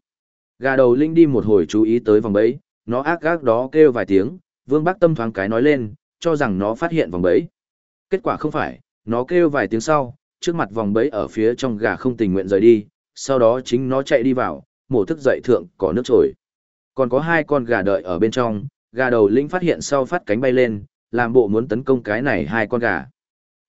Gà đầu linh đi một hồi chú ý tới vòng bẫy, nó ác gác đó kêu vài tiếng, vương bác tâm thoáng cái nói lên, cho rằng nó phát hiện vòng bẫy. Kết quả không phải, nó kêu vài tiếng sau, trước mặt vòng bẫy ở phía trong gà không tình nguyện rời đi, sau đó chính nó chạy đi vào, mổ thức dậy thượng có nước trồi. Còn có hai con gà đợi ở bên trong, gà đầu linh phát hiện sau phát cánh bay lên, làm bộ muốn tấn công cái này hai con gà.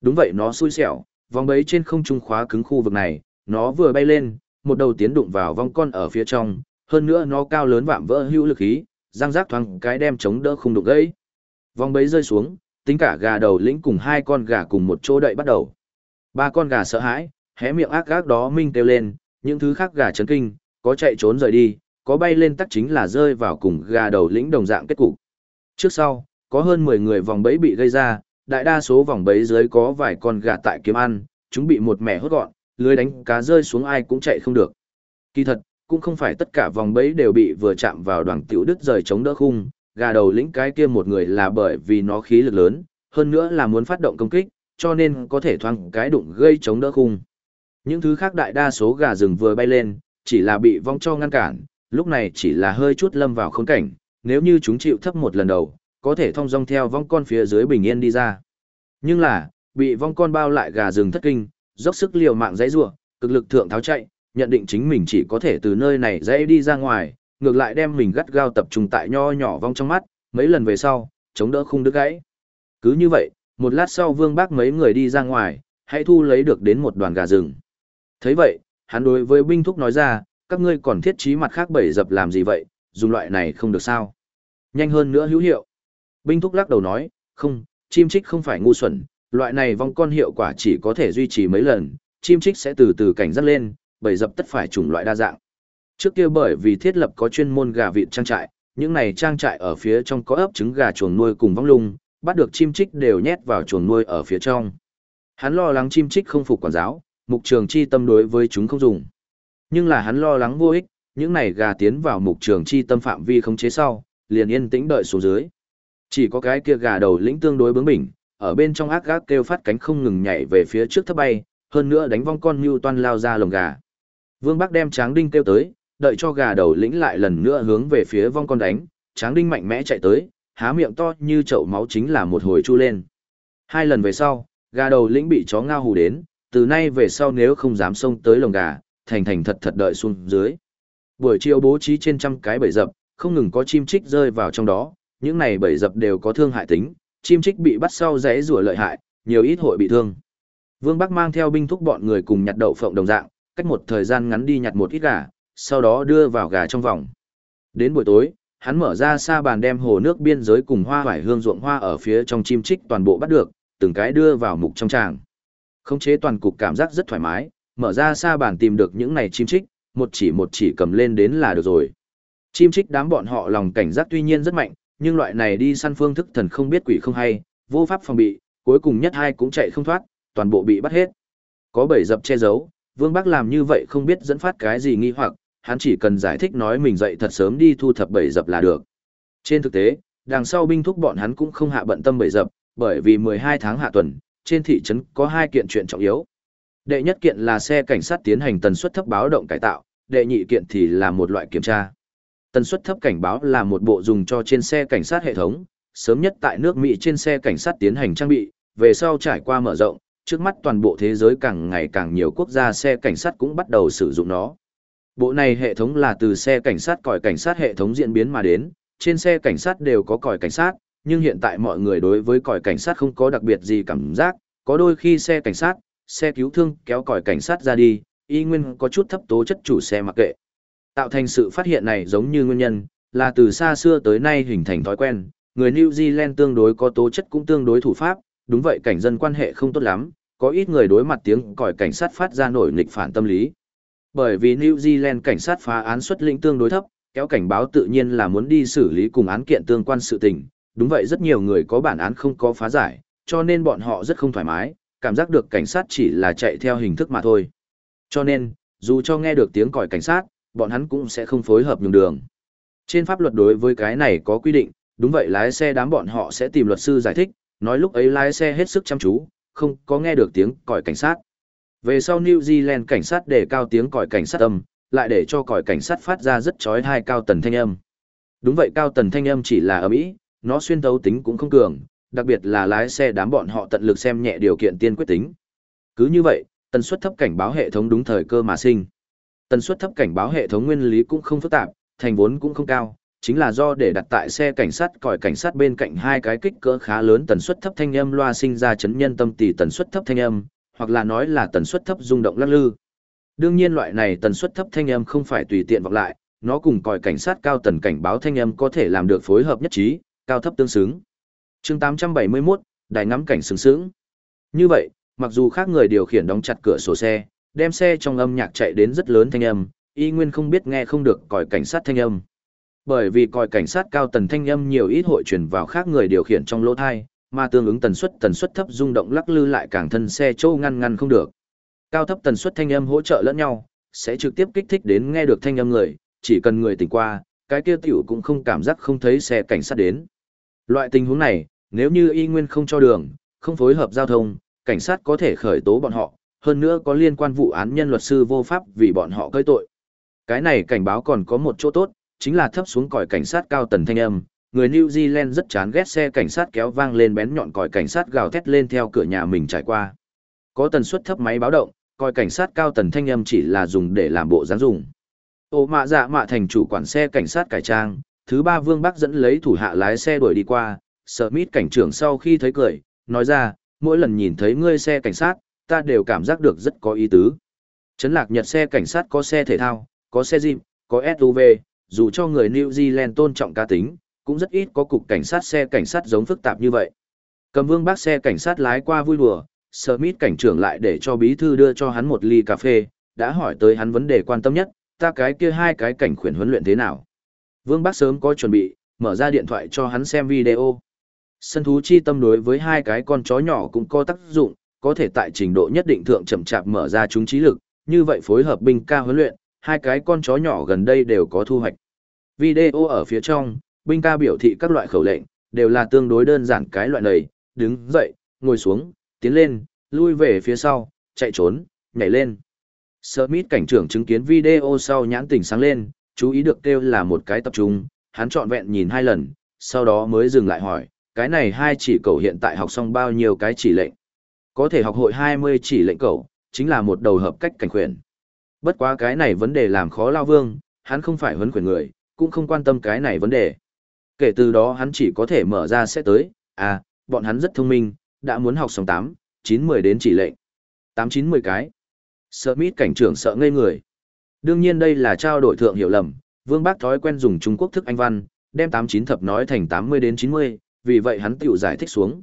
Đúng vậy nó xui xẻo, vòng bẫy trên không trung khóa cứng khu vực này, nó vừa bay lên, một đầu tiến đụng vào vòng con ở phía trong, hơn nữa nó cao lớn vạm vỡ hữu lực khí, răng rác thoáng cái đem chống đỡ không đụng gãy. Vòng bẫy rơi xuống, tính cả gà đầu lĩnh cùng hai con gà cùng một chỗ đậy bắt đầu. Ba con gà sợ hãi, hé miệng ác gác đó minh kêu lên, những thứ khác gà chấn kinh, có chạy trốn rời đi, có bay lên tắc chính là rơi vào cùng gà đầu lĩnh đồng dạng kết cục. Trước sau, có hơn 10 người vòng bẫy bị gây ra, đại đa số vòng bẫy dưới có vài con gà tại kiếm ăn, chúng bị một mẻ hốt gọn, lưới đánh cá rơi xuống ai cũng chạy không được. Kỳ thật, cũng không phải tất cả vòng bẫy đều bị vừa chạm vào đoàn tiểu đứt rời chống đỡ khung, gà đầu lĩnh cái kia một người là bởi vì nó khí lực lớn, hơn nữa là muốn phát động công kích, cho nên có thể thoang cái đụng gây chống đỡ khung. Những thứ khác đại đa số gà rừng vừa bay lên, chỉ là bị vong cho ngăn cản, lúc này chỉ là hơi chút lâm vào khốn cảnh, nếu như chúng chịu thấp một lần đầu, có thể thông dong theo vong con phía dưới bình yên đi ra. Nhưng là, bị vong con bao lại gà rừng thất kinh, dốc sức liều mạng dãy rủa, cực lực thượng tháo chạy, nhận định chính mình chỉ có thể từ nơi này dễ đi ra ngoài, ngược lại đem mình gắt gao tập trung tại nho nhỏ vong trong mắt, mấy lần về sau, chống đỡ khung đứt gãy. Cứ như vậy, một lát sau Vương Bác mấy người đi ra ngoài, hãy thu lấy được đến một đoàn gà rừng. Thấy vậy, hắn đối với binh thúc nói ra, các ngươi còn thiết trí mặt khác bảy dập làm gì vậy, dùng loại này không được sao. Nhanh hơn nữa hữu hiệu. Binh thúc lắc đầu nói, không, chim trích không phải ngu xuẩn, loại này vong con hiệu quả chỉ có thể duy trì mấy lần, chim trích sẽ từ từ cảnh giác lên, bầy dập tất phải chủng loại đa dạng. Trước kia bởi vì thiết lập có chuyên môn gà vịt trang trại, những này trang trại ở phía trong có ấp trứng gà chuồng nuôi cùng vong lung, bắt được chim trích đều nhét vào chuồng nuôi ở phía trong. Hắn lo lắng chim trích không phục quản giáo, mục trường chi tâm đối với chúng không dùng. Nhưng là hắn lo lắng vô ích, những này gà tiến vào mục trường chi tâm phạm vi không chế sau, liền yên tĩnh đợi xuống dưới. Chỉ có cái kia gà đầu lĩnh tương đối bướng bỉnh, ở bên trong ác gác kêu phát cánh không ngừng nhảy về phía trước thấp bay, hơn nữa đánh vong con mưu toan lao ra lồng gà. Vương Bắc đem Tráng Đinh kêu tới, đợi cho gà đầu lĩnh lại lần nữa hướng về phía vong con đánh, Tráng Đinh mạnh mẽ chạy tới, há miệng to như chậu máu chính là một hồi chu lên. Hai lần về sau, gà đầu lĩnh bị chó ngao hù đến, từ nay về sau nếu không dám xông tới lồng gà, thành thành thật thật đợi xuống dưới. Buổi chiều bố trí trên trăm cái bẫy dập, không ngừng có chim trích rơi vào trong đó, những này bẫy dập đều có thương hại tính, chim trích bị bắt sau rẽ rủa lợi hại, nhiều ít hội bị thương. Vương Bắc mang theo binh thúc bọn người cùng nhặt đậu phộng đồng dạng, cách một thời gian ngắn đi nhặt một ít gà, sau đó đưa vào gà trong vòng. Đến buổi tối, hắn mở ra xa bàn đem hồ nước biên giới cùng hoa vải hương ruộng hoa ở phía trong chim trích toàn bộ bắt được, từng cái đưa vào mục trong tràng. Khống chế toàn cục cảm giác rất thoải mái, mở ra xa bàn tìm được những này chim trích, một chỉ một chỉ cầm lên đến là được rồi. Chim trích đám bọn họ lòng cảnh giác tuy nhiên rất mạnh, nhưng loại này đi săn phương thức thần không biết quỷ không hay, vô pháp phòng bị, cuối cùng nhất hai cũng chạy không thoát, toàn bộ bị bắt hết. Có bảy dập che giấu, Vương Bắc làm như vậy không biết dẫn phát cái gì nghi hoặc, hắn chỉ cần giải thích nói mình dậy thật sớm đi thu thập bảy dập là được. Trên thực tế, đằng sau binh thúc bọn hắn cũng không hạ bận tâm bảy dập, bởi vì 12 tháng hạ tuần, trên thị trấn có hai kiện chuyện trọng yếu. Đệ nhất kiện là xe cảnh sát tiến hành tần suất thấp báo động cải tạo, đệ nhị kiện thì là một loại kiểm tra. Tần suất thấp cảnh báo là một bộ dùng cho trên xe cảnh sát hệ thống, sớm nhất tại nước Mỹ trên xe cảnh sát tiến hành trang bị, về sau trải qua mở rộng, trước mắt toàn bộ thế giới càng ngày càng nhiều quốc gia xe cảnh sát cũng bắt đầu sử dụng nó. Bộ này hệ thống là từ xe cảnh sát còi cảnh sát hệ thống diễn biến mà đến, trên xe cảnh sát đều có còi cảnh sát, nhưng hiện tại mọi người đối với còi cảnh sát không có đặc biệt gì cảm giác, có đôi khi xe cảnh sát, xe cứu thương kéo còi cảnh sát ra đi, y nguyên có chút thấp tố chất chủ xe mặc kệ. Tạo thành sự phát hiện này giống như nguyên nhân, là từ xa xưa tới nay hình thành thói quen, người New Zealand tương đối có tố chất cũng tương đối thủ pháp, đúng vậy cảnh dân quan hệ không tốt lắm, có ít người đối mặt tiếng còi cảnh sát phát ra nổi nghịch phản tâm lý. Bởi vì New Zealand cảnh sát phá án xuất lĩnh tương đối thấp, kéo cảnh báo tự nhiên là muốn đi xử lý cùng án kiện tương quan sự tình, đúng vậy rất nhiều người có bản án không có phá giải, cho nên bọn họ rất không thoải mái, cảm giác được cảnh sát chỉ là chạy theo hình thức mà thôi. Cho nên, dù cho nghe được tiếng còi cảnh sát, bọn hắn cũng sẽ không phối hợp nhường đường. Trên pháp luật đối với cái này có quy định, đúng vậy lái xe đám bọn họ sẽ tìm luật sư giải thích, nói lúc ấy lái xe hết sức chăm chú, không có nghe được tiếng còi cảnh sát. Về sau New Zealand cảnh sát để cao tiếng còi cảnh sát âm, lại để cho còi cảnh sát phát ra rất chói tai cao tần thanh âm. Đúng vậy cao tần thanh âm chỉ là ở Mỹ, nó xuyên thấu tính cũng không cường, đặc biệt là lái xe đám bọn họ tận lực xem nhẹ điều kiện tiên quyết tính. Cứ như vậy, tần suất thấp cảnh báo hệ thống đúng thời cơ mà sinh. Tần suất thấp cảnh báo hệ thống nguyên lý cũng không phức tạp, thành vốn cũng không cao, chính là do để đặt tại xe cảnh sát còi cảnh sát bên cạnh hai cái kích cỡ khá lớn tần suất thấp thanh âm loa sinh ra chấn nhân tâm tỷ tần suất thấp thanh âm, hoặc là nói là tần suất thấp rung động lắc lư. Đương nhiên loại này tần suất thấp thanh âm không phải tùy tiện vọng lại, nó cùng còi cảnh sát cao tần cảnh báo thanh âm có thể làm được phối hợp nhất trí, cao thấp tương xứng. Chương 871, đài ngắm cảnh sướng sướng. Như vậy, mặc dù khác người điều khiển đóng chặt cửa sổ xe, đem xe trong âm nhạc chạy đến rất lớn thanh âm, y nguyên không biết nghe không được còi cảnh sát thanh âm. Bởi vì còi cảnh sát cao tần thanh âm nhiều ít hội truyền vào khác người điều khiển trong lỗ thai, mà tương ứng tần suất tần suất thấp rung động lắc lư lại càng thân xe châu ngăn ngăn không được. Cao thấp tần suất thanh âm hỗ trợ lẫn nhau, sẽ trực tiếp kích thích đến nghe được thanh âm người, chỉ cần người tỉnh qua, cái kia tiểu cũng không cảm giác không thấy xe cảnh sát đến. Loại tình huống này, nếu như y nguyên không cho đường, không phối hợp giao thông, cảnh sát có thể khởi tố bọn họ, hơn nữa có liên quan vụ án nhân luật sư vô pháp vì bọn họ cơi tội. Cái này cảnh báo còn có một chỗ tốt, chính là thấp xuống còi cảnh sát cao tần thanh âm. Người New Zealand rất chán ghét xe cảnh sát kéo vang lên bén nhọn còi cảnh sát gào thét lên theo cửa nhà mình trải qua. Có tần suất thấp máy báo động, còi cảnh sát cao tần thanh âm chỉ là dùng để làm bộ dáng dùng. Ô mạ dạ mạ thành chủ quản xe cảnh sát cải trang, thứ ba Vương Bắc dẫn lấy thủ hạ lái xe đuổi đi qua, sợ mít cảnh trưởng sau khi thấy cười, nói ra, mỗi lần nhìn thấy ngươi xe cảnh sát, ta đều cảm giác được rất có ý tứ. Trấn lạc Nhật xe cảnh sát có xe thể thao, có xe dịp, có SUV, dù cho người New Zealand tôn trọng cá tính, cũng rất ít có cục cảnh sát xe cảnh sát giống phức tạp như vậy. Cầm vương bác xe cảnh sát lái qua vui đùa, Smith cảnh trưởng lại để cho bí thư đưa cho hắn một ly cà phê, đã hỏi tới hắn vấn đề quan tâm nhất, ta cái kia hai cái cảnh khuyển huấn luyện thế nào. Vương bác sớm có chuẩn bị, mở ra điện thoại cho hắn xem video. Sân thú chi tâm đối với hai cái con chó nhỏ cũng có tác dụng, có thể tại trình độ nhất định thượng chậm chạp mở ra chúng trí lực, như vậy phối hợp binh ca huấn luyện, hai cái con chó nhỏ gần đây đều có thu hoạch. Video ở phía trong, binh ca biểu thị các loại khẩu lệnh, đều là tương đối đơn giản cái loại này, đứng dậy, ngồi xuống, tiến lên, lui về phía sau, chạy trốn, nhảy lên. Smith cảnh trưởng chứng kiến video sau nhãn tỉnh sáng lên, chú ý được kêu là một cái tập trung, hắn trọn vẹn nhìn hai lần, sau đó mới dừng lại hỏi, cái này hai chỉ cầu hiện tại học xong bao nhiêu cái chỉ lệnh. Có thể học hội 20 chỉ lệnh cầu, chính là một đầu hợp cách cảnh khuyển. Bất quá cái này vấn đề làm khó Lao Vương, hắn không phải huấn khuyển người, cũng không quan tâm cái này vấn đề. Kể từ đó hắn chỉ có thể mở ra sẽ tới, à, bọn hắn rất thông minh, đã muốn học sống 8, 9, 10 đến chỉ lệnh. 8, 9, 10 cái. Smith cảnh trưởng sợ ngây người. Đương nhiên đây là trao đổi thượng hiểu lầm, Vương Bác thói quen dùng Trung Quốc thức Anh văn, đem 8 9 thập nói thành 80 đến 90, vì vậy hắn tiểu giải thích xuống.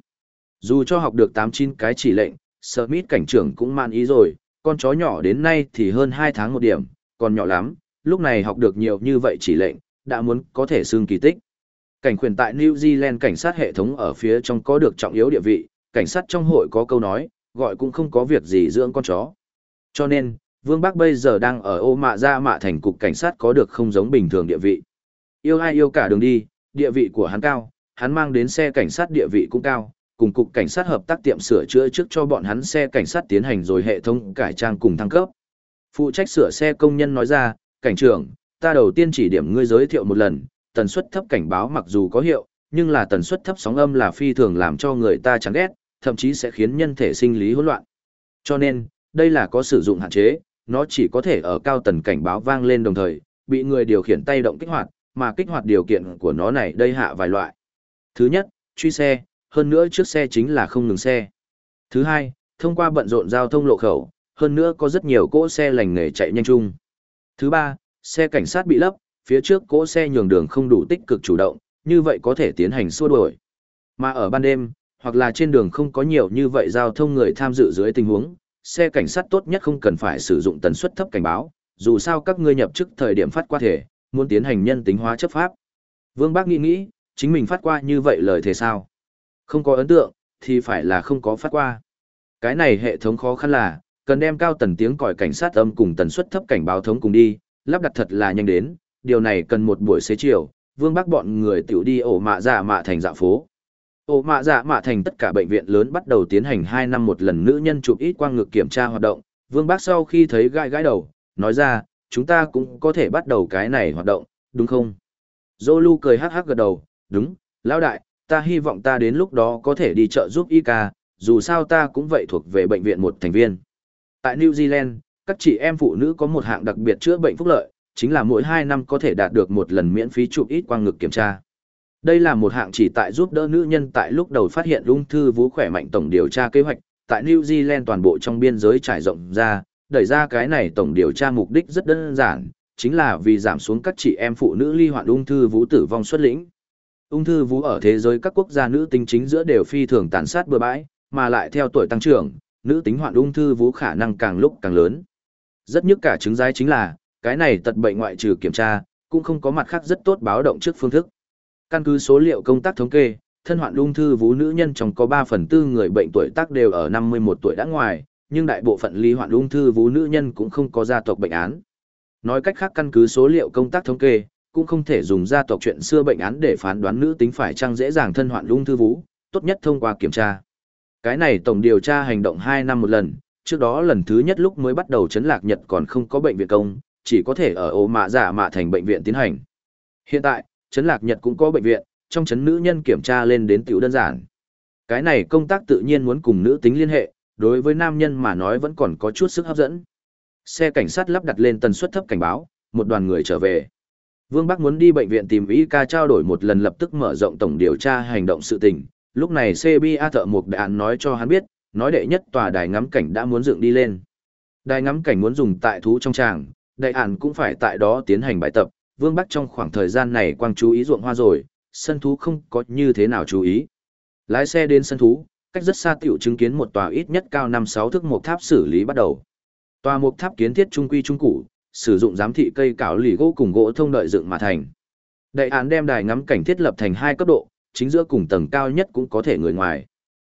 Dù cho học được 8 9 cái chỉ lệnh, Smith cảnh trưởng cũng man ý rồi, con chó nhỏ đến nay thì hơn 2 tháng một điểm, còn nhỏ lắm, lúc này học được nhiều như vậy chỉ lệnh, đã muốn có thể xương kỳ tích. Cảnh quyền tại New Zealand cảnh sát hệ thống ở phía trong có được trọng yếu địa vị, cảnh sát trong hội có câu nói, gọi cũng không có việc gì dưỡng con chó. Cho nên, Vương Bắc bây giờ đang ở ô mạ ra mạ thành cục cảnh sát có được không giống bình thường địa vị. Yêu ai yêu cả đường đi, địa vị của hắn cao, hắn mang đến xe cảnh sát địa vị cũng cao, cùng cục cảnh sát hợp tác tiệm sửa chữa trước cho bọn hắn xe cảnh sát tiến hành rồi hệ thống cải trang cùng thăng cấp. Phụ trách sửa xe công nhân nói ra, cảnh trưởng, ta đầu tiên chỉ điểm ngươi giới thiệu một lần, tần suất thấp cảnh báo mặc dù có hiệu, nhưng là tần suất thấp sóng âm là phi thường làm cho người ta chán ghét, thậm chí sẽ khiến nhân thể sinh lý hỗn loạn. Cho nên, đây là có sử dụng hạn chế, nó chỉ có thể ở cao tần cảnh báo vang lên đồng thời, bị người điều khiển tay động kích hoạt, mà kích hoạt điều kiện của nó này đây hạ vài loại. Thứ nhất, truy xe, hơn nữa trước xe chính là không ngừng xe. Thứ hai, thông qua bận rộn giao thông lộ khẩu, hơn nữa có rất nhiều cỗ xe lành nghề chạy nhanh chung. Thứ ba, xe cảnh sát bị lấp, phía trước cỗ xe nhường đường không đủ tích cực chủ động, như vậy có thể tiến hành xua đuổi. Mà ở ban đêm, hoặc là trên đường không có nhiều như vậy giao thông người tham dự dưới tình huống, xe cảnh sát tốt nhất không cần phải sử dụng tần suất thấp cảnh báo, dù sao các ngươi nhập chức thời điểm phát qua thể, muốn tiến hành nhân tính hóa chấp pháp. Vương Bác nghĩ nghĩ, chính mình phát qua như vậy lời thế sao? Không có ấn tượng, thì phải là không có phát qua. Cái này hệ thống khó khăn là, cần đem cao tần tiếng còi cảnh sát âm cùng tần suất thấp cảnh báo thống cùng đi, lắp đặt thật là nhanh đến, điều này cần một buổi xế chiều, Vương Bác bọn người tiểu đi ổ mạ giả mạ thành dạ phố. Ổ mạ dạ mạ thành tất cả bệnh viện lớn bắt đầu tiến hành 2 năm một lần nữ nhân chụp ít quang ngực kiểm tra hoạt động. Vương Bác sau khi thấy gai gãi đầu, nói ra, chúng ta cũng có thể bắt đầu cái này hoạt động, đúng không? Zolu cười hắc hắc gật đầu, đúng, lão đại, ta hy vọng ta đến lúc đó có thể đi chợ giúp y ca dù sao ta cũng vậy thuộc về bệnh viện một thành viên. Tại New Zealand, các chị em phụ nữ có một hạng đặc biệt chữa bệnh phúc lợi, chính là mỗi 2 năm có thể đạt được một lần miễn phí chụp ít quang ngực kiểm tra. Đây là một hạng chỉ tại giúp đỡ nữ nhân tại lúc đầu phát hiện ung thư vú khỏe mạnh tổng điều tra kế hoạch, tại New Zealand toàn bộ trong biên giới trải rộng ra, đẩy ra cái này tổng điều tra mục đích rất đơn giản, chính là vì giảm xuống các chị em phụ nữ ly hoạn ung thư vú tử vong xuất lĩnh. Ung thư vú ở thế giới các quốc gia nữ tính chính giữa đều phi thường tàn sát bừa bãi, mà lại theo tuổi tăng trưởng, nữ tính hoạn ung thư vú khả năng càng lúc càng lớn. Rất nhức cả chứng giái chính là, cái này tật bệnh ngoại trừ kiểm tra, cũng không có mặt khác rất tốt báo động trước phương thức. Căn cứ số liệu công tác thống kê, thân hoạn ung thư vú nữ nhân trong có 3 phần tư người bệnh tuổi tác đều ở 51 tuổi đã ngoài, nhưng đại bộ phận ly hoạn ung thư vú nữ nhân cũng không có gia tộc bệnh án. Nói cách khác căn cứ số liệu công tác thống kê, cũng không thể dùng gia tộc chuyện xưa bệnh án để phán đoán nữ tính phải chăng dễ dàng thân hoạn ung thư vú, tốt nhất thông qua kiểm tra. Cái này tổng điều tra hành động 2 năm một lần, trước đó lần thứ nhất lúc mới bắt đầu chấn lạc nhật còn không có bệnh viện công, chỉ có thể ở ổ mạ giả mạ thành bệnh viện tiến hành. Hiện tại, chấn Lạc Nhật cũng có bệnh viện, trong chấn nữ nhân kiểm tra lên đến tiểu đơn giản. Cái này công tác tự nhiên muốn cùng nữ tính liên hệ, đối với nam nhân mà nói vẫn còn có chút sức hấp dẫn. Xe cảnh sát lắp đặt lên tần suất thấp cảnh báo, một đoàn người trở về. Vương Bắc muốn đi bệnh viện tìm Y ca trao đổi một lần lập tức mở rộng tổng điều tra hành động sự tình. Lúc này CBA thợ mục đạn nói cho hắn biết, nói đệ nhất tòa đài ngắm cảnh đã muốn dựng đi lên. Đài ngắm cảnh muốn dùng tại thú trong tràng, đại ản cũng phải tại đó tiến hành bài tập, Vương Bắc trong khoảng thời gian này quang chú ý ruộng hoa rồi, sân thú không có như thế nào chú ý. Lái xe đến sân thú, cách rất xa tiểu chứng kiến một tòa ít nhất cao 5-6 thước một tháp xử lý bắt đầu. Tòa một tháp kiến thiết trung quy trung củ, sử dụng giám thị cây cảo lì gỗ cùng gỗ thông đợi dựng mà thành. Đại án đem đài ngắm cảnh thiết lập thành hai cấp độ, chính giữa cùng tầng cao nhất cũng có thể người ngoài.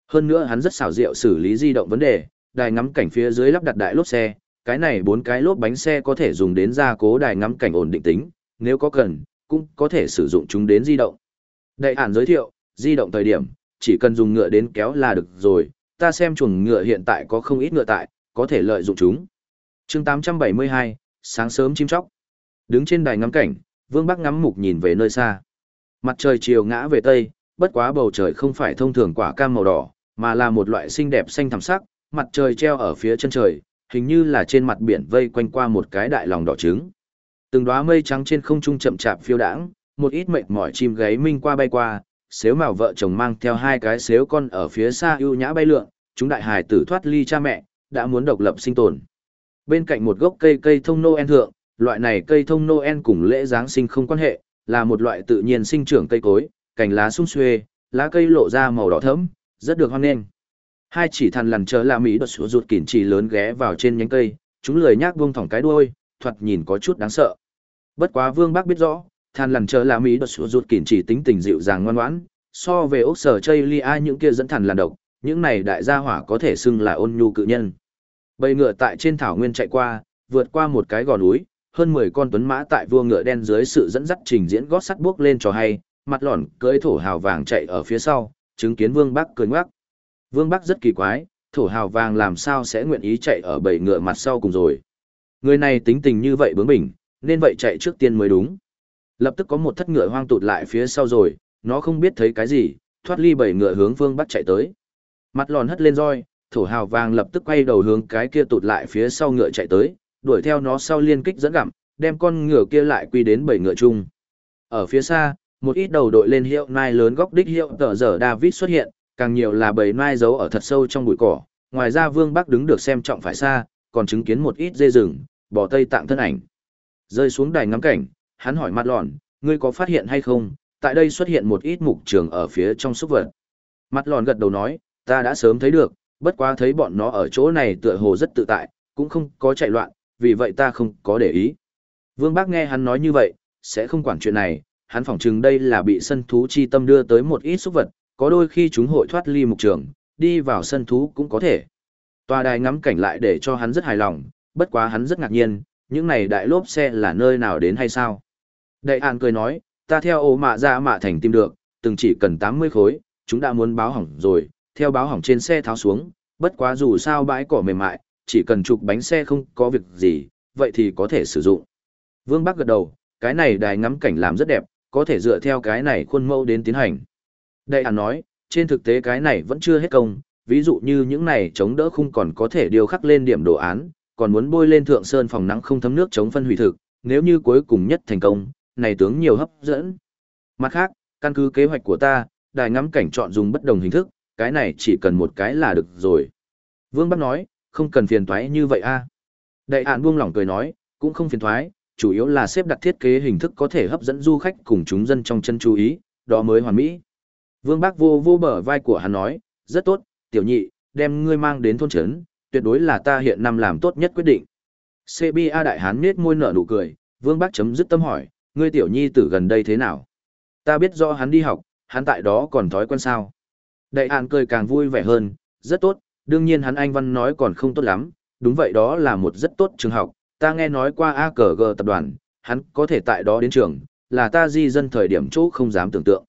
Hơn nữa hắn rất xảo diệu xử lý di động vấn đề, đài ngắm cảnh phía dưới lắp đặt đại lốp xe, cái này bốn cái lốp bánh xe có thể dùng đến gia cố đài ngắm cảnh ổn định tính, nếu có cần, cũng có thể sử dụng chúng đến di động. Đại ản giới thiệu, di động thời điểm, chỉ cần dùng ngựa đến kéo là được rồi, ta xem chuồng ngựa hiện tại có không ít ngựa tại, có thể lợi dụng chúng. chương 872, sáng sớm chim chóc. Đứng trên đài ngắm cảnh, Vương Bắc ngắm mục nhìn về nơi xa. Mặt trời chiều ngã về tây, bất quá bầu trời không phải thông thường quả cam màu đỏ, mà là một loại xinh đẹp xanh thẳm sắc, mặt trời treo ở phía chân trời, hình như là trên mặt biển vây quanh qua một cái đại lòng đỏ trứng. Từng đóa mây trắng trên không trung chậm chạp phiêu đãng, một ít mệt mỏi chim gáy minh qua bay qua, xếu mào vợ chồng mang theo hai cái xếu con ở phía xa ưu nhã bay lượn, chúng đại hài tử thoát ly cha mẹ, đã muốn độc lập sinh tồn. Bên cạnh một gốc cây cây thông Noel thượng, loại này cây thông Noel cùng lễ Giáng sinh không quan hệ, là một loại tự nhiên sinh trưởng cây cối, cành lá sung xuê, lá cây lộ ra màu đỏ thẫm, rất được hoan nghênh. Hai chỉ thằn lằn chờ là Mỹ đột sủa rụt kỉn chỉ lớn ghé vào trên nhánh cây, chúng lười nhác buông thỏng cái đuôi, thoạt nhìn có chút đáng sợ. Bất quá Vương Bác biết rõ, than lằn chờ là Mỹ đột sủa rụt kỉn chỉ tính tình dịu dàng ngoan ngoãn, so về ốc sở chây lia những kia dẫn thằn lằn độc, những này đại gia hỏa có thể xưng là ôn nhu cự nhân. Bầy ngựa tại trên thảo nguyên chạy qua, vượt qua một cái gò núi, hơn 10 con tuấn mã tại vua ngựa đen dưới sự dẫn dắt trình diễn gót sắt bước lên cho hay, mặt lòn cưỡi thổ hào vàng chạy ở phía sau, chứng kiến Vương Bắc cười ngoác. Vương Bắc rất kỳ quái, thổ hào vàng làm sao sẽ nguyện ý chạy ở bầy ngựa mặt sau cùng rồi. Người này tính tình như vậy bướng bỉnh, nên vậy chạy trước tiên mới đúng. Lập tức có một thất ngựa hoang tụt lại phía sau rồi, nó không biết thấy cái gì, thoát ly bầy ngựa hướng Vương Bắc chạy tới. Mặt lòn hất lên roi, thổ hào vàng lập tức quay đầu hướng cái kia tụt lại phía sau ngựa chạy tới, đuổi theo nó sau liên kích dẫn gặm, đem con ngựa kia lại quy đến bảy ngựa chung. Ở phía xa, một ít đầu đội lên hiệu nai lớn góc đích hiệu tờ giờ David xuất hiện, càng nhiều là bầy nai giấu ở thật sâu trong bụi cỏ. Ngoài ra Vương Bắc đứng được xem trọng phải xa, còn chứng kiến một ít dê rừng, bò tây tạng thân ảnh. Rơi xuống đài ngắm cảnh, hắn hỏi mặt lòn, ngươi có phát hiện hay không, tại đây xuất hiện một ít mục trường ở phía trong xúc vật. Mặt lòn gật đầu nói, ta đã sớm thấy được, bất quá thấy bọn nó ở chỗ này tựa hồ rất tự tại, cũng không có chạy loạn, vì vậy ta không có để ý. Vương Bác nghe hắn nói như vậy, sẽ không quản chuyện này, hắn phỏng chừng đây là bị sân thú chi tâm đưa tới một ít xúc vật, có đôi khi chúng hội thoát ly mục trường, đi vào sân thú cũng có thể. Tòa đài ngắm cảnh lại để cho hắn rất hài lòng, bất quá hắn rất ngạc nhiên, những này đại lốp xe là nơi nào đến hay sao? Đại An cười nói, ta theo ô mạ ra mạ thành tìm được, từng chỉ cần 80 khối, chúng đã muốn báo hỏng rồi, theo báo hỏng trên xe tháo xuống, bất quá dù sao bãi cỏ mềm mại, chỉ cần chụp bánh xe không có việc gì, vậy thì có thể sử dụng. Vương Bắc gật đầu, cái này đài ngắm cảnh làm rất đẹp, có thể dựa theo cái này khuôn mẫu đến tiến hành. Đại An nói, trên thực tế cái này vẫn chưa hết công, ví dụ như những này chống đỡ khung còn có thể điều khắc lên điểm đồ án, còn muốn bôi lên thượng sơn phòng nắng không thấm nước chống phân hủy thực, nếu như cuối cùng nhất thành công, này tướng nhiều hấp dẫn. Mặt khác, căn cứ kế hoạch của ta, đài ngắm cảnh chọn dùng bất đồng hình thức, cái này chỉ cần một cái là được rồi. Vương Bắc nói, không cần phiền thoái như vậy a Đại hạn buông lỏng cười nói, cũng không phiền thoái, chủ yếu là xếp đặt thiết kế hình thức có thể hấp dẫn du khách cùng chúng dân trong chân chú ý, đó mới hoàn mỹ. Vương Bác vô vô bờ vai của hắn nói, rất tốt, tiểu nhị, đem ngươi mang đến thôn trấn, tuyệt đối là ta hiện năm làm tốt nhất quyết định. CBA đại hán nết môi nở nụ cười, Vương Bác chấm dứt tâm hỏi, ngươi tiểu nhi tử gần đây thế nào? Ta biết do hắn đi học, hắn tại đó còn thói quen sao? Đại hạn cười càng vui vẻ hơn, rất tốt, đương nhiên hắn anh văn nói còn không tốt lắm, đúng vậy đó là một rất tốt trường học, ta nghe nói qua AKG tập đoàn, hắn có thể tại đó đến trường, là ta di dân thời điểm chỗ không dám tưởng tượng.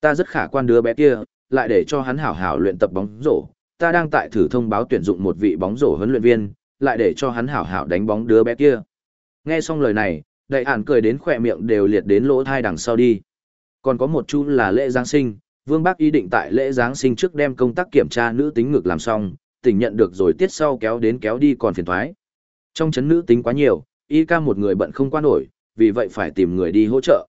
Ta rất khả quan đứa bé kia, lại để cho hắn hảo hảo luyện tập bóng rổ. Ta đang tại thử thông báo tuyển dụng một vị bóng rổ huấn luyện viên, lại để cho hắn hảo hảo đánh bóng đứa bé kia. Nghe xong lời này, đại ản cười đến khỏe miệng đều liệt đến lỗ thai đằng sau đi. Còn có một chu là lễ Giáng sinh, Vương Bác ý định tại lễ Giáng sinh trước đem công tác kiểm tra nữ tính ngực làm xong, tỉnh nhận được rồi tiết sau kéo đến kéo đi còn phiền thoái. Trong chấn nữ tính quá nhiều, y ca một người bận không qua nổi, vì vậy phải tìm người đi hỗ trợ.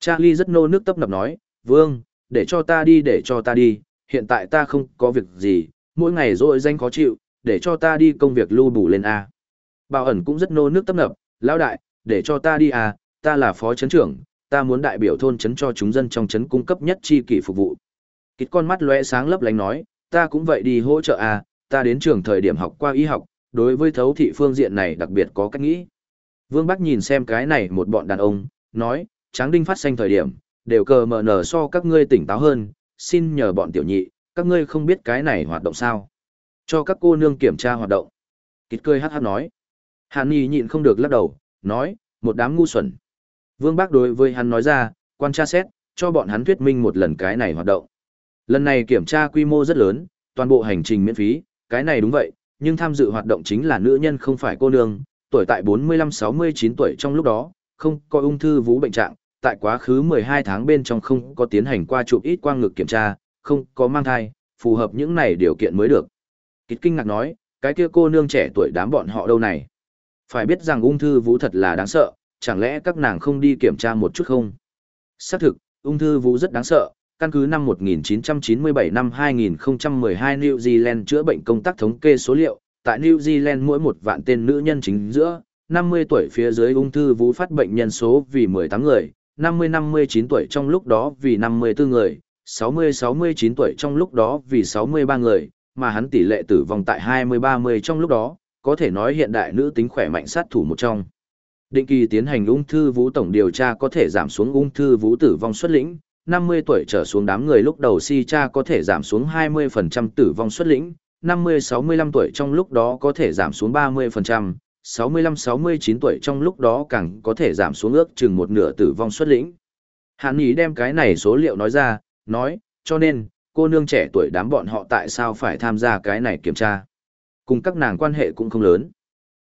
Charlie rất nô nước tấp nập nói, Vương, để cho ta đi để cho ta đi, hiện tại ta không có việc gì, mỗi ngày rồi danh khó chịu, để cho ta đi công việc lưu bù lên A. Bảo ẩn cũng rất nô nước tấp nập, lão đại, để cho ta đi à, ta là phó chấn trưởng, ta muốn đại biểu thôn chấn cho chúng dân trong chấn cung cấp nhất chi kỷ phục vụ. Kít con mắt lóe sáng lấp lánh nói, ta cũng vậy đi hỗ trợ à. ta đến trường thời điểm học qua y học, đối với thấu thị phương diện này đặc biệt có cách nghĩ. Vương Bắc nhìn xem cái này một bọn đàn ông, nói, tráng đinh phát xanh thời điểm, đều cờ mờ nở so các ngươi tỉnh táo hơn, xin nhờ bọn tiểu nhị, các ngươi không biết cái này hoạt động sao. Cho các cô nương kiểm tra hoạt động. Kịt cười hát hát nói. Hàn Nhi nhịn không được lắc đầu, nói, một đám ngu xuẩn. Vương Bác đối với hắn nói ra, quan tra xét, cho bọn hắn thuyết minh một lần cái này hoạt động. Lần này kiểm tra quy mô rất lớn, toàn bộ hành trình miễn phí, cái này đúng vậy, nhưng tham dự hoạt động chính là nữ nhân không phải cô nương, tuổi tại 45-69 tuổi trong lúc đó, không có ung thư vú bệnh trạng, tại quá khứ 12 tháng bên trong không có tiến hành qua chụp ít quang ngực kiểm tra, không có mang thai, phù hợp những này điều kiện mới được. Kịch kinh ngạc nói, cái kia cô nương trẻ tuổi đám bọn họ đâu này. Phải biết rằng ung thư vú thật là đáng sợ, chẳng lẽ các nàng không đi kiểm tra một chút không? Xác thực, ung thư vú rất đáng sợ, căn cứ năm 1997 năm 2012 New Zealand chữa bệnh công tác thống kê số liệu, tại New Zealand mỗi một vạn tên nữ nhân chính giữa, 50 tuổi phía dưới ung thư vú phát bệnh nhân số vì 18 người, 50-59 tuổi trong lúc đó vì 54 người, 60-69 tuổi trong lúc đó vì 63 người, mà hắn tỷ lệ tử vong tại 20-30 trong lúc đó, có thể nói hiện đại nữ tính khỏe mạnh sát thủ một trong. Định kỳ tiến hành ung thư vú tổng điều tra có thể giảm xuống ung thư vú tử vong xuất lĩnh, 50 tuổi trở xuống đám người lúc đầu si cha có thể giảm xuống 20% tử vong xuất lĩnh, 50-65 tuổi trong lúc đó có thể giảm xuống 30%, 65-69 tuổi trong lúc đó càng có thể giảm xuống ước chừng một nửa tử vong xuất lĩnh. Hàn Ý đem cái này số liệu nói ra, nói, cho nên, cô nương trẻ tuổi đám bọn họ tại sao phải tham gia cái này kiểm tra. Cùng các nàng quan hệ cũng không lớn.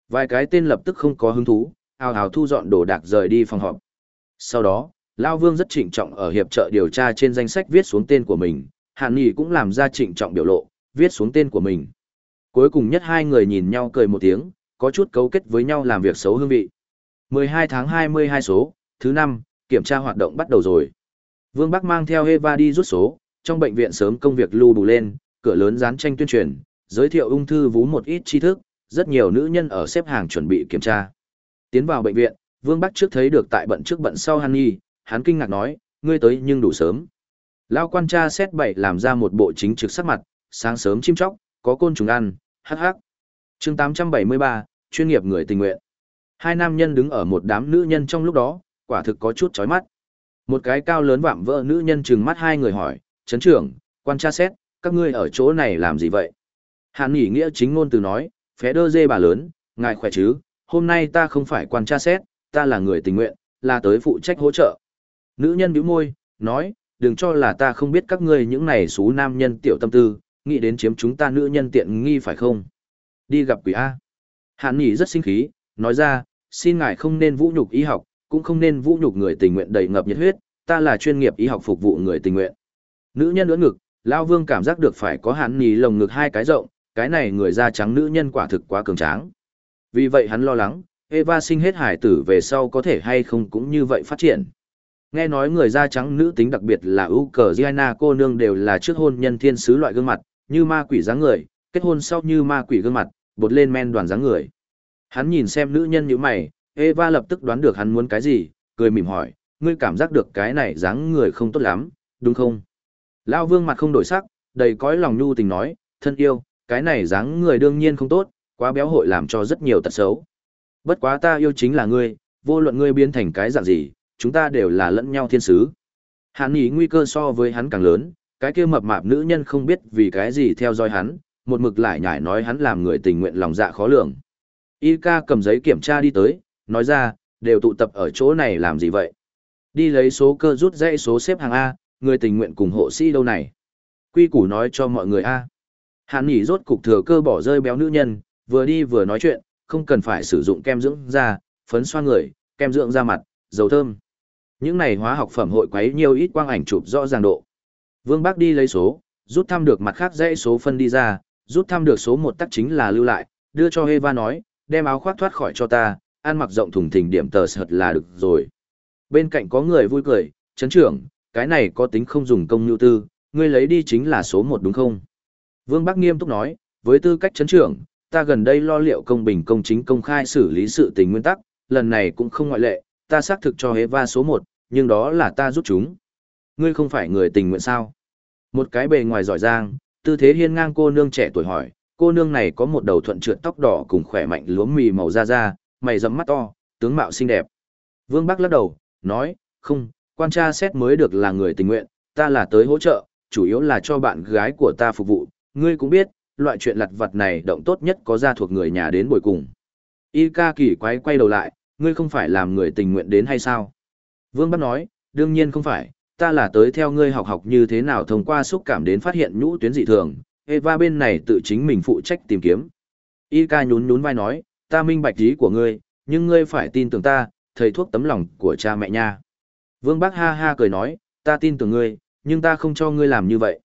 Vài cái tên lập tức không có hứng thú, ào ào thu dọn đồ đạc rời đi phòng họp. Sau đó, Lao Vương rất trịnh trọng ở hiệp trợ điều tra trên danh sách viết xuống tên của mình, Hàn Nghị cũng làm ra trịnh trọng biểu lộ, viết xuống tên của mình. Cuối cùng nhất hai người nhìn nhau cười một tiếng, có chút cấu kết với nhau làm việc xấu hương vị. 12 tháng 22 số, thứ năm, kiểm tra hoạt động bắt đầu rồi. Vương Bắc mang theo Eva đi rút số, trong bệnh viện sớm công việc lưu đủ lên, cửa lớn dán tranh tuyên truyền, giới thiệu ung thư vú một ít tri thức, rất nhiều nữ nhân ở xếp hàng chuẩn bị kiểm tra. Tiến vào bệnh viện, Vương Bắc trước thấy được tại bận trước bận sau Hàn Nhi, hắn kinh ngạc nói, ngươi tới nhưng đủ sớm. Lao quan tra xét bảy làm ra một bộ chính trực sắc mặt, sáng sớm chim chóc, có côn trùng ăn, hắc hắc. chương 873, chuyên nghiệp người tình nguyện. Hai nam nhân đứng ở một đám nữ nhân trong lúc đó, quả thực có chút chói mắt. Một cái cao lớn vạm vỡ nữ nhân trừng mắt hai người hỏi, chấn trưởng, quan tra xét, các ngươi ở chỗ này làm gì vậy? Hàn nghỉ nghĩa chính ngôn từ nói, phé đơ dê bà lớn, ngài khỏe chứ, hôm nay ta không phải quan tra xét, ta là người tình nguyện, là tới phụ trách hỗ trợ. Nữ nhân bĩu môi, nói, đừng cho là ta không biết các ngươi những này xú nam nhân tiểu tâm tư, nghĩ đến chiếm chúng ta nữ nhân tiện nghi phải không? Đi gặp quỷ A. Hàn Nghị rất sinh khí, nói ra, xin ngài không nên vũ nhục y học, cũng không nên vũ nhục người tình nguyện đầy ngập nhiệt huyết, ta là chuyên nghiệp y học phục vụ người tình nguyện. Nữ nhân ưỡn ngực, Lao Vương cảm giác được phải có hàn Nghị lồng ngực hai cái rộng, cái này người da trắng nữ nhân quả thực quá cường tráng. Vì vậy hắn lo lắng, Eva sinh hết hải tử về sau có thể hay không cũng như vậy phát triển. Nghe nói người da trắng nữ tính đặc biệt là Ukraine cô nương đều là trước hôn nhân thiên sứ loại gương mặt, như ma quỷ dáng người, kết hôn sau như ma quỷ gương mặt, bột lên men đoàn dáng người. Hắn nhìn xem nữ nhân như mày, Eva lập tức đoán được hắn muốn cái gì, cười mỉm hỏi, ngươi cảm giác được cái này dáng người không tốt lắm, đúng không? Lao vương mặt không đổi sắc, đầy cõi lòng nhu tình nói, thân yêu, cái này dáng người đương nhiên không tốt, quá béo hội làm cho rất nhiều tật xấu. Bất quá ta yêu chính là ngươi, vô luận ngươi biến thành cái dạng gì, chúng ta đều là lẫn nhau thiên sứ. Hắn nghĩ nguy cơ so với hắn càng lớn, cái kia mập mạp nữ nhân không biết vì cái gì theo dõi hắn, một mực lại nhải nói hắn làm người tình nguyện lòng dạ khó lường. Y ca cầm giấy kiểm tra đi tới, nói ra, đều tụ tập ở chỗ này làm gì vậy? Đi lấy số cơ rút dãy số xếp hàng A, người tình nguyện cùng hộ sĩ đâu này? Quy củ nói cho mọi người A. Hắn nghỉ rốt cục thừa cơ bỏ rơi béo nữ nhân, vừa đi vừa nói chuyện, không cần phải sử dụng kem dưỡng da, phấn xoa người, kem dưỡng da mặt, dầu thơm. Những này hóa học phẩm hội quấy nhiều ít quang ảnh chụp rõ ràng độ. Vương Bác đi lấy số, rút thăm được mặt khác dãy số phân đi ra, rút thăm được số một tắc chính là lưu lại, đưa cho Eva nói, đem áo khoác thoát khỏi cho ta, ăn mặc rộng thùng thình điểm tờ sợt là được rồi. Bên cạnh có người vui cười, chấn trưởng, cái này có tính không dùng công nhu tư, ngươi lấy đi chính là số một đúng không? Vương Bắc nghiêm túc nói, với tư cách chấn trưởng, ta gần đây lo liệu công bình công chính công khai xử lý sự tình nguyên tắc, lần này cũng không ngoại lệ, ta xác thực cho Eva số một, nhưng đó là ta rút chúng. Ngươi không phải người tình nguyện sao? Một cái bề ngoài giỏi giang, tư thế hiên ngang cô nương trẻ tuổi hỏi, cô nương này có một đầu thuận trượt tóc đỏ cùng khỏe mạnh lúa mì màu da da, mày rậm mắt to, tướng mạo xinh đẹp. Vương Bắc lắc đầu, nói, không, quan tra xét mới được là người tình nguyện, ta là tới hỗ trợ, chủ yếu là cho bạn gái của ta phục vụ, ngươi cũng biết, loại chuyện lặt vặt này động tốt nhất có ra thuộc người nhà đến buổi cùng. Y ca kỳ quái quay đầu lại, ngươi không phải làm người tình nguyện đến hay sao? Vương Bắc nói, đương nhiên không phải, ta là tới theo ngươi học học như thế nào thông qua xúc cảm đến phát hiện nhũ tuyến dị thường, Eva bên này tự chính mình phụ trách tìm kiếm. Y ca nhún nhún vai nói, ta minh bạch ý của ngươi, nhưng ngươi phải tin tưởng ta, thầy thuốc tấm lòng của cha mẹ nha. Vương Bắc ha ha cười nói, ta tin tưởng ngươi, nhưng ta không cho ngươi làm như vậy.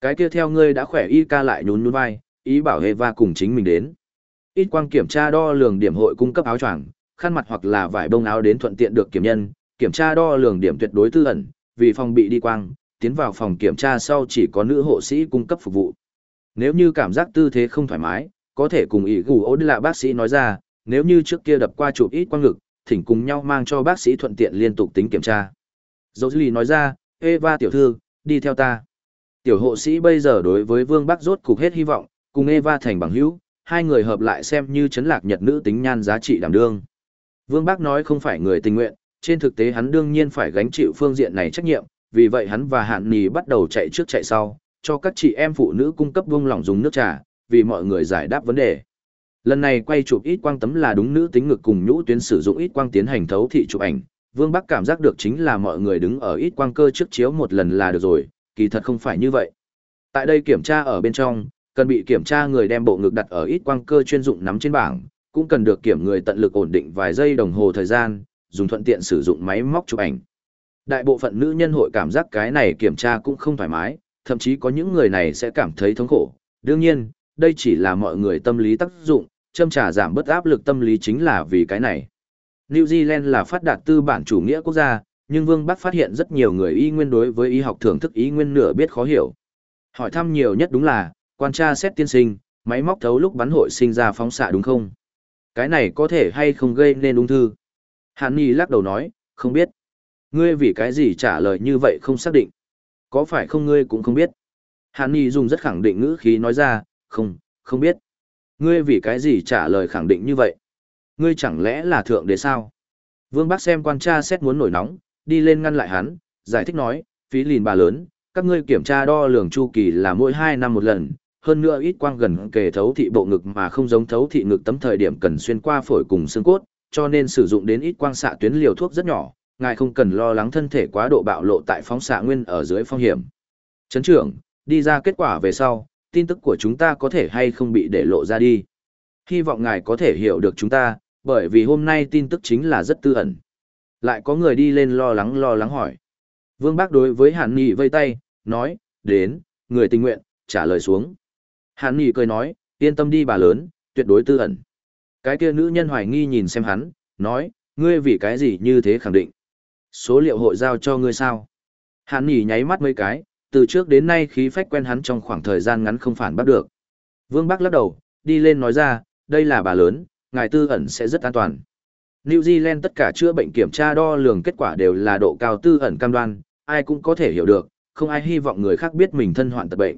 Cái kia theo ngươi đã khỏe y ca lại nhún nhún vai, ý bảo Eva cùng chính mình đến. Ít quang kiểm tra đo lường điểm hội cung cấp áo choàng, khăn mặt hoặc là vải bông áo đến thuận tiện được kiểm nhân, kiểm tra đo lường điểm tuyệt đối tư ẩn, vì phòng bị đi quang, tiến vào phòng kiểm tra sau chỉ có nữ hộ sĩ cung cấp phục vụ. Nếu như cảm giác tư thế không thoải mái, có thể cùng ý gù ố lạ bác sĩ nói ra, nếu như trước kia đập qua chụp ít quang ngực, thỉnh cùng nhau mang cho bác sĩ thuận tiện liên tục tính kiểm tra. Dẫu lì nói ra, Eva tiểu thư, đi theo ta. Tiểu hộ sĩ bây giờ đối với Vương Bắc rốt cục hết hy vọng, cùng Eva thành bằng hữu, hai người hợp lại xem như chấn lạc nhật nữ tính nhan giá trị đảm đương. Vương Bắc nói không phải người tình nguyện, trên thực tế hắn đương nhiên phải gánh chịu phương diện này trách nhiệm, vì vậy hắn và Hạn Nì bắt đầu chạy trước chạy sau, cho các chị em phụ nữ cung cấp vung lỏng dùng nước trà, vì mọi người giải đáp vấn đề. Lần này quay chụp ít quang tấm là đúng nữ tính ngực cùng nhũ tuyến sử dụng ít quang tiến hành thấu thị chụp ảnh, Vương Bắc cảm giác được chính là mọi người đứng ở ít quang cơ trước chiếu một lần là được rồi, kỳ thật không phải như vậy. Tại đây kiểm tra ở bên trong, cần bị kiểm tra người đem bộ ngực đặt ở ít quang cơ chuyên dụng nắm trên bảng, cũng cần được kiểm người tận lực ổn định vài giây đồng hồ thời gian, dùng thuận tiện sử dụng máy móc chụp ảnh. Đại bộ phận nữ nhân hội cảm giác cái này kiểm tra cũng không thoải mái, thậm chí có những người này sẽ cảm thấy thống khổ. Đương nhiên, đây chỉ là mọi người tâm lý tác dụng, châm trà giảm bớt áp lực tâm lý chính là vì cái này. New Zealand là phát đạt tư bản chủ nghĩa quốc gia, nhưng Vương Bắc phát hiện rất nhiều người y nguyên đối với y học thưởng thức y nguyên nửa biết khó hiểu. Hỏi thăm nhiều nhất đúng là, quan tra xét tiên sinh, máy móc thấu lúc bắn hội sinh ra phóng xạ đúng không? Cái này có thể hay không gây nên ung thư? Hàn Nhi lắc đầu nói, không biết. Ngươi vì cái gì trả lời như vậy không xác định. Có phải không ngươi cũng không biết. Hàn Nhi dùng rất khẳng định ngữ khí nói ra, không, không biết. Ngươi vì cái gì trả lời khẳng định như vậy? Ngươi chẳng lẽ là thượng đế sao? Vương Bắc xem quan tra xét muốn nổi nóng, đi lên ngăn lại hắn, giải thích nói, phí lìn bà lớn, các ngươi kiểm tra đo lường chu kỳ là mỗi 2 năm một lần, hơn nữa ít quang gần kề thấu thị bộ ngực mà không giống thấu thị ngực tấm thời điểm cần xuyên qua phổi cùng xương cốt, cho nên sử dụng đến ít quang xạ tuyến liều thuốc rất nhỏ, ngài không cần lo lắng thân thể quá độ bạo lộ tại phóng xạ nguyên ở dưới phong hiểm. Trấn trưởng, đi ra kết quả về sau, tin tức của chúng ta có thể hay không bị để lộ ra đi. Hy vọng ngài có thể hiểu được chúng ta, bởi vì hôm nay tin tức chính là rất tư ẩn. Lại có người đi lên lo lắng lo lắng hỏi. Vương Bác đối với Hàn Nghị vây tay, nói, đến, người tình nguyện, trả lời xuống. Hàn Nghị cười nói, yên tâm đi bà lớn, tuyệt đối tư ẩn. Cái kia nữ nhân hoài nghi nhìn xem hắn, nói, ngươi vì cái gì như thế khẳng định. Số liệu hội giao cho ngươi sao? Hàn Nghị nháy mắt mấy cái, từ trước đến nay khí phách quen hắn trong khoảng thời gian ngắn không phản bắt được. Vương Bắc lắc đầu, đi lên nói ra, đây là bà lớn, ngài tư ẩn sẽ rất an toàn. New Zealand tất cả chữa bệnh kiểm tra đo lường kết quả đều là độ cao tư ẩn cam đoan, ai cũng có thể hiểu được, không ai hy vọng người khác biết mình thân hoạn tật bệnh.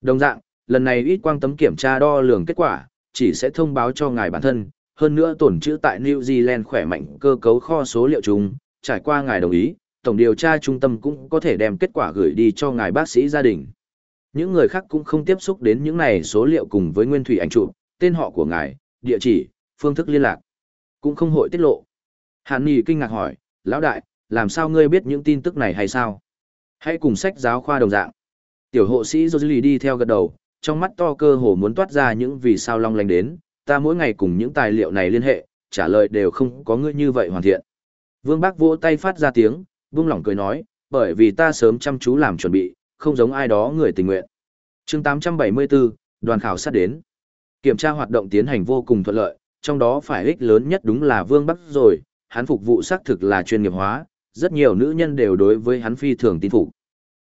Đồng dạng, lần này ít quang tấm kiểm tra đo lường kết quả, chỉ sẽ thông báo cho ngài bản thân, hơn nữa tổn trữ tại New Zealand khỏe mạnh cơ cấu kho số liệu chung, trải qua ngài đồng ý, tổng điều tra trung tâm cũng có thể đem kết quả gửi đi cho ngài bác sĩ gia đình. Những người khác cũng không tiếp xúc đến những này số liệu cùng với nguyên thủy ảnh chụp, tên họ của ngài, địa chỉ, phương thức liên lạc, cũng không hội tiết lộ. Hàn Nghị kinh ngạc hỏi, lão đại, làm sao ngươi biết những tin tức này hay sao? Hãy cùng sách giáo khoa đồng dạng. Tiểu hộ sĩ Jolie đi theo gật đầu, trong mắt to cơ hồ muốn toát ra những vì sao long lanh đến, ta mỗi ngày cùng những tài liệu này liên hệ, trả lời đều không có ngươi như vậy hoàn thiện. Vương Bác vỗ tay phát ra tiếng, buông lỏng cười nói, bởi vì ta sớm chăm chú làm chuẩn bị, không giống ai đó người tình nguyện. chương 874, đoàn khảo sát đến. Kiểm tra hoạt động tiến hành vô cùng thuận lợi, trong đó phải ích lớn nhất đúng là Vương Bắc rồi, hắn phục vụ xác thực là chuyên nghiệp hóa, rất nhiều nữ nhân đều đối với hắn phi thường tin phục.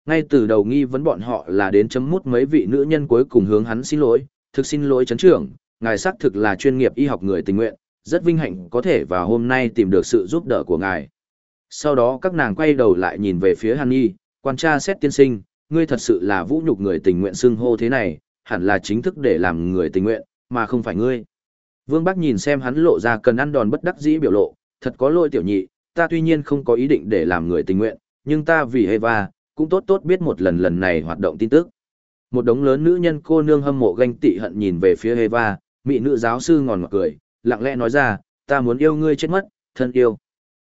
Ngay từ đầu nghi vấn bọn họ là đến chấm mút mấy vị nữ nhân cuối cùng hướng hắn xin lỗi, thực xin lỗi chấn trưởng, ngài xác thực là chuyên nghiệp y học người tình nguyện, rất vinh hạnh có thể vào hôm nay tìm được sự giúp đỡ của ngài. Sau đó các nàng quay đầu lại nhìn về phía Hàn Nhi, quan tra xét tiên sinh, ngươi thật sự là vũ nhục người tình nguyện xưng hô thế này, hẳn là chính thức để làm người tình nguyện, mà không phải ngươi. Vương Bắc nhìn xem hắn lộ ra cần ăn đòn bất đắc dĩ biểu lộ, thật có lỗi tiểu nhị, ta tuy nhiên không có ý định để làm người tình nguyện, nhưng ta vì Eva, cũng tốt tốt biết một lần lần này hoạt động tin tức. Một đống lớn nữ nhân cô nương hâm mộ ganh tị hận nhìn về phía Eva, mỹ nữ giáo sư ngòn ngọt cười, lặng lẽ nói ra, ta muốn yêu ngươi chết mất, thân yêu.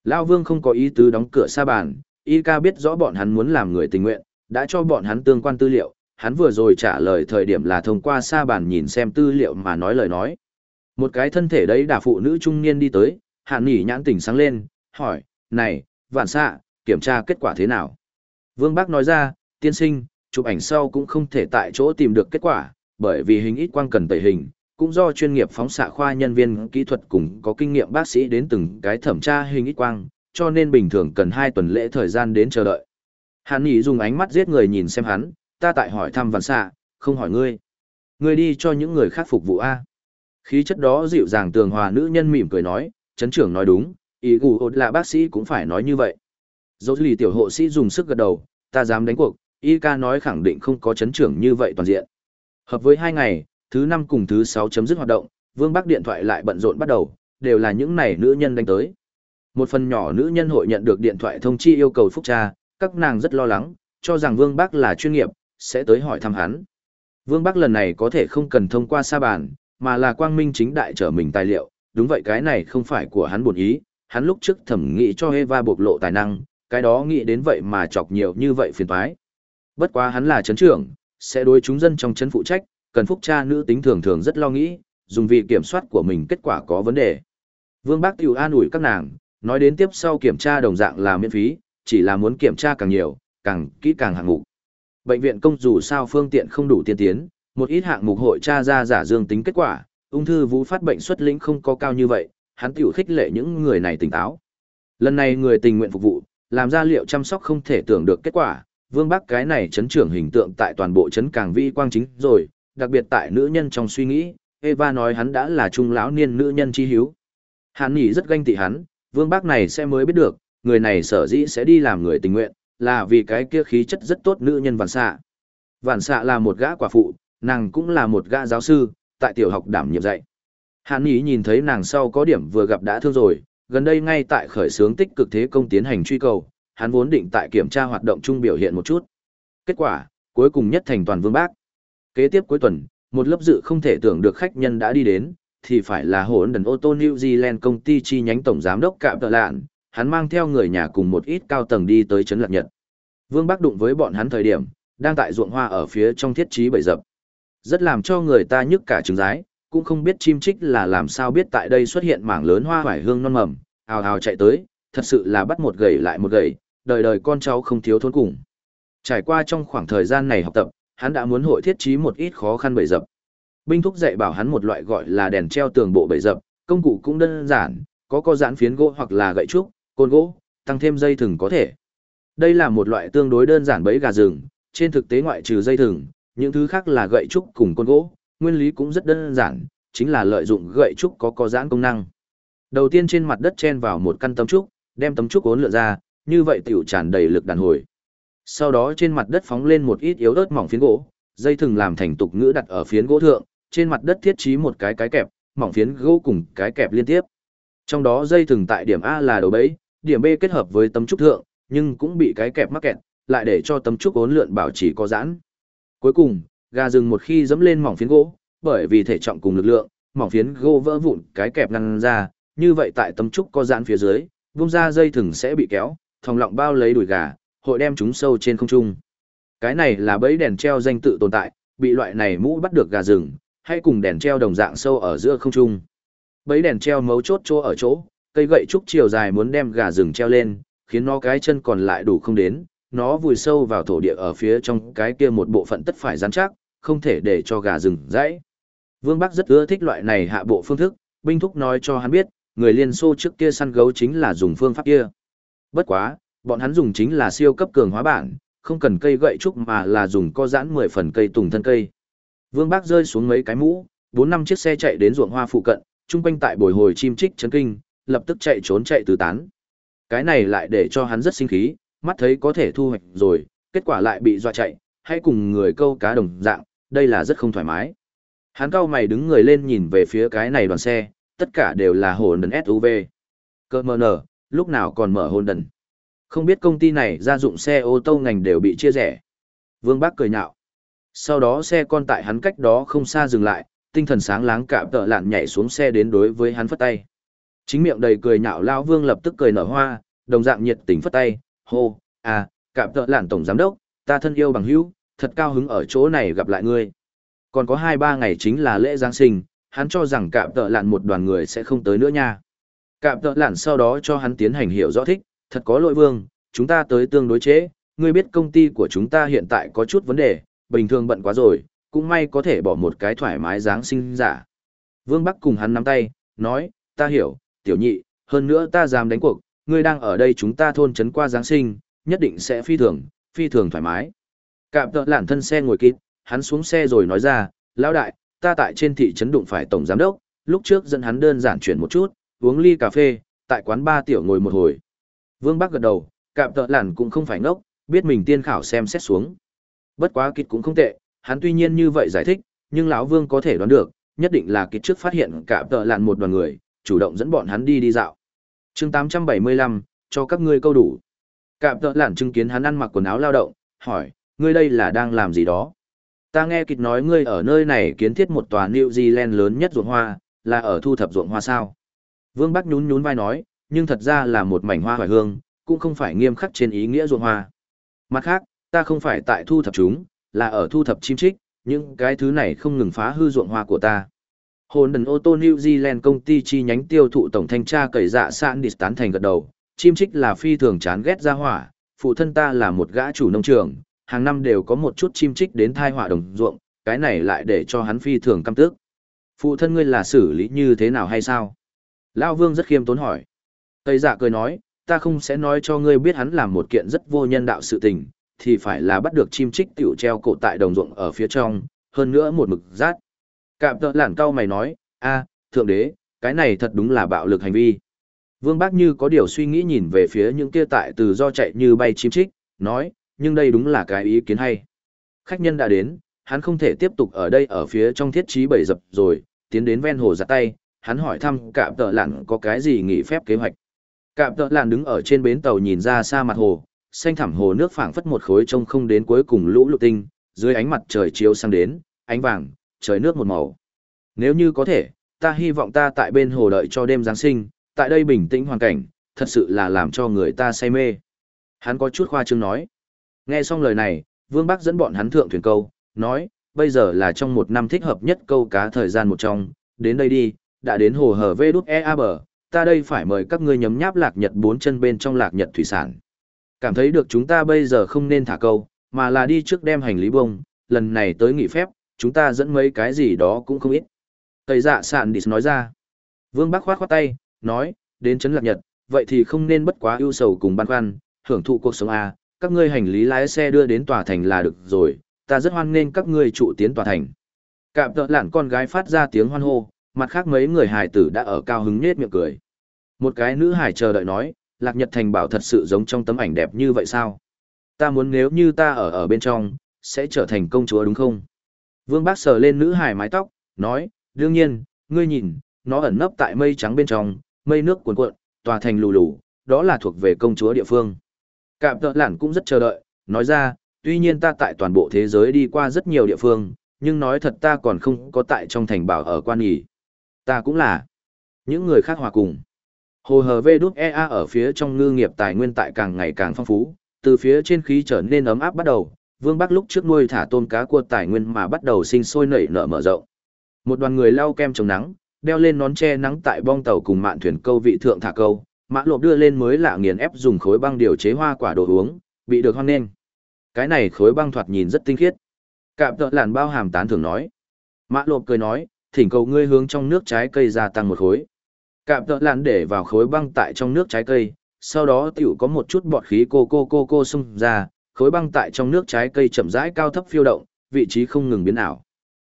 Lao Vương không có ý tứ đóng cửa xa bàn, y ca biết rõ bọn hắn muốn làm người tình nguyện, đã cho bọn hắn tương quan tư liệu, hắn vừa rồi trả lời thời điểm là thông qua xa bàn nhìn xem tư liệu mà nói lời nói. Một cái thân thể đấy đả phụ nữ trung niên đi tới, hạn nhỉ nhãn tỉnh sáng lên, hỏi, này, vạn xạ, kiểm tra kết quả thế nào? Vương Bác nói ra, tiên sinh, chụp ảnh sau cũng không thể tại chỗ tìm được kết quả, bởi vì hình ít quang cần tẩy hình, cũng do chuyên nghiệp phóng xạ khoa nhân viên kỹ thuật cùng có kinh nghiệm bác sĩ đến từng cái thẩm tra hình ít quang, cho nên bình thường cần 2 tuần lễ thời gian đến chờ đợi. Hàn nhỉ dùng ánh mắt giết người nhìn xem hắn, ta tại hỏi thăm vạn xạ, không hỏi ngươi. Ngươi đi cho những người khác phục vụ A. Khí chất đó dịu dàng tường hòa nữ nhân mỉm cười nói, chấn trưởng nói đúng, ý gù ột là bác sĩ cũng phải nói như vậy. Dẫu lì tiểu hộ sĩ dùng sức gật đầu, ta dám đánh cuộc, y ca nói khẳng định không có chấn trưởng như vậy toàn diện. Hợp với hai ngày, thứ năm cùng thứ sáu chấm dứt hoạt động, Vương Bắc điện thoại lại bận rộn bắt đầu, đều là những này nữ nhân đánh tới. Một phần nhỏ nữ nhân hội nhận được điện thoại thông chi yêu cầu phúc tra, các nàng rất lo lắng, cho rằng Vương Bắc là chuyên nghiệp, sẽ tới hỏi thăm hắn. Vương Bắc lần này có thể không cần thông qua sa bàn, mà là quang minh chính đại trở mình tài liệu, đúng vậy cái này không phải của hắn buồn ý, hắn lúc trước thẩm nghĩ cho Eva bộc lộ tài năng, cái đó nghĩ đến vậy mà chọc nhiều như vậy phiền toái. Bất quá hắn là chấn trưởng, sẽ đối chúng dân trong chấn phụ trách, cần phúc cha nữ tính thường thường rất lo nghĩ, dùng vì kiểm soát của mình kết quả có vấn đề. Vương Bác Tiểu an ủi các nàng, nói đến tiếp sau kiểm tra đồng dạng là miễn phí, chỉ là muốn kiểm tra càng nhiều, càng kỹ càng hạng mục. Bệnh viện công dù sao phương tiện không đủ tiên tiến, một ít hạng mục hội tra ra giả dương tính kết quả, ung thư vú phát bệnh xuất lĩnh không có cao như vậy, hắn tiểu khích lệ những người này tỉnh táo. Lần này người tình nguyện phục vụ, làm ra liệu chăm sóc không thể tưởng được kết quả, Vương Bắc cái này chấn trưởng hình tượng tại toàn bộ chấn càng vi quang chính rồi, đặc biệt tại nữ nhân trong suy nghĩ, Eva nói hắn đã là trung lão niên nữ nhân chi hiếu. Hắn nhỉ rất ganh tị hắn, Vương Bắc này sẽ mới biết được, người này sở dĩ sẽ đi làm người tình nguyện, là vì cái kia khí chất rất tốt nữ nhân vạn xạ. Vạn xạ là một gã quả phụ, nàng cũng là một gã giáo sư, tại tiểu học đảm nhiệm dạy. Hàn Ý nhìn thấy nàng sau có điểm vừa gặp đã thương rồi, gần đây ngay tại khởi xướng tích cực thế công tiến hành truy cầu, hắn vốn định tại kiểm tra hoạt động chung biểu hiện một chút. Kết quả, cuối cùng nhất thành toàn vương bác. Kế tiếp cuối tuần, một lớp dự không thể tưởng được khách nhân đã đi đến, thì phải là hỗn đần ô tô New Zealand công ty chi nhánh tổng giám đốc Cạm Tợ Lạn, hắn mang theo người nhà cùng một ít cao tầng đi tới Trấn Lạc Nhật. Vương Bắc đụng với bọn hắn thời điểm, đang tại ruộng hoa ở phía trong thiết trí bầy dập. Rất làm cho người ta nhức cả trứng rái, cũng không biết chim trích là làm sao biết tại đây xuất hiện mảng lớn hoa hoải hương non mầm, ào ào chạy tới, thật sự là bắt một gầy lại một gầy, đời đời con cháu không thiếu thốn cùng. Trải qua trong khoảng thời gian này học tập, hắn đã muốn hội thiết trí một ít khó khăn bầy dập. Binh thúc dạy bảo hắn một loại gọi là đèn treo tường bộ bầy dập, công cụ cũng đơn giản, có co giãn phiến gỗ hoặc là gậy trúc, côn gỗ, tăng thêm dây thừng có thể. Đây là một loại tương đối đơn giản bẫy gà rừng, trên thực tế ngoại trừ dây thừng, những thứ khác là gậy trúc cùng côn gỗ, nguyên lý cũng rất đơn giản, chính là lợi dụng gậy trúc có co giãn công năng. Đầu tiên trên mặt đất chen vào một căn tấm trúc, đem tấm trúc cuốn lượn ra, như vậy tiểu tràn đầy lực đàn hồi. Sau đó trên mặt đất phóng lên một ít yếu ớt mỏng phiến gỗ, dây thừng làm thành tục ngữ đặt ở phiến gỗ thượng, trên mặt đất thiết trí một cái cái kẹp, mỏng phiến gỗ cùng cái kẹp liên tiếp. Trong đó dây thừng tại điểm A là đầu bẫy, điểm B kết hợp với tấm trúc thượng, nhưng cũng bị cái kẹp mắc kẹt, lại để cho tấm trúc cuốn lượn bảo trì có giãn. Cuối cùng, gà rừng một khi dẫm lên mỏng phiến gỗ, bởi vì thể trọng cùng lực lượng, mỏng phiến gỗ vỡ vụn, cái kẹp ngăn ra, như vậy tại tấm trúc có giãn phía dưới, vung ra dây thừng sẽ bị kéo, thòng lọng bao lấy đùi gà, hội đem chúng sâu trên không trung. Cái này là bẫy đèn treo danh tự tồn tại, bị loại này mũ bắt được gà rừng, hay cùng đèn treo đồng dạng sâu ở giữa không trung. Bẫy đèn treo mấu chốt chỗ ở chỗ, cây gậy trúc chiều dài muốn đem gà rừng treo lên, khiến nó cái chân còn lại đủ không đến, nó vùi sâu vào thổ địa ở phía trong cái kia một bộ phận tất phải rắn chắc, không thể để cho gà rừng dãy. Vương Bắc rất ưa thích loại này hạ bộ phương thức, binh thúc nói cho hắn biết, người Liên Xô trước kia săn gấu chính là dùng phương pháp kia. Bất quá, bọn hắn dùng chính là siêu cấp cường hóa bản, không cần cây gậy trúc mà là dùng co giãn 10 phần cây tùng thân cây. Vương Bác rơi xuống mấy cái mũ, 4 năm chiếc xe chạy đến ruộng hoa phụ cận, trung quanh tại bồi hồi chim trích chấn kinh, lập tức chạy trốn chạy tứ tán. Cái này lại để cho hắn rất sinh khí, mắt thấy có thể thu hoạch rồi, kết quả lại bị dọa chạy, hay cùng người câu cá đồng dạng, đây là rất không thoải mái. Hắn cao mày đứng người lên nhìn về phía cái này đoàn xe, tất cả đều là hồn đần SUV. Cơ mờ nở, lúc nào còn mở hồn đần. Không biết công ty này gia dụng xe ô tô ngành đều bị chia rẻ. Vương Bác cười nhạo. Sau đó xe con tại hắn cách đó không xa dừng lại, tinh thần sáng láng cạm tợ lạn nhảy xuống xe đến đối với hắn phất tay. Chính miệng đầy cười nhạo lão Vương lập tức cười nở hoa, đồng dạng nhiệt tình phất tay, hô, à, cạm tợ lạn tổng giám đốc, ta thân yêu bằng hữu, thật cao hứng ở chỗ này gặp lại ngươi. Còn có hai ba ngày chính là lễ Giáng sinh, hắn cho rằng cạm tợ lạn một đoàn người sẽ không tới nữa nha. Cạm tợ lạn sau đó cho hắn tiến hành hiểu rõ thích, thật có lỗi vương, chúng ta tới tương đối chế, ngươi biết công ty của chúng ta hiện tại có chút vấn đề, bình thường bận quá rồi, cũng may có thể bỏ một cái thoải mái giáng sinh giả. Vương Bắc cùng hắn nắm tay, nói, ta hiểu, tiểu nhị, hơn nữa ta dám đánh cuộc, ngươi đang ở đây chúng ta thôn trấn qua Giáng sinh, nhất định sẽ phi thường, phi thường thoải mái. Cạm tợ lản thân xe ngồi kín, hắn xuống xe rồi nói ra, lão đại, ta tại trên thị trấn đụng phải tổng giám đốc, lúc trước dẫn hắn đơn giản chuyển một chút, uống ly cà phê, tại quán ba tiểu ngồi một hồi. Vương Bắc gật đầu, cạm tợ lản cũng không phải ngốc, biết mình tiên khảo xem xét xuống. Bất quá kịch cũng không tệ, hắn tuy nhiên như vậy giải thích, nhưng lão Vương có thể đoán được, nhất định là kịch trước phát hiện cạm tợ lản một đoàn người, chủ động dẫn bọn hắn đi đi dạo chương 875, cho các ngươi câu đủ. Cạm tợ lản chứng kiến hắn ăn mặc quần áo lao động, hỏi, ngươi đây là đang làm gì đó? Ta nghe kịch nói ngươi ở nơi này kiến thiết một tòa New Zealand lớn nhất ruộng hoa, là ở thu thập ruộng hoa sao? Vương Bắc nhún nhún vai nói, nhưng thật ra là một mảnh hoa hoài hương, cũng không phải nghiêm khắc trên ý nghĩa ruộng hoa. Mặt khác, ta không phải tại thu thập chúng, là ở thu thập chim trích, những cái thứ này không ngừng phá hư ruộng hoa của ta. Hồn đần ô tô New Zealand công ty chi nhánh tiêu thụ tổng thanh tra cậy dạ sạn đi tán thành gật đầu, chim trích là phi thường chán ghét ra hỏa, phụ thân ta là một gã chủ nông trường, hàng năm đều có một chút chim trích đến thai hỏa đồng ruộng, cái này lại để cho hắn phi thường căm tức. Phụ thân ngươi là xử lý như thế nào hay sao? Lão Vương rất khiêm tốn hỏi. Tây dạ cười nói, ta không sẽ nói cho ngươi biết hắn làm một kiện rất vô nhân đạo sự tình, thì phải là bắt được chim trích tiểu treo cổ tại đồng ruộng ở phía trong, hơn nữa một mực rát. Cạm tợ lản cao mày nói, a, thượng đế, cái này thật đúng là bạo lực hành vi. Vương Bác như có điều suy nghĩ nhìn về phía những kia tại từ do chạy như bay chim trích, nói, nhưng đây đúng là cái ý kiến hay. Khách nhân đã đến, hắn không thể tiếp tục ở đây ở phía trong thiết trí bầy dập rồi, tiến đến ven hồ giặt tay, hắn hỏi thăm cạm tợ lặn có cái gì nghỉ phép kế hoạch. Cạm tợ lặn đứng ở trên bến tàu nhìn ra xa mặt hồ, xanh thẳm hồ nước phảng phất một khối trông không đến cuối cùng lũ lụt tinh, dưới ánh mặt trời chiếu sang đến, ánh vàng, trời nước một màu. Nếu như có thể, ta hy vọng ta tại bên hồ đợi cho đêm Giáng sinh, tại đây bình tĩnh hoàn cảnh, thật sự là làm cho người ta say mê. Hắn có chút khoa trương nói. Nghe xong lời này, Vương Bắc dẫn bọn hắn thượng thuyền câu, nói, bây giờ là trong một năm thích hợp nhất câu cá thời gian một trong, đến đây đi, đã đến hồ hở vê đút e a bờ, ta đây phải mời các ngươi nhấm nháp lạc nhật bốn chân bên trong lạc nhật thủy sản. Cảm thấy được chúng ta bây giờ không nên thả câu, mà là đi trước đem hành lý bông, lần này tới nghỉ phép, chúng ta dẫn mấy cái gì đó cũng không ít. Tây dạ sạn đi nói ra. Vương Bắc khoát khoát tay, nói, đến chấn lạc nhật, vậy thì không nên bất quá ưu sầu cùng băn khoăn, hưởng thụ cuộc sống à, các ngươi hành lý lái xe đưa đến tòa thành là được rồi, ta rất hoan nghênh các ngươi trụ tiến tòa thành. Cạm tợ lạn con gái phát ra tiếng hoan hô, mặt khác mấy người hài tử đã ở cao hứng nết miệng cười. Một cái nữ hài chờ đợi nói, Lạc Nhật Thành bảo thật sự giống trong tấm ảnh đẹp như vậy sao? Ta muốn nếu như ta ở ở bên trong, sẽ trở thành công chúa đúng không? Vương Bác sờ lên nữ hài mái tóc, nói, đương nhiên, ngươi nhìn, nó ẩn nấp tại mây trắng bên trong, mây nước cuồn cuộn, tòa thành lù lù, đó là thuộc về công chúa địa phương. Cạm tợ lản cũng rất chờ đợi, nói ra, tuy nhiên ta tại toàn bộ thế giới đi qua rất nhiều địa phương, nhưng nói thật ta còn không có tại trong thành bảo ở quan nghỉ. Ta cũng là. Những người khác hòa cùng. Hồ hờ vê đút EA ở phía trong ngư nghiệp tài nguyên tại càng ngày càng phong phú, từ phía trên khí trở nên ấm áp bắt đầu, Vương Bắc lúc trước nuôi thả tôm cá cua tài nguyên mà bắt đầu sinh sôi nảy nở mở rộng. Một đoàn người lau kem chống nắng, đeo lên nón che nắng tại bong tàu cùng mạn thuyền câu vị thượng thả câu, mã lộp đưa lên mới lạ nghiền ép dùng khối băng điều chế hoa quả đồ uống, bị được hoan nghênh. Cái này khối băng thoạt nhìn rất tinh khiết. Cạm tợ làn bao hàm tán thường nói. Mã lộp cười nói, thỉnh cầu ngươi hướng trong nước trái cây gia tăng một khối. Cạm tợ làn để vào khối băng tại trong nước trái cây, sau đó tiểu có một chút bọt khí cô cô cô cô xung ra, khối băng tại trong nước trái cây chậm rãi cao thấp phiêu động, vị trí không ngừng biến ảo.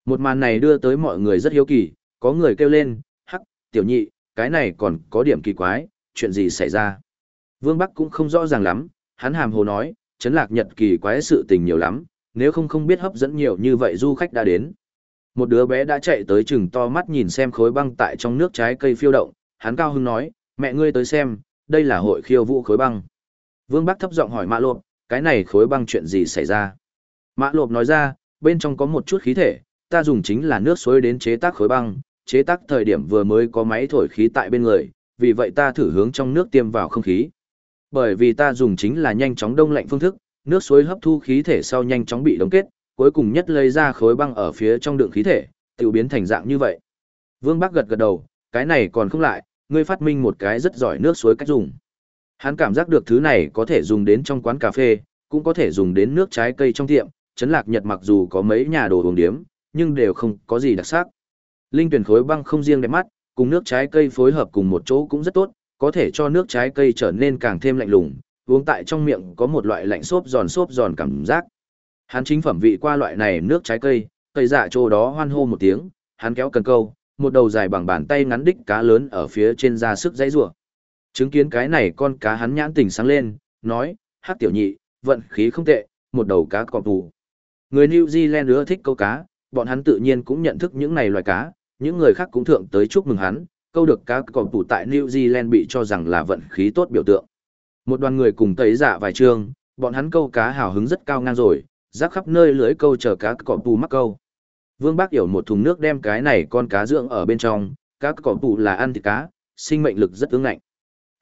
Một màn này đưa tới mọi người rất hiếu kỳ, có người kêu lên, hắc, tiểu nhị, cái này còn có điểm kỳ quái, chuyện gì xảy ra. Vương Bắc cũng không rõ ràng lắm, hắn hàm hồ nói, chấn lạc nhật kỳ quái sự tình nhiều lắm, nếu không không biết hấp dẫn nhiều như vậy du khách đã đến. Một đứa bé đã chạy tới chừng to mắt nhìn xem khối băng tại trong nước trái cây phiêu động, hắn cao hưng nói, mẹ ngươi tới xem, đây là hội khiêu vũ khối băng. Vương Bắc thấp giọng hỏi Mã Lộp, cái này khối băng chuyện gì xảy ra? Mã Lộp nói ra, bên trong có một chút khí thể, ta dùng chính là nước suối đến chế tác khối băng, chế tác thời điểm vừa mới có máy thổi khí tại bên người, vì vậy ta thử hướng trong nước tiêm vào không khí. Bởi vì ta dùng chính là nhanh chóng đông lạnh phương thức, nước suối hấp thu khí thể sau nhanh chóng bị đóng kết, cuối cùng nhất lấy ra khối băng ở phía trong đựng khí thể, tự biến thành dạng như vậy. Vương Bắc gật gật đầu, cái này còn không lại, ngươi phát minh một cái rất giỏi nước suối cách dùng. Hắn cảm giác được thứ này có thể dùng đến trong quán cà phê, cũng có thể dùng đến nước trái cây trong tiệm, Trấn Lạc Nhật mặc dù có mấy nhà đồ uống điếm, nhưng đều không có gì đặc sắc. Linh tuyển khối băng không riêng đẹp mắt, cùng nước trái cây phối hợp cùng một chỗ cũng rất tốt, có thể cho nước trái cây trở nên càng thêm lạnh lùng, uống tại trong miệng có một loại lạnh xốp giòn xốp giòn cảm giác. Hắn chính phẩm vị qua loại này nước trái cây, cây dạ chỗ đó hoan hô một tiếng, hắn kéo cần câu, một đầu dài bằng bàn tay ngắn đích cá lớn ở phía trên ra sức dãy rủa. Chứng kiến cái này con cá hắn nhãn tình sáng lên, nói, hát tiểu nhị, vận khí không tệ, một đầu cá cọp tù. Người New Zealand ưa thích câu cá, bọn hắn tự nhiên cũng nhận thức những này loài cá, những người khác cũng thượng tới chúc mừng hắn, câu được cá cọp tù tại New Zealand bị cho rằng là vận khí tốt biểu tượng. Một đoàn người cùng tấy giả dạ vài trường, bọn hắn câu cá hào hứng rất cao ngang rồi, rác khắp nơi lưới câu chờ cá cọp tù mắc câu. Vương Bác hiểu một thùng nước đem cái này con cá dưỡng ở bên trong, cá cọp tù là ăn thịt cá, sinh mệnh lực rất ứng ngạnh.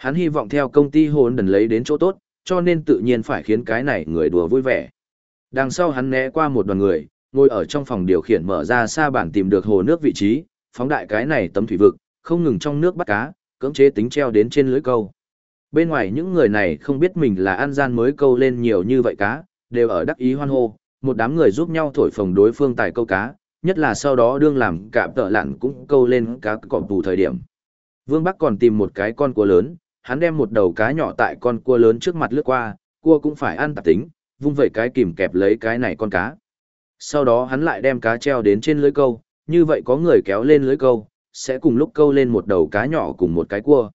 Hắn hy vọng theo công ty hồn đần lấy đến chỗ tốt, cho nên tự nhiên phải khiến cái này người đùa vui vẻ. Đằng sau hắn né qua một đoàn người, ngồi ở trong phòng điều khiển mở ra xa bản tìm được hồ nước vị trí, phóng đại cái này tấm thủy vực, không ngừng trong nước bắt cá, cưỡng chế tính treo đến trên lưới câu. Bên ngoài những người này không biết mình là ăn gian mới câu lên nhiều như vậy cá, đều ở đắc ý hoan hô, một đám người giúp nhau thổi phồng đối phương tài câu cá, nhất là sau đó đương làm cả tợ lặn cũng câu lên cá cọp tù thời điểm. Vương Bắc còn tìm một cái con cua lớn, hắn đem một đầu cá nhỏ tại con cua lớn trước mặt lướt qua, cua cũng phải ăn tạp tính, vung vẩy cái kìm kẹp lấy cái này con cá. Sau đó hắn lại đem cá treo đến trên lưới câu, như vậy có người kéo lên lưới câu, sẽ cùng lúc câu lên một đầu cá nhỏ cùng một cái cua.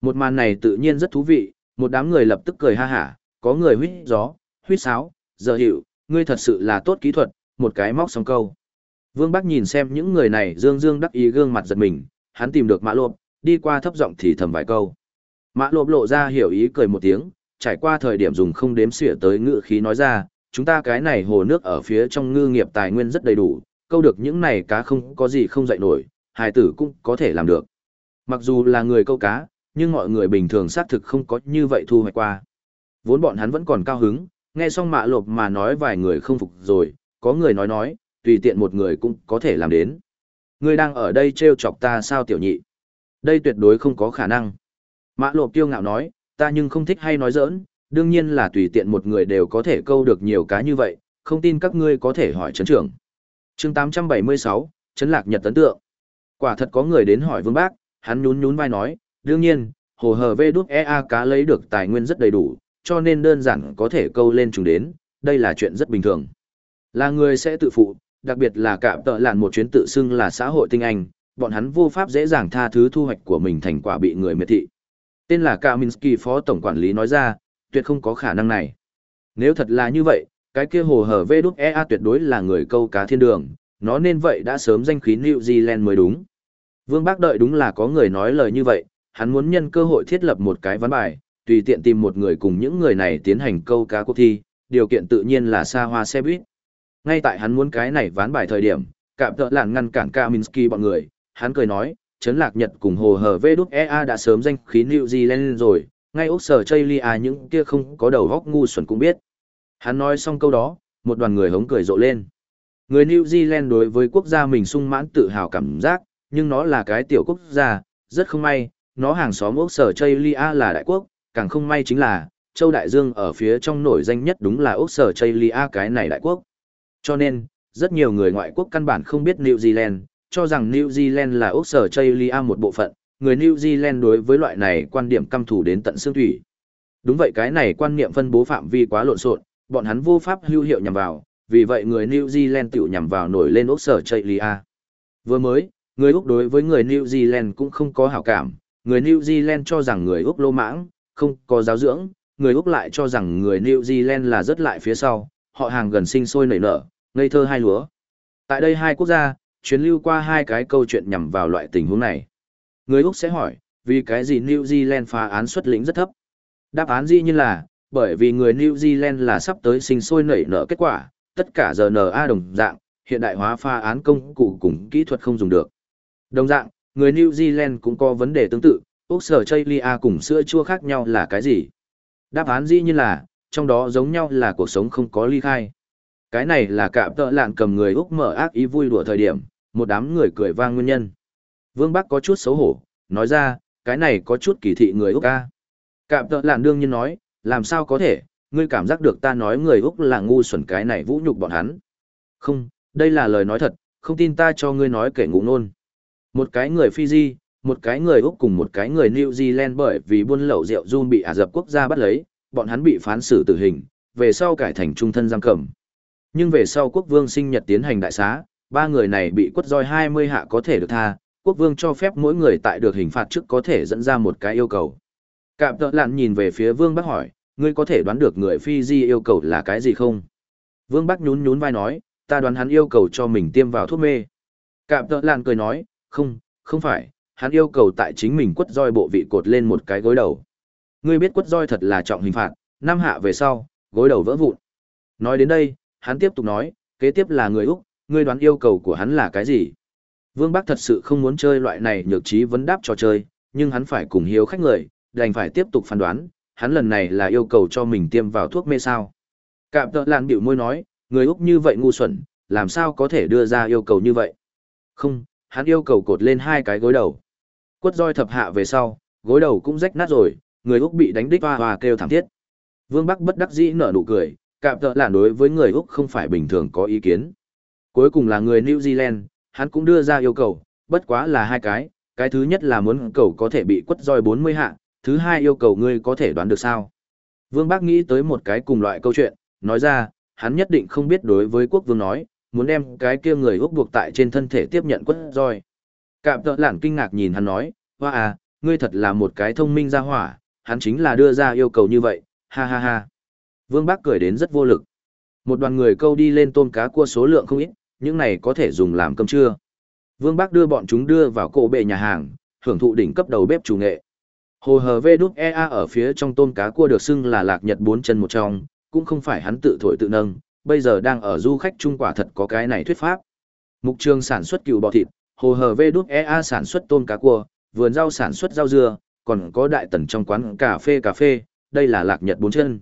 Một màn này tự nhiên rất thú vị, một đám người lập tức cười ha hả, có người huýt gió, huýt sáo, giờ hiệu, ngươi thật sự là tốt kỹ thuật, một cái móc xong câu. Vương Bắc nhìn xem những người này dương dương đắc ý gương mặt giật mình, hắn tìm được mã lộp, đi qua thấp giọng thì thầm vài câu. Mã lộp lộ ra hiểu ý cười một tiếng, trải qua thời điểm dùng không đếm xỉa tới ngự khí nói ra, chúng ta cái này hồ nước ở phía trong ngư nghiệp tài nguyên rất đầy đủ, câu được những này cá không có gì không dạy nổi, hài tử cũng có thể làm được. Mặc dù là người câu cá, nhưng mọi người bình thường xác thực không có như vậy thu hoạch qua. Vốn bọn hắn vẫn còn cao hứng, nghe xong mạ lộp mà nói vài người không phục rồi, có người nói nói, tùy tiện một người cũng có thể làm đến. Ngươi đang ở đây trêu chọc ta sao tiểu nhị? Đây tuyệt đối không có khả năng. Mã lộp kiêu ngạo nói, ta nhưng không thích hay nói giỡn, đương nhiên là tùy tiện một người đều có thể câu được nhiều cá như vậy, không tin các ngươi có thể hỏi chấn trưởng. chương 876, chấn lạc nhật tấn tượng. Quả thật có người đến hỏi vương bác, hắn nhún nhún vai nói, đương nhiên, hồ hờ vê đúc EA cá lấy được tài nguyên rất đầy đủ, cho nên đơn giản có thể câu lên chúng đến, đây là chuyện rất bình thường. Là người sẽ tự phụ, đặc biệt là cạm tợ làn một chuyến tự xưng là xã hội tinh anh, bọn hắn vô pháp dễ dàng tha thứ thu hoạch của mình thành quả bị người miệt thị. Tên là Kaminsky, phó tổng quản lý nói ra, tuyệt không có khả năng này. Nếu thật là như vậy, cái kia hồ hở vê đúc EA tuyệt đối là người câu cá thiên đường, nó nên vậy đã sớm danh khí New Zealand mới đúng. Vương Bác đợi đúng là có người nói lời như vậy, hắn muốn nhân cơ hội thiết lập một cái ván bài, tùy tiện tìm một người cùng những người này tiến hành câu cá cuộc thi, điều kiện tự nhiên là xa hoa xe buýt. Ngay tại hắn muốn cái này ván bài thời điểm, cạm tợ lạn ngăn cản Kaminsky bọn người, hắn cười nói, Trấn Lạc Nhật cùng hồ hở vê EA đã sớm danh khí New Zealand rồi, ngay Úc sở Chaylia những kia không có đầu góc ngu xuẩn cũng biết. Hắn nói xong câu đó, một đoàn người hống cười rộ lên. Người New Zealand đối với quốc gia mình sung mãn tự hào cảm giác, nhưng nó là cái tiểu quốc gia, rất không may, nó hàng xóm Úc sở Chaylia là đại quốc, càng không may chính là, Châu Đại Dương ở phía trong nổi danh nhất đúng là Úc sở Chaylia cái này đại quốc. Cho nên, rất nhiều người ngoại quốc căn bản không biết New Zealand, cho rằng New Zealand là Úc sở Chaylia một bộ phận, người New Zealand đối với loại này quan điểm căm thù đến tận xương thủy. Đúng vậy cái này quan niệm phân bố phạm vi quá lộn xộn, bọn hắn vô pháp hữu hiệu nhằm vào, vì vậy người New Zealand tiểu nhằm vào nổi lên Úc sở Chaylia. Vừa mới, người Úc đối với người New Zealand cũng không có hảo cảm, người New Zealand cho rằng người Úc lô mãng, không có giáo dưỡng, người Úc lại cho rằng người New Zealand là rất lại phía sau, họ hàng gần sinh sôi nảy nở, ngây thơ hai lúa. Tại đây hai quốc gia, chuyến lưu qua hai cái câu chuyện nhằm vào loại tình huống này. Người Úc sẽ hỏi, vì cái gì New Zealand phá án xuất lĩnh rất thấp? Đáp án dĩ nhiên là, bởi vì người New Zealand là sắp tới sinh sôi nảy nở kết quả, tất cả giờ NA đồng dạng, hiện đại hóa phá án công cụ cùng kỹ thuật không dùng được. Đồng dạng, người New Zealand cũng có vấn đề tương tự, Úc sở Chaylia cùng sữa chua khác nhau là cái gì? Đáp án dĩ nhiên là, trong đó giống nhau là cuộc sống không có ly khai. Cái này là cạm tợ lạn cầm người Úc mở ác ý vui đùa thời điểm, một đám người cười vang nguyên nhân. Vương Bắc có chút xấu hổ, nói ra, cái này có chút kỳ thị người Úc ca. Cạm tợ lạn đương nhiên nói, làm sao có thể, ngươi cảm giác được ta nói người Úc là ngu xuẩn cái này vũ nhục bọn hắn. Không, đây là lời nói thật, không tin ta cho ngươi nói kể ngụ nôn. Một cái người Fiji, một cái người Úc cùng một cái người New Zealand bởi vì buôn lậu rượu run bị Ả Rập quốc gia bắt lấy, bọn hắn bị phán xử tử hình, về sau cải thành trung thân giam cầm. Nhưng về sau quốc vương sinh nhật tiến hành đại xá, ba người này bị quất roi 20 hạ có thể được tha, quốc vương cho phép mỗi người tại được hình phạt trước có thể dẫn ra một cái yêu cầu. Cạm tợ lạn nhìn về phía vương bác hỏi, ngươi có thể đoán được người Phi Di yêu cầu là cái gì không? Vương bác nhún nhún vai nói, ta đoán hắn yêu cầu cho mình tiêm vào thuốc mê. Cạm tợ lạn cười nói, không, không phải, hắn yêu cầu tại chính mình quất roi bộ vị cột lên một cái gối đầu. Ngươi biết quất roi thật là trọng hình phạt, năm hạ về sau, gối đầu vỡ vụn. Nói đến đây, hắn tiếp tục nói, kế tiếp là người Úc, ngươi đoán yêu cầu của hắn là cái gì? Vương Bắc thật sự không muốn chơi loại này nhược trí vấn đáp trò chơi, nhưng hắn phải cùng hiếu khách người, đành phải tiếp tục phán đoán, hắn lần này là yêu cầu cho mình tiêm vào thuốc mê sao. Cạm tợ làn biểu môi nói, người Úc như vậy ngu xuẩn, làm sao có thể đưa ra yêu cầu như vậy? Không, hắn yêu cầu cột lên hai cái gối đầu. Quất roi thập hạ về sau, gối đầu cũng rách nát rồi, người Úc bị đánh đích hoa hoa kêu thảm thiết. Vương Bắc bất đắc dĩ nở nụ cười, cạm tợ làn đối với người Úc không phải bình thường có ý kiến. Cuối cùng là người New Zealand, hắn cũng đưa ra yêu cầu, bất quá là hai cái, cái thứ nhất là muốn cầu có thể bị quất roi 40 hạ, thứ hai yêu cầu ngươi có thể đoán được sao. Vương Bác nghĩ tới một cái cùng loại câu chuyện, nói ra, hắn nhất định không biết đối với quốc vương nói, muốn đem cái kia người úc buộc tại trên thân thể tiếp nhận quất roi. Cạm tợ lản kinh ngạc nhìn hắn nói, hoa à, ngươi thật là một cái thông minh ra hỏa, hắn chính là đưa ra yêu cầu như vậy, ha ha ha. Vương Bác cười đến rất vô lực. Một đoàn người câu đi lên tôm cá cua số lượng không ít, những này có thể dùng làm cơm trưa. Vương Bác đưa bọn chúng đưa vào cổ bệ nhà hàng, hưởng thụ đỉnh cấp đầu bếp chủ nghệ. Hồ hờ vê đúc EA ở phía trong tôm cá cua được xưng là lạc nhật bốn chân một trong, cũng không phải hắn tự thổi tự nâng, bây giờ đang ở du khách trung quả thật có cái này thuyết pháp. Mục trường sản xuất cừu bò thịt, hồ hờ vê đúc EA sản xuất tôm cá cua, vườn rau sản xuất rau dưa, còn có đại tần trong quán cà phê cà phê, đây là lạc nhật bốn chân.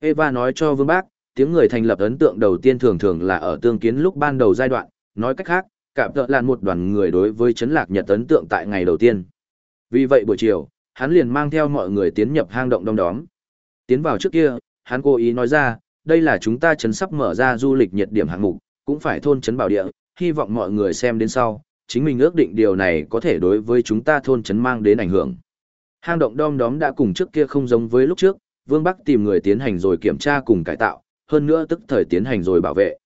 Eva nói cho Vương Bác, tiếng người thành lập ấn tượng đầu tiên thường thường là ở tương kiến lúc ban đầu giai đoạn, nói cách khác, cạm tợ lạn một đoàn người đối với chấn lạc nhật ấn tượng tại ngày đầu tiên. Vì vậy buổi chiều, hắn liền mang theo mọi người tiến nhập hang động đông đóm. Tiến vào trước kia, hắn cố ý nói ra, đây là chúng ta chấn sắp mở ra du lịch nhiệt điểm hạng mục, cũng phải thôn chấn bảo địa, hy vọng mọi người xem đến sau, chính mình ước định điều này có thể đối với chúng ta thôn chấn mang đến ảnh hưởng. Hang động đom đóm đã cùng trước kia không giống với lúc trước, Vương Bắc tìm người tiến hành rồi kiểm tra cùng cải tạo, hơn nữa tức thời tiến hành rồi bảo vệ.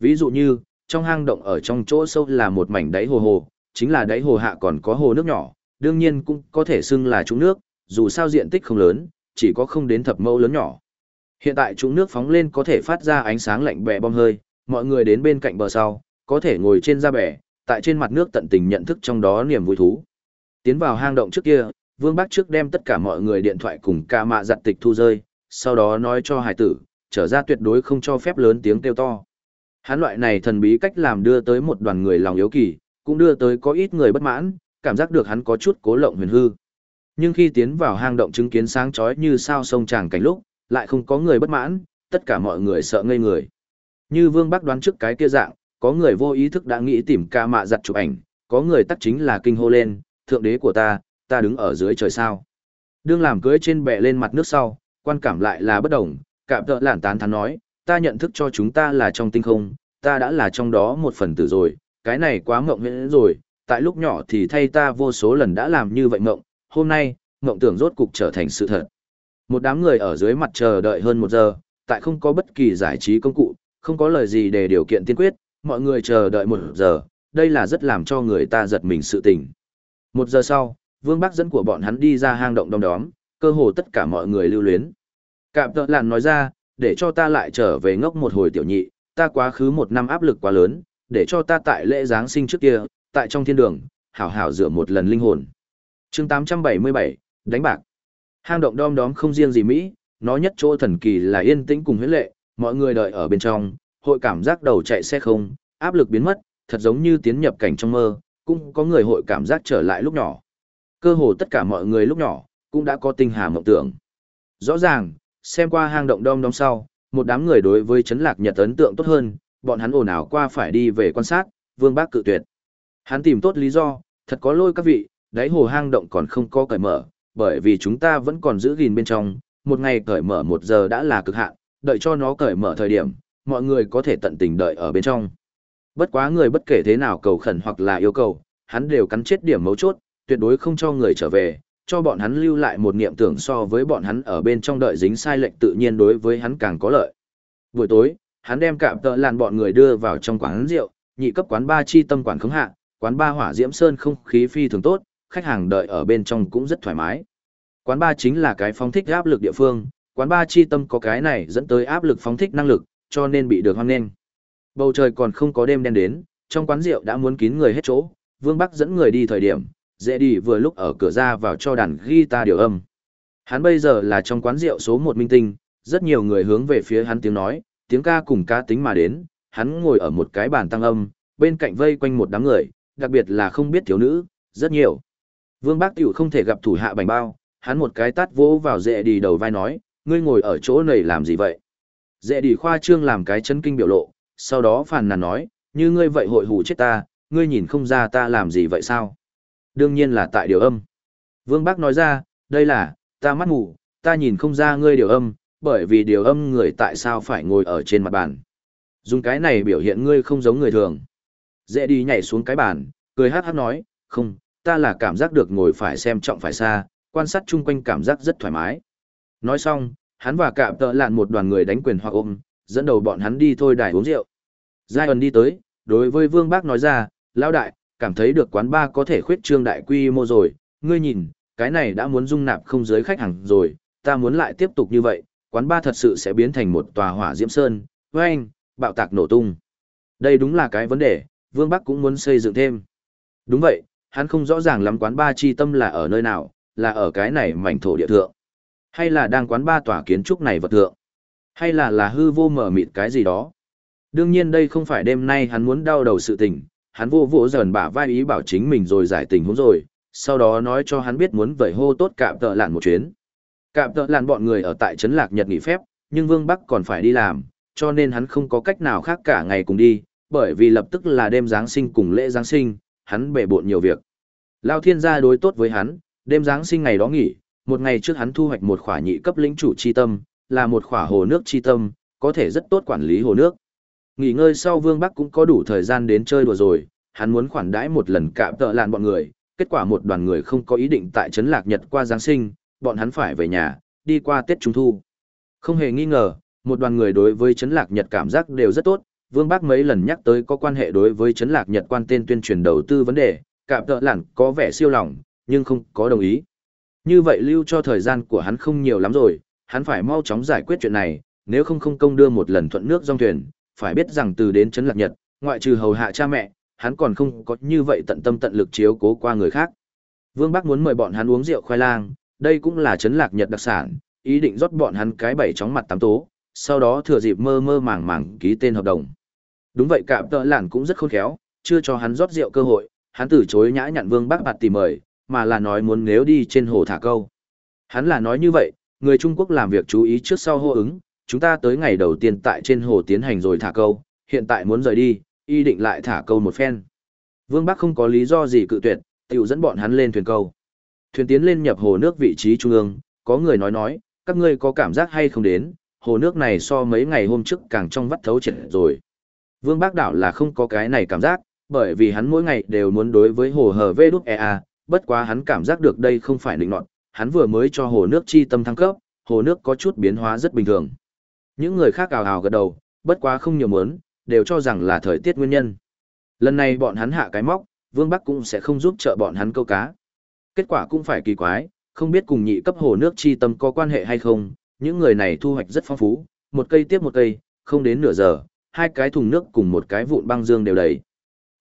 Ví dụ như, trong hang động ở trong chỗ sâu là một mảnh đáy hồ hồ, chính là đáy hồ hạ còn có hồ nước nhỏ, đương nhiên cũng có thể xưng là trũng nước, dù sao diện tích không lớn, chỉ có không đến thập mẫu lớn nhỏ. Hiện tại trũng nước phóng lên có thể phát ra ánh sáng lạnh bẹ bom hơi, mọi người đến bên cạnh bờ sau, có thể ngồi trên da bẻ, tại trên mặt nước tận tình nhận thức trong đó niềm vui thú. Tiến vào hang động trước kia, Vương Bác trước đem tất cả mọi người điện thoại cùng ca mạ giặt tịch thu rơi, sau đó nói cho hải tử, trở ra tuyệt đối không cho phép lớn tiếng kêu to. Hắn loại này thần bí cách làm đưa tới một đoàn người lòng yếu kỳ, cũng đưa tới có ít người bất mãn, cảm giác được hắn có chút cố lộng huyền hư. Nhưng khi tiến vào hang động chứng kiến sáng chói như sao sông tràng cảnh lúc, lại không có người bất mãn, tất cả mọi người sợ ngây người. Như Vương Bắc đoán trước cái kia dạng, có người vô ý thức đã nghĩ tìm ca mạ giặt chụp ảnh, có người tắc chính là kinh hô lên, thượng đế của ta, ta đứng ở dưới trời sao. Đương làm cưới trên bệ lên mặt nước sau, quan cảm lại là bất đồng, cạm tợ lản tán thắn nói, ta nhận thức cho chúng ta là trong tinh không, ta đã là trong đó một phần tử rồi, cái này quá mộng nguyễn rồi, tại lúc nhỏ thì thay ta vô số lần đã làm như vậy mộng, hôm nay, mộng tưởng rốt cục trở thành sự thật. Một đám người ở dưới mặt chờ đợi hơn một giờ, tại không có bất kỳ giải trí công cụ, không có lời gì để điều kiện tiên quyết, mọi người chờ đợi một giờ, đây là rất làm cho người ta giật mình sự tình. Một giờ sau, Vương Bắc dẫn của bọn hắn đi ra hang động đông đóm, cơ hồ tất cả mọi người lưu luyến. Cạm tợ lạn nói ra, để cho ta lại trở về ngốc một hồi tiểu nhị, ta quá khứ một năm áp lực quá lớn, để cho ta tại lễ Giáng sinh trước kia, tại trong thiên đường, hảo hảo rửa một lần linh hồn. chương 877, đánh bạc. Hang động đom đóm không riêng gì Mỹ, nó nhất chỗ thần kỳ là yên tĩnh cùng huyết lệ, mọi người đợi ở bên trong, hội cảm giác đầu chạy xe không, áp lực biến mất, thật giống như tiến nhập cảnh trong mơ, cũng có người hội cảm giác trở lại lúc nhỏ. Cơ hồ tất cả mọi người lúc nhỏ, cũng đã có tinh hà mộng tưởng. Rõ ràng, xem qua hang động đom đóm sau, một đám người đối với chấn lạc nhật ấn tượng tốt hơn, bọn hắn ồn ào qua phải đi về quan sát, vương bác cự tuyệt. Hắn tìm tốt lý do, thật có lôi các vị, đáy hồ hang động còn không có cởi mở, bởi vì chúng ta vẫn còn giữ gìn bên trong, một ngày cởi mở một giờ đã là cực hạn, đợi cho nó cởi mở thời điểm, mọi người có thể tận tình đợi ở bên trong. Bất quá người bất kể thế nào cầu khẩn hoặc là yêu cầu, hắn đều cắn chết điểm mấu chốt, tuyệt đối không cho người trở về, cho bọn hắn lưu lại một niệm tưởng so với bọn hắn ở bên trong đợi dính sai lệch tự nhiên đối với hắn càng có lợi. Buổi tối, hắn đem cạm tợ làn bọn người đưa vào trong quán rượu, nhị cấp quán ba chi tâm quản khống hạ, quán ba hỏa diễm sơn không khí phi thường tốt, khách hàng đợi ở bên trong cũng rất thoải mái. Quán ba chính là cái phóng thích áp lực địa phương, quán ba chi tâm có cái này dẫn tới áp lực phóng thích năng lực, cho nên bị được hoan nghênh. Bầu trời còn không có đêm đen đến, trong quán rượu đã muốn kín người hết chỗ, Vương Bắc dẫn người đi thời điểm, dễ đi vừa lúc ở cửa ra vào cho đàn guitar điều âm. Hắn bây giờ là trong quán rượu số một minh tinh, rất nhiều người hướng về phía hắn tiếng nói, tiếng ca cùng ca tính mà đến, hắn ngồi ở một cái bàn tăng âm, bên cạnh vây quanh một đám người, đặc biệt là không biết thiếu nữ, rất nhiều. Vương Bác Tiểu không thể gặp thủ hạ bành bao, hắn một cái tát vỗ vào dễ đi đầu vai nói, ngươi ngồi ở chỗ này làm gì vậy? Dễ đi khoa trương làm cái chân kinh biểu lộ, sau đó phàn nàn nói, như ngươi vậy hội hù chết ta, ngươi nhìn không ra ta làm gì vậy sao? Đương nhiên là tại điều âm. Vương Bác nói ra, đây là, ta mắt ngủ, ta nhìn không ra ngươi điều âm, bởi vì điều âm người tại sao phải ngồi ở trên mặt bàn. Dùng cái này biểu hiện ngươi không giống người thường. Dễ đi nhảy xuống cái bàn, cười hát hát nói, không, ta là cảm giác được ngồi phải xem trọng phải xa, quan sát chung quanh cảm giác rất thoải mái. Nói xong, hắn và cạm tợ lạn một đoàn người đánh quyền hoặc ôm, dẫn đầu bọn hắn đi thôi đài uống rượu. Giai ẩn đi tới, đối với Vương Bác nói ra, lão đại, cảm thấy được quán ba có thể khuyết trương đại quy mô rồi, ngươi nhìn, cái này đã muốn dung nạp không giới khách hàng rồi, ta muốn lại tiếp tục như vậy, quán ba thật sự sẽ biến thành một tòa hỏa diễm sơn, anh, bạo tạc nổ tung. Đây đúng là cái vấn đề, Vương Bắc cũng muốn xây dựng thêm. Đúng vậy, hắn không rõ ràng lắm quán ba chi tâm là ở nơi nào, là ở cái này mảnh thổ địa thượng. Hay là đang quán ba tòa kiến trúc này vật thượng. Hay là là hư vô mở mịt cái gì đó. Đương nhiên đây không phải đêm nay hắn muốn đau đầu sự tình, hắn vô vỗ dần bả vai ý bảo chính mình rồi giải tình huống rồi, sau đó nói cho hắn biết muốn vẩy hô tốt cạm tợ lạn một chuyến. Cạm tợ lạn bọn người ở tại Trấn Lạc Nhật nghỉ phép, nhưng Vương Bắc còn phải đi làm, cho nên hắn không có cách nào khác cả ngày cùng đi, bởi vì lập tức là đêm Giáng sinh cùng lễ Giáng sinh, hắn bể bộn nhiều việc. Lao thiên gia đối tốt với hắn, đêm Giáng sinh ngày đó nghỉ, một ngày trước hắn thu hoạch một khỏa nhị cấp lĩnh chủ chi tâm, là một khỏa hồ nước chi tâm, có thể rất tốt quản lý hồ nước. Nghỉ ngơi sau Vương Bắc cũng có đủ thời gian đến chơi đùa rồi, hắn muốn khoản đãi một lần cạm tợ lạn bọn người, kết quả một đoàn người không có ý định tại Trấn Lạc Nhật qua Giáng sinh, bọn hắn phải về nhà, đi qua Tết Trung Thu. Không hề nghi ngờ, một đoàn người đối với Trấn Lạc Nhật cảm giác đều rất tốt, Vương Bắc mấy lần nhắc tới có quan hệ đối với Trấn Lạc Nhật quan tên tuyên truyền đầu tư vấn đề, cạm tợ lạn có vẻ siêu lòng, nhưng không có đồng ý. Như vậy lưu cho thời gian của hắn không nhiều lắm rồi, hắn phải mau chóng giải quyết chuyện này, nếu không không công đưa một lần thuận nước dòng thuyền, phải biết rằng từ đến Trấn Lạc Nhật, ngoại trừ hầu hạ cha mẹ, hắn còn không có như vậy tận tâm tận lực chiếu cố qua người khác. Vương Bắc muốn mời bọn hắn uống rượu khoai lang, đây cũng là Trấn Lạc Nhật đặc sản, ý định rót bọn hắn cái bảy chóng mặt tám tố, sau đó thừa dịp mơ mơ màng màng ký tên hợp đồng. Đúng vậy cạm tợ lản cũng rất khôn khéo, chưa cho hắn rót rượu cơ hội, hắn từ chối nhã nhặn Vương Bắc bạt tìm mời, mà là nói muốn nếu đi trên hồ thả câu. Hắn là nói như vậy, người Trung Quốc làm việc chú ý trước sau hô ứng, chúng ta tới ngày đầu tiên tại trên hồ tiến hành rồi thả câu, hiện tại muốn rời đi, y định lại thả câu một phen. Vương Bắc không có lý do gì cự tuyệt, tiểu dẫn bọn hắn lên thuyền câu. Thuyền tiến lên nhập hồ nước vị trí trung ương, có người nói nói, các ngươi có cảm giác hay không đến, hồ nước này so mấy ngày hôm trước càng trong vắt thấu triệt rồi. Vương Bác Đảo là không có cái này cảm giác, bởi vì hắn mỗi ngày đều muốn đối với hồ hờ vê đúc EA, bất quá hắn cảm giác được đây không phải định nọt, hắn vừa mới cho hồ nước chi tâm thăng cấp, hồ nước có chút biến hóa rất bình thường. Những người khác ào ào gật đầu, bất quá không nhiều muốn, đều cho rằng là thời tiết nguyên nhân. Lần này bọn hắn hạ cái móc, Vương Bắc cũng sẽ không giúp trợ bọn hắn câu cá. Kết quả cũng phải kỳ quái, không biết cùng nhị cấp hồ nước chi tâm có quan hệ hay không, những người này thu hoạch rất phong phú, một cây tiếp một cây, không đến nửa giờ, hai cái thùng nước cùng một cái vụn băng dương đều đầy.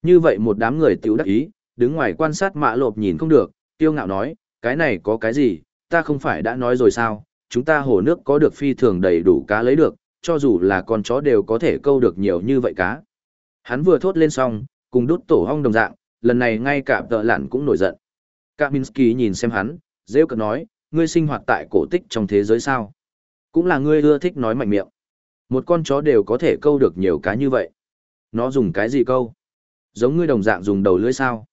Như vậy một đám người tiểu đắc ý, đứng ngoài quan sát mạ lộp nhìn không được, tiêu ngạo nói, cái này có cái gì, ta không phải đã nói rồi sao, chúng ta hồ nước có được phi thường đầy đủ cá lấy được, cho dù là con chó đều có thể câu được nhiều như vậy cá. Hắn vừa thốt lên xong, cùng đút tổ hong đồng dạng, lần này ngay cả tợ lặn cũng nổi giận. Kaminsky nhìn xem hắn, rêu cực nói, ngươi sinh hoạt tại cổ tích trong thế giới sao? Cũng là ngươi ưa thích nói mạnh miệng. Một con chó đều có thể câu được nhiều cá như vậy. Nó dùng cái gì câu? Giống ngươi đồng dạng dùng đầu lưỡi sao?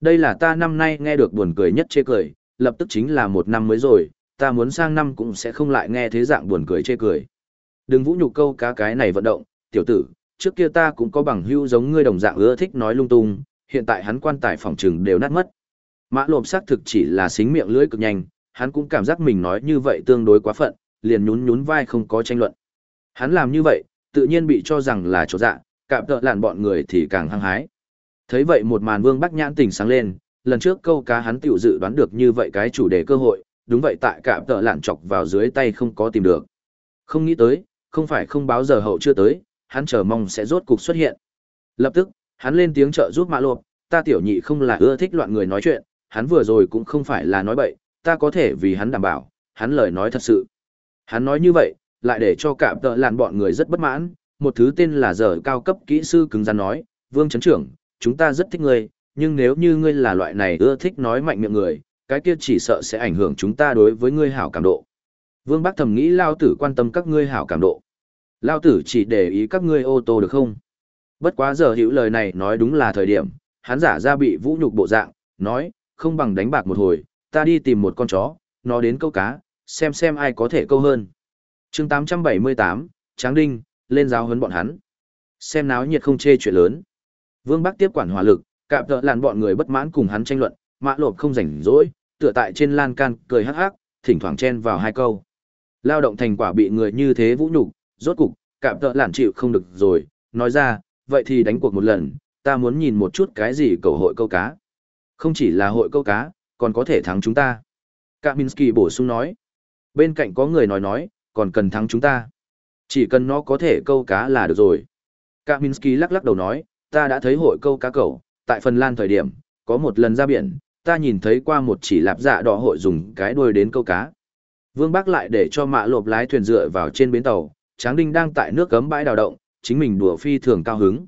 Đây là ta năm nay nghe được buồn cười nhất chê cười, lập tức chính là một năm mới rồi, ta muốn sang năm cũng sẽ không lại nghe thế dạng buồn cười chê cười. Đừng vũ nhục câu cá cái này vận động, tiểu tử, trước kia ta cũng có bằng hữu giống ngươi đồng dạng ưa thích nói lung tung, hiện tại hắn quan tài phòng trừng đều nát mất. Mã lộp xác thực chỉ là xính miệng lưỡi cực nhanh, hắn cũng cảm giác mình nói như vậy tương đối quá phận, liền nhún nhún vai không có tranh luận. Hắn làm như vậy, tự nhiên bị cho rằng là chỗ dạ, cạm tợ lạn bọn người thì càng hăng hái. Thấy vậy một màn vương bắc nhãn tỉnh sáng lên, lần trước câu cá hắn tiểu dự đoán được như vậy cái chủ đề cơ hội, đúng vậy tại cả tợ lạn chọc vào dưới tay không có tìm được. Không nghĩ tới, không phải không báo giờ hậu chưa tới, hắn chờ mong sẽ rốt cục xuất hiện. Lập tức, hắn lên tiếng trợ giúp mã lộp, ta tiểu nhị không là ưa thích loạn người nói chuyện, hắn vừa rồi cũng không phải là nói bậy, ta có thể vì hắn đảm bảo, hắn lời nói thật sự. Hắn nói như vậy, lại để cho cả tợ lạn bọn người rất bất mãn, một thứ tên là giờ cao cấp kỹ sư cứng rắn nói, vương chấn trưởng, chúng ta rất thích ngươi, nhưng nếu như ngươi là loại này ưa thích nói mạnh miệng người, cái kia chỉ sợ sẽ ảnh hưởng chúng ta đối với ngươi hảo cảm độ. Vương Bắc thầm nghĩ Lao Tử quan tâm các ngươi hảo cảm độ. Lao Tử chỉ để ý các ngươi ô tô được không? Bất quá giờ hiểu lời này nói đúng là thời điểm, hắn giả ra bị vũ nhục bộ dạng, nói, không bằng đánh bạc một hồi, ta đi tìm một con chó, nó đến câu cá, xem xem ai có thể câu hơn. chương 878, Tráng Đinh, lên giáo huấn bọn hắn. Xem náo nhiệt không chê chuyện lớn. Vương Bắc tiếp quản hỏa lực, cạm tợ làn bọn người bất mãn cùng hắn tranh luận, mạ lộp không rảnh rỗi, tựa tại trên lan can, cười hắc hắc, thỉnh thoảng chen vào hai câu. Lao động thành quả bị người như thế vũ nhục, rốt cục, cạm tợ lản chịu không được rồi, nói ra, vậy thì đánh cuộc một lần, ta muốn nhìn một chút cái gì cầu hội câu cá. Không chỉ là hội câu cá, còn có thể thắng chúng ta. Kaminsky bổ sung nói. Bên cạnh có người nói nói, còn cần thắng chúng ta. Chỉ cần nó có thể câu cá là được rồi. Kaminsky lắc lắc đầu nói, ta đã thấy hội câu cá cầu, tại Phần Lan thời điểm, có một lần ra biển, ta nhìn thấy qua một chỉ lạp dạ đỏ hội dùng cái đuôi đến câu cá. Vương Bắc lại để cho mạ lộp lái thuyền dựa vào trên bến tàu, Tráng Đinh đang tại nước cấm bãi đào động, chính mình đùa phi thường cao hứng.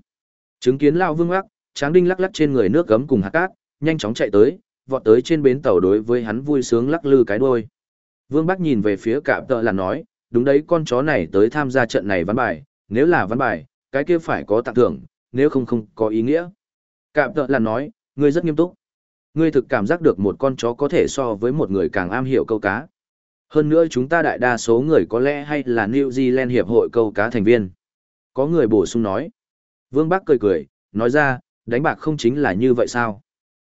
Chứng kiến lao Vương Bắc, Tráng Đinh lắc lắc trên người nước cấm cùng hạt cát, nhanh chóng chạy tới, vọt tới trên bến tàu đối với hắn vui sướng lắc lư cái đuôi. Vương Bắc nhìn về phía cạm tợ là nói, đúng đấy con chó này tới tham gia trận này ván bài, nếu là ván bài, cái kia phải có tặng thưởng, nếu không không có ý nghĩa. Cạm tợ là nói, ngươi rất nghiêm túc. Ngươi thực cảm giác được một con chó có thể so với một người càng am hiểu câu cá. Hơn nữa chúng ta đại đa số người có lẽ hay là New Zealand Hiệp hội câu cá thành viên. Có người bổ sung nói. Vương Bắc cười cười, nói ra, đánh bạc không chính là như vậy sao?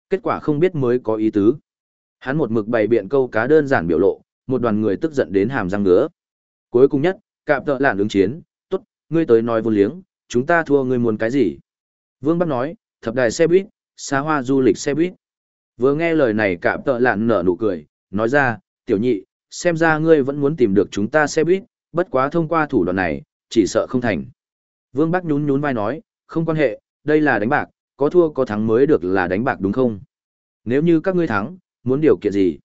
Kết quả không biết mới có ý tứ. Hắn một mực bày biện câu cá đơn giản biểu lộ, một đoàn người tức giận đến hàm răng ngứa. Cuối cùng nhất, cạm tợ lản ứng chiến, tốt, ngươi tới nói vô liếng, chúng ta thua ngươi muốn cái gì? Vương Bắc nói, thập đài xe buýt, xa hoa du lịch xe buýt. Vừa nghe lời này cạm tợ lạn nở nụ cười, nói ra, tiểu nhị, xem ra ngươi vẫn muốn tìm được chúng ta xe buýt, bất quá thông qua thủ đoạn này, chỉ sợ không thành. Vương Bắc nhún nhún vai nói, không quan hệ, đây là đánh bạc, có thua có thắng mới được là đánh bạc đúng không? Nếu như các ngươi thắng, muốn điều kiện gì?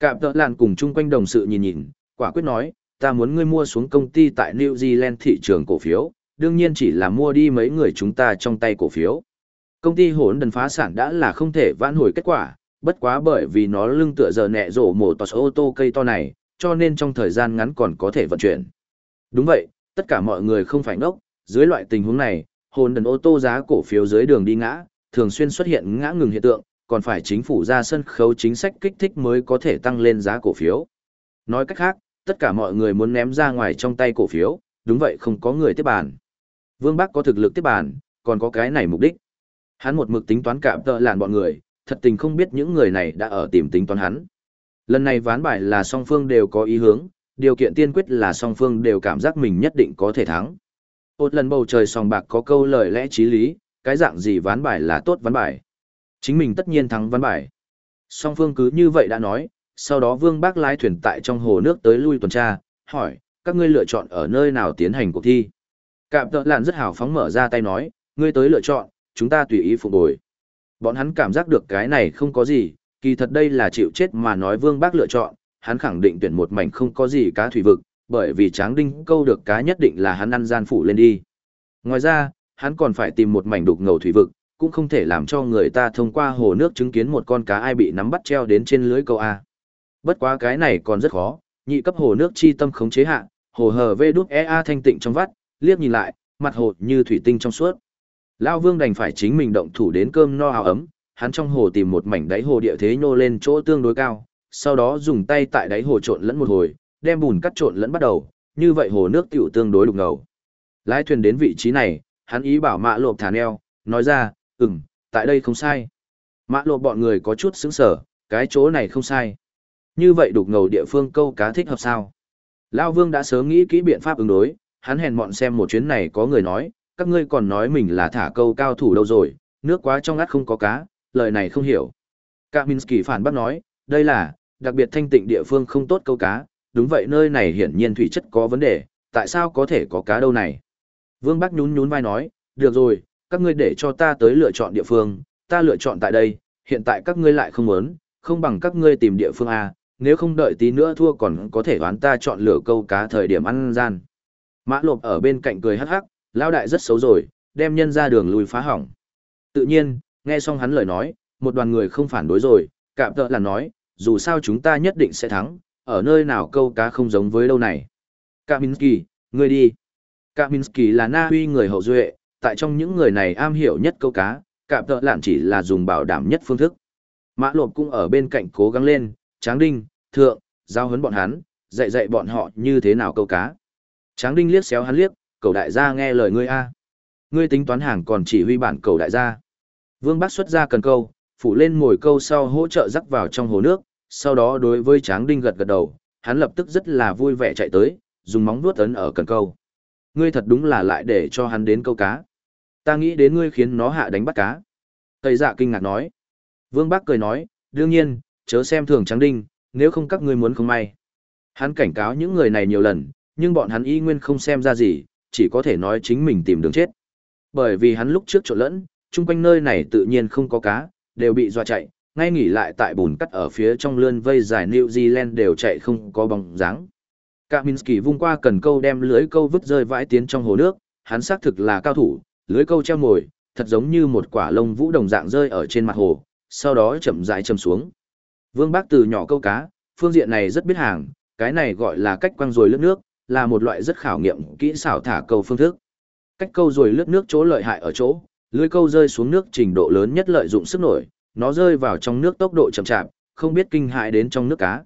Cạm tợ lạn cùng chung quanh đồng sự nhìn nhìn, quả quyết nói, ta muốn ngươi mua xuống công ty tại New Zealand thị trường cổ phiếu, đương nhiên chỉ là mua đi mấy người chúng ta trong tay cổ phiếu. Công ty hỗn đần phá sản đã là không thể vãn hồi kết quả, bất quá bởi vì nó lưng tựa giờ nẹ rổ mổ tòa ô tô cây to này, cho nên trong thời gian ngắn còn có thể vận chuyển. Đúng vậy, tất cả mọi người không phải ngốc, dưới loại tình huống này, hồn đần ô tô giá cổ phiếu dưới đường đi ngã, thường xuyên xuất hiện ngã ngừng hiện tượng, còn phải chính phủ ra sân khấu chính sách kích thích mới có thể tăng lên giá cổ phiếu. Nói cách khác, tất cả mọi người muốn ném ra ngoài trong tay cổ phiếu, đúng vậy không có người tiếp bàn. Vương Bắc có thực lực tiếp bàn, còn có cái này mục đích. Hắn một mực tính toán cạm tợ làn bọn người, thật tình không biết những người này đã ở tìm tính toán hắn. Lần này ván bài là song phương đều có ý hướng, điều kiện tiên quyết là song phương đều cảm giác mình nhất định có thể thắng. Một lần bầu trời sòng bạc có câu lời lẽ trí lý, cái dạng gì ván bài là tốt ván bài. Chính mình tất nhiên thắng ván bài. Song phương cứ như vậy đã nói, sau đó Vương Bác lái thuyền tại trong hồ nước tới lui tuần tra, hỏi, các ngươi lựa chọn ở nơi nào tiến hành cuộc thi. Cạm tợ lạn rất hào phóng mở ra tay nói, ngươi tới lựa chọn, chúng ta tùy ý phục bồi. Bọn hắn cảm giác được cái này không có gì, kỳ thật đây là chịu chết mà nói Vương Bác lựa chọn, hắn khẳng định tuyển một mảnh không có gì cá thủy vực, bởi vì Tráng Đinh câu được cá nhất định là hắn ăn gian phủ lên đi. Ngoài ra, hắn còn phải tìm một mảnh đục ngầu thủy vực, cũng không thể làm cho người ta thông qua hồ nước chứng kiến một con cá ai bị nắm bắt treo đến trên lưới câu A. Bất quá cái này còn rất khó, nhị cấp hồ nước chi tâm khống chế hạ, hồ hờ vê đúc EA thanh tịnh trong vắt, liếc nhìn lại, mặt hồ như thủy tinh trong suốt. Lao vương đành phải chính mình động thủ đến cơm no hào ấm, hắn trong hồ tìm một mảnh đáy hồ địa thế nhô lên chỗ tương đối cao, sau đó dùng tay tại đáy hồ trộn lẫn một hồi, đem bùn cắt trộn lẫn bắt đầu, như vậy hồ nước tiểu tương đối đục ngầu. Lái thuyền đến vị trí này, hắn ý bảo mạ lộp thả neo, nói ra, ừm, tại đây không sai. Mạ lộp bọn người có chút sững sở, cái chỗ này không sai. Như vậy đục ngầu địa phương câu cá thích hợp sao? Lao Vương đã sớm nghĩ kỹ biện pháp ứng đối, hắn hèn mọn xem một chuyến này có người nói, các ngươi còn nói mình là thả câu cao thủ đâu rồi, nước quá trong ngắt không có cá, lời này không hiểu. Kaminsky phản bác nói, đây là, đặc biệt thanh tịnh địa phương không tốt câu cá, đúng vậy nơi này hiển nhiên thủy chất có vấn đề, tại sao có thể có cá đâu này? Vương Bắc nhún nhún vai nói, được rồi, các ngươi để cho ta tới lựa chọn địa phương, ta lựa chọn tại đây, hiện tại các ngươi lại không muốn, không bằng các ngươi tìm địa phương A, nếu không đợi tí nữa thua còn có thể đoán ta chọn lựa câu cá thời điểm ăn gian. Mã lộp ở bên cạnh cười hắc hắc, lao đại rất xấu rồi, đem nhân ra đường lùi phá hỏng. Tự nhiên, nghe xong hắn lời nói, một đoàn người không phản đối rồi, cạm tợ là nói, dù sao chúng ta nhất định sẽ thắng, ở nơi nào câu cá không giống với đâu này. Kaminsky, ngươi đi. Kaminsky là Na Uy người hậu duệ, tại trong những người này am hiểu nhất câu cá, cạm tợ lạn chỉ là dùng bảo đảm nhất phương thức. Mã lộp cũng ở bên cạnh cố gắng lên, tráng đinh, thượng, giao hấn bọn hắn, dạy dạy bọn họ như thế nào câu cá. Tráng đinh liếc xéo hắn liếc, cầu đại gia nghe lời ngươi a. Ngươi tính toán hàng còn chỉ huy bản cầu đại gia. Vương Bắc xuất ra cần câu, phủ lên mồi câu sau hỗ trợ rắc vào trong hồ nước, sau đó đối với Tráng Đinh gật gật đầu, hắn lập tức rất là vui vẻ chạy tới, dùng móng vuốt ấn ở cần câu. Ngươi thật đúng là lại để cho hắn đến câu cá. Ta nghĩ đến ngươi khiến nó hạ đánh bắt cá. Tây dạ kinh ngạc nói. Vương Bắc cười nói, đương nhiên, chớ xem thường Tráng Đinh, nếu không các ngươi muốn không may. Hắn cảnh cáo những người này nhiều lần, nhưng bọn hắn y nguyên không xem ra gì, chỉ có thể nói chính mình tìm đường chết. Bởi vì hắn lúc trước trộn lẫn, chung quanh nơi này tự nhiên không có cá, đều bị dọa chạy, ngay nghỉ lại tại bùn cắt ở phía trong lươn vây dài New Zealand đều chạy không có bóng dáng. Kaminsky vung qua cần câu đem lưới câu vứt rơi vãi tiến trong hồ nước, hắn xác thực là cao thủ, lưới câu treo mồi, thật giống như một quả lông vũ đồng dạng rơi ở trên mặt hồ, sau đó chậm rãi chầm xuống. Vương Bác từ nhỏ câu cá, phương diện này rất biết hàng, cái này gọi là cách quăng rồi lướt nước, là một loại rất khảo nghiệm kỹ xảo thả câu phương thức. Cách câu rồi lướt nước chỗ lợi hại ở chỗ, lưới câu rơi xuống nước trình độ lớn nhất lợi dụng sức nổi, nó rơi vào trong nước tốc độ chậm chạp, không biết kinh hại đến trong nước cá.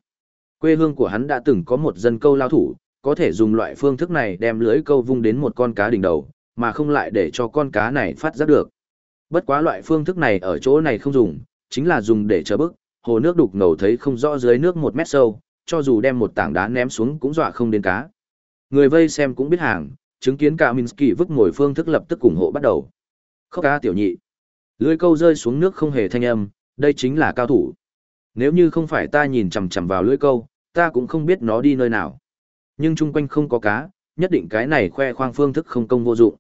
Quê hương của hắn đã từng có một dân câu lao thủ, có thể dùng loại phương thức này đem lưới câu vung đến một con cá đỉnh đầu, mà không lại để cho con cá này phát giác được. Bất quá loại phương thức này ở chỗ này không dùng, chính là dùng để chờ bức, hồ nước đục ngầu thấy không rõ dưới nước một mét sâu, cho dù đem một tảng đá ném xuống cũng dọa không đến cá. Người vây xem cũng biết hàng, chứng kiến cả Minsky vứt ngồi phương thức lập tức ủng hộ bắt đầu. Khóc cá tiểu nhị. Lưới câu rơi xuống nước không hề thanh âm, đây chính là cao thủ. Nếu như không phải ta nhìn chằm chằm vào lưới câu, ta cũng không biết nó đi nơi nào. Nhưng chung quanh không có cá, nhất định cái này khoe khoang phương thức không công vô dụng.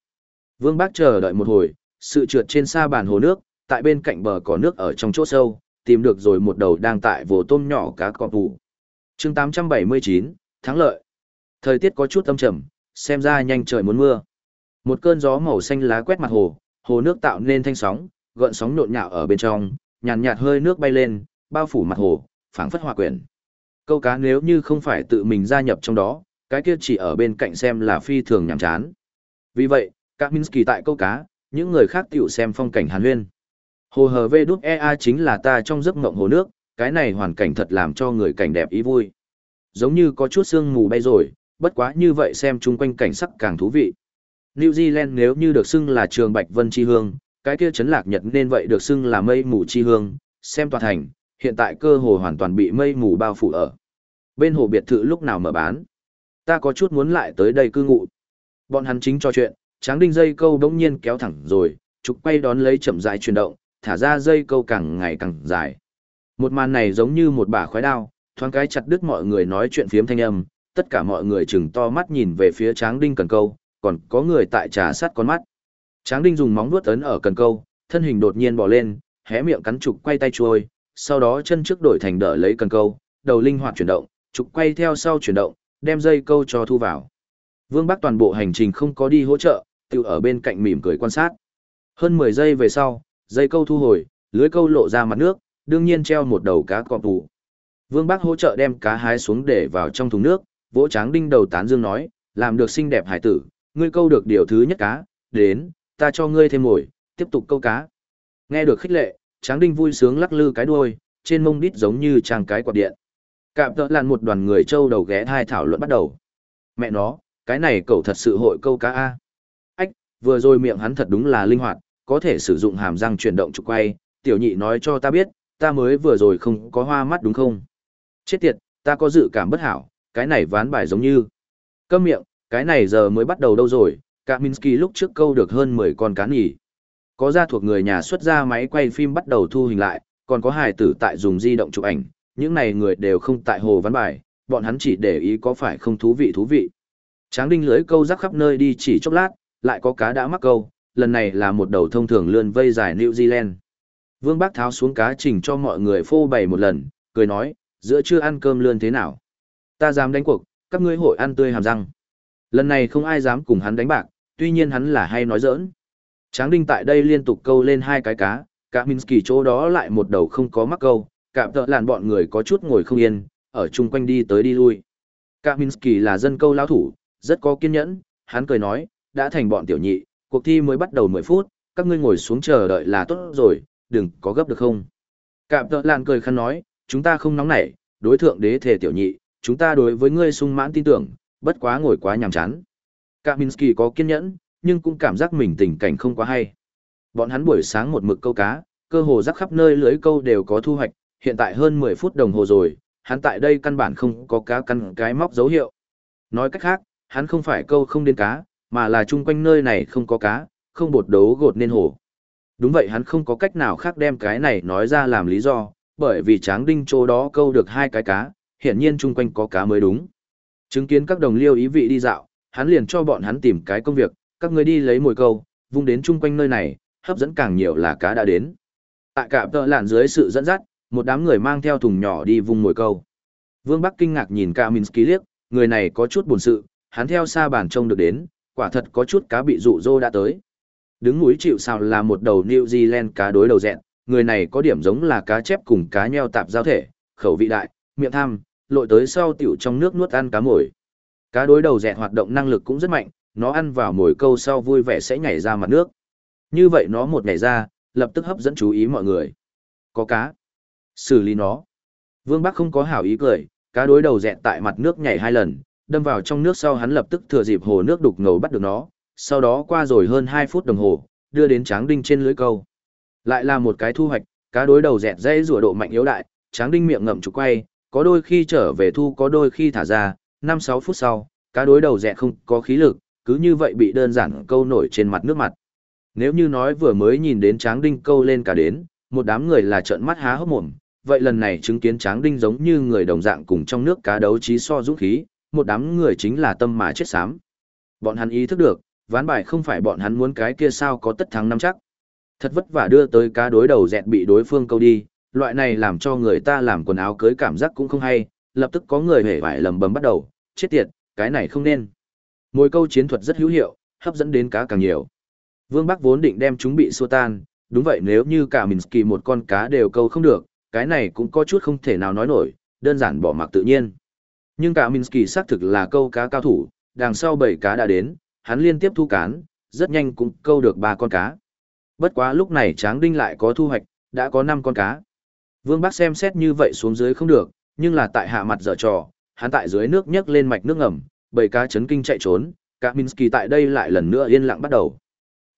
Vương Bác chờ đợi một hồi, sự trượt trên xa bàn hồ nước, tại bên cạnh bờ có nước ở trong chỗ sâu, tìm được rồi một đầu đang tại vồ tôm nhỏ cá cọp vụ. chương 879, thắng lợi. Thời tiết có chút âm trầm, xem ra nhanh trời muốn mưa. Một cơn gió màu xanh lá quét mặt hồ, hồ nước tạo nên thanh sóng, gợn sóng nhộn nhạo ở bên trong, nhàn nhạt, hơi nước bay lên, bao phủ mặt hồ, phảng phất hòa quyển. Câu cá nếu như không phải tự mình gia nhập trong đó, cái kia chỉ ở bên cạnh xem là phi thường nhàm chán. Vì vậy, các Minsky tại câu cá, những người khác tiểu xem phong cảnh hàn huyên. Hồ hờ vê đúc EA chính là ta trong giấc mộng hồ nước, cái này hoàn cảnh thật làm cho người cảnh đẹp ý vui. Giống như có chút sương mù bay rồi, bất quá như vậy xem chung quanh cảnh sắc càng thú vị. New Zealand nếu như được xưng là trường Bạch Vân Chi Hương, cái kia chấn lạc nhật nên vậy được xưng là mây mù chi hương, xem toàn thành, hiện tại cơ hồ hoàn toàn bị mây mù bao phủ ở. Bên hồ biệt thự lúc nào mở bán, ta có chút muốn lại tới đây cư ngụ. Bọn hắn chính trò chuyện, tráng đinh dây câu bỗng nhiên kéo thẳng rồi, trục quay đón lấy chậm rãi chuyển động, thả ra dây câu càng ngày càng dài. Một màn này giống như một bả khói đao, thoáng cái chặt đứt mọi người nói chuyện phiếm thanh âm, tất cả mọi người chừng to mắt nhìn về phía tráng đinh cần câu, còn có người tại trà sát con mắt. Tráng đinh dùng móng vuốt ấn ở cần câu, thân hình đột nhiên bò lên, hé miệng cắn trục quay tay chuôi, sau đó chân trước đổi thành đỡ lấy cần câu, đầu linh hoạt chuyển động, trục quay theo sau chuyển động, đem dây câu cho thu vào. Vương Bắc toàn bộ hành trình không có đi hỗ trợ, tự ở bên cạnh mỉm cười quan sát. Hơn 10 giây về sau, dây câu thu hồi, lưới câu lộ ra mặt nước, đương nhiên treo một đầu cá cọp vụ. Vương Bắc hỗ trợ đem cá hái xuống để vào trong thùng nước, vỗ tráng đinh đầu tán dương nói, làm được xinh đẹp hải tử, ngươi câu được điều thứ nhất cá, đến, ta cho ngươi thêm mồi, tiếp tục câu cá. Nghe được khích lệ, Tráng Đinh vui sướng lắc lư cái đuôi, trên mông đít giống như trang cái quạt điện. Cạm tợ làn một đoàn người trâu đầu ghé hai thảo luận bắt đầu. Mẹ nó, cái này cậu thật sự hội câu cá A. Ách, vừa rồi miệng hắn thật đúng là linh hoạt, có thể sử dụng hàm răng chuyển động trục quay, tiểu nhị nói cho ta biết, ta mới vừa rồi không có hoa mắt đúng không? Chết tiệt, ta có dự cảm bất hảo, cái này ván bài giống như. Câm miệng, cái này giờ mới bắt đầu đâu rồi, Kaminski lúc trước câu được hơn 10 con cá nhỉ. Có gia thuộc người nhà xuất ra máy quay phim bắt đầu thu hình lại, còn có hài tử tại dùng di động chụp ảnh, những này người đều không tại hồ ván bài, bọn hắn chỉ để ý có phải không thú vị thú vị. Tráng đinh lưới câu rắc khắp nơi đi chỉ chốc lát, lại có cá đã mắc câu, lần này là một đầu thông thường lươn vây dài New Zealand. Vương Bác tháo xuống cá trình cho mọi người phô bày một lần, cười nói, giữa trưa ăn cơm lươn thế nào? Ta dám đánh cuộc, các ngươi hội ăn tươi hàm răng. Lần này không ai dám cùng hắn đánh bạc, tuy nhiên hắn là hay nói giỡn. Tráng đinh tại đây liên tục câu lên hai cái cá, cả Minsky chỗ đó lại một đầu không có mắc câu, cả tợ làn bọn người có chút ngồi không yên, ở chung quanh đi tới đi lui. Cả Minsky là dân câu lão thủ, rất có kiên nhẫn, hắn cười nói, đã thành bọn tiểu nhị, cuộc thi mới bắt đầu 10 phút, các ngươi ngồi xuống chờ đợi là tốt rồi, đừng có gấp được không. Cả tợ làn cười khăn nói, chúng ta không nóng nảy, đối thượng đế thể tiểu nhị, chúng ta đối với ngươi sung mãn tin tưởng, bất quá ngồi quá nhàm chán. Kaminsky có kiên nhẫn, nhưng cũng cảm giác mình tình cảnh không quá hay. Bọn hắn buổi sáng một mực câu cá, cơ hồ rắc khắp nơi lưới câu đều có thu hoạch, hiện tại hơn 10 phút đồng hồ rồi, hắn tại đây căn bản không có cá căn cái móc dấu hiệu. Nói cách khác, hắn không phải câu không đến cá, mà là chung quanh nơi này không có cá, không bột đấu gột nên hồ. Đúng vậy hắn không có cách nào khác đem cái này nói ra làm lý do, bởi vì tráng đinh chỗ đó câu được hai cái cá, hiển nhiên chung quanh có cá mới đúng. Chứng kiến các đồng liêu ý vị đi dạo, hắn liền cho bọn hắn tìm cái công việc, các người đi lấy mồi câu, vung đến chung quanh nơi này, hấp dẫn càng nhiều là cá đã đến. Tại cả tợ lạn dưới sự dẫn dắt, một đám người mang theo thùng nhỏ đi vung mồi câu. Vương Bắc kinh ngạc nhìn Kaminsky liếc, người này có chút buồn sự, hắn theo xa bàn trông được đến, quả thật có chút cá bị dụ dỗ đã tới. Đứng núi chịu sao là một đầu New Zealand cá đối đầu dẹn, người này có điểm giống là cá chép cùng cá nheo tạp giao thể, khẩu vị đại, miệng tham, lội tới sau tiểu trong nước nuốt ăn cá mồi. Cá đối đầu dẹt hoạt động năng lực cũng rất mạnh, nó ăn vào mồi câu sau vui vẻ sẽ nhảy ra mặt nước. Như vậy nó một nhảy ra, lập tức hấp dẫn chú ý mọi người. Có cá. Xử lý nó. Vương Bắc không có hảo ý cười, cá đối đầu dẹt tại mặt nước nhảy hai lần, đâm vào trong nước sau hắn lập tức thừa dịp hồ nước đục ngầu bắt được nó, sau đó qua rồi hơn 2 phút đồng hồ, đưa đến tráng đinh trên lưới câu. Lại là một cái thu hoạch, cá đối đầu dẹt dây rùa độ mạnh yếu đại, tráng đinh miệng ngậm trục quay, có đôi khi trở về thu có đôi khi thả ra, 5-6 phút sau, cá đối đầu dẹt không có khí lực, cứ như vậy bị đơn giản câu nổi trên mặt nước mặt. Nếu như nói vừa mới nhìn đến tráng đinh câu lên cả đến, một đám người là trợn mắt há hốc mồm, vậy lần này chứng kiến tráng đinh giống như người đồng dạng cùng trong nước cá đấu trí so dũng khí, một đám người chính là tâm mà chết xám. Bọn hắn ý thức được, ván bài không phải bọn hắn muốn cái kia sao có tất thắng năm chắc. Thật vất vả đưa tới cá đối đầu dẹt bị đối phương câu đi, loại này làm cho người ta làm quần áo cưới cảm giác cũng không hay, lập tức có người hề vải lầm bầm bắt đầu, chết tiệt, cái này không nên. Mồi câu chiến thuật rất hữu hiệu, hấp dẫn đến cá càng nhiều. Vương Bắc vốn định đem chúng bị xua tan, đúng vậy nếu như cả Minsky một con cá đều câu không được, cái này cũng có chút không thể nào nói nổi, đơn giản bỏ mặc tự nhiên. Nhưng cả Minsky xác thực là câu cá cao thủ, đằng sau bảy cá đã đến, hắn liên tiếp thu cán, rất nhanh cũng câu được ba con cá. Bất quá lúc này Tráng Đinh lại có thu hoạch, đã có năm con cá. Vương Bắc xem xét như vậy xuống dưới không được, nhưng là tại hạ mặt dở trò, hắn tại dưới nước nhấc lên mạch nước ngầm, bầy cá chấn kinh chạy trốn, cả Minsky tại đây lại lần nữa yên lặng bắt đầu.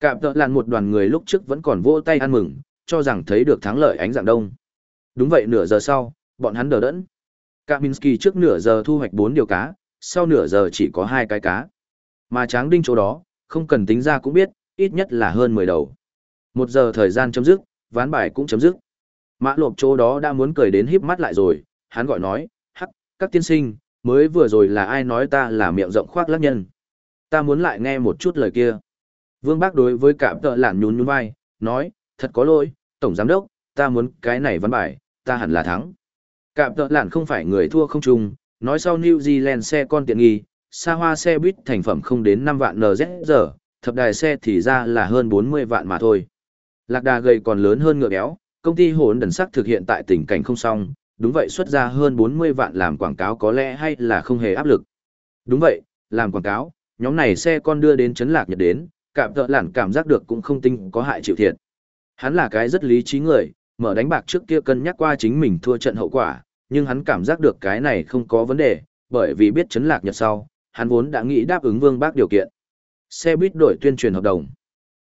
Cạm tợ làn một đoàn người lúc trước vẫn còn vỗ tay ăn mừng, cho rằng thấy được thắng lợi ánh dạng đông. Đúng vậy nửa giờ sau, bọn hắn đờ đẫn. Kaminski trước nửa giờ thu hoạch 4 điều cá, sau nửa giờ chỉ có 2 cái cá. Mà tráng đinh chỗ đó, không cần tính ra cũng biết, ít nhất là hơn 10 đầu. Một giờ thời gian chấm dứt, ván bài cũng chấm dứt. Mã lộp chỗ đó đã muốn cười đến híp mắt lại rồi, hắn gọi nói, hắc, các tiên sinh, mới vừa rồi là ai nói ta là miệng rộng khoác lác nhân. Ta muốn lại nghe một chút lời kia. Vương Bác đối với cảm tợ lản nhún nhún vai, nói, thật có lỗi, Tổng Giám Đốc, ta muốn cái này văn bài, ta hẳn là thắng. Cảm tợ lản không phải người thua không trung, nói sau New Zealand xe con tiện nghi, xa hoa xe buýt thành phẩm không đến 5 vạn NZ giờ, thập đài xe thì ra là hơn 40 vạn mà thôi. Lạc đà gầy còn lớn hơn ngựa béo, công ty hồn đần sắc thực hiện tại tình cảnh không xong, đúng vậy xuất ra hơn 40 vạn làm quảng cáo có lẽ hay là không hề áp lực. Đúng vậy, làm quảng cáo, nhóm này xe con đưa đến chấn lạc nhật đến, cảm tợ lản cảm giác được cũng không tinh có hại chịu thiệt. Hắn là cái rất lý trí người, mở đánh bạc trước kia cân nhắc qua chính mình thua trận hậu quả, nhưng hắn cảm giác được cái này không có vấn đề, bởi vì biết chấn lạc nhật sau, hắn vốn đã nghĩ đáp ứng Vương Bác điều kiện. Xe buýt đổi tuyên truyền hợp đồng.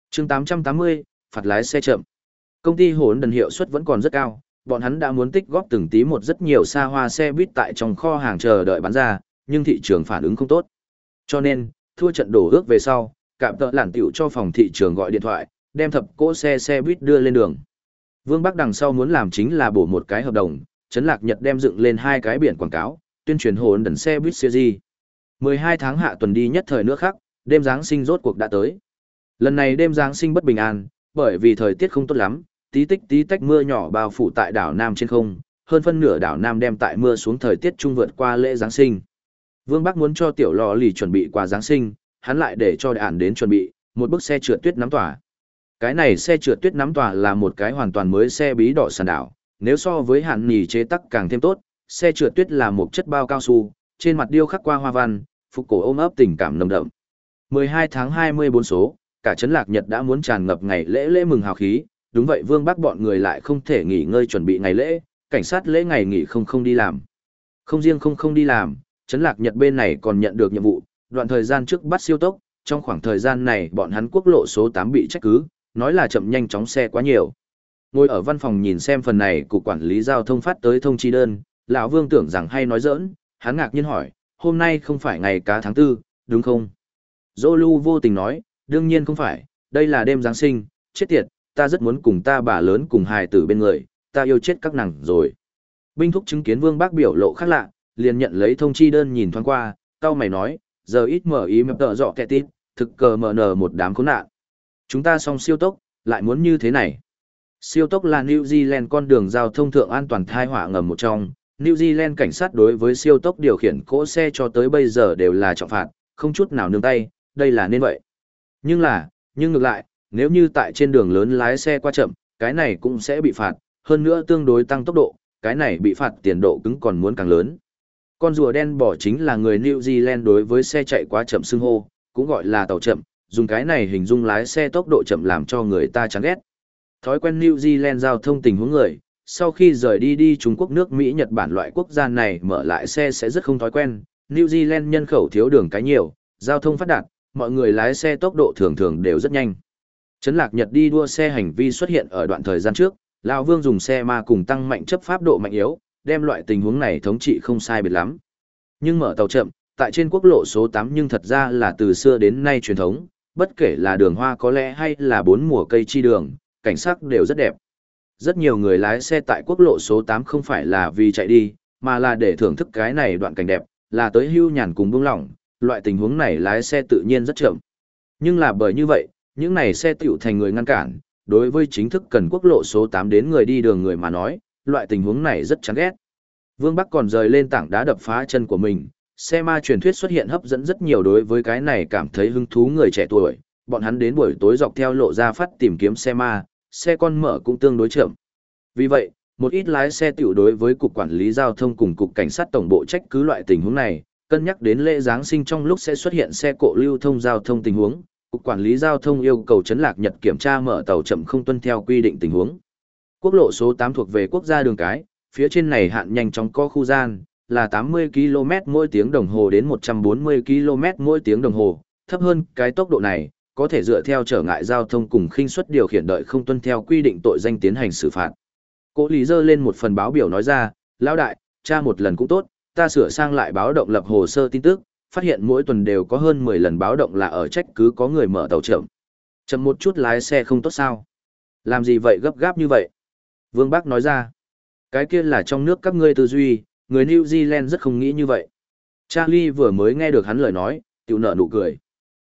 chương 880, phạt lái xe chậm. Công ty hồn đần hiệu suất vẫn còn rất cao, bọn hắn đã muốn tích góp từng tí một rất nhiều xa hoa xe buýt tại trong kho hàng chờ đợi bán ra, nhưng thị trường phản ứng không tốt. Cho nên, thua trận đổ ước về sau, cạm tợ lản tiểu cho phòng thị trường gọi điện thoại, đem thập cỗ xe xe buýt đưa lên đường. Vương Bắc đằng sau muốn làm chính là bổ một cái hợp đồng, Trấn Lạc Nhật đem dựng lên hai cái biển quảng cáo, tuyên truyền hồn đần xe buýt series. 12 tháng hạ tuần đi nhất thời nữa khác, đêm Giáng sinh rốt cuộc đã tới. Lần này đêm Giáng sinh bất bình an, bởi vì thời tiết không tốt lắm, tí tích tí tách mưa nhỏ bao phủ tại đảo Nam trên không, hơn phân nửa đảo Nam đem tại mưa xuống thời tiết trung vượt qua lễ Giáng sinh. Vương Bắc muốn cho tiểu lò lì chuẩn bị quà Giáng sinh, hắn lại để cho đại ản đến chuẩn bị, một bức xe trượt tuyết nắm tỏa. Cái này xe trượt tuyết nắm tỏa là một cái hoàn toàn mới xe bí đỏ sàn đảo, nếu so với hạn nhì chế tắc càng thêm tốt, xe trượt tuyết là một chất bao cao su, trên mặt điêu khắc qua hoa văn, phục cổ ôm ấp tình cảm nồng đậm. 12 tháng 24 số, cả trấn lạc Nhật đã muốn tràn ngập ngày lễ lễ mừng hào khí, đúng vậy Vương Bắc bọn người lại không thể nghỉ ngơi chuẩn bị ngày lễ, cảnh sát lễ ngày nghỉ không không đi làm. Không riêng không không đi làm, trấn lạc Nhật bên này còn nhận được nhiệm vụ, đoạn thời gian trước bắt siêu tốc, trong khoảng thời gian này bọn hắn quốc lộ số 8 bị trách cứ, nói là chậm nhanh chóng xe quá nhiều. Ngồi ở văn phòng nhìn xem phần này cục quản lý giao thông phát tới thông chi đơn, lão Vương tưởng rằng hay nói giỡn, hắn ngạc nhiên hỏi, hôm nay không phải ngày cá tháng tư, đúng không? Zolu vô tình nói, đương nhiên không phải, đây là đêm Giáng sinh, chết tiệt, ta rất muốn cùng ta bà lớn cùng hài tử bên người, ta yêu chết các nàng rồi. Binh thúc chứng kiến Vương Bác biểu lộ khác lạ, liền nhận lấy thông chi đơn nhìn thoáng qua, tao mày nói, giờ ít mở ý mập tợ dọ kẹ tít, thực cờ mở nở một đám khốn nạn. Chúng ta xong siêu tốc, lại muốn như thế này. Siêu tốc là New Zealand con đường giao thông thượng an toàn thai hỏa ngầm một trong. New Zealand cảnh sát đối với siêu tốc điều khiển cỗ xe cho tới bây giờ đều là trọng phạt, không chút nào nương tay, đây là nên vậy. Nhưng là, nhưng ngược lại, nếu như tại trên đường lớn lái xe qua chậm, cái này cũng sẽ bị phạt, hơn nữa tương đối tăng tốc độ, cái này bị phạt tiền độ cứng còn muốn càng lớn. Con rùa đen bỏ chính là người New Zealand đối với xe chạy quá chậm xưng hô, cũng gọi là tàu chậm, dùng cái này hình dung lái xe tốc độ chậm làm cho người ta chán ghét. Thói quen New Zealand giao thông tình huống người, sau khi rời đi đi Trung Quốc nước Mỹ Nhật Bản loại quốc gia này mở lại xe sẽ rất không thói quen. New Zealand nhân khẩu thiếu đường cái nhiều, giao thông phát đạt, mọi người lái xe tốc độ thường thường đều rất nhanh. Trấn lạc Nhật đi đua xe hành vi xuất hiện ở đoạn thời gian trước, Lão Vương dùng xe ma cùng tăng mạnh chấp pháp độ mạnh yếu, đem loại tình huống này thống trị không sai biệt lắm. Nhưng mở tàu chậm, tại trên quốc lộ số 8 nhưng thật ra là từ xưa đến nay truyền thống, bất kể là đường hoa có lẽ hay là bốn mùa cây chi đường, cảnh sắc đều rất đẹp. Rất nhiều người lái xe tại quốc lộ số 8 không phải là vì chạy đi, mà là để thưởng thức cái này đoạn cảnh đẹp, là tới hưu nhàn cùng buông lỏng, loại tình huống này lái xe tự nhiên rất chậm. Nhưng là bởi như vậy, những này xe tiểu thành người ngăn cản, đối với chính thức cần quốc lộ số 8 đến người đi đường người mà nói, loại tình huống này rất chán ghét. Vương Bắc còn rời lên tảng đá đập phá chân của mình, xe ma truyền thuyết xuất hiện hấp dẫn rất nhiều đối với cái này cảm thấy hứng thú người trẻ tuổi, bọn hắn đến buổi tối dọc theo lộ ra phát tìm kiếm xe ma, xe con mở cũng tương đối chậm. Vì vậy, một ít lái xe tiểu đối với cục quản lý giao thông cùng cục cảnh sát tổng bộ trách cứ loại tình huống này, cân nhắc đến lễ giáng sinh trong lúc sẽ xuất hiện xe cộ lưu thông giao thông tình huống, cục quản lý giao thông yêu cầu chấn lạc nhật kiểm tra mở tàu chậm không tuân theo quy định tình huống. Quốc lộ số 8 thuộc về quốc gia đường cái, phía trên này hạn nhanh chóng có khu gian, là 80 km mỗi tiếng đồng hồ đến 140 km mỗi tiếng đồng hồ, thấp hơn cái tốc độ này, có thể dựa theo trở ngại giao thông cùng khinh suất điều khiển đợi không tuân theo quy định tội danh tiến hành xử phạt. Cố Lý dơ lên một phần báo biểu nói ra, lão đại, tra một lần cũng tốt, ta sửa sang lại báo động lập hồ sơ tin tức, phát hiện mỗi tuần đều có hơn 10 lần báo động là ở trách cứ có người mở tàu chậm. Chậm một chút lái xe không tốt sao? Làm gì vậy gấp gáp như vậy? Vương Bắc nói ra, cái kia là trong nước các ngươi tư duy, người New Zealand rất không nghĩ như vậy. Charlie vừa mới nghe được hắn lời nói, tiểu nở nụ cười.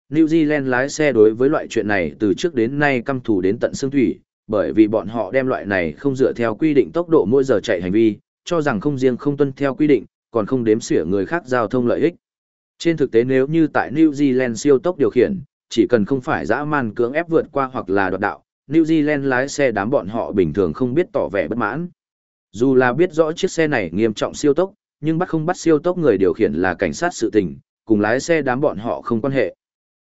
New Zealand lái xe đối với loại chuyện này từ trước đến nay căm thù đến tận xương thủy, bởi vì bọn họ đem loại này không dựa theo quy định tốc độ mỗi giờ chạy hành vi, cho rằng không riêng không tuân theo quy định, còn không đếm xỉa người khác giao thông lợi ích. Trên thực tế nếu như tại New Zealand siêu tốc điều khiển, chỉ cần không phải dã man cưỡng ép vượt qua hoặc là đoạt đạo, New Zealand lái xe đám bọn họ bình thường không biết tỏ vẻ bất mãn. Dù là biết rõ chiếc xe này nghiêm trọng siêu tốc, nhưng bắt không bắt siêu tốc người điều khiển là cảnh sát sự tình, cùng lái xe đám bọn họ không quan hệ.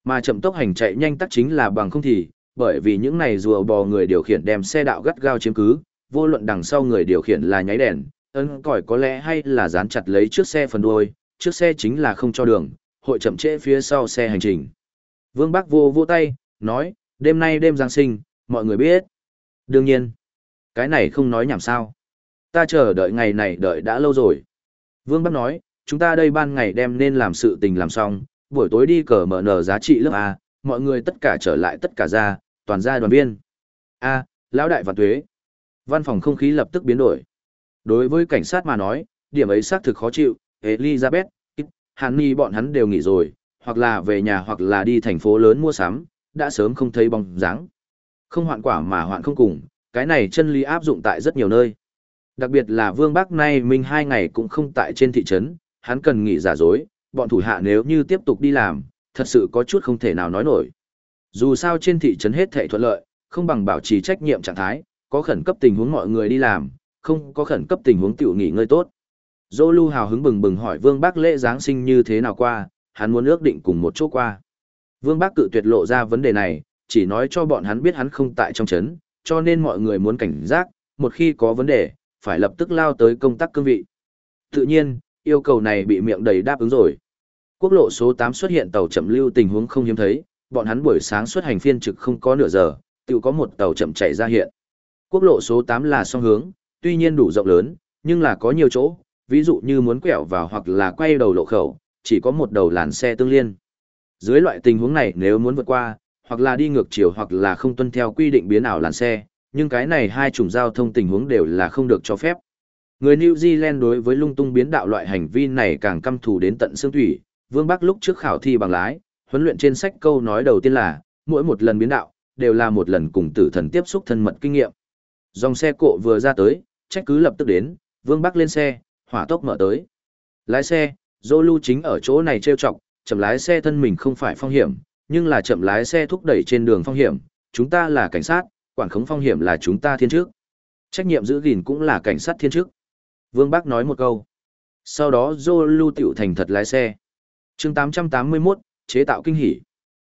Mà chậm tốc hành chạy nhanh tắc chính là bằng không thì, bởi vì những này rùa bò người điều khiển đem xe đạo gắt gao chiếm cứ, vô luận đằng sau người điều khiển là nháy đèn, Ấn còi có lẽ hay là dán chặt lấy trước xe phần đuôi, trước xe chính là không cho đường, hội chậm trễ phía sau xe hành trình. Vương Bắc vô vô tay, nói, đêm nay đêm Giáng sinh, mọi người biết. Đương nhiên, cái này không nói nhảm sao. Ta chờ đợi ngày này đợi đã lâu rồi. Vương Bắc nói, chúng ta đây ban ngày đem nên làm sự tình làm xong, buổi tối đi cờ mở nở giá trị lớp A, mọi người tất cả trở lại tất cả ra, toàn gia đoàn viên. A, lão đại và thuế. Văn phòng không khí lập tức biến đổi. Đối với cảnh sát mà nói, điểm ấy xác thực khó chịu, Elizabeth, Hàn Ni bọn hắn đều nghỉ rồi, hoặc là về nhà hoặc là đi thành phố lớn mua sắm, đã sớm không thấy bóng dáng. Không hoạn quả mà hoạn không cùng, cái này chân lý áp dụng tại rất nhiều nơi. Đặc biệt là Vương Bắc nay mình hai ngày cũng không tại trên thị trấn, hắn cần nghỉ giả dối, bọn thủ hạ nếu như tiếp tục đi làm, thật sự có chút không thể nào nói nổi. Dù sao trên thị trấn hết thảy thuận lợi, không bằng bảo trì trách nhiệm trạng thái, có khẩn cấp tình huống mọi người đi làm, không có khẩn cấp tình huống tiểu nghỉ ngơi tốt. Dô lưu hào hứng bừng bừng hỏi Vương Bác lễ Giáng sinh như thế nào qua, hắn muốn ước định cùng một chỗ qua. Vương Bác cự tuyệt lộ ra vấn đề này, chỉ nói cho bọn hắn biết hắn không tại trong chấn, cho nên mọi người muốn cảnh giác, một khi có vấn đề, phải lập tức lao tới công tác cương vị. Tự nhiên, yêu cầu này bị miệng đầy đáp ứng rồi. Quốc lộ số 8 xuất hiện tàu chậm lưu tình huống không hiếm thấy, bọn hắn buổi sáng xuất hành phiên trực không có nửa giờ, tự có một tàu chậm chạy ra hiện. Quốc lộ số 8 là song hướng, tuy nhiên đủ rộng lớn, nhưng là có nhiều chỗ, ví dụ như muốn quẹo vào hoặc là quay đầu lộ khẩu, chỉ có một đầu làn xe tương liên. Dưới loại tình huống này nếu muốn vượt qua, hoặc là đi ngược chiều hoặc là không tuân theo quy định biến ảo làn xe, nhưng cái này hai chủng giao thông tình huống đều là không được cho phép. Người New Zealand đối với lung tung biến đạo loại hành vi này càng căm thù đến tận xương thủy, Vương Bắc lúc trước khảo thi bằng lái, huấn luyện trên sách câu nói đầu tiên là, mỗi một lần biến đạo, đều là một lần cùng tử thần tiếp xúc thân mật kinh nghiệm. Dòng xe cộ vừa ra tới, trách cứ lập tức đến, Vương Bắc lên xe, hỏa tốc mở tới. Lái xe, Zolu chính ở chỗ này trêu chọc, chậm lái xe thân mình không phải phong hiểm, nhưng là chậm lái xe thúc đẩy trên đường phong hiểm, chúng ta là cảnh sát, quản khống phong hiểm là chúng ta thiên trước. Trách nhiệm giữ gìn cũng là cảnh sát thiên trước. Vương Bắc nói một câu. Sau đó Zolu tiểu thành thật lái xe. chương 881, chế tạo kinh hỉ.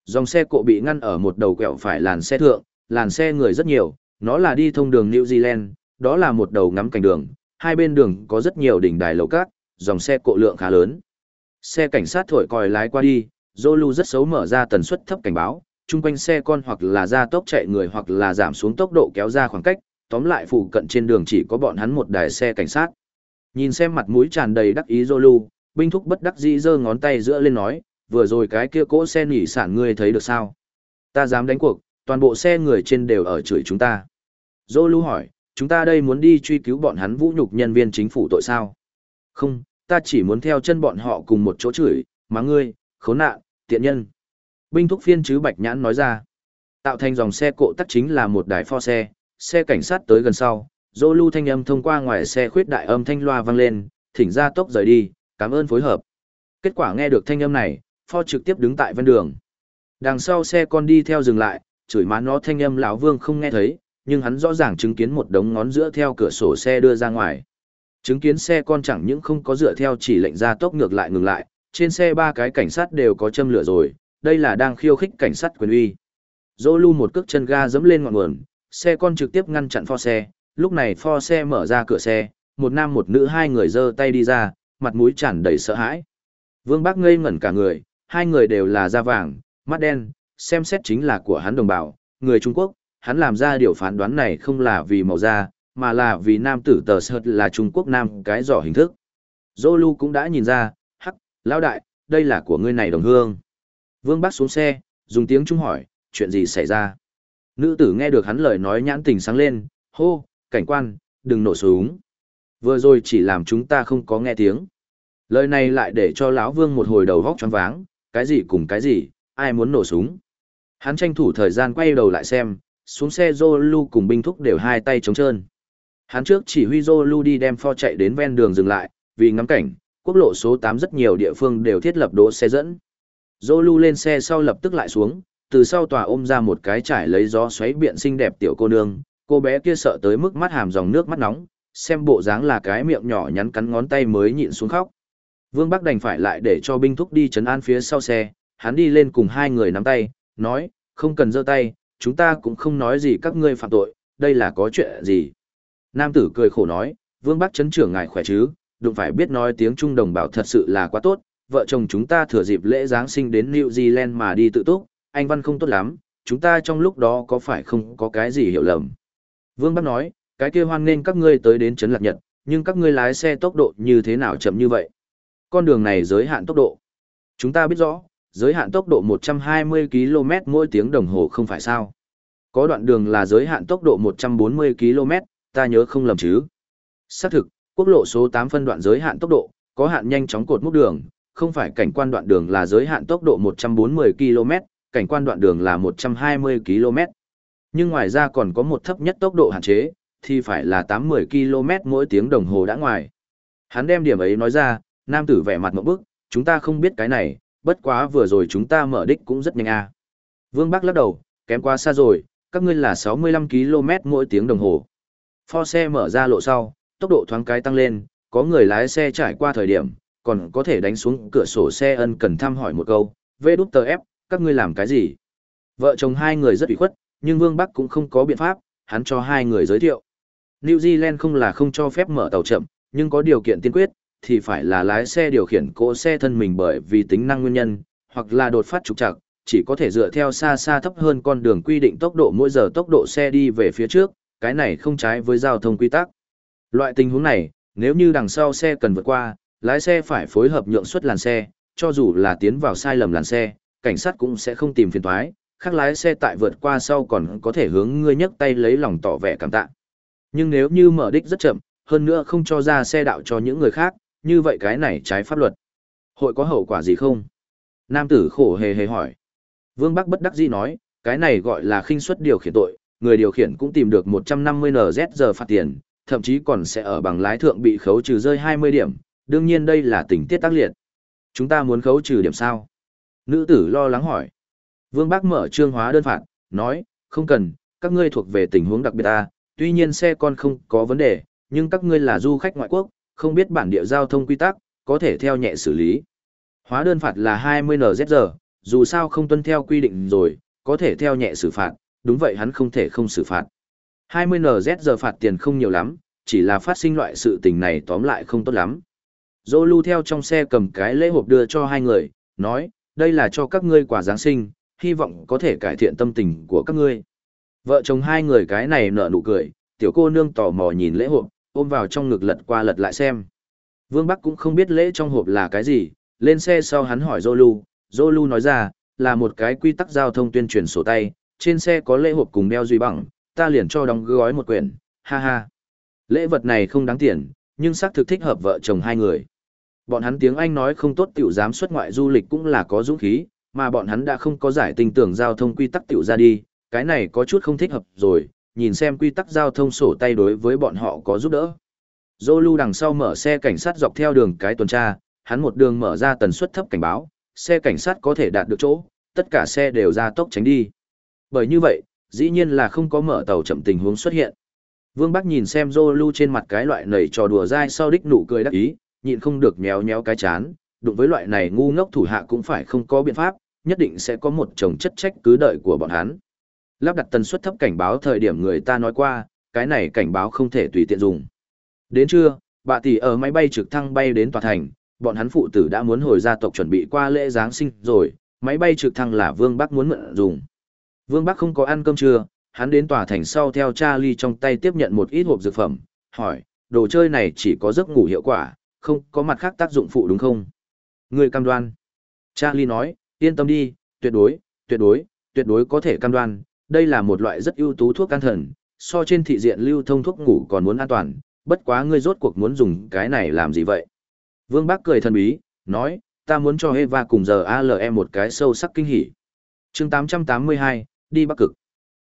Dòng xe cộ bị ngăn ở một đầu quẹo phải làn xe thượng, làn xe người rất nhiều, nó là đi thông đường New Zealand, đó là một đầu ngắm cảnh đường, hai bên đường có rất nhiều đỉnh đài lầu cát, dòng xe cộ lượng khá lớn. Xe cảnh sát thổi còi lái qua đi, Zolu rất xấu mở ra tần suất thấp cảnh báo, chung quanh xe con hoặc là ra tốc chạy người hoặc là giảm xuống tốc độ kéo ra khoảng cách, tóm lại phụ cận trên đường chỉ có bọn hắn một đài xe cảnh sát. Nhìn xem mặt mũi tràn đầy đắc ý Zolu, binh thúc bất đắc dĩ giơ ngón tay giữa lên nói, vừa rồi cái kia cỗ xe nghỉ sản ngươi thấy được sao? Ta dám đánh cuộc, toàn bộ xe người trên đều ở chửi chúng ta. Zolu hỏi, chúng ta đây muốn đi truy cứu bọn hắn vũ nhục nhân viên chính phủ tội sao? Không, ta chỉ muốn theo chân bọn họ cùng một chỗ chửi, mà ngươi, khốn nạn, tiện nhân. Binh thúc phiên chứ bạch nhãn nói ra. Tạo thành dòng xe cộ tắc chính là một đài pho xe, xe cảnh sát tới gần sau, dô lưu thanh âm thông qua ngoài xe khuyết đại âm thanh loa vang lên, thỉnh ra tốc rời đi, cảm ơn phối hợp. Kết quả nghe được thanh âm này, pho trực tiếp đứng tại ven đường. Đằng sau xe con đi theo dừng lại, chửi má nó thanh âm lão vương không nghe thấy, nhưng hắn rõ ràng chứng kiến một đống ngón giữa theo cửa sổ xe đưa ra ngoài. Chứng kiến xe con chẳng những không có dựa theo chỉ lệnh ra tốc ngược lại ngừng lại, trên xe ba cái cảnh sát đều có châm lửa rồi, đây là đang khiêu khích cảnh sát quyền uy. Dô lưu một cước chân ga dẫm lên ngọn nguồn, xe con trực tiếp ngăn chặn pho xe, lúc này pho xe mở ra cửa xe, một nam một nữ hai người giơ tay đi ra, mặt mũi tràn đầy sợ hãi. Vương Bác ngây ngẩn cả người, hai người đều là da vàng, mắt đen, xem xét chính là của hắn đồng bào, người Trung Quốc, hắn làm ra điều phán đoán này không là vì màu da, mà là vì nam tử tờ sợt là Trung Quốc nam cái giỏ hình thức. Zolu cũng đã nhìn ra, hắc, lão đại, đây là của ngươi này đồng hương. Vương Bắc xuống xe, dùng tiếng Trung hỏi, chuyện gì xảy ra? Nữ tử nghe được hắn lời nói nhãn tình sáng lên, hô, cảnh quan, đừng nổ súng. Vừa rồi chỉ làm chúng ta không có nghe tiếng. Lời này lại để cho lão Vương một hồi đầu vóc choáng váng, cái gì cùng cái gì, ai muốn nổ súng. Hắn tranh thủ thời gian quay đầu lại xem, xuống xe Zolu cùng binh thúc đều hai tay trống trơn. Hắn trước chỉ huy Zolu đi đem pho chạy đến ven đường dừng lại, vì ngắm cảnh, quốc lộ số 8 rất nhiều địa phương đều thiết lập đỗ xe dẫn. Zolu lên xe sau lập tức lại xuống, từ sau tòa ôm ra một cái trải lấy gió xoáy biện xinh đẹp tiểu cô nương, cô bé kia sợ tới mức mắt hàm dòng nước mắt nóng, xem bộ dáng là cái miệng nhỏ nhắn cắn ngón tay mới nhịn xuống khóc. Vương Bắc đành phải lại để cho binh thúc đi chấn an phía sau xe, hắn đi lên cùng hai người nắm tay, nói, không cần giơ tay, chúng ta cũng không nói gì các ngươi phạm tội, đây là có chuyện gì. Nam tử cười khổ nói, Vương bác chấn trưởng ngài khỏe chứ, đụng phải biết nói tiếng Trung đồng bào thật sự là quá tốt, vợ chồng chúng ta thừa dịp lễ Giáng sinh đến New Zealand mà đi tự túc, anh Văn không tốt lắm, chúng ta trong lúc đó có phải không có cái gì hiểu lầm. Vương bác nói, cái kia hoan nên các ngươi tới đến Trấn Lạc Nhật, nhưng các ngươi lái xe tốc độ như thế nào chậm như vậy? Con đường này giới hạn tốc độ. Chúng ta biết rõ, giới hạn tốc độ 120 km mỗi tiếng đồng hồ không phải sao. Có đoạn đường là giới hạn tốc độ 140 km, ta nhớ không lầm chứ. Xác thực, quốc lộ số 8 phân đoạn giới hạn tốc độ, có hạn nhanh chóng cột mốc đường, không phải cảnh quan đoạn đường là giới hạn tốc độ 140 km, cảnh quan đoạn đường là 120 km. Nhưng ngoài ra còn có một thấp nhất tốc độ hạn chế, thì phải là 80 km mỗi tiếng đồng hồ đã ngoài. Hắn đem điểm ấy nói ra, nam tử vẻ mặt một bức, chúng ta không biết cái này, bất quá vừa rồi chúng ta mở đích cũng rất nhanh a. Vương Bắc lắc đầu, kém quá xa rồi, các ngươi là 65 km mỗi tiếng đồng hồ. Pho xe mở ra lộ sau, tốc độ thoáng cái tăng lên, có người lái xe trải qua thời điểm, còn có thể đánh xuống cửa sổ xe ân cần thăm hỏi một câu, vê đút tờ ép, các ngươi làm cái gì? Vợ chồng hai người rất ủy khuất, nhưng Vương Bắc cũng không có biện pháp, hắn cho hai người giới thiệu. New Zealand không là không cho phép mở tàu chậm, nhưng có điều kiện tiên quyết, thì phải là lái xe điều khiển cỗ xe thân mình bởi vì tính năng nguyên nhân, hoặc là đột phát trục trặc, chỉ có thể dựa theo xa xa thấp hơn con đường quy định tốc độ mỗi giờ tốc độ xe đi về phía trước, cái này không trái với giao thông quy tắc. Loại tình huống này, nếu như đằng sau xe cần vượt qua, lái xe phải phối hợp nhượng suất làn xe, cho dù là tiến vào sai lầm làn xe, cảnh sát cũng sẽ không tìm phiền toái, khác lái xe tại vượt qua sau còn có thể hướng ngươi nhấc tay lấy lòng tỏ vẻ cảm tạ. Nhưng nếu như mở đích rất chậm, hơn nữa không cho ra xe đạo cho những người khác, như vậy cái này trái pháp luật. Hội có hậu quả gì không? Nam tử khổ hề hề hỏi. Vương Bắc bất đắc dĩ nói, cái này gọi là khinh suất điều khiển tội, người điều khiển cũng tìm được 150 NZ giờ phạt tiền, thậm chí còn sẽ ở bằng lái thượng bị khấu trừ rơi 20 điểm, đương nhiên đây là tình tiết tác liệt. Chúng ta muốn khấu trừ điểm sao? Nữ tử lo lắng hỏi. Vương Bắc mở trương hóa đơn phạt, nói, không cần, các ngươi thuộc về tình huống đặc biệt ta, tuy nhiên xe con không có vấn đề, nhưng các ngươi là du khách ngoại quốc, không biết bản địa giao thông quy tắc, có thể theo nhẹ xử lý. Hóa đơn phạt là 20 NZR dù sao không tuân theo quy định rồi, có thể theo nhẹ xử phạt, đúng vậy hắn không thể không xử phạt. 20 NZR phạt tiền không nhiều lắm, chỉ là phát sinh loại sự tình này tóm lại không tốt lắm. Dô lưu theo trong xe cầm cái lễ hộp đưa cho hai người, nói, đây là cho các ngươi quà Giáng sinh, hy vọng có thể cải thiện tâm tình của các ngươi. Vợ chồng hai người cái này nở nụ cười, tiểu cô nương tò mò nhìn lễ hộp, ôm vào trong ngực lật qua lật lại xem. Vương Bắc cũng không biết lễ trong hộp là cái gì, lên xe sau hắn hỏi Zolu, Zolu nói ra, là một cái quy tắc giao thông tuyên truyền sổ tay, trên xe có lễ hộp cùng đeo duy bằng, ta liền cho đóng gói một quyển, ha ha. Lễ vật này không đáng tiền, nhưng xác thực thích hợp vợ chồng hai người. Bọn hắn tiếng Anh nói không tốt tiểu dám xuất ngoại du lịch cũng là có dũng khí, mà bọn hắn đã không có giải tình tưởng giao thông quy tắc tiểu ra đi, cái này có chút không thích hợp rồi, nhìn xem quy tắc giao thông sổ tay đối với bọn họ có giúp đỡ. Zolu đằng sau mở xe cảnh sát dọc theo đường cái tuần tra, hắn một đường mở ra tần suất thấp cảnh báo, xe cảnh sát có thể đạt được chỗ, tất cả xe đều ra tốc tránh đi. Bởi như vậy, dĩ nhiên là không có mở tàu chậm tình huống xuất hiện. Vương Bắc nhìn xem Zolu trên mặt cái loại nảy trò đùa dai sau đích nụ cười đắc ý, nhịn không được nhéo nhéo cái chán, đụng với loại này ngu ngốc thủ hạ cũng phải không có biện pháp, nhất định sẽ có một chồng chất trách cứ đợi của bọn hắn. Lắp đặt tần suất thấp cảnh báo thời điểm người ta nói qua, cái này cảnh báo không thể tùy tiện dùng. Đến trưa, bà tỷ ở máy bay trực thăng bay đến tòa thành, bọn hắn phụ tử đã muốn hồi gia tộc chuẩn bị qua lễ Giáng sinh rồi, máy bay trực thăng là Vương Bắc muốn mượn dùng. Vương Bắc không có ăn cơm trưa, hắn đến tòa thành sau theo Charlie trong tay tiếp nhận một ít hộp dược phẩm, hỏi, đồ chơi này chỉ có giấc ngủ hiệu quả, không có mặt khác tác dụng phụ đúng không? Người cam đoan. Charlie nói, yên tâm đi, tuyệt đối, tuyệt đối, tuyệt đối có thể cam đoan, đây là một loại rất ưu tú thuốc can thần, so trên thị diện lưu thông thuốc ngủ còn muốn an toàn, bất quá ngươi rốt cuộc muốn dùng cái này làm gì vậy? Vương Bác cười thần bí, nói, ta muốn cho Eva cùng giờ ALE một cái sâu sắc kinh hỉ. chương 882, đi Bắc Cực.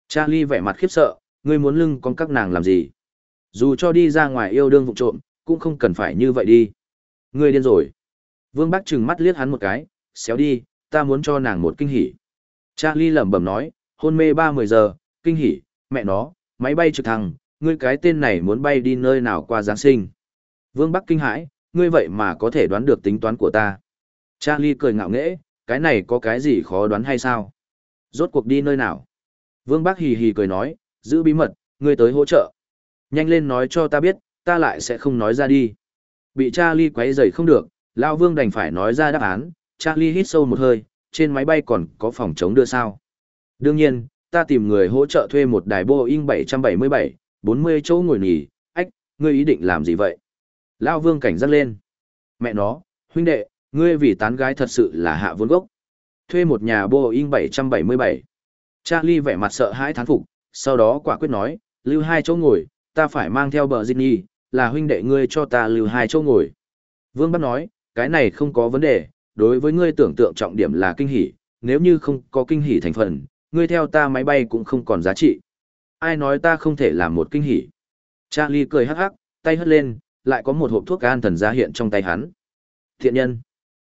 Charlie vẻ mặt khiếp sợ, ngươi muốn lưng con các nàng làm gì? Dù cho đi ra ngoài yêu đương vụ trộm, cũng không cần phải như vậy đi. Ngươi điên rồi. Vương Bác trừng mắt liếc hắn một cái, xéo đi, ta muốn cho nàng một kinh hỉ. Charlie lẩm bẩm nói, hôn mê ba mười giờ, kinh hỉ, mẹ nó, máy bay trực thăng, ngươi cái tên này muốn bay đi nơi nào qua Giáng sinh. Vương Bắc kinh hãi, ngươi vậy mà có thể đoán được tính toán của ta. Charlie cười ngạo nghễ, cái này có cái gì khó đoán hay sao? Rốt cuộc đi nơi nào? Vương Bắc hì hì cười nói, giữ bí mật, ngươi tới hỗ trợ. Nhanh lên nói cho ta biết, ta lại sẽ không nói ra đi. Bị Charlie quấy rầy không được, Lao Vương đành phải nói ra đáp án, Charlie hít sâu một hơi, trên máy bay còn có phòng chống đưa sao. Đương nhiên, ta tìm người hỗ trợ thuê một đài Boeing 777, 40 chỗ ngồi nghỉ, ách, ngươi ý định làm gì vậy? Lao Vương cảnh giác lên. Mẹ nó, huynh đệ, ngươi vì tán gái thật sự là hạ vốn gốc. Thuê một nhà Boeing 777. Charlie vẻ mặt sợ hãi thán phục, sau đó quả quyết nói, lưu hai chỗ ngồi, ta phải mang theo bờ Ginny, là huynh đệ ngươi cho ta lưu hai chỗ ngồi. Vương bắt nói, cái này không có vấn đề, đối với ngươi tưởng tượng trọng điểm là kinh hỉ, nếu như không có kinh hỉ thành phần, ngươi theo ta máy bay cũng không còn giá trị. Ai nói ta không thể làm một kinh hỉ? Charlie cười hắc hắc, tay hất lên, lại có một hộp thuốc an thần ra hiện trong tay hắn. Thiện nhân.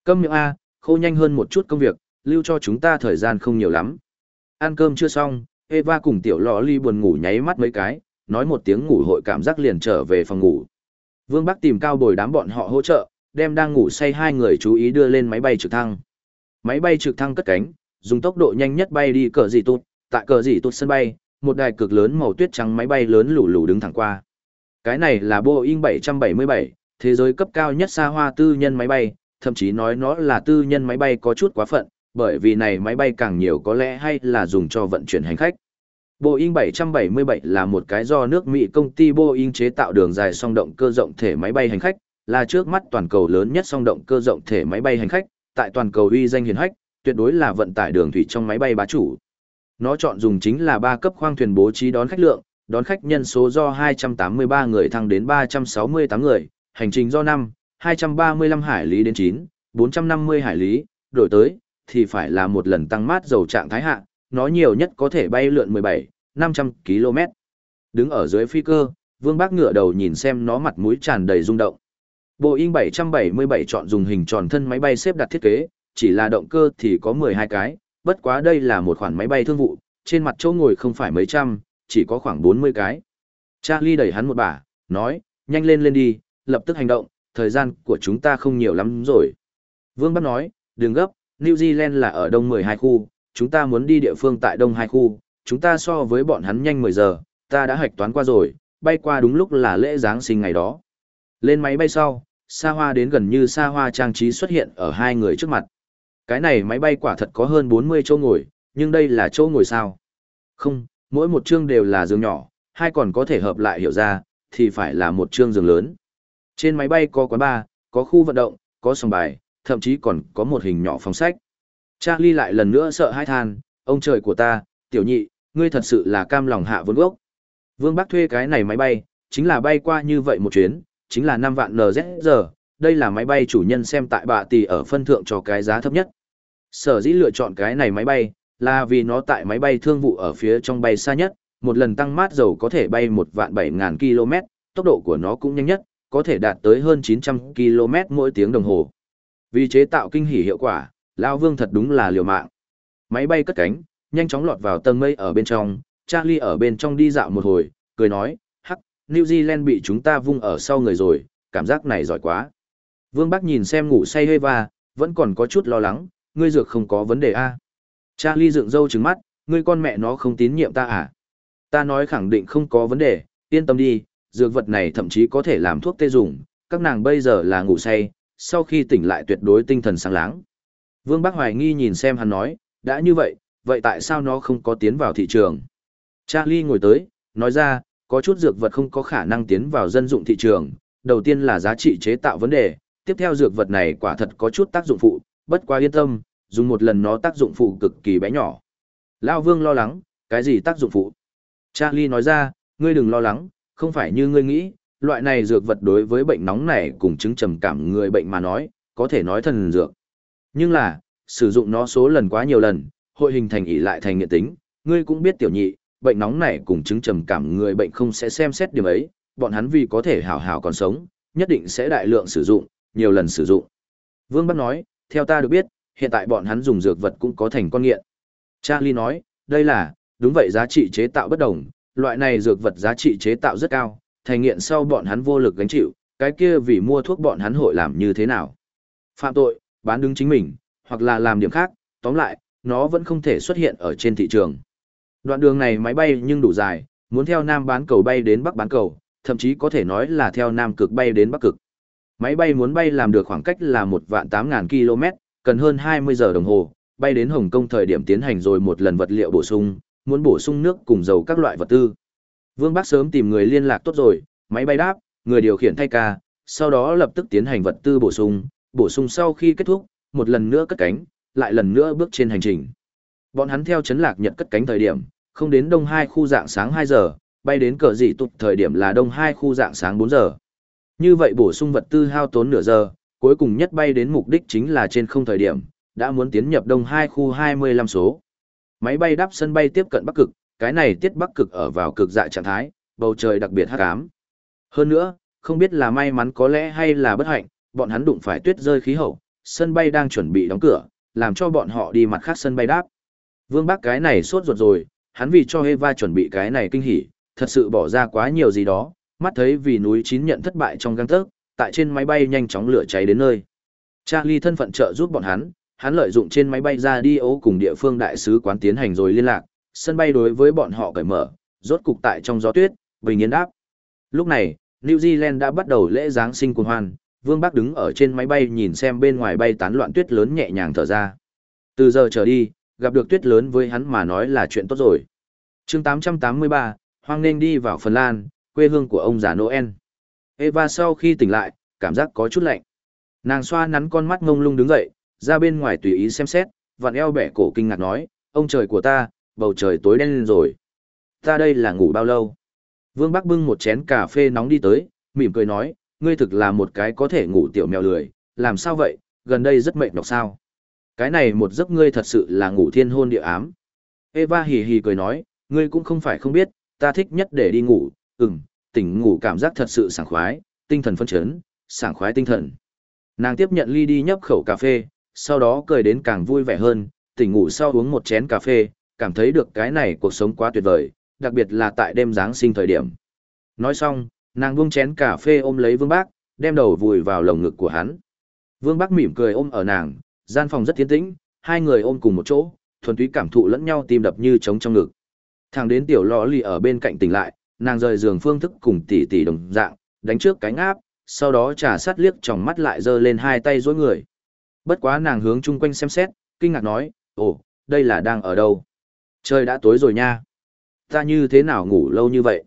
Câm miệng A, khô nhanh hơn một chút công việc, lưu cho chúng ta thời gian không nhiều lắm. Ăn cơm chưa xong, Eva cùng tiểu lò ly buồn ngủ nháy mắt mấy cái, nói một tiếng ngủ hội cảm giác liền trở về phòng ngủ. Vương Bắc tìm cao bồi đám bọn họ hỗ trợ, đem đang ngủ say hai người chú ý đưa lên máy bay trực thăng. Máy bay trực thăng cất cánh, dùng tốc độ nhanh nhất bay đi cờ dị tụt, tại cờ dị tụt sân bay, một đài cực lớn màu tuyết trắng máy bay lớn lù lù đứng thẳng qua. Cái này là Boeing 777, thế giới cấp cao nhất xa hoa tư nhân máy bay, thậm chí nói nó là tư nhân máy bay có chút quá phận, bởi vì này máy bay càng nhiều có lẽ hay là dùng cho vận chuyển hành khách. Boeing 777 là một cái do nước Mỹ công ty Boeing chế tạo đường dài song động cơ rộng thể máy bay hành khách, là trước mắt toàn cầu lớn nhất song động cơ rộng thể máy bay hành khách, tại toàn cầu uy danh hiển hách, tuyệt đối là vận tải đường thủy trong máy bay bá chủ. Nó chọn dùng chính là ba cấp khoang thuyền bố trí đón khách lượng, đón khách nhân số do 283 người thăng đến 368 người, hành trình do 5, 235 hải lý đến 9, 450 hải lý, đổi tới, thì phải là một lần tăng mát dầu trạng thái hạ, nó nhiều nhất có thể bay lượn 17, 500 km. Đứng ở dưới phi cơ, Vương Bác ngựa đầu nhìn xem nó mặt mũi tràn đầy rung động. Boeing 777 chọn dùng hình tròn thân máy bay xếp đặt thiết kế, chỉ là động cơ thì có 12 cái, bất quá đây là một khoản máy bay thương vụ, trên mặt chỗ ngồi không phải mấy trăm, chỉ có khoảng 40 cái. Charlie đẩy hắn một bả, nói, nhanh lên lên đi, lập tức hành động, thời gian của chúng ta không nhiều lắm rồi. Vương Bắc nói, đừng gấp, New Zealand là ở đông 12 khu, chúng ta muốn đi địa phương tại đông 2 khu, chúng ta so với bọn hắn nhanh 10 giờ, ta đã hạch toán qua rồi, bay qua đúng lúc là lễ Giáng sinh ngày đó. Lên máy bay sau, xa hoa đến gần như xa hoa trang trí xuất hiện ở hai người trước mặt. Cái này máy bay quả thật có hơn 40 chỗ ngồi, nhưng đây là chỗ ngồi sao? Không, mỗi một chương đều là giường nhỏ, hai còn có thể hợp lại hiểu ra, thì phải là một chương giường lớn. Trên máy bay có quán bar, có khu vận động, có sòng bài, thậm chí còn có một hình nhỏ phòng sách. Charlie lại lần nữa sợ hãi than, ông trời của ta, tiểu nhị, ngươi thật sự là cam lòng hạ vốn gốc. Vương Bắc thuê cái này máy bay, chính là bay qua như vậy một chuyến, chính là 5 vạn NZ đây là máy bay chủ nhân xem tại bạ tỷ ở phân thượng cho cái giá thấp nhất. Sở dĩ lựa chọn cái này máy bay, là vì nó tại máy bay thương vụ ở phía trong bay xa nhất, một lần tăng mát dầu có thể bay một vạn bảy ngàn km, tốc độ của nó cũng nhanh nhất, có thể đạt tới hơn 900 km mỗi tiếng đồng hồ. Vì chế tạo kinh hỉ hiệu quả, Lao Vương thật đúng là liều mạng. Máy bay cất cánh, nhanh chóng lọt vào tầng mây ở bên trong, Charlie ở bên trong đi dạo một hồi, cười nói, hắc, New Zealand bị chúng ta vung ở sau người rồi, cảm giác này giỏi quá. Vương Bắc nhìn xem ngủ say hơi và, vẫn còn có chút lo lắng, ngươi dược không có vấn đề a Charlie dựng râu trứng mắt, ngươi con mẹ nó không tín nhiệm ta à? Ta nói khẳng định không có vấn đề, yên tâm đi, dược vật này thậm chí có thể làm thuốc tê dùng, các nàng bây giờ là ngủ say, sau khi tỉnh lại tuyệt đối tinh thần sáng láng. Vương Bắc hoài nghi nhìn xem hắn nói, đã như vậy, vậy tại sao nó không có tiến vào thị trường? Charlie ngồi tới, nói ra, có chút dược vật không có khả năng tiến vào dân dụng thị trường, đầu tiên là giá trị chế tạo vấn đề, tiếp theo dược vật này quả thật có chút tác dụng phụ, bất quá yên tâm, dùng một lần nó tác dụng phụ cực kỳ bé nhỏ. Lão Vương lo lắng, cái gì tác dụng phụ? Charlie nói ra, ngươi đừng lo lắng, không phải như ngươi nghĩ, loại này dược vật đối với bệnh nóng này cùng chứng trầm cảm người bệnh mà nói, có thể nói thần dược. Nhưng là, sử dụng nó số lần quá nhiều lần, hội hình thành ỷ lại thành nghiện tính, ngươi cũng biết tiểu nhị, bệnh nóng này cùng chứng trầm cảm người bệnh không sẽ xem xét điểm ấy, bọn hắn vì có thể hảo hảo còn sống, nhất định sẽ đại lượng sử dụng, nhiều lần sử dụng. Vương Bắc nói, theo ta được biết, hiện tại bọn hắn dùng dược vật cũng có thành con nghiện. Charlie nói, đây là, đúng vậy giá trị chế tạo bất đồng, loại này dược vật giá trị chế tạo rất cao, thành nghiện sau bọn hắn vô lực gánh chịu, cái kia vì mua thuốc bọn hắn hội làm như thế nào. Phạm tội, bán đứng chính mình, hoặc là làm điểm khác, tóm lại, nó vẫn không thể xuất hiện ở trên thị trường. Đoạn đường này máy bay nhưng đủ dài, muốn theo Nam bán cầu bay đến Bắc bán cầu, thậm chí có thể nói là theo Nam Cực bay đến Bắc Cực. Máy bay muốn bay làm được khoảng cách là một vạn tám ngàn km, cần hơn 20 giờ đồng hồ, bay đến Hồng Kông thời điểm tiến hành rồi một lần vật liệu bổ sung, muốn bổ sung nước cùng dầu các loại vật tư. Vương Bắc sớm tìm người liên lạc tốt rồi, máy bay đáp, người điều khiển thay ca, sau đó lập tức tiến hành vật tư bổ sung, bổ sung sau khi kết thúc, một lần nữa cất cánh, lại lần nữa bước trên hành trình. Bọn hắn theo chấn lạc nhận cất cánh thời điểm, không đến đông hai khu dạng sáng 2 giờ, bay đến cờ dị tụt thời điểm là đông hai khu dạng sáng 4 giờ. Như vậy bổ sung vật tư hao tốn nửa giờ, cuối cùng nhất bay đến mục đích chính là trên không thời điểm, đã muốn tiến nhập đông hai khu 25 số. Máy bay đáp sân bay tiếp cận Bắc Cực, cái này tiết Bắc Cực ở vào cực dạ trạng thái, bầu trời đặc biệt hắc ám. Hơn nữa, không biết là may mắn có lẽ hay là bất hạnh, bọn hắn đụng phải tuyết rơi khí hậu, sân bay đang chuẩn bị đóng cửa, làm cho bọn họ đi mặt khác sân bay đáp. Vương Bắc cái này sốt ruột rồi, hắn vì cho Eva chuẩn bị cái này kinh hỉ, thật sự bỏ ra quá nhiều gì đó, mắt thấy vì núi chín nhận thất bại trong găng tớc, tại trên máy bay nhanh chóng lửa cháy đến nơi. Charlie thân phận trợ giúp bọn hắn, hắn lợi dụng trên máy bay ra đi ố cùng địa phương đại sứ quán tiến hành rồi liên lạc, sân bay đối với bọn họ cởi mở, rốt cục tại trong gió tuyết, bình yên đáp. Lúc này, New Zealand đã bắt đầu lễ Giáng sinh cuồng hoan, Vương Bắc đứng ở trên máy bay nhìn xem bên ngoài bay tán loạn tuyết lớn nhẹ nhàng thở ra. Từ giờ trở đi, gặp được tuyết lớn với hắn mà nói là chuyện tốt rồi. chương 883, hoang nên đi vào Phần Lan, quê hương của ông già Noel. Eva sau khi tỉnh lại, cảm giác có chút lạnh. Nàng xoa nắn con mắt ngông lung đứng dậy, ra bên ngoài tùy ý xem xét, vặn eo bẻ cổ kinh ngạc nói, ông trời của ta, bầu trời tối đen lên rồi. Ta đây là ngủ bao lâu? Vương Bắc bưng một chén cà phê nóng đi tới, mỉm cười nói, ngươi thực là một cái có thể ngủ tiểu mèo lười, làm sao vậy, gần đây rất mệt nhọc sao. Cái này một giấc ngươi thật sự là ngủ thiên hôn địa ám. Eva hì hì cười nói, ngươi cũng không phải không biết, ta thích nhất để đi ngủ, ừm, tỉnh ngủ cảm giác thật sự sảng khoái, tinh thần phân chấn, sảng khoái tinh thần. Nàng tiếp nhận ly đi nhấp khẩu cà phê, sau đó cười đến càng vui vẻ hơn, tỉnh ngủ sau uống một chén cà phê, cảm thấy được cái này cuộc sống quá tuyệt vời, đặc biệt là tại đêm Giáng sinh thời điểm. Nói xong, nàng buông chén cà phê ôm lấy Vương Bác, đem đầu vùi vào lồng ngực của hắn. Vương Bác mỉm cười ôm ở nàng, gian phòng rất tiến tĩnh, hai người ôm cùng một chỗ, thuần túy cảm thụ lẫn nhau tim đập như trống trong ngực. Thằng đến tiểu lọ lì ở bên cạnh tỉnh lại, nàng rời giường phương thức cùng tỷ tỷ đồng dạng, đánh trước cánh áp, sau đó trà sát liếc tròng mắt lại giơ lên hai tay dối người. Bất quá nàng hướng chung quanh xem xét, kinh ngạc nói, ồ, đây là đang ở đâu? Trời đã tối rồi nha. Ta như thế nào ngủ lâu như vậy?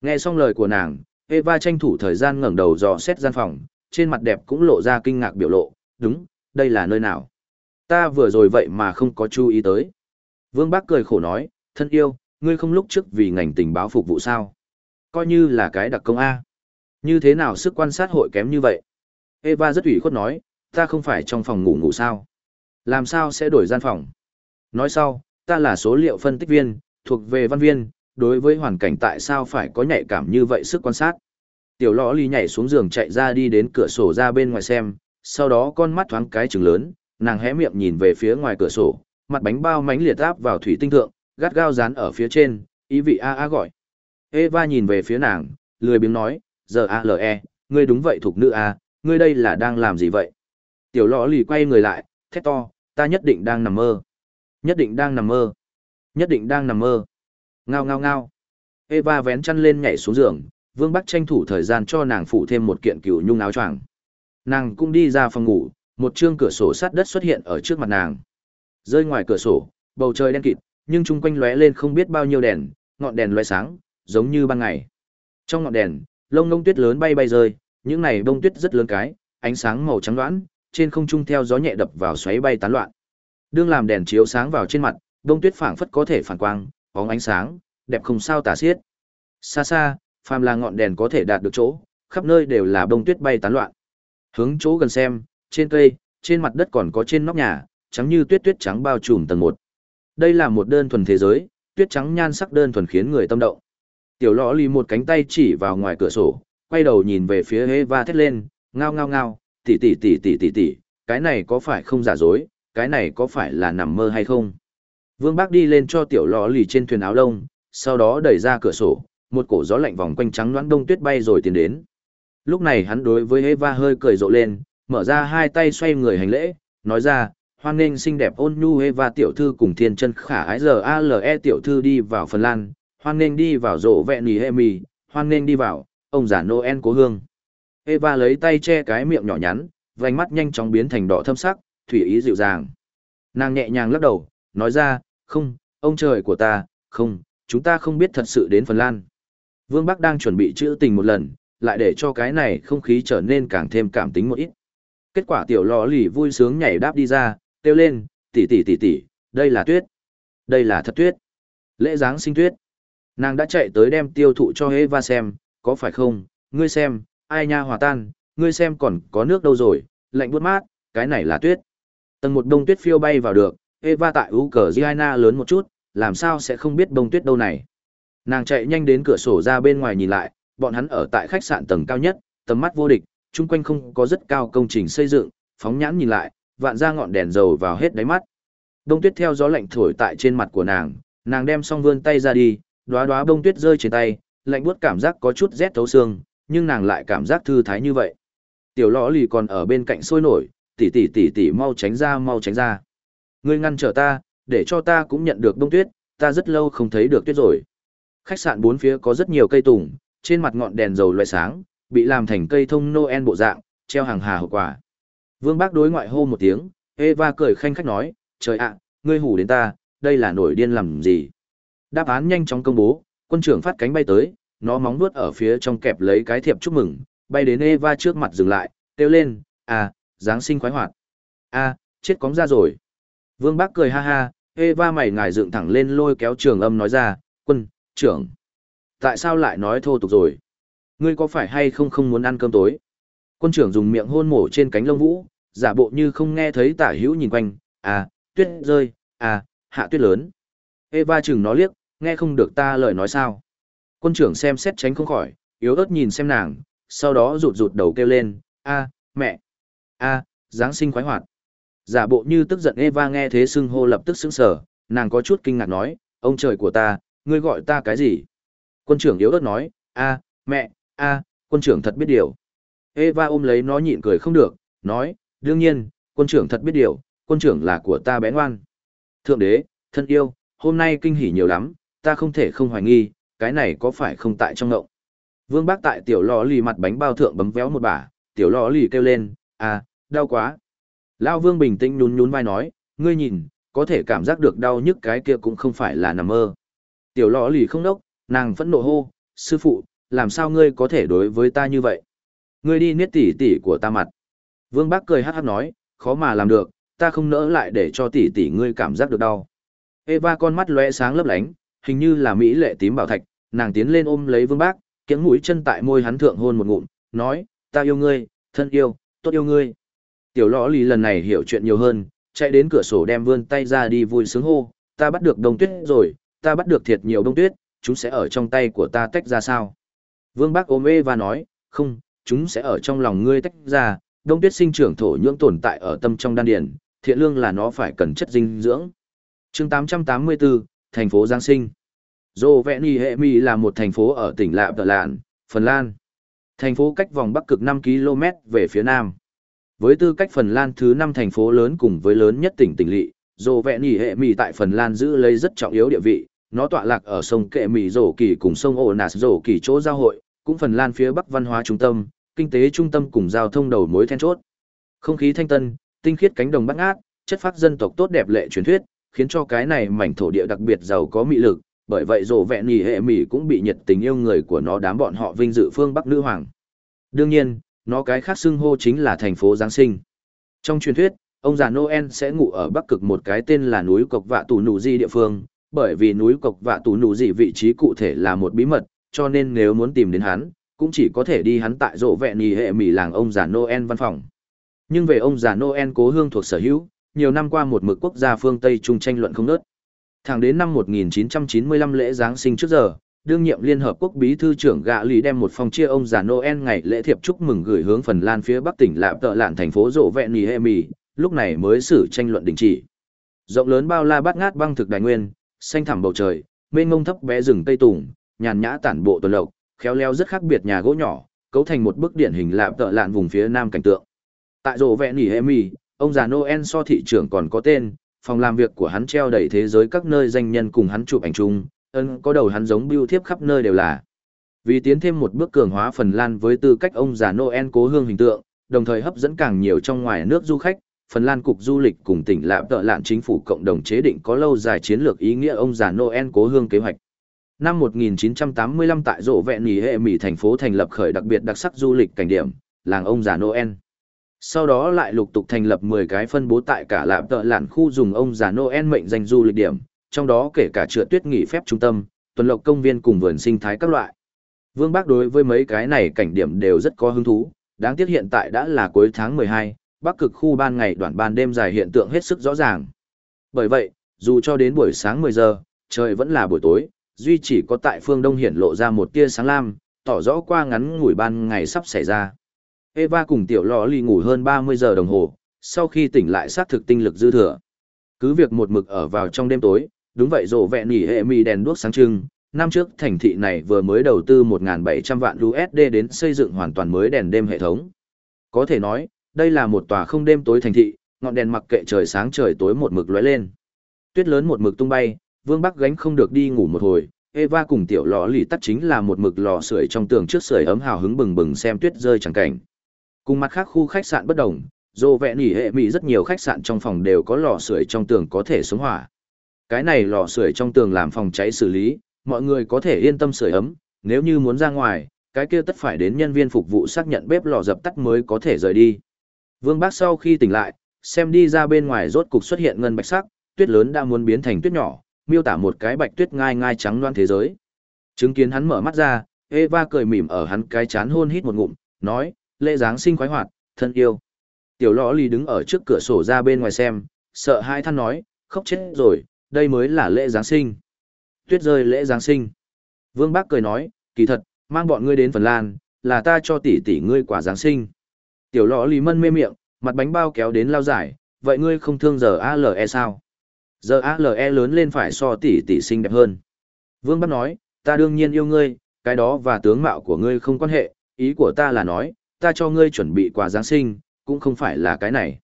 Nghe xong lời của nàng, Eva tranh thủ thời gian ngẩng đầu dò xét gian phòng, trên mặt đẹp cũng lộ ra kinh ngạc biểu lộ, đúng, đây là nơi nào? Ta vừa rồi vậy mà không có chú ý tới. Vương Bác cười khổ nói, thân yêu, ngươi không lúc trước vì ngành tình báo phục vụ sao? Coi như là cái đặc công A. Như thế nào sức quan sát hội kém như vậy? Eva rất ủy khuất nói, ta không phải trong phòng ngủ ngủ sao? Làm sao sẽ đổi gian phòng? Nói sau, ta là số liệu phân tích viên, thuộc về văn viên, đối với hoàn cảnh tại sao phải có nhạy cảm như vậy sức quan sát. Tiểu lõ ly nhảy xuống giường chạy ra đi đến cửa sổ ra bên ngoài xem, sau đó con mắt thoáng cái trừng lớn, nàng hé miệng nhìn về phía ngoài cửa sổ, mặt bánh bao mánh liệt áp vào thủy tinh thượng, gắt gao dán ở phía trên, ý vị a a gọi. Eva nhìn về phía nàng, lười biếng nói, giờ a l e, ngươi đúng vậy thuộc nữ a, ngươi đây là đang làm gì vậy? Tiểu lọ lì quay người lại, thét to, ta nhất định đang nằm mơ. Nhất định đang nằm mơ. Nhất định đang nằm mơ. Ngao ngao ngao. Eva vén chăn lên nhảy xuống giường, Vương Bắc tranh thủ thời gian cho nàng phủ thêm một kiện cừu nhung áo choàng. Nàng cũng đi ra phòng ngủ, một chương cửa sổ sát đất xuất hiện ở trước mặt nàng. Rơi ngoài cửa sổ, bầu trời đen kịt, nhưng chung quanh lóe lên không biết bao nhiêu đèn, ngọn đèn lóe sáng, giống như ban ngày. Trong ngọn đèn, lông lông tuyết lớn bay bay rơi, những này bông tuyết rất lớn cái, ánh sáng màu trắng loãng, trên không trung theo gió nhẹ đập vào xoáy bay tán loạn. Đương làm đèn chiếu sáng vào trên mặt, bông tuyết phảng phất có thể phản quang, bóng ánh sáng, đẹp không sao tả xiết. Xa xa, phàm là ngọn đèn có thể đạt được chỗ, khắp nơi đều là bông tuyết bay tán loạn. Hướng chỗ gần xem, trên cây, trên mặt đất còn có trên nóc nhà, trắng như tuyết tuyết trắng bao trùm tầng một. Đây là một đơn thuần thế giới, tuyết trắng nhan sắc đơn thuần khiến người tâm động. Tiểu lõ lì một cánh tay chỉ vào ngoài cửa sổ, quay đầu nhìn về phía Eva thét lên, ngao ngao ngao, tỷ tỷ tỷ tỷ tỷ tỷ, cái này có phải không giả dối, cái này có phải là nằm mơ hay không? Vương Bác đi lên cho tiểu lò lì trên thuyền áo lông, sau đó đẩy ra cửa sổ, một cổ gió lạnh vòng quanh trắng loãng đông tuyết bay rồi tiến đến. Lúc này hắn đối với Eva hơi cười rộ lên, mở ra hai tay xoay người hành lễ, nói ra, hoan nghênh xinh đẹp ôn nhu Eva tiểu thư cùng thiên chân khả ái giờ ALE tiểu thư đi vào Phần Lan, hoan nghênh đi vào rộ vẹn nỉ emi, hoan nghênh đi vào, ông già Noel cố hương. Eva lấy tay che cái miệng nhỏ nhắn, vành mắt nhanh chóng biến thành đỏ thâm sắc, thủy ý dịu dàng. Nàng nhẹ nhàng lắc đầu, nói ra, không, ông trời của ta, không, chúng ta không biết thật sự đến Phần Lan. Vương Bắc đang chuẩn bị chữ tình một lần, lại để cho cái này không khí trở nên càng thêm cảm tính một ít. Kết quả tiểu lò lì vui sướng nhảy đáp đi ra, kêu lên, tỷ tỷ tỷ tỷ, đây là tuyết. Đây là thật tuyết. Lễ Giáng sinh tuyết. Nàng đã chạy tới đem tiêu thụ cho Eva xem, có phải không, ngươi xem, ai nha hòa tan, ngươi xem còn có nước đâu rồi, lạnh buốt mát, cái này là tuyết. Tầng một đông tuyết phiêu bay vào được, Eva tại Ukraine lớn một chút, làm sao sẽ không biết đông tuyết đâu này. Nàng chạy nhanh đến cửa sổ ra bên ngoài nhìn lại, bọn hắn ở tại khách sạn tầng cao nhất, tầm mắt vô địch, chung quanh không có rất cao công trình xây dựng, phóng nhãn nhìn lại, vạn ra ngọn đèn dầu vào hết đáy mắt. Đông tuyết theo gió lạnh thổi tại trên mặt của nàng, nàng đem xong vươn tay ra đi, đóa đóa bông tuyết rơi trên tay, lạnh buốt cảm giác có chút rét thấu xương, nhưng nàng lại cảm giác thư thái như vậy. Tiểu lõ lì còn ở bên cạnh sôi nổi, tỷ tỷ tỷ tỷ mau tránh ra mau tránh ra. Ngươi ngăn trở ta, để cho ta cũng nhận được đông tuyết, ta rất lâu không thấy được tuyết rồi. Khách sạn bốn phía có rất nhiều cây tùng, trên mặt ngọn đèn dầu loại sáng, bị làm thành cây thông Noel bộ dạng, treo hàng hà hậu quả. Vương Bác đối ngoại hô một tiếng, Eva cười khanh khách nói, trời ạ, ngươi hủ đến ta, đây là nổi điên làm gì. Đáp án nhanh chóng công bố, quân trưởng phát cánh bay tới, nó móng vuốt ở phía trong kẹp lấy cái thiệp chúc mừng, bay đến Eva trước mặt dừng lại, kêu lên, à, Giáng sinh khoái hoạt. a chết cóng ra rồi. Vương Bác cười ha ha, Eva mày ngài dựng thẳng lên lôi kéo trường âm nói ra, quân, trưởng. Tại sao lại nói thô tục rồi? Ngươi có phải hay không không muốn ăn cơm tối? Quân trưởng dùng miệng hôn mổ trên cánh lông vũ, giả bộ như không nghe thấy tả hữu nhìn quanh, à, tuyết rơi, à, hạ tuyết lớn. Eva chừng nó liếc, nghe không được ta lời nói sao. Quân trưởng xem xét tránh không khỏi, yếu ớt nhìn xem nàng, sau đó rụt rụt đầu kêu lên, a, mẹ, a, Giáng sinh khoái hoạt. Giả bộ như tức giận Eva nghe thế xưng hô lập tức sững sờ, nàng có chút kinh ngạc nói, ông trời của ta, ngươi gọi ta cái gì? Quân trưởng yếu ớt nói, a, mẹ, a, quân trưởng thật biết điều. Eva ôm lấy nó nhịn cười không được, nói, đương nhiên, quân trưởng thật biết điều, quân trưởng là của ta bé ngoan. Thượng đế, thân yêu, hôm nay kinh hỉ nhiều lắm, ta không thể không hoài nghi, cái này có phải không tại trong ngộng. Vương bác tại tiểu lò lì mặt bánh bao thượng bấm véo một bả, tiểu lò lì kêu lên, à, đau quá. Lao vương bình tĩnh nhún nhún vai nói, ngươi nhìn, có thể cảm giác được đau nhức cái kia cũng không phải là nằm mơ. Tiểu lò lì không đốc, nàng phẫn nộ hô, sư phụ, làm sao ngươi có thể đối với ta như vậy? Ngươi đi niết tỉ tỉ của ta mặt. Vương bác cười hát hát nói, khó mà làm được, ta không nỡ lại để cho tỷ tỷ ngươi cảm giác được đau. Eva con mắt lóe sáng lấp lánh, hình như là mỹ lệ tím bảo thạch, nàng tiến lên ôm lấy Vương Bác, kiếng mũi chân tại môi hắn thượng hôn một ngụm, nói, ta yêu ngươi, thân yêu, tốt yêu ngươi. Tiểu lõ lì lần này hiểu chuyện nhiều hơn, chạy đến cửa sổ đem vươn tay ra đi vui sướng hô, ta bắt được đông tuyết rồi, ta bắt được thiệt nhiều đông tuyết, chúng sẽ ở trong tay của ta tách ra sao? Vương Bác ôm Eva nói, không, chúng sẽ ở trong lòng ngươi tách ra, đông tuyết sinh trưởng thổ nhưỡng tồn tại ở tâm trong đan điền, thiện lương là nó phải cần chất dinh dưỡng chương 884, thành phố Giang Sinh. Dô Vẹn y Hệ Mì là một thành phố ở tỉnh Lạp Tờ Lạn, Phần Lan. Thành phố cách vòng bắc cực 5 km về phía nam. Với tư cách Phần Lan thứ 5 thành phố lớn cùng với lớn nhất tỉnh tỉnh lỵ, Dô Vẹn y Hệ Mì tại Phần Lan giữ lấy rất trọng yếu địa vị. Nó tọa lạc ở sông Kệ Mì Rổ Kỳ cùng sông Ổ Nạt Rổ Kỳ chỗ giao hội, cũng Phần Lan phía bắc văn hóa trung tâm, kinh tế trung tâm cùng giao thông đầu mối then chốt. Không khí thanh tân, tinh khiết cánh đồng bát ngát, chất phát dân tộc tốt đẹp lệ truyền thuyết, khiến cho cái này mảnh thổ địa đặc biệt giàu có mị lực, bởi vậy rồ vẹn nhì hệ mỉ cũng bị nhiệt tình yêu người của nó đám bọn họ vinh dự phương Bắc nữ hoàng. Đương nhiên, nó cái khác xưng hô chính là thành phố Giáng sinh. Trong truyền thuyết, ông già Noel sẽ ngủ ở Bắc Cực một cái tên là núi Cộc Vạ Tù Nụ Di địa phương, bởi vì núi Cộc Vạ Tù Nụ Di vị trí cụ thể là một bí mật, cho nên nếu muốn tìm đến hắn, cũng chỉ có thể đi hắn tại rộ vẹn nhì hệ mỉ làng ông già Noel văn phòng. Nhưng về ông già Noel cố hương thuộc sở hữu, nhiều năm qua một mực quốc gia phương Tây trung tranh luận không nớt. Thẳng đến năm 1995 lễ Giáng sinh trước giờ, đương nhiệm Liên Hợp Quốc Bí Thư trưởng Gạ Lý đem một phong chia ông già Noel ngày lễ thiệp chúc mừng gửi hướng Phần Lan phía bắc tỉnh Lạp Tợ Lạn thành phố Rộ Vẹn Nì Hệ Mì, lúc này mới xử tranh luận đình chỉ. Rộng lớn bao la bát ngát băng thực đại nguyên, xanh thẳm bầu trời, mênh ngông thấp bé rừng tây tùng, nhàn nhã tản bộ tuần lộc, khéo léo rất khác biệt nhà gỗ nhỏ, cấu thành một bức điển hình Lạp Tợ Lạn vùng phía nam cảnh tượng. Tại Rộ Vẹn nỉ emi Ông già Noel so thị trưởng còn có tên, phòng làm việc của hắn treo đầy thế giới các nơi danh nhân cùng hắn chụp ảnh chung, ân có đầu hắn giống bưu thiếp khắp nơi đều là. Vì tiến thêm một bước cường hóa Phần Lan với tư cách ông già Noel cố hương hình tượng, đồng thời hấp dẫn càng nhiều trong ngoài nước du khách, Phần Lan Cục Du lịch cùng tỉnh Lạp Tợ Lạn chính phủ cộng đồng chế định có lâu dài chiến lược ý nghĩa ông già Noel cố hương kế hoạch. Năm 1985 tại rộ vẹn nghỉ hệ Mỹ thành phố thành lập khởi đặc biệt đặc sắc du lịch cảnh điểm, làng ông già Noel. Sau đó lại lục tục thành lập 10 cái phân bố tại cả Lạp Tợ Lạn khu dùng ông già Noel mệnh danh du lịch điểm, trong đó kể cả trượt tuyết nghỉ phép trung tâm, tuần lộc công viên cùng vườn sinh thái các loại. Vương Bắc đối với mấy cái này cảnh điểm đều rất có hứng thú, đáng tiếc hiện tại đã là cuối tháng 12, Bắc cực khu ban ngày đoạn ban đêm dài hiện tượng hết sức rõ ràng. Bởi vậy, dù cho đến buổi sáng 10 giờ, trời vẫn là buổi tối, duy chỉ có tại phương đông hiển lộ ra một tia sáng lam, tỏ rõ qua ngắn ngủi ban ngày sắp xảy ra. Eva cùng tiểu lò ly ngủ hơn 30 giờ đồng hồ, sau khi tỉnh lại xác thực tinh lực dư thừa. Cứ việc một mực ở vào trong đêm tối, đúng vậy rộ vẹn nỉ hệ mì đèn đuốc sáng trưng, năm trước thành thị này vừa mới đầu tư 1.700 vạn USD đến xây dựng hoàn toàn mới đèn đêm hệ thống. Có thể nói, đây là một tòa không đêm tối thành thị, ngọn đèn mặc kệ trời sáng trời tối một mực lóe lên. Tuyết lớn một mực tung bay, Vương Bắc gánh không được đi ngủ một hồi, Eva cùng tiểu lò lì tắt chính là một mực lò sưởi trong tường trước sưởi ấm hào hứng bừng bừng xem tuyết rơi chẳng cảnh. Cùng mặt khác khu khách sạn bất đồng, dồ vẹn nỉ hệ mỹ rất nhiều khách sạn trong phòng đều có lò sưởi trong tường có thể sống hỏa. Cái này lò sưởi trong tường làm phòng cháy xử lý, mọi người có thể yên tâm sưởi ấm, nếu như muốn ra ngoài, cái kia tất phải đến nhân viên phục vụ xác nhận bếp lò dập tắt mới có thể rời đi. Vương Bác sau khi tỉnh lại, xem đi ra bên ngoài rốt cục xuất hiện ngân bạch sắc, tuyết lớn đã muốn biến thành tuyết nhỏ, miêu tả một cái bạch tuyết ngai ngai trắng loan thế giới. Chứng kiến hắn mở mắt ra, Eva cười mỉm ở hắn cái chán hôn hít một ngụm, nói, lễ Giáng sinh khoái hoạt, thân yêu. Tiểu lõ lì đứng ở trước cửa sổ ra bên ngoài xem, sợ hai than nói, khóc chết rồi, đây mới là lễ Giáng sinh. Tuyết rơi lễ Giáng sinh. Vương Bác cười nói, kỳ thật, mang bọn ngươi đến Phần Lan, là ta cho tỷ tỷ ngươi quả Giáng sinh. Tiểu lõ lì mân mê miệng, mặt bánh bao kéo đến lao giải, vậy ngươi không thương giờ ALE sao? Giờ ALE lớn lên phải so tỷ tỷ xinh đẹp hơn. Vương Bắc nói, ta đương nhiên yêu ngươi, cái đó và tướng mạo của ngươi không quan hệ, ý của ta là nói, ta cho ngươi chuẩn bị quà Giáng sinh, cũng không phải là cái này.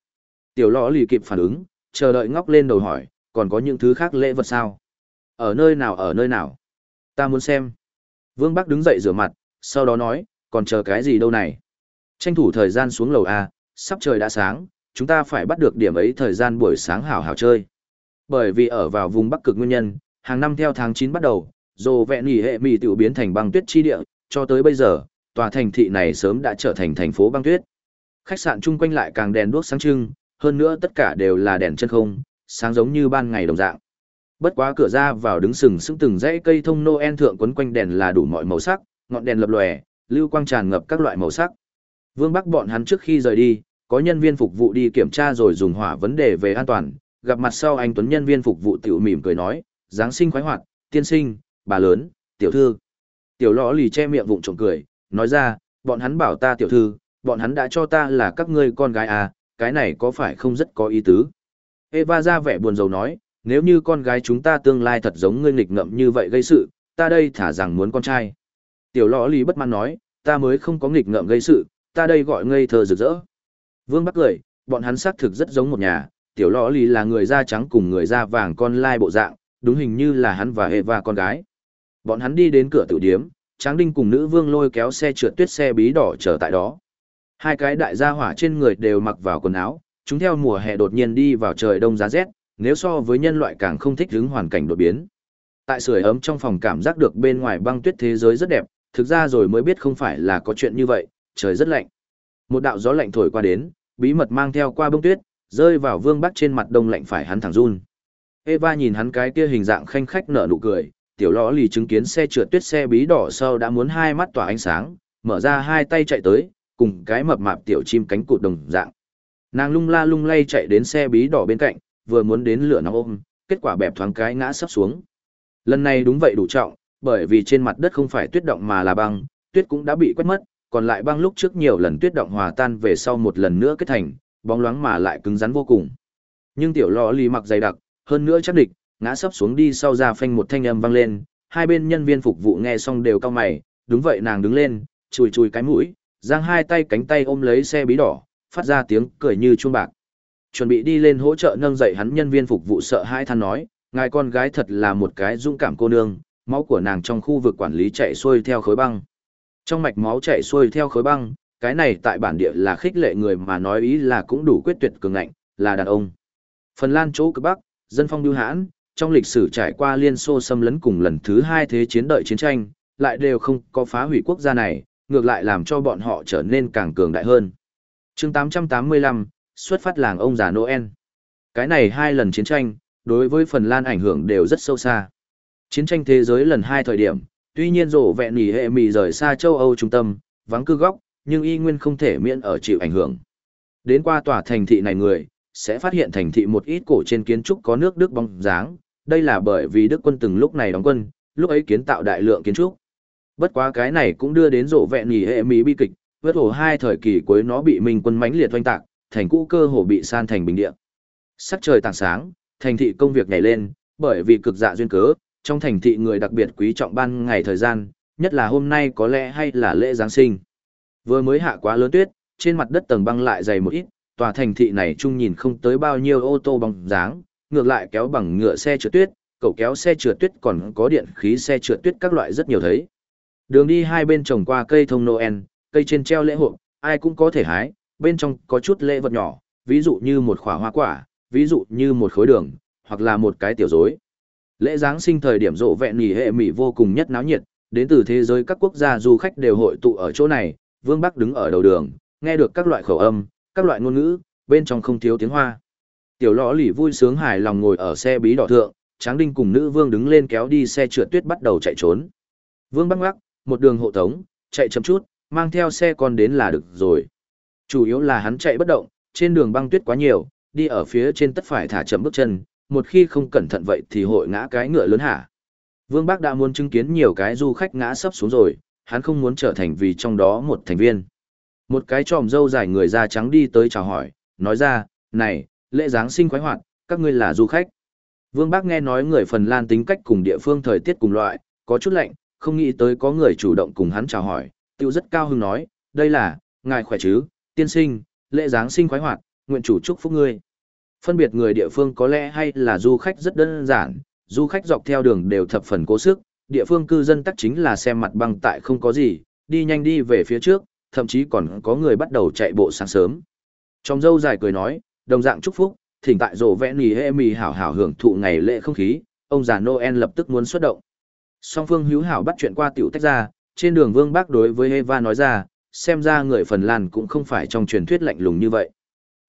Tiểu lõ lì kịp phản ứng, chờ đợi ngóc lên đầu hỏi, còn có những thứ khác lễ vật sao? Ở nơi nào ở nơi nào? Ta muốn xem. Vương Bắc đứng dậy rửa mặt, sau đó nói, còn chờ cái gì đâu này? Tranh thủ thời gian xuống lầu A, sắp trời đã sáng, chúng ta phải bắt được điểm ấy thời gian buổi sáng hảo hảo chơi. Bởi vì ở vào vùng Bắc cực nguyên nhân, hàng năm theo tháng chín bắt đầu, dồ vẹn nghỉ hệ mỹ tiểu biến thành băng tuyết chi địa, cho tới bây giờ, tòa thành thị này sớm đã trở thành thành phố băng tuyết. Khách sạn chung quanh lại càng đèn đuốc sáng trưng, hơn nữa tất cả đều là đèn chân không, sáng giống như ban ngày đồng dạng. Bất quá cửa ra vào đứng sừng sững từng dãy cây thông Noel thượng quấn quanh đèn là đủ mọi màu sắc, ngọn đèn lập lòe, lưu quang tràn ngập các loại màu sắc. Vương Bắc bọn hắn trước khi rời đi, có nhân viên phục vụ đi kiểm tra rồi dùng hỏa vấn đề về an toàn, gặp mặt sau anh Tuấn nhân viên phục vụ tiểu mỉm cười nói, Giáng sinh khoái hoạt, tiên sinh, bà lớn, tiểu thư. Tiểu lọ lì che miệng vụng trộm cười, nói ra, bọn hắn bảo ta tiểu thư, bọn hắn đã cho ta là các ngươi con gái à, cái này có phải không rất có ý tứ. Eva ra vẻ buồn rầu nói, nếu như con gái chúng ta tương lai thật giống ngươi nghịch ngợm như vậy gây sự, ta đây thả rằng muốn con trai. Tiểu lọ lì bất mãn nói, ta mới không có nghịch ngợm gây sự, ta đây gọi ngây thơ rực rỡ. Vương Bắc cười, bọn hắn xác thực rất giống một nhà, tiểu lò lì là người da trắng cùng người da vàng con lai bộ dạng, đúng hình như là hắn và Eva con gái. Bọn hắn đi đến cửa tử điếm, Tráng Đinh cùng nữ vương lôi kéo xe trượt tuyết xe bí đỏ chờ tại đó. Hai cái đại gia hỏa trên người đều mặc vào quần áo, chúng theo mùa hè đột nhiên đi vào trời đông giá rét, nếu so với nhân loại càng không thích ứng hoàn cảnh đột biến. Tại sưởi ấm trong phòng cảm giác được bên ngoài băng tuyết thế giới rất đẹp, thực ra rồi mới biết không phải là có chuyện như vậy, trời rất lạnh. Một đạo gió lạnh thổi qua đến, bí mật mang theo qua bông tuyết, rơi vào vương bắc trên mặt đông lạnh phải hắn thẳng run. Eva nhìn hắn cái kia hình dạng khanh khách nở nụ cười, tiểu lõ lì chứng kiến xe trượt tuyết xe bí đỏ sau đã muốn hai mắt tỏa ánh sáng, mở ra hai tay chạy tới, cùng cái mập mạp tiểu chim cánh cụt đồng dạng. Nàng lung la lung lay chạy đến xe bí đỏ bên cạnh, vừa muốn đến lửa nóng ôm, kết quả bẹp thoáng cái ngã sắp xuống. Lần này đúng vậy đủ trọng, bởi vì trên mặt đất không phải tuyết động mà là băng, tuyết cũng đã bị quét mất, còn lại băng lúc trước nhiều lần tuyết động hòa tan về sau một lần nữa kết thành, bóng loáng mà lại cứng rắn vô cùng. Nhưng tiểu lọ lì mặc dày đặc, hơn nữa chắc địch, ngã sấp xuống đi sau ra phanh một thanh âm vang lên, hai bên nhân viên phục vụ nghe xong đều cao mày, đúng vậy nàng đứng lên, chùi chùi cái mũi, giang hai tay cánh tay ôm lấy xe bí đỏ, phát ra tiếng cười như chuông bạc. Chuẩn bị đi lên hỗ trợ nâng dậy hắn nhân viên phục vụ sợ hai than nói, ngài con gái thật là một cái dũng cảm cô nương, máu của nàng trong khu vực quản lý chạy xuôi theo khối băng. Trong mạch máu chạy xuôi theo khối băng, cái này tại bản địa là khích lệ người mà nói ý là cũng đủ quyết tuyệt cường ngạnh, là đàn ông. Phần Lan chỗ cực Bắc, dân phong lưu hãn, trong lịch sử trải qua Liên Xô xâm lấn cùng lần thứ hai thế chiến đợi chiến tranh, lại đều không có phá hủy quốc gia này, ngược lại làm cho bọn họ trở nên càng cường đại hơn. chương 885, xuất phát làng ông già Noel. Cái này hai lần chiến tranh, đối với Phần Lan ảnh hưởng đều rất sâu xa. Chiến tranh thế giới lần hai thời điểm, tuy nhiên rổ vẹn nỉ hệ mì rời xa châu Âu trung tâm, vắng cư góc, nhưng y nguyên không thể miễn ở chịu ảnh hưởng. Đến qua tòa thành thị này người, sẽ phát hiện thành thị một ít cổ trên kiến trúc có nước Đức bóng dáng, đây là bởi vì Đức quân từng lúc này đóng quân, lúc ấy kiến tạo đại lượng kiến trúc. Bất quá cái này cũng đưa đến rộ vẹn nghỉ hệ mỹ bi kịch, vớt hồ hai thời kỳ cuối nó bị minh quân mãnh liệt oanh tạc, thành cũ cơ hồ bị san thành bình địa. Sắc trời tảng sáng, thành thị công việc nhảy lên, bởi vì cực dạ duyên cớ, trong thành thị người đặc biệt quý trọng ban ngày thời gian, nhất là hôm nay có lẽ hay là lễ Giáng sinh. Vừa mới hạ quá lớn tuyết, trên mặt đất tầng băng lại dày một ít, tòa thành thị này chung nhìn không tới bao nhiêu ô tô bóng dáng, ngược lại kéo bằng ngựa xe trượt tuyết, cậu kéo xe trượt tuyết còn có điện khí xe trượt tuyết các loại rất nhiều thấy. Đường đi hai bên trồng qua cây thông Noel, cây trên treo lễ hội, ai cũng có thể hái, bên trong có chút lễ vật nhỏ, ví dụ như một khỏa hoa quả, ví dụ như một khối đường, hoặc là một cái tiểu rối. Lễ Giáng sinh thời điểm rộ vẹn nghỉ hệ Mỹ vô cùng nhất náo nhiệt, đến từ thế giới các quốc gia du khách đều hội tụ ở chỗ này, Vương Bắc đứng ở đầu đường, nghe được các loại khẩu âm, các loại ngôn ngữ, bên trong không thiếu tiếng hoa. Tiểu lõ lì vui sướng hài lòng ngồi ở xe bí đỏ thượng, Tráng Đinh cùng nữ vương đứng lên kéo đi xe trượt tuyết bắt đầu chạy trốn. Vương Bắc Ngắc, một đường hộ tống, chạy chậm chút, mang theo xe con đến là được rồi. Chủ yếu là hắn chạy bất động, trên đường băng tuyết quá nhiều, đi ở phía trên tất phải thả chậm bước chân, một khi không cẩn thận vậy thì hội ngã cái ngựa lớn hả. Vương Bắc đã muốn chứng kiến nhiều cái du khách ngã sấp xuống rồi, hắn không muốn trở thành vì trong đó một thành viên. Một cái tròm dâu dài người da trắng đi tới chào hỏi, nói ra, này, lễ Giáng sinh khoái hoạt, các ngươi là du khách. Vương Bác nghe nói người Phần Lan tính cách cùng địa phương thời tiết cùng loại, có chút lạnh, không nghĩ tới có người chủ động cùng hắn chào hỏi, tiêu rất cao hứng nói, đây là, ngài khỏe chứ, tiên sinh, lễ Giáng sinh khoái hoạt, nguyện chủ chúc phúc ngươi. Phân biệt người địa phương có lẽ hay là du khách rất đơn giản, du khách dọc theo đường đều thập phần cố sức, địa phương cư dân tắc chính là xem mặt băng tại không có gì, đi nhanh đi về phía trước, thậm chí còn có người bắt đầu chạy bộ sáng sớm. Trong dâu dài cười nói, đồng dạng chúc phúc, thỉnh tại rổ vẽ nì hê mì hảo hảo hưởng thụ ngày lễ không khí, ông già Noel lập tức muốn xuất động. Song phương hữu hảo bắt chuyện qua tiểu tách ra, trên đường vương bác đối với Eva nói ra, xem ra người Phần Lan cũng không phải trong truyền thuyết lạnh lùng như vậy.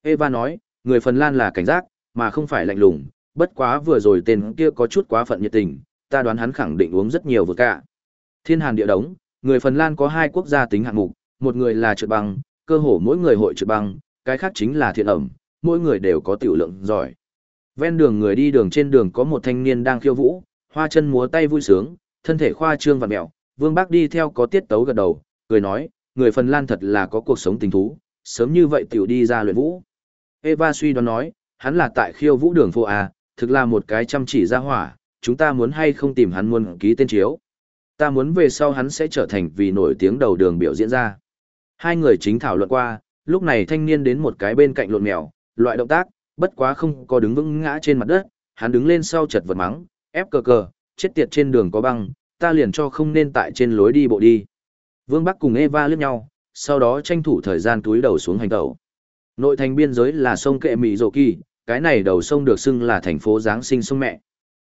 Eva nói, người Phần Lan là cảnh giác, mà không phải lạnh lùng, bất quá vừa rồi tên kia có chút quá phận nhiệt tình, ta đoán hắn khẳng định uống rất nhiều vừa cả. Thiên hàn địa đống, người Phần Lan có hai quốc gia tính hạng mục, một người là trượt băng, cơ hồ mỗi người hội trượt băng, cái khác chính là thiện ẩm, mỗi người đều có tiểu lượng giỏi. Ven đường người đi đường trên đường có một thanh niên đang khiêu vũ, hoa chân múa tay vui sướng, thân thể khoa trương và mẹo, Vương Bác đi theo có tiết tấu gật đầu, cười nói, người Phần Lan thật là có cuộc sống tình thú, sớm như vậy tiểu đi ra luyện vũ. Eva suy đoán nói, hắn là tại khiêu vũ đường phố A, thực là một cái chăm chỉ ra hỏa, chúng ta muốn hay không tìm hắn muốn ký tên chiếu. Ta muốn về sau hắn sẽ trở thành vì nổi tiếng đầu đường biểu diễn ra. Hai người chính thảo luận qua, lúc này thanh niên đến một cái bên cạnh lộn mèo, loại động tác, bất quá không có đứng vững ngã trên mặt đất, hắn đứng lên sau chật vật mắng, ép cờ cờ, chết tiệt trên đường có băng, ta liền cho không nên tại trên lối đi bộ đi. Vương Bắc cùng Eva liếc nhau, sau đó tranh thủ thời gian túi đầu xuống hành tẩu. Nội thành biên giới là sông Kệ Mỹ Dồ Kỳ, cái này đầu sông được xưng là thành phố Giáng sinh sông mẹ.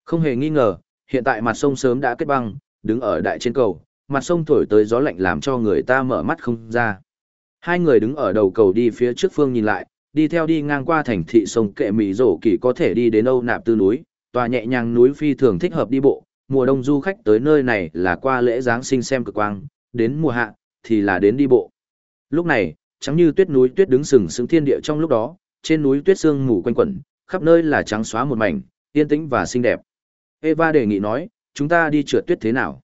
Không hề nghi ngờ, hiện tại mặt sông sớm đã kết băng, đứng ở đại trên cầu, mặt sông thổi tới gió lạnh làm cho người ta mở mắt không ra. Hai người đứng ở đầu cầu đi phía trước phương nhìn lại, đi theo đi ngang qua thành thị sông kệ mỹ rổ kỳ có thể đi đến Âu Nạp Tư núi, tòa nhẹ nhàng núi phi thường thích hợp đi bộ, mùa đông du khách tới nơi này là qua lễ Giáng sinh xem cực quang, đến mùa hạ thì là đến đi bộ. Lúc này, trắng như tuyết núi tuyết đứng sừng sững thiên địa trong lúc đó, trên núi tuyết sương mù quanh quẩn, khắp nơi là trắng xóa một mảnh, yên tĩnh và xinh đẹp. Eva đề nghị nói, chúng ta đi trượt tuyết thế nào?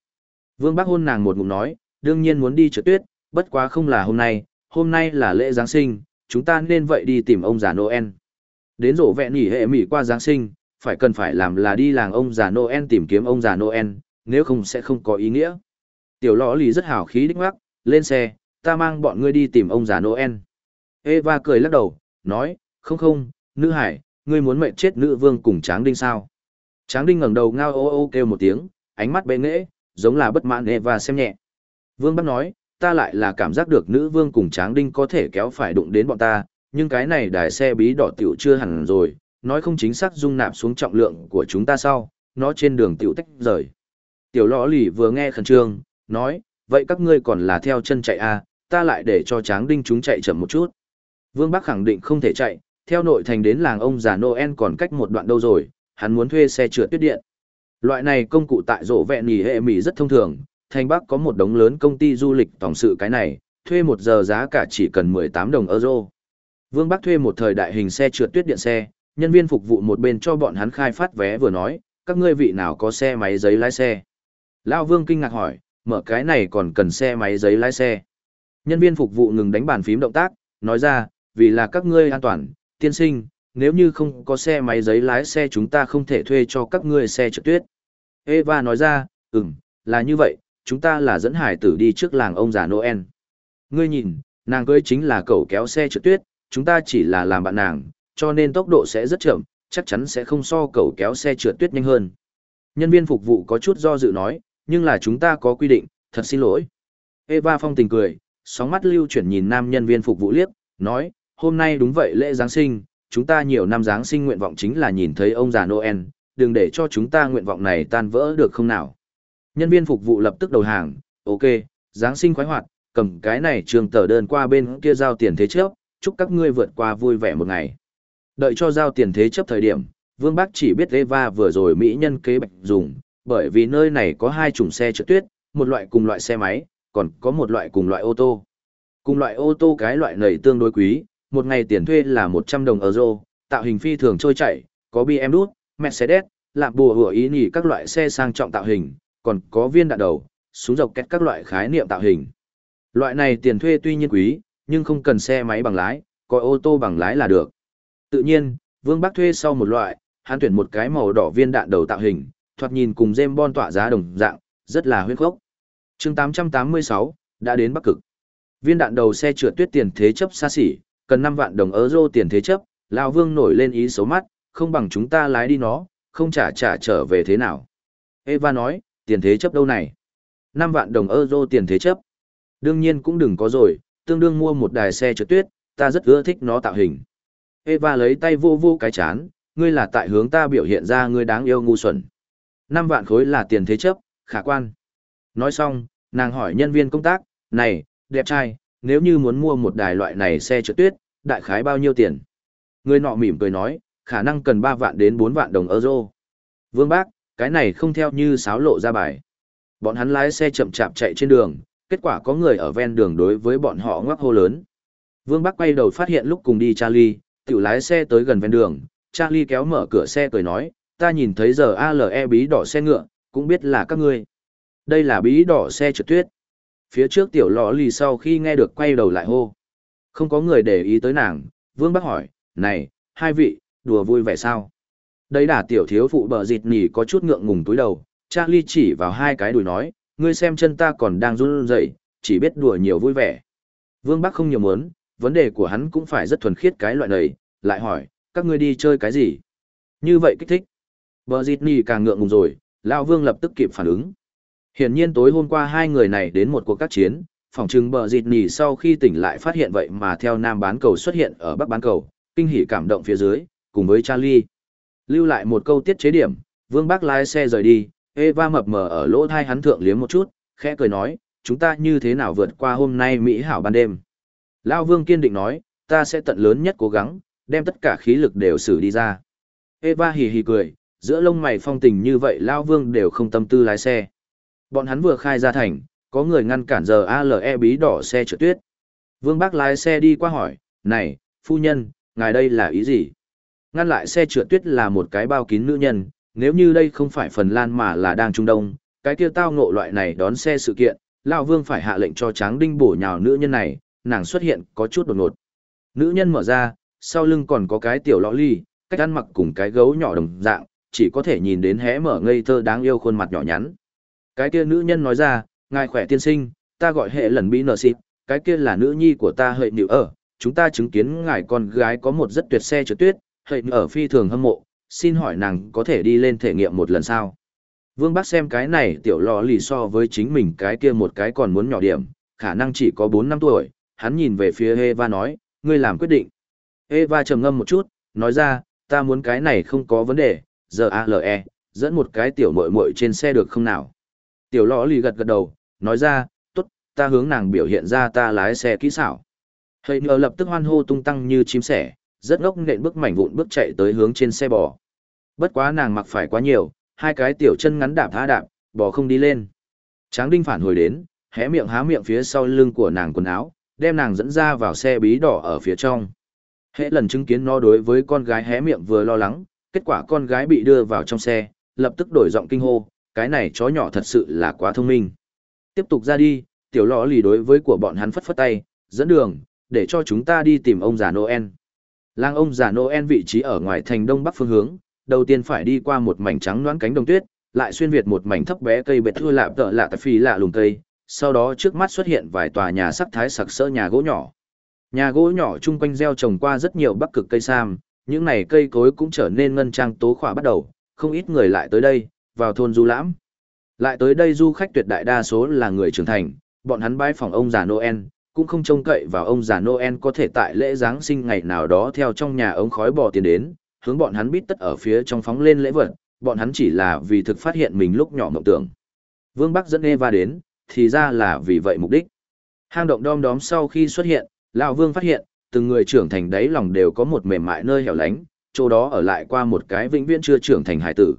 Vương Bắc hôn nàng một ngụm nói, đương nhiên muốn đi trượt tuyết, bất quá không là hôm nay, hôm nay là lễ Giáng sinh, chúng ta nên vậy đi tìm ông già Noel. Đến rổ vẹn nghỉ hệ Mỹ qua Giáng sinh, phải cần phải làm là đi làng ông già Noel tìm kiếm ông già Noel, nếu không sẽ không có ý nghĩa. Tiểu lõ lì rất hào khí đích mắc, lên xe, ta mang bọn ngươi đi tìm ông già Noel. Eva cười lắc đầu, nói, không không, nữ hải, ngươi muốn mệnh chết nữ vương cùng tráng đinh sao. Tráng đinh ngẩng đầu ngao ô ô kêu một tiếng, ánh mắt bệ nghệ, giống là bất mãn và xem nhẹ. Vương Bắc nói, ta lại là cảm giác được nữ vương cùng tráng đinh có thể kéo phải đụng đến bọn ta, nhưng cái này đài xe bí đỏ tiểu chưa hẳn rồi, nói không chính xác dung nạp xuống trọng lượng của chúng ta sau, nó trên đường tiểu tách rời. Tiểu lõ lì vừa nghe khẩn trương, nói, vậy các ngươi còn là theo chân chạy à, ta lại để cho tráng đinh chúng chạy chậm một chút. Vương Bắc khẳng định không thể chạy, theo nội thành đến làng ông già Noel còn cách một đoạn đâu rồi, hắn muốn thuê xe trượt tuyết điện. Loại này công cụ tại rổ vẹn nghỉ hệ Mỹ rất thông thường, thành Bắc có một đống lớn công ty du lịch tổng sự cái này, thuê một giờ giá cả chỉ cần 18 đồng euro. Vương Bắc thuê một thời đại hình xe trượt tuyết điện xe, nhân viên phục vụ một bên cho bọn hắn khai phát vé vừa nói, các ngươi vị nào có xe máy giấy lái xe. Lao Vương kinh ngạc hỏi, mở cái này còn cần xe máy giấy lái xe. Nhân viên phục vụ ngừng đánh bàn phím động tác, nói ra, vì là các ngươi an toàn, tiên sinh, nếu như không có xe máy giấy lái xe chúng ta không thể thuê cho các ngươi xe trượt tuyết. Eva nói ra, ừm, là như vậy, chúng ta là dẫn hải tử đi trước làng ông già Noel. Ngươi nhìn, nàng cưới chính là cậu kéo xe trượt tuyết, chúng ta chỉ là làm bạn nàng, cho nên tốc độ sẽ rất chậm, chắc chắn sẽ không so cậu kéo xe trượt tuyết nhanh hơn. Nhân viên phục vụ có chút do dự nói, nhưng là chúng ta có quy định, thật xin lỗi. Eva phong tình cười, sóng mắt lưu chuyển nhìn nam nhân viên phục vụ liếc, nói, hôm nay đúng vậy lễ Giáng sinh, chúng ta nhiều năm Giáng sinh nguyện vọng chính là nhìn thấy ông già Noel, đừng để cho chúng ta nguyện vọng này tan vỡ được không nào. Nhân viên phục vụ lập tức đầu hàng, ok, Giáng sinh khoái hoạt, cầm cái này trường tờ đơn qua bên kia giao tiền thế chấp, chúc các ngươi vượt qua vui vẻ một ngày. Đợi cho giao tiền thế chấp thời điểm, Vương Bắc chỉ biết Eva vừa rồi Mỹ nhân kế bạch dùng, bởi vì nơi này có hai chủng xe trượt tuyết, một loại cùng loại xe máy, còn có một loại cùng loại ô tô. Cùng loại ô tô cái loại này tương đối quý, một ngày tiền thuê là 100 đồng euro, tạo hình phi thường trôi chảy, có BMW, Mercedes, lạp bùa hủa ý nhỉ các loại xe sang trọng tạo hình, còn có viên đạn đầu, súng dọc kết các loại khái niệm tạo hình. Loại này tiền thuê tuy nhiên quý, nhưng không cần xe máy bằng lái, có ô tô bằng lái là được. Tự nhiên, Vương Bắc thuê sau một loại, hắn tuyển một cái màu đỏ viên đạn đầu tạo hình, thoạt nhìn cùng James Bond tỏa giá đồng dạng, rất là huyết khốc. chương 886, đã đến Bắc Cực. Viên đạn đầu xe trượt tuyết tiền thế chấp xa xỉ, cần 5 vạn đồng euro tiền thế chấp, Lão Vương nổi lên ý xấu mắt, không bằng chúng ta lái đi nó, không trả trả trở về thế nào. Eva nói, tiền thế chấp đâu này? 5 vạn đồng euro tiền thế chấp. Đương nhiên cũng đừng có rồi, tương đương mua một đài xe trượt tuyết, ta rất ưa thích nó tạo hình. Eva lấy tay vô vô cái chán, ngươi là tại hướng ta biểu hiện ra ngươi đáng yêu ngu xuẩn. 5 vạn khối là tiền thế chấp, khả quan. Nói xong, nàng hỏi nhân viên công tác, này, đẹp trai, nếu như muốn mua một đài loại này xe trượt tuyết, đại khái bao nhiêu tiền? Người nọ mỉm cười nói, khả năng cần 3 vạn đến 4 vạn đồng euro. Vương Bác, cái này không theo như sáo lộ ra bài. Bọn hắn lái xe chậm chạp chạy trên đường, kết quả có người ở ven đường đối với bọn họ ngoắc hô lớn. Vương Bắc quay đầu phát hiện lúc cùng đi Charlie, tiểu lái xe tới gần ven đường, Charlie kéo mở cửa xe cười nói, ta nhìn thấy giờ ALE bí đỏ xe ngựa, cũng biết là các ngươi. Đây là bí đỏ xe trượt tuyết. Phía trước tiểu lọ lì sau khi nghe được quay đầu lại hô. Không có người để ý tới nàng, Vương Bắc hỏi, này, hai vị, đùa vui vẻ sao? Đấy đả tiểu thiếu phụ bờ dịt nỉ có chút ngượng ngùng túi đầu, Charlie chỉ vào hai cái đùi nói, ngươi xem chân ta còn đang run rẩy, chỉ biết đùa nhiều vui vẻ. Vương Bắc không nhiều muốn, vấn đề của hắn cũng phải rất thuần khiết cái loại này, lại hỏi, các ngươi đi chơi cái gì? Như vậy kích thích. Bờ dịt nỉ càng ngượng ngùng rồi, Lão Vương lập tức kịp phản ứng. Hiển nhiên tối hôm qua hai người này đến một cuộc các chiến, phòng trừng bờ dịt nỉ sau khi tỉnh lại phát hiện vậy mà theo nam bán cầu xuất hiện ở bắc bán cầu, kinh hỉ cảm động phía dưới, cùng với Charlie. Lưu lại một câu tiết chế điểm, Vương Bác lái xe rời đi, Eva mập mờ ở lỗ thai hắn thượng liếm một chút, khẽ cười nói, chúng ta như thế nào vượt qua hôm nay Mỹ hảo ban đêm. Lao Vương kiên định nói, ta sẽ tận lớn nhất cố gắng, đem tất cả khí lực đều xử đi ra. Eva hì hì cười, giữa lông mày phong tình như vậy Lao Vương đều không tâm tư lái xe. Bọn hắn vừa khai ra thành, có người ngăn cản giờ ALE bí đỏ xe trượt tuyết. Vương Bác lái xe đi qua hỏi, này, phu nhân, ngài đây là ý gì? Ngăn lại xe trượt tuyết là một cái bao kín nữ nhân, nếu như đây không phải Phần Lan mà là đang Trung Đông, cái kia tao ngộ loại này đón xe sự kiện, Lão Vương phải hạ lệnh cho Tráng Đinh bổ nhào nữ nhân này, nàng xuất hiện có chút đột ngột. Nữ nhân mở ra, sau lưng còn có cái tiểu lõ ly, cách ăn mặc cùng cái gấu nhỏ đồng dạng, chỉ có thể nhìn đến hé mở ngây thơ đáng yêu khuôn mặt nhỏ nhắn. Cái kia nữ nhân nói ra, ngài khỏe tiên sinh, ta gọi hệ lần bí nở xịt, cái kia là nữ nhi của ta hệ nữ ở, chúng ta chứng kiến ngài con gái có một rất tuyệt xe trượt tuyết, hệ ở phi thường hâm mộ, xin hỏi nàng có thể đi lên thể nghiệm một lần sao? Vương Bắc xem cái này tiểu lò lì so với chính mình cái kia một cái còn muốn nhỏ điểm, khả năng chỉ có 4 năm tuổi, hắn nhìn về phía Eva nói, ngươi làm quyết định. Eva trầm ngâm một chút, nói ra, ta muốn cái này không có vấn đề, giờ ALE, dẫn một cái tiểu muội muội trên xe được không nào? Tiểu lò lì gật gật đầu, nói ra, tốt, ta hướng nàng biểu hiện ra ta lái xe kỹ xảo. Hơi nhờ lập tức hoan hô tung tăng như chim sẻ, rất ngốc nện bước mảnh vụn bước chạy tới hướng trên xe bò. Bất quá nàng mặc phải quá nhiều, hai cái tiểu chân ngắn đạp há đạp, bò không đi lên. Tráng Đinh phản hồi đến, hé miệng há miệng phía sau lưng của nàng quần áo, đem nàng dẫn ra vào xe bí đỏ ở phía trong. Hễ lần chứng kiến nó đối với con gái hé miệng vừa lo lắng, kết quả con gái bị đưa vào trong xe, lập tức đổi giọng kinh hô, cái này chó nhỏ thật sự là quá thông minh. Tiếp tục ra đi, tiểu lọ lì đối với của bọn hắn phất phất tay, dẫn đường, để cho chúng ta đi tìm ông già Noel. Lang ông già Noel vị trí ở ngoài thành đông bắc phương hướng, đầu tiên phải đi qua một mảnh trắng loãng cánh đồng tuyết, lại xuyên việt một mảnh thấp bé cây bệt thưa lạ tợ lạ tại phi lạ lùng cây, sau đó trước mắt xuất hiện vài tòa nhà sắc thái sặc sỡ nhà gỗ nhỏ. Nhà gỗ nhỏ chung quanh gieo trồng qua rất nhiều bắc cực cây sam, những này cây cối cũng trở nên ngân trang tố khỏa bắt đầu, không ít người lại tới đây, vào thôn du lãm. Lại tới đây du khách tuyệt đại đa số là người trưởng thành, bọn hắn bái phòng ông già Noel, cũng không trông cậy vào ông già Noel có thể tại lễ Giáng sinh ngày nào đó theo trong nhà ống khói bò tiền đến, hướng bọn hắn bít tất ở phía trong phóng lên lễ vật, bọn hắn chỉ là vì thực phát hiện mình lúc nhỏ mộng tưởng. Vương Bắc dẫn Eva đến, thì ra là vì vậy mục đích. Hang động đom đóm sau khi xuất hiện, lão Vương phát hiện, từng người trưởng thành đấy lòng đều có một mềm mại nơi hẻo lánh, chỗ đó ở lại qua một cái vĩnh viễn chưa trưởng thành hải tử.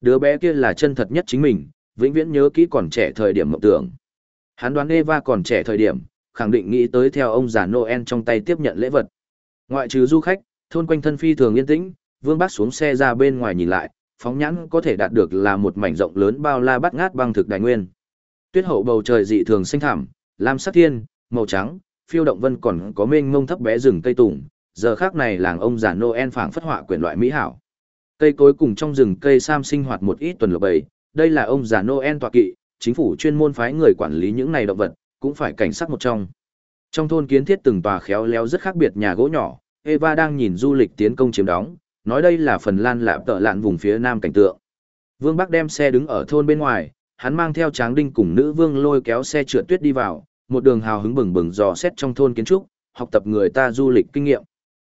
Đứa bé kia là chân thật nhất chính mình, vĩnh viễn nhớ kỹ còn trẻ thời điểm mộng tưởng. Hắn đoán Eva còn trẻ thời điểm, khẳng định nghĩ tới theo ông già Noel trong tay tiếp nhận lễ vật. Ngoại trừ du khách, thôn quanh thân phi thường yên tĩnh, Vương Bác xuống xe ra bên ngoài nhìn lại, phóng nhãn có thể đạt được là một mảnh rộng lớn bao la bắt ngát băng thực đại nguyên. Tuyết hậu bầu trời dị thường xanh thẳm, lam sắc thiên, màu trắng, phiêu động vân còn có mênh mông thấp bé rừng cây tùng, giờ khác này làng ông già Noel phảng phất họa quyển loại mỹ hảo. Cây cối cùng trong rừng cây sam sinh hoạt một ít tuần lộc bầy, đây là ông già Noel tọa kỵ, chính phủ chuyên môn phái người quản lý những này động vật, cũng phải cảnh sát một trong. Trong thôn kiến thiết từng tòa khéo léo rất khác biệt nhà gỗ nhỏ, Eva đang nhìn du lịch tiến công chiếm đóng, nói đây là Phần Lan lạp tợ lạn vùng phía nam cảnh tượng. Vương Bắc đem xe đứng ở thôn bên ngoài, hắn mang theo Tráng Đinh cùng nữ vương lôi kéo xe trượt tuyết đi vào, một đường hào hứng bừng bừng dò xét trong thôn kiến trúc, học tập người ta du lịch kinh nghiệm.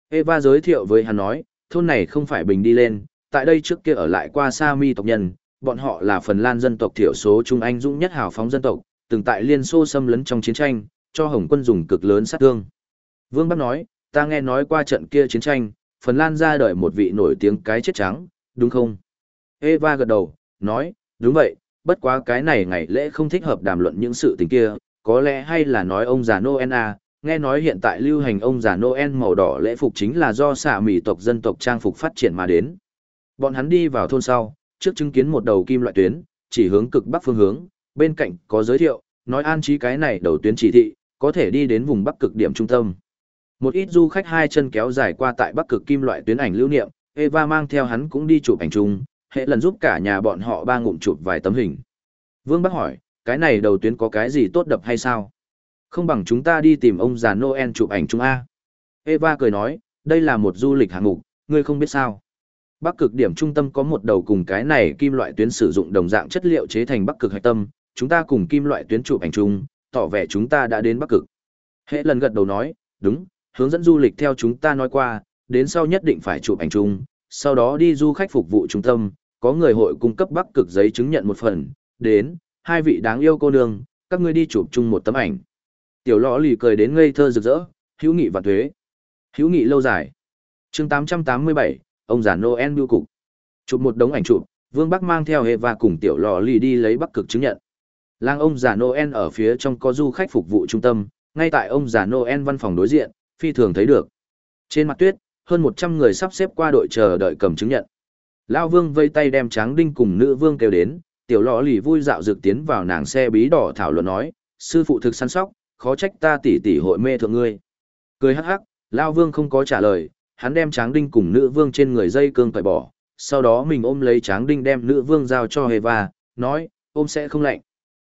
Eva giới thiệu với hắn nói, thôn này không phải bình đi lên, tại đây trước kia ở lại qua Sa Mi tộc nhân, bọn họ là Phần Lan dân tộc thiểu số Trung Anh dũng nhất hào phóng dân tộc, từng tại Liên Xô xâm lấn trong chiến tranh, cho Hồng quân dùng cực lớn sát thương. Vương Bắc nói, ta nghe nói qua trận kia chiến tranh, Phần Lan ra đời một vị nổi tiếng cái chết trắng, đúng không? Eva gật đầu, nói, đúng vậy, bất quá cái này ngày lễ không thích hợp đàm luận những sự tình kia, có lẽ hay là nói ông già Noel à, nghe nói hiện tại lưu hành ông già Noel màu đỏ lễ phục chính là do xạ mỹ tộc dân tộc trang phục phát triển mà đến. Bọn hắn đi vào thôn sau, trước chứng kiến một đầu kim loại tuyến, chỉ hướng cực bắc phương hướng, bên cạnh có giới thiệu, nói an trí cái này đầu tuyến chỉ thị, có thể đi đến vùng bắc cực điểm trung tâm. Một ít du khách hai chân kéo dài qua tại bắc cực kim loại tuyến ảnh lưu niệm, Eva mang theo hắn cũng đi chụp ảnh chung, hệ lần giúp cả nhà bọn họ ba ngụm chụp vài tấm hình. Vương Bắc hỏi, cái này đầu tuyến có cái gì tốt đập hay sao? Không bằng chúng ta đi tìm ông già Noel chụp ảnh chung A. Eva cười nói, đây là một du lịch hạng mục, ngươi không biết sao. Bắc cực điểm trung tâm có một đầu cùng cái này kim loại tuyến sử dụng đồng dạng chất liệu chế thành bắc cực hạch tâm, chúng ta cùng kim loại tuyến chụp ảnh chung, tỏ vẻ chúng ta đã đến bắc cực. Hệ lần gật đầu nói, đúng, hướng dẫn du lịch theo chúng ta nói qua, đến sau nhất định phải chụp ảnh chung, sau đó đi du khách phục vụ trung tâm, có người hội cung cấp bắc cực giấy chứng nhận một phần, đến, hai vị đáng yêu cô nương, các ngươi đi chụp chung một tấm ảnh. Tiểu lõ lì cười đến ngây thơ rực rỡ, hữu nghị và thuế. Hữu nghị lâu dài. chương 887, ông già Noel bưu cục. Chụp một đống ảnh chụp, Vương Bắc mang theo Eva cùng tiểu lò lì đi lấy bắc cực chứng nhận. Lang ông già Noel ở phía trong có du khách phục vụ trung tâm, ngay tại ông già Noel văn phòng đối diện, phi thường thấy được. Trên mặt tuyết, hơn 100 người sắp xếp qua đội chờ đợi cầm chứng nhận. Lão Vương vây tay đem Tráng Đinh cùng nữ vương kêu đến, tiểu lọ lì vui dạo dược tiến vào nàng xe bí đỏ thảo luận nói, sư phụ thực săn sóc, khó trách ta tỷ tỷ hội mê thượng ngươi. Cười hắc hắc, Lão Vương không có trả lời, hắn đem Tráng Đinh cùng nữ vương trên người dây cương cởi bỏ, sau đó mình ôm lấy Tráng Đinh đem nữ vương giao cho Heva, nói, ôm sẽ không lạnh.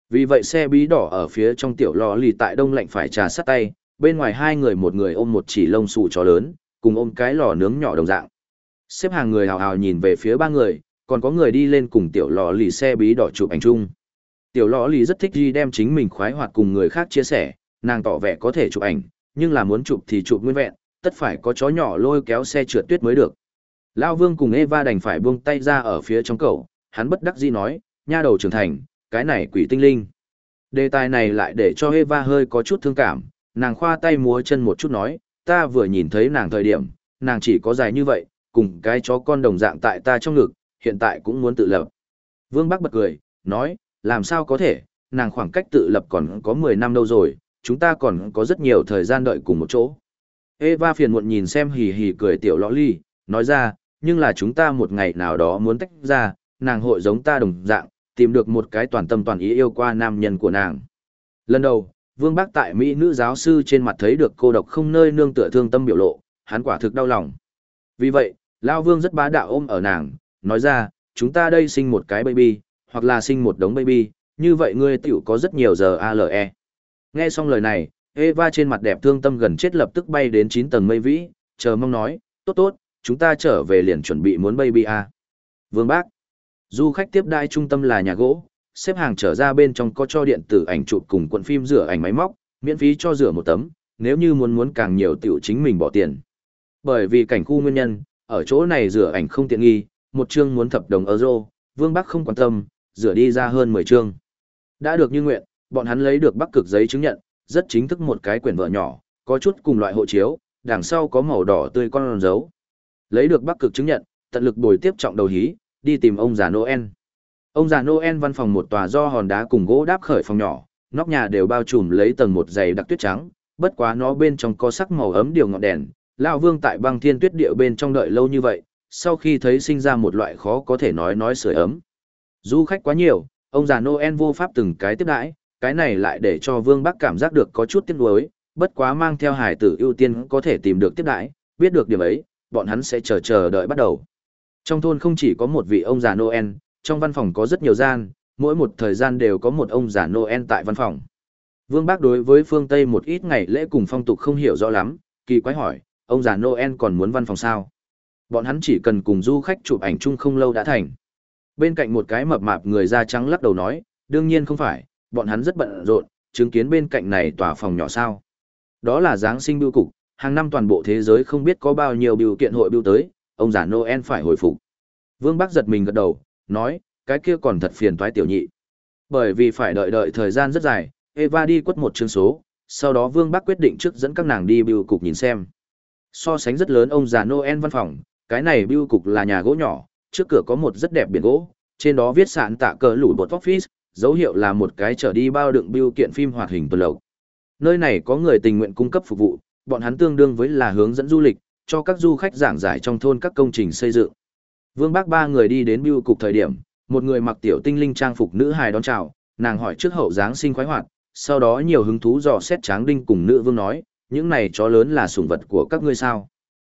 Vì vậy xe bí đỏ ở phía trong tiểu lò lì tại đông lạnh phải trà sát tay, bên ngoài hai người một người ôm một chỉ lông xù chó lớn, cùng ôm cái lò nướng nhỏ đồng dạng. Xếp hàng người hào hào nhìn về phía ba người, còn có người đi lên cùng tiểu lò lì xe bí đỏ chụp ảnh chung. Tiểu lò lì rất thích đi đem chính mình khoái hoạt cùng người khác chia sẻ, nàng tỏ vẻ có thể chụp ảnh, nhưng là muốn chụp thì chụp nguyên vẹn, tất phải có chó nhỏ lôi kéo xe trượt tuyết mới được. Lao Vương cùng Eva đành phải buông tay ra ở phía trong cầu, hắn bất đắc dĩ nói, nha đầu trưởng thành, cái này quỷ tinh linh. Đề tài này lại để cho Eva hơi có chút thương cảm, nàng khoa tay múa chân một chút nói, ta vừa nhìn thấy nàng thời điểm, nàng chỉ có dài như vậy, cùng cái chó con đồng dạng tại ta trong ngực, hiện tại cũng muốn tự lập. Vương Bắc bật cười, nói, làm sao có thể, nàng khoảng cách tự lập còn có 10 năm đâu rồi, chúng ta còn có rất nhiều thời gian đợi cùng một chỗ. Eva phiền muộn nhìn xem hì hì cười tiểu lõ ly, nói ra, nhưng là chúng ta một ngày nào đó muốn tách ra, nàng hội giống ta đồng dạng, tìm được một cái toàn tâm toàn ý yêu qua nam nhân của nàng. Lần đầu, Vương Bác tại Mỹ nữ giáo sư trên mặt thấy được cô độc không nơi nương tựa thương tâm biểu lộ, hắn quả thực đau lòng. Vì vậy, Lao Vương rất bá đạo ôm ở nàng, nói ra, chúng ta đây sinh một cái baby, hoặc là sinh một đống baby, như vậy ngươi tiểu có rất nhiều giờ ALE. Nghe xong lời này, Eva trên mặt đẹp thương tâm gần chết lập tức bay đến 9 tầng mây vĩ, chờ mong nói, tốt tốt, chúng ta trở về liền chuẩn bị muốn baby a. Vương Bác. Du khách tiếp đai trung tâm là nhà gỗ, xếp hàng trở ra bên trong có cho điện tử ảnh chụp cùng cuộn phim rửa ảnh máy móc, miễn phí cho rửa một tấm, nếu như muốn muốn càng nhiều tiểu chính mình bỏ tiền. Bởi vì cảnh khu nguyên nhân, ở chỗ này rửa ảnh không tiện nghi, một chương muốn thập đồng euro, Vương Bắc không quan tâm, rửa đi ra hơn 10 chương. Đã được như nguyện, bọn hắn lấy được bắc cực giấy chứng nhận, rất chính thức một cái quyển vợ nhỏ, có chút cùng loại hộ chiếu, đằng sau có màu đỏ tươi con dấu. Lấy được bắc cực chứng nhận, tận lực bồi tiếp trọng đầu hí, đi tìm ông già Noel. Ông già Noel văn phòng một tòa do hòn đá cùng gỗ đáp khởi phòng nhỏ, nóc nhà đều bao trùm lấy tầng một dày đặc tuyết trắng, bất quá nó bên trong có sắc màu ấm điều ngọn đèn. Lão Vương tại băng thiên tuyết địa bên trong đợi lâu như vậy, sau khi thấy sinh ra một loại khó có thể nói nói sưởi ấm. Du khách quá nhiều, ông già Noel vô pháp từng cái tiếp đãi, cái này lại để cho Vương Bắc cảm giác được có chút tiếc nuối, bất quá mang theo hải tử ưu tiên có thể tìm được tiếp đãi, biết được điểm ấy, bọn hắn sẽ chờ chờ đợi bắt đầu. Trong thôn không chỉ có một vị ông già Noel, trong văn phòng có rất nhiều gian, mỗi một thời gian đều có một ông già Noel tại văn phòng. Vương Bác đối với phương Tây một ít ngày lễ cùng phong tục không hiểu rõ lắm, kỳ quái hỏi, ông già Noel còn muốn văn phòng sao? Bọn hắn chỉ cần cùng du khách chụp ảnh chung không lâu đã thành. Bên cạnh một cái mập mạp người da trắng lắc đầu nói, đương nhiên không phải, bọn hắn rất bận rộn, chứng kiến bên cạnh này tòa phòng nhỏ sao. Đó là Giáng sinh biêu cục, hàng năm toàn bộ thế giới không biết có bao nhiêu biểu kiện hội biêu tới, ông già Noel phải hồi phục. Vương Bắc giật mình gật đầu, nói, cái kia còn thật phiền toái tiểu nhị. Bởi vì phải đợi đợi thời gian rất dài, Eva đi quất một chương số, sau đó Vương Bắc quyết định trước dẫn các nàng đi biêu cục nhìn xem. So sánh rất lớn ông già Noel văn phòng, cái này biêu cục là nhà gỗ nhỏ, trước cửa có một rất đẹp biển gỗ, trên đó viết sạn tạ cờ lủi bột office, dấu hiệu là một cái trở đi bao đựng biêu kiện phim hoạt hình tuần lộc. Nơi này có người tình nguyện cung cấp phục vụ, bọn hắn tương đương với là hướng dẫn du lịch, cho các du khách giảng giải trong thôn các công trình xây dựng. Vương Bác ba người đi đến biêu cục thời điểm, một người mặc tiểu tinh linh trang phục nữ hài đón chào, nàng hỏi trước hậu dáng sinh khoái hoạt, sau đó nhiều hứng thú dò xét Tráng Đinh cùng nữ vương nói, những này chó lớn là sủng vật của các ngươi sao?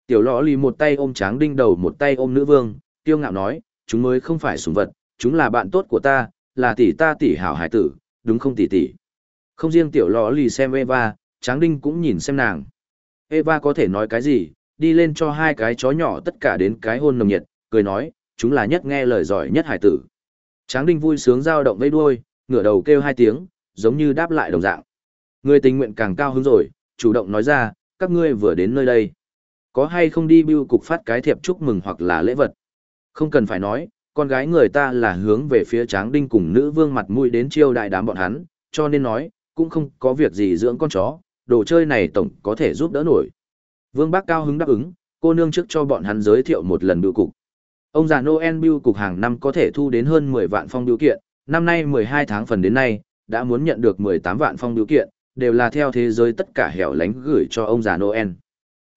Tiểu lọ lì một tay ôm Tráng Đinh đầu một tay ôm nữ vương, tiêu ngạo nói, chúng mới không phải sủng vật, chúng là bạn tốt của ta, là tỷ ta tỷ hảo hải tử, đúng không tỷ tỷ? Không riêng tiểu lọ lì xem Eva, Tráng Đinh cũng nhìn xem nàng. Eva có thể nói cái gì, đi lên cho hai cái chó nhỏ tất cả đến cái hôn nồng nhiệt, cười nói, chúng là nhất nghe lời giỏi nhất hải tử. Tráng đinh vui sướng giao động vây đuôi, ngửa đầu kêu hai tiếng, giống như đáp lại đồng dạng. Người tình nguyện càng cao hứng rồi, chủ động nói ra, các ngươi vừa đến nơi đây. Có hay không đi bưu cục phát cái thiệp chúc mừng hoặc là lễ vật? Không cần phải nói, con gái người ta là hướng về phía tráng đinh cùng nữ vương mặt mũi đến chiêu đại đám bọn hắn, cho nên nói, cũng không có việc gì dưỡng con chó, đồ chơi này tổng có thể giúp đỡ nổi. Vương Bác cao hứng đáp ứng, cô nương trước cho bọn hắn giới thiệu một lần bưu cục. Ông già Noel bưu cục hàng năm có thể thu đến hơn 10 vạn phong biểu kiện, năm nay 12 tháng phần đến nay, đã muốn nhận được 18 vạn phong biểu kiện, đều là theo thế giới tất cả hẻo lánh gửi cho ông già Noel.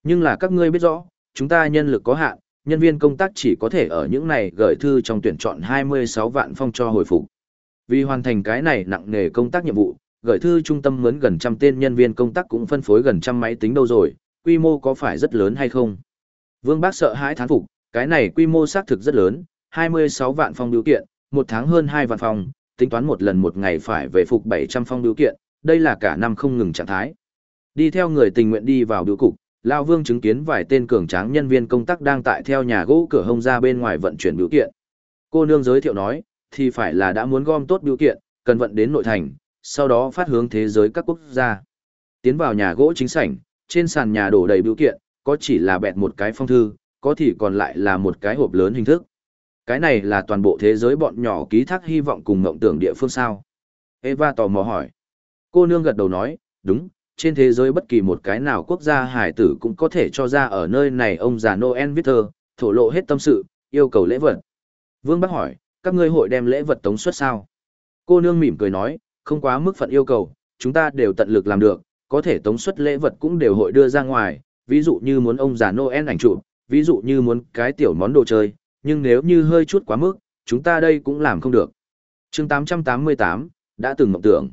Nhưng là các ngươi biết rõ, chúng ta nhân lực có hạn, nhân viên công tác chỉ có thể ở những này gửi thư trong tuyển chọn 26 vạn phong cho hồi phục. Vì hoàn thành cái này nặng nề công tác nhiệm vụ, gửi thư trung tâm mướn gần trăm tên nhân viên công tác cũng phân phối gần trăm máy tính đâu rồi, quy mô có phải rất lớn hay không? Vương Bác sợ hãi thán phục, cái này quy mô xác thực rất lớn, 26 vạn phong biểu kiện, một tháng hơn 2 vạn phong, tính toán một lần một ngày phải về phục 700 phong biểu kiện, đây là cả năm không ngừng trạng thái. Đi theo người tình nguyện đi vào biểu cục, Lao Vương chứng kiến vài tên cường tráng nhân viên công tác đang tại theo nhà gỗ cửa hông ra bên ngoài vận chuyển biểu kiện. Cô nương giới thiệu nói, thì phải là đã muốn gom tốt biểu kiện, cần vận đến nội thành, sau đó phát hướng thế giới các quốc gia. Tiến vào nhà gỗ chính sảnh, trên sàn nhà đổ đầy biểu kiện, có chỉ là bẹt một cái phong thư, có thì còn lại là một cái hộp lớn hình thức. Cái này là toàn bộ thế giới bọn nhỏ ký thác hy vọng cùng ngộng tưởng địa phương sao. Eva tò mò hỏi. Cô nương gật đầu nói, đúng, trên thế giới bất kỳ một cái nào quốc gia hải tử cũng có thể cho ra ở nơi này ông già Noel viết thơ, thổ lộ hết tâm sự, yêu cầu lễ vật. Vương Bắc hỏi, các ngươi hội đem lễ vật tống suất sao? Cô nương mỉm cười nói, không quá mức phận yêu cầu, chúng ta đều tận lực làm được, có thể tống suất lễ vật cũng đều hội đưa ra ngoài, ví dụ như muốn ông già Noel ảnh chụp, ví dụ như muốn cái tiểu món đồ chơi, nhưng nếu như hơi chút quá mức, chúng ta đây cũng làm không được. chương 888, đã từng mộng tưởng.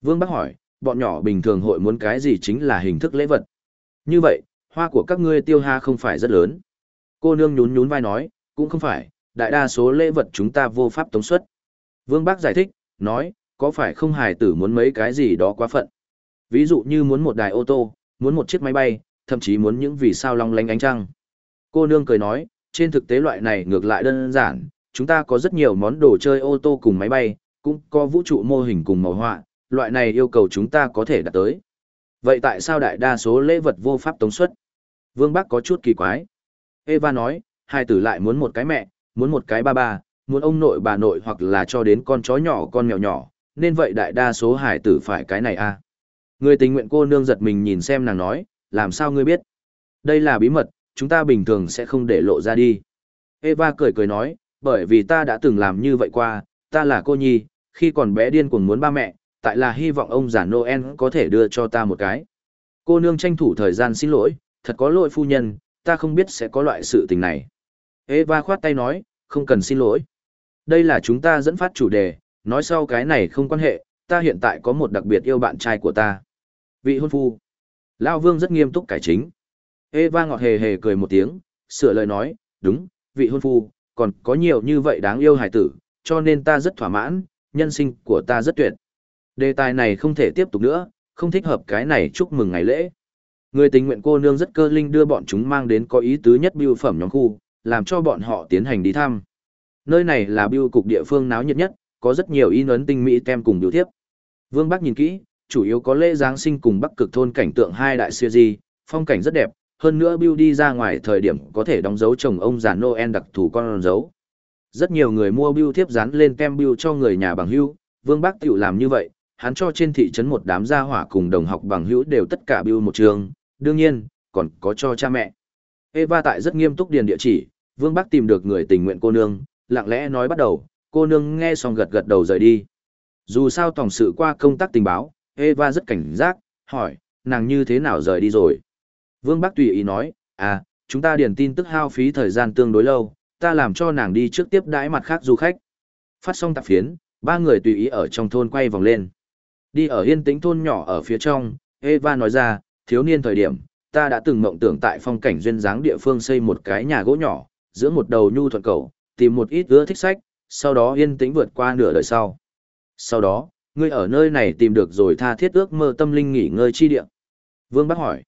Vương Bắc hỏi, bọn nhỏ bình thường hội muốn cái gì chính là hình thức lễ vật. Như vậy, hoa của các ngươi tiêu ha không phải rất lớn. Cô nương nhún nhún vai nói, cũng không phải, đại đa số lễ vật chúng ta vô pháp tống suất. Vương Bác giải thích, nói, có phải không hài tử muốn mấy cái gì đó quá phận. Ví dụ như muốn một đài ô tô, muốn một chiếc máy bay, thậm chí muốn những vì sao long lánh ánh trăng. Cô nương cười nói, trên thực tế loại này ngược lại đơn giản, chúng ta có rất nhiều món đồ chơi ô tô cùng máy bay, cũng có vũ trụ mô hình cùng màu họa, loại này yêu cầu chúng ta có thể đạt tới. Vậy tại sao đại đa số lễ vật vô pháp tống suất? Vương Bắc có chút kỳ quái. Eva nói, hai tử lại muốn một cái mẹ, muốn một cái ba ba, muốn ông nội bà nội hoặc là cho đến con chó nhỏ con mèo nhỏ, nên vậy đại đa số hải tử phải cái này a à? Người tình nguyện cô nương giật mình nhìn xem nàng nói, làm sao ngươi biết? Đây là bí mật, chúng ta bình thường sẽ không để lộ ra đi. Eva cười cười nói, bởi vì ta đã từng làm như vậy qua, ta là cô nhi, khi còn bé điên cuồng muốn ba mẹ, tại là hy vọng ông già Noel có thể đưa cho ta một cái. Cô nương tranh thủ thời gian xin lỗi, thật có lỗi phu nhân, ta không biết sẽ có loại sự tình này. Eva khoát tay nói, không cần xin lỗi. Đây là chúng ta dẫn phát chủ đề, nói sau cái này không quan hệ, ta hiện tại có một đặc biệt yêu bạn trai của ta. Vị hôn phu. Lao vương rất nghiêm túc cải chính. Eva ngọt hề hề cười một tiếng, sửa lời nói, đúng, vị hôn phu, còn có nhiều như vậy đáng yêu hài tử, cho nên ta rất thỏa mãn, nhân sinh của ta rất tuyệt. Đề tài này không thể tiếp tục nữa, không thích hợp cái này chúc mừng ngày lễ. Người tình nguyện cô nương rất cơ linh đưa bọn chúng mang đến có ý tứ nhất biêu phẩm nhóm khu, làm cho bọn họ tiến hành đi thăm. Nơi này là biêu cục địa phương náo nhiệt nhất, có rất nhiều in ấn tinh mỹ tem cùng biểu thiếp. Vương Bắc nhìn kỹ, chủ yếu có lễ Giáng sinh cùng Bắc cực thôn cảnh tượng hai đại siêu di, phong cảnh rất đẹp, hơn nữa biêu đi ra ngoài thời điểm có thể đóng dấu chồng ông già Noel đặc thù con dấu. Rất nhiều người mua biêu thiếp dán lên tem biêu cho người nhà bằng hưu. Vương Bắc tiểu làm như vậy, hắn cho trên thị trấn một đám gia hỏa cùng đồng học bằng hữu đều tất cả bưu một trường, đương nhiên, còn có cho cha mẹ. Eva tại rất nghiêm túc điền địa chỉ, Vương Bắc tìm được người tình nguyện cô nương, lặng lẽ nói bắt đầu, cô nương nghe xong gật gật đầu rời đi. Dù sao tổng sự qua công tác tình báo, Eva rất cảnh giác, hỏi, nàng như thế nào rời đi rồi. Vương Bắc tùy ý nói, à, chúng ta điền tin tức hao phí thời gian tương đối lâu, ta làm cho nàng đi trước tiếp đãi mặt khác du khách. Phát xong tạp phiến, ba người tùy ý ở trong thôn quay vòng lên. Đi ở yên tĩnh thôn nhỏ ở phía trong, Eva nói ra, thiếu niên thời điểm, ta đã từng mộng tưởng tại phong cảnh duyên dáng địa phương xây một cái nhà gỗ nhỏ, giữa một đầu nhu thuận cầu, tìm một ít ưa thích sách, sau đó yên tĩnh vượt qua nửa đời sau. Sau đó, ngươi ở nơi này tìm được rồi tha thiết ước mơ tâm linh nghỉ ngơi chi địa. Vương Bắc hỏi.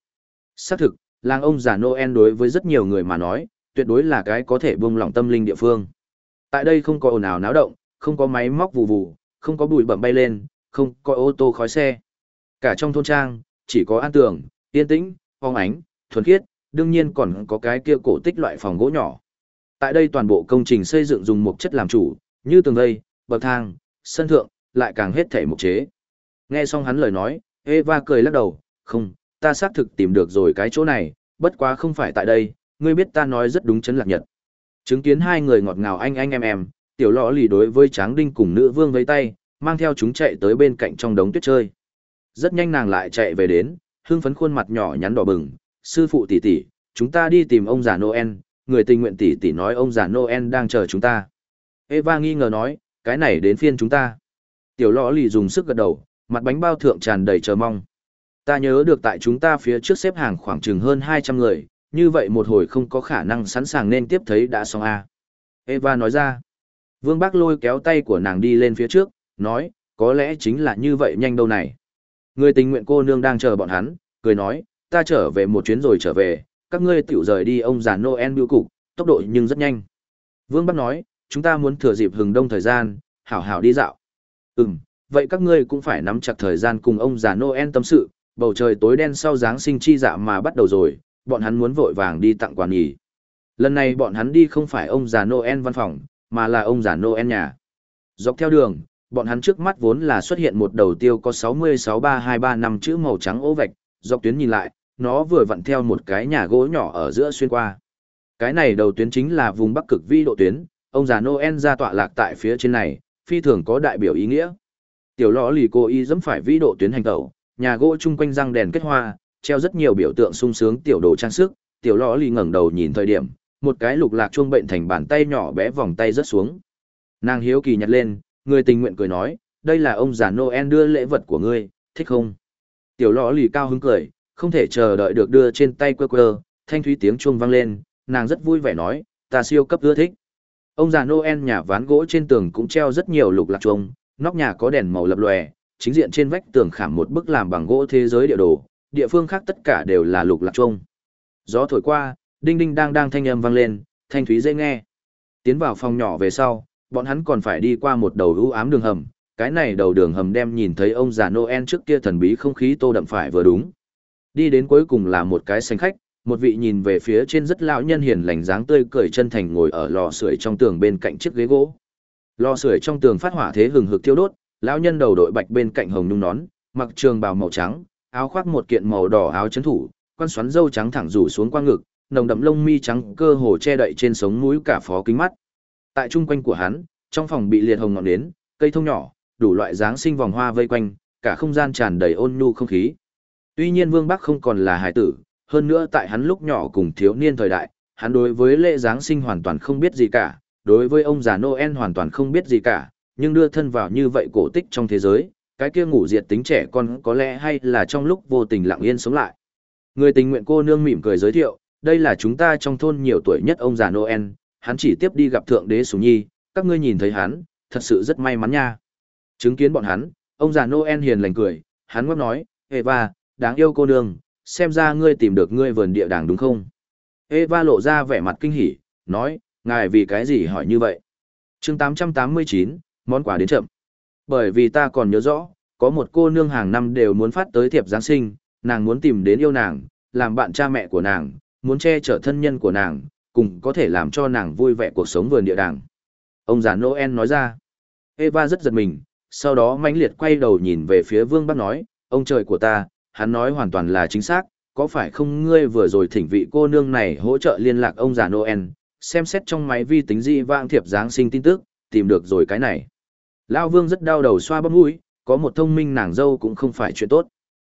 Xác thực, làng ông già Noel đối với rất nhiều người mà nói, tuyệt đối là cái có thể buông lỏng tâm linh địa phương. Tại đây không có ồn ào náo động, không có máy móc vù vù, không có bụi bẩm bay lên, không có ô tô khói xe. Cả trong thôn trang, chỉ có an tường, yên tĩnh, phong ánh, thuần khiết, đương nhiên còn có cái kia cổ tích loại phòng gỗ nhỏ. Tại đây toàn bộ công trình xây dựng dùng một chất làm chủ, như tường vây, bậc thang, sân thượng, lại càng hết thể mục chế. Nghe xong hắn lời nói, Eva cười lắc đầu, không, ta xác thực tìm được rồi cái chỗ này, bất quá không phải tại đây, ngươi biết ta nói rất đúng chấn lạc nhật. Chứng kiến hai người ngọt ngào anh anh em em, tiểu lọ lì đối với tráng đinh cùng nữ vương vây tay, mang theo chúng chạy tới bên cạnh trong đống tuyết chơi. Rất nhanh nàng lại chạy về đến, hưng phấn khuôn mặt nhỏ nhắn đỏ bừng, sư phụ tỷ tỷ, chúng ta đi tìm ông già Noel, người tình nguyện tỷ tỷ nói ông già Noel đang chờ chúng ta. Eva nghi ngờ nói, cái này đến phiên chúng ta. Tiểu lọ lì dùng sức gật đầu, mặt bánh bao thượng tràn đầy chờ mong. Ta nhớ được tại chúng ta phía trước xếp hàng khoảng chừng hơn 200 người, như vậy một hồi không có khả năng sẵn sàng nên tiếp thấy đã xong a. Eva nói ra. Vương Bác lôi kéo tay của nàng đi lên phía trước, nói, có lẽ chính là như vậy nhanh đâu này. Người tình nguyện cô nương đang chờ bọn hắn, cười nói, ta trở về một chuyến rồi trở về, các ngươi tiểu rời đi ông già Noel biểu cục, tốc độ nhưng rất nhanh. Vương Bắc nói, chúng ta muốn thừa dịp hừng đông thời gian, hảo hảo đi dạo. Ừm, vậy các ngươi cũng phải nắm chặt thời gian cùng ông già Noel tâm sự, bầu trời tối đen sau Giáng sinh chi dạ mà bắt đầu rồi, bọn hắn muốn vội vàng đi tặng quà nghỉ. Lần này bọn hắn đi không phải ông già Noel văn phòng, mà là ông già Noel nhà. Dọc theo đường, bọn hắn trước mắt vốn là xuất hiện một đầu tiêu có 663235 năm chữ màu trắng ố vạch, dọc tuyến nhìn lại, nó vừa vặn theo một cái nhà gỗ nhỏ ở giữa xuyên qua. Cái này đầu tuyến chính là vùng Bắc Cực Vi độ tuyến, ông già Noel ra tọa lạc tại phía trên này, phi thường có đại biểu ý nghĩa. Tiểu lõ lì cô y dẫm phải vi độ tuyến hành tẩu, nhà gỗ chung quanh răng đèn kết hoa, treo rất nhiều biểu tượng sung sướng tiểu đồ trang sức, tiểu lõ lì ngẩng đầu nhìn thời điểm, một cái lục lạc chuông bệnh thành bàn tay nhỏ bé vòng tay rớt xuống. Nàng hiếu kỳ nhặt lên, người tình nguyện cười nói, đây là ông già Noel đưa lễ vật của ngươi, thích không? Tiểu lọ lì cao hứng cười, không thể chờ đợi được đưa trên tay quơ quơ, thanh thúy tiếng chuông vang lên, nàng rất vui vẻ nói, ta siêu cấp ưa thích. Ông già Noel nhà ván gỗ trên tường cũng treo rất nhiều lục lạc chuông, nóc nhà có đèn màu lập lòe, chính diện trên vách tường khảm một bức làm bằng gỗ thế giới địa đồ, địa phương khác tất cả đều là lục lạc chuông. Gió thổi qua, đinh đinh đang đang thanh âm vang lên, thanh thúy dễ nghe. Tiến vào phòng nhỏ về sau, bọn hắn còn phải đi qua một đầu u ám đường hầm, cái này đầu đường hầm đem nhìn thấy ông già Noel trước kia thần bí không khí tô đậm phải vừa đúng. Đi đến cuối cùng là một cái xanh khách, một vị nhìn về phía trên rất lão nhân hiền lành dáng tươi cười chân thành ngồi ở lò sưởi trong tường bên cạnh chiếc ghế gỗ. Lò sưởi trong tường phát hỏa thế hừng hực thiêu đốt, lão nhân đầu đội bạch bên cạnh hồng nhung nón, mặc trường bào màu trắng, áo khoác một kiện màu đỏ áo chấn thủ, quan xoắn râu trắng thẳng rủ xuống qua ngực, nồng đậm lông mi trắng cơ hồ che đậy trên sống mũi cả phó kính mắt. Tại trung quanh của hắn, trong phòng bị liệt hồng ngọn nến, cây thông nhỏ, đủ loại dáng sinh vòng hoa vây quanh, cả không gian tràn đầy ôn nhu không khí. Tuy nhiên Vương Bắc không còn là hải tử, hơn nữa tại hắn lúc nhỏ cùng thiếu niên thời đại, hắn đối với lễ Giáng sinh hoàn toàn không biết gì cả, đối với ông già Noel hoàn toàn không biết gì cả, nhưng đưa thân vào như vậy cổ tích trong thế giới, cái kia ngủ diệt tính trẻ con có lẽ hay là trong lúc vô tình lặng yên sống lại. Người tình nguyện cô nương mỉm cười giới thiệu, đây là chúng ta trong thôn nhiều tuổi nhất ông già Noel, hắn chỉ tiếp đi gặp thượng đế Sùng Nhi, các ngươi nhìn thấy hắn, thật sự rất may mắn nha. Chứng kiến bọn hắn, ông già Noel hiền lành cười, hắn ngóc nói, Eva, đáng yêu cô nương, xem ra ngươi tìm được ngươi vườn địa đàng đúng không? Eva lộ ra vẻ mặt kinh hỉ, nói, ngài vì cái gì hỏi như vậy? chương 889, món quà đến chậm. Bởi vì ta còn nhớ rõ, có một cô nương hàng năm đều muốn phát tới thiệp Giáng sinh, nàng muốn tìm đến yêu nàng, làm bạn cha mẹ của nàng, muốn che chở thân nhân của nàng, cùng có thể làm cho nàng vui vẻ cuộc sống vườn địa đàng. Ông già Noel nói ra. Eva rất giật mình, sau đó mãnh liệt quay đầu nhìn về phía Vương Bắc nói, ông trời của ta, hắn nói hoàn toàn là chính xác, có phải không ngươi vừa rồi thỉnh vị cô nương này hỗ trợ liên lạc ông già Noel, xem xét trong máy vi tính di vang thiệp Giáng sinh tin tức, tìm được rồi cái này. Lao Vương rất đau đầu xoa bắp mũi, có một thông minh nàng dâu cũng không phải chuyện tốt.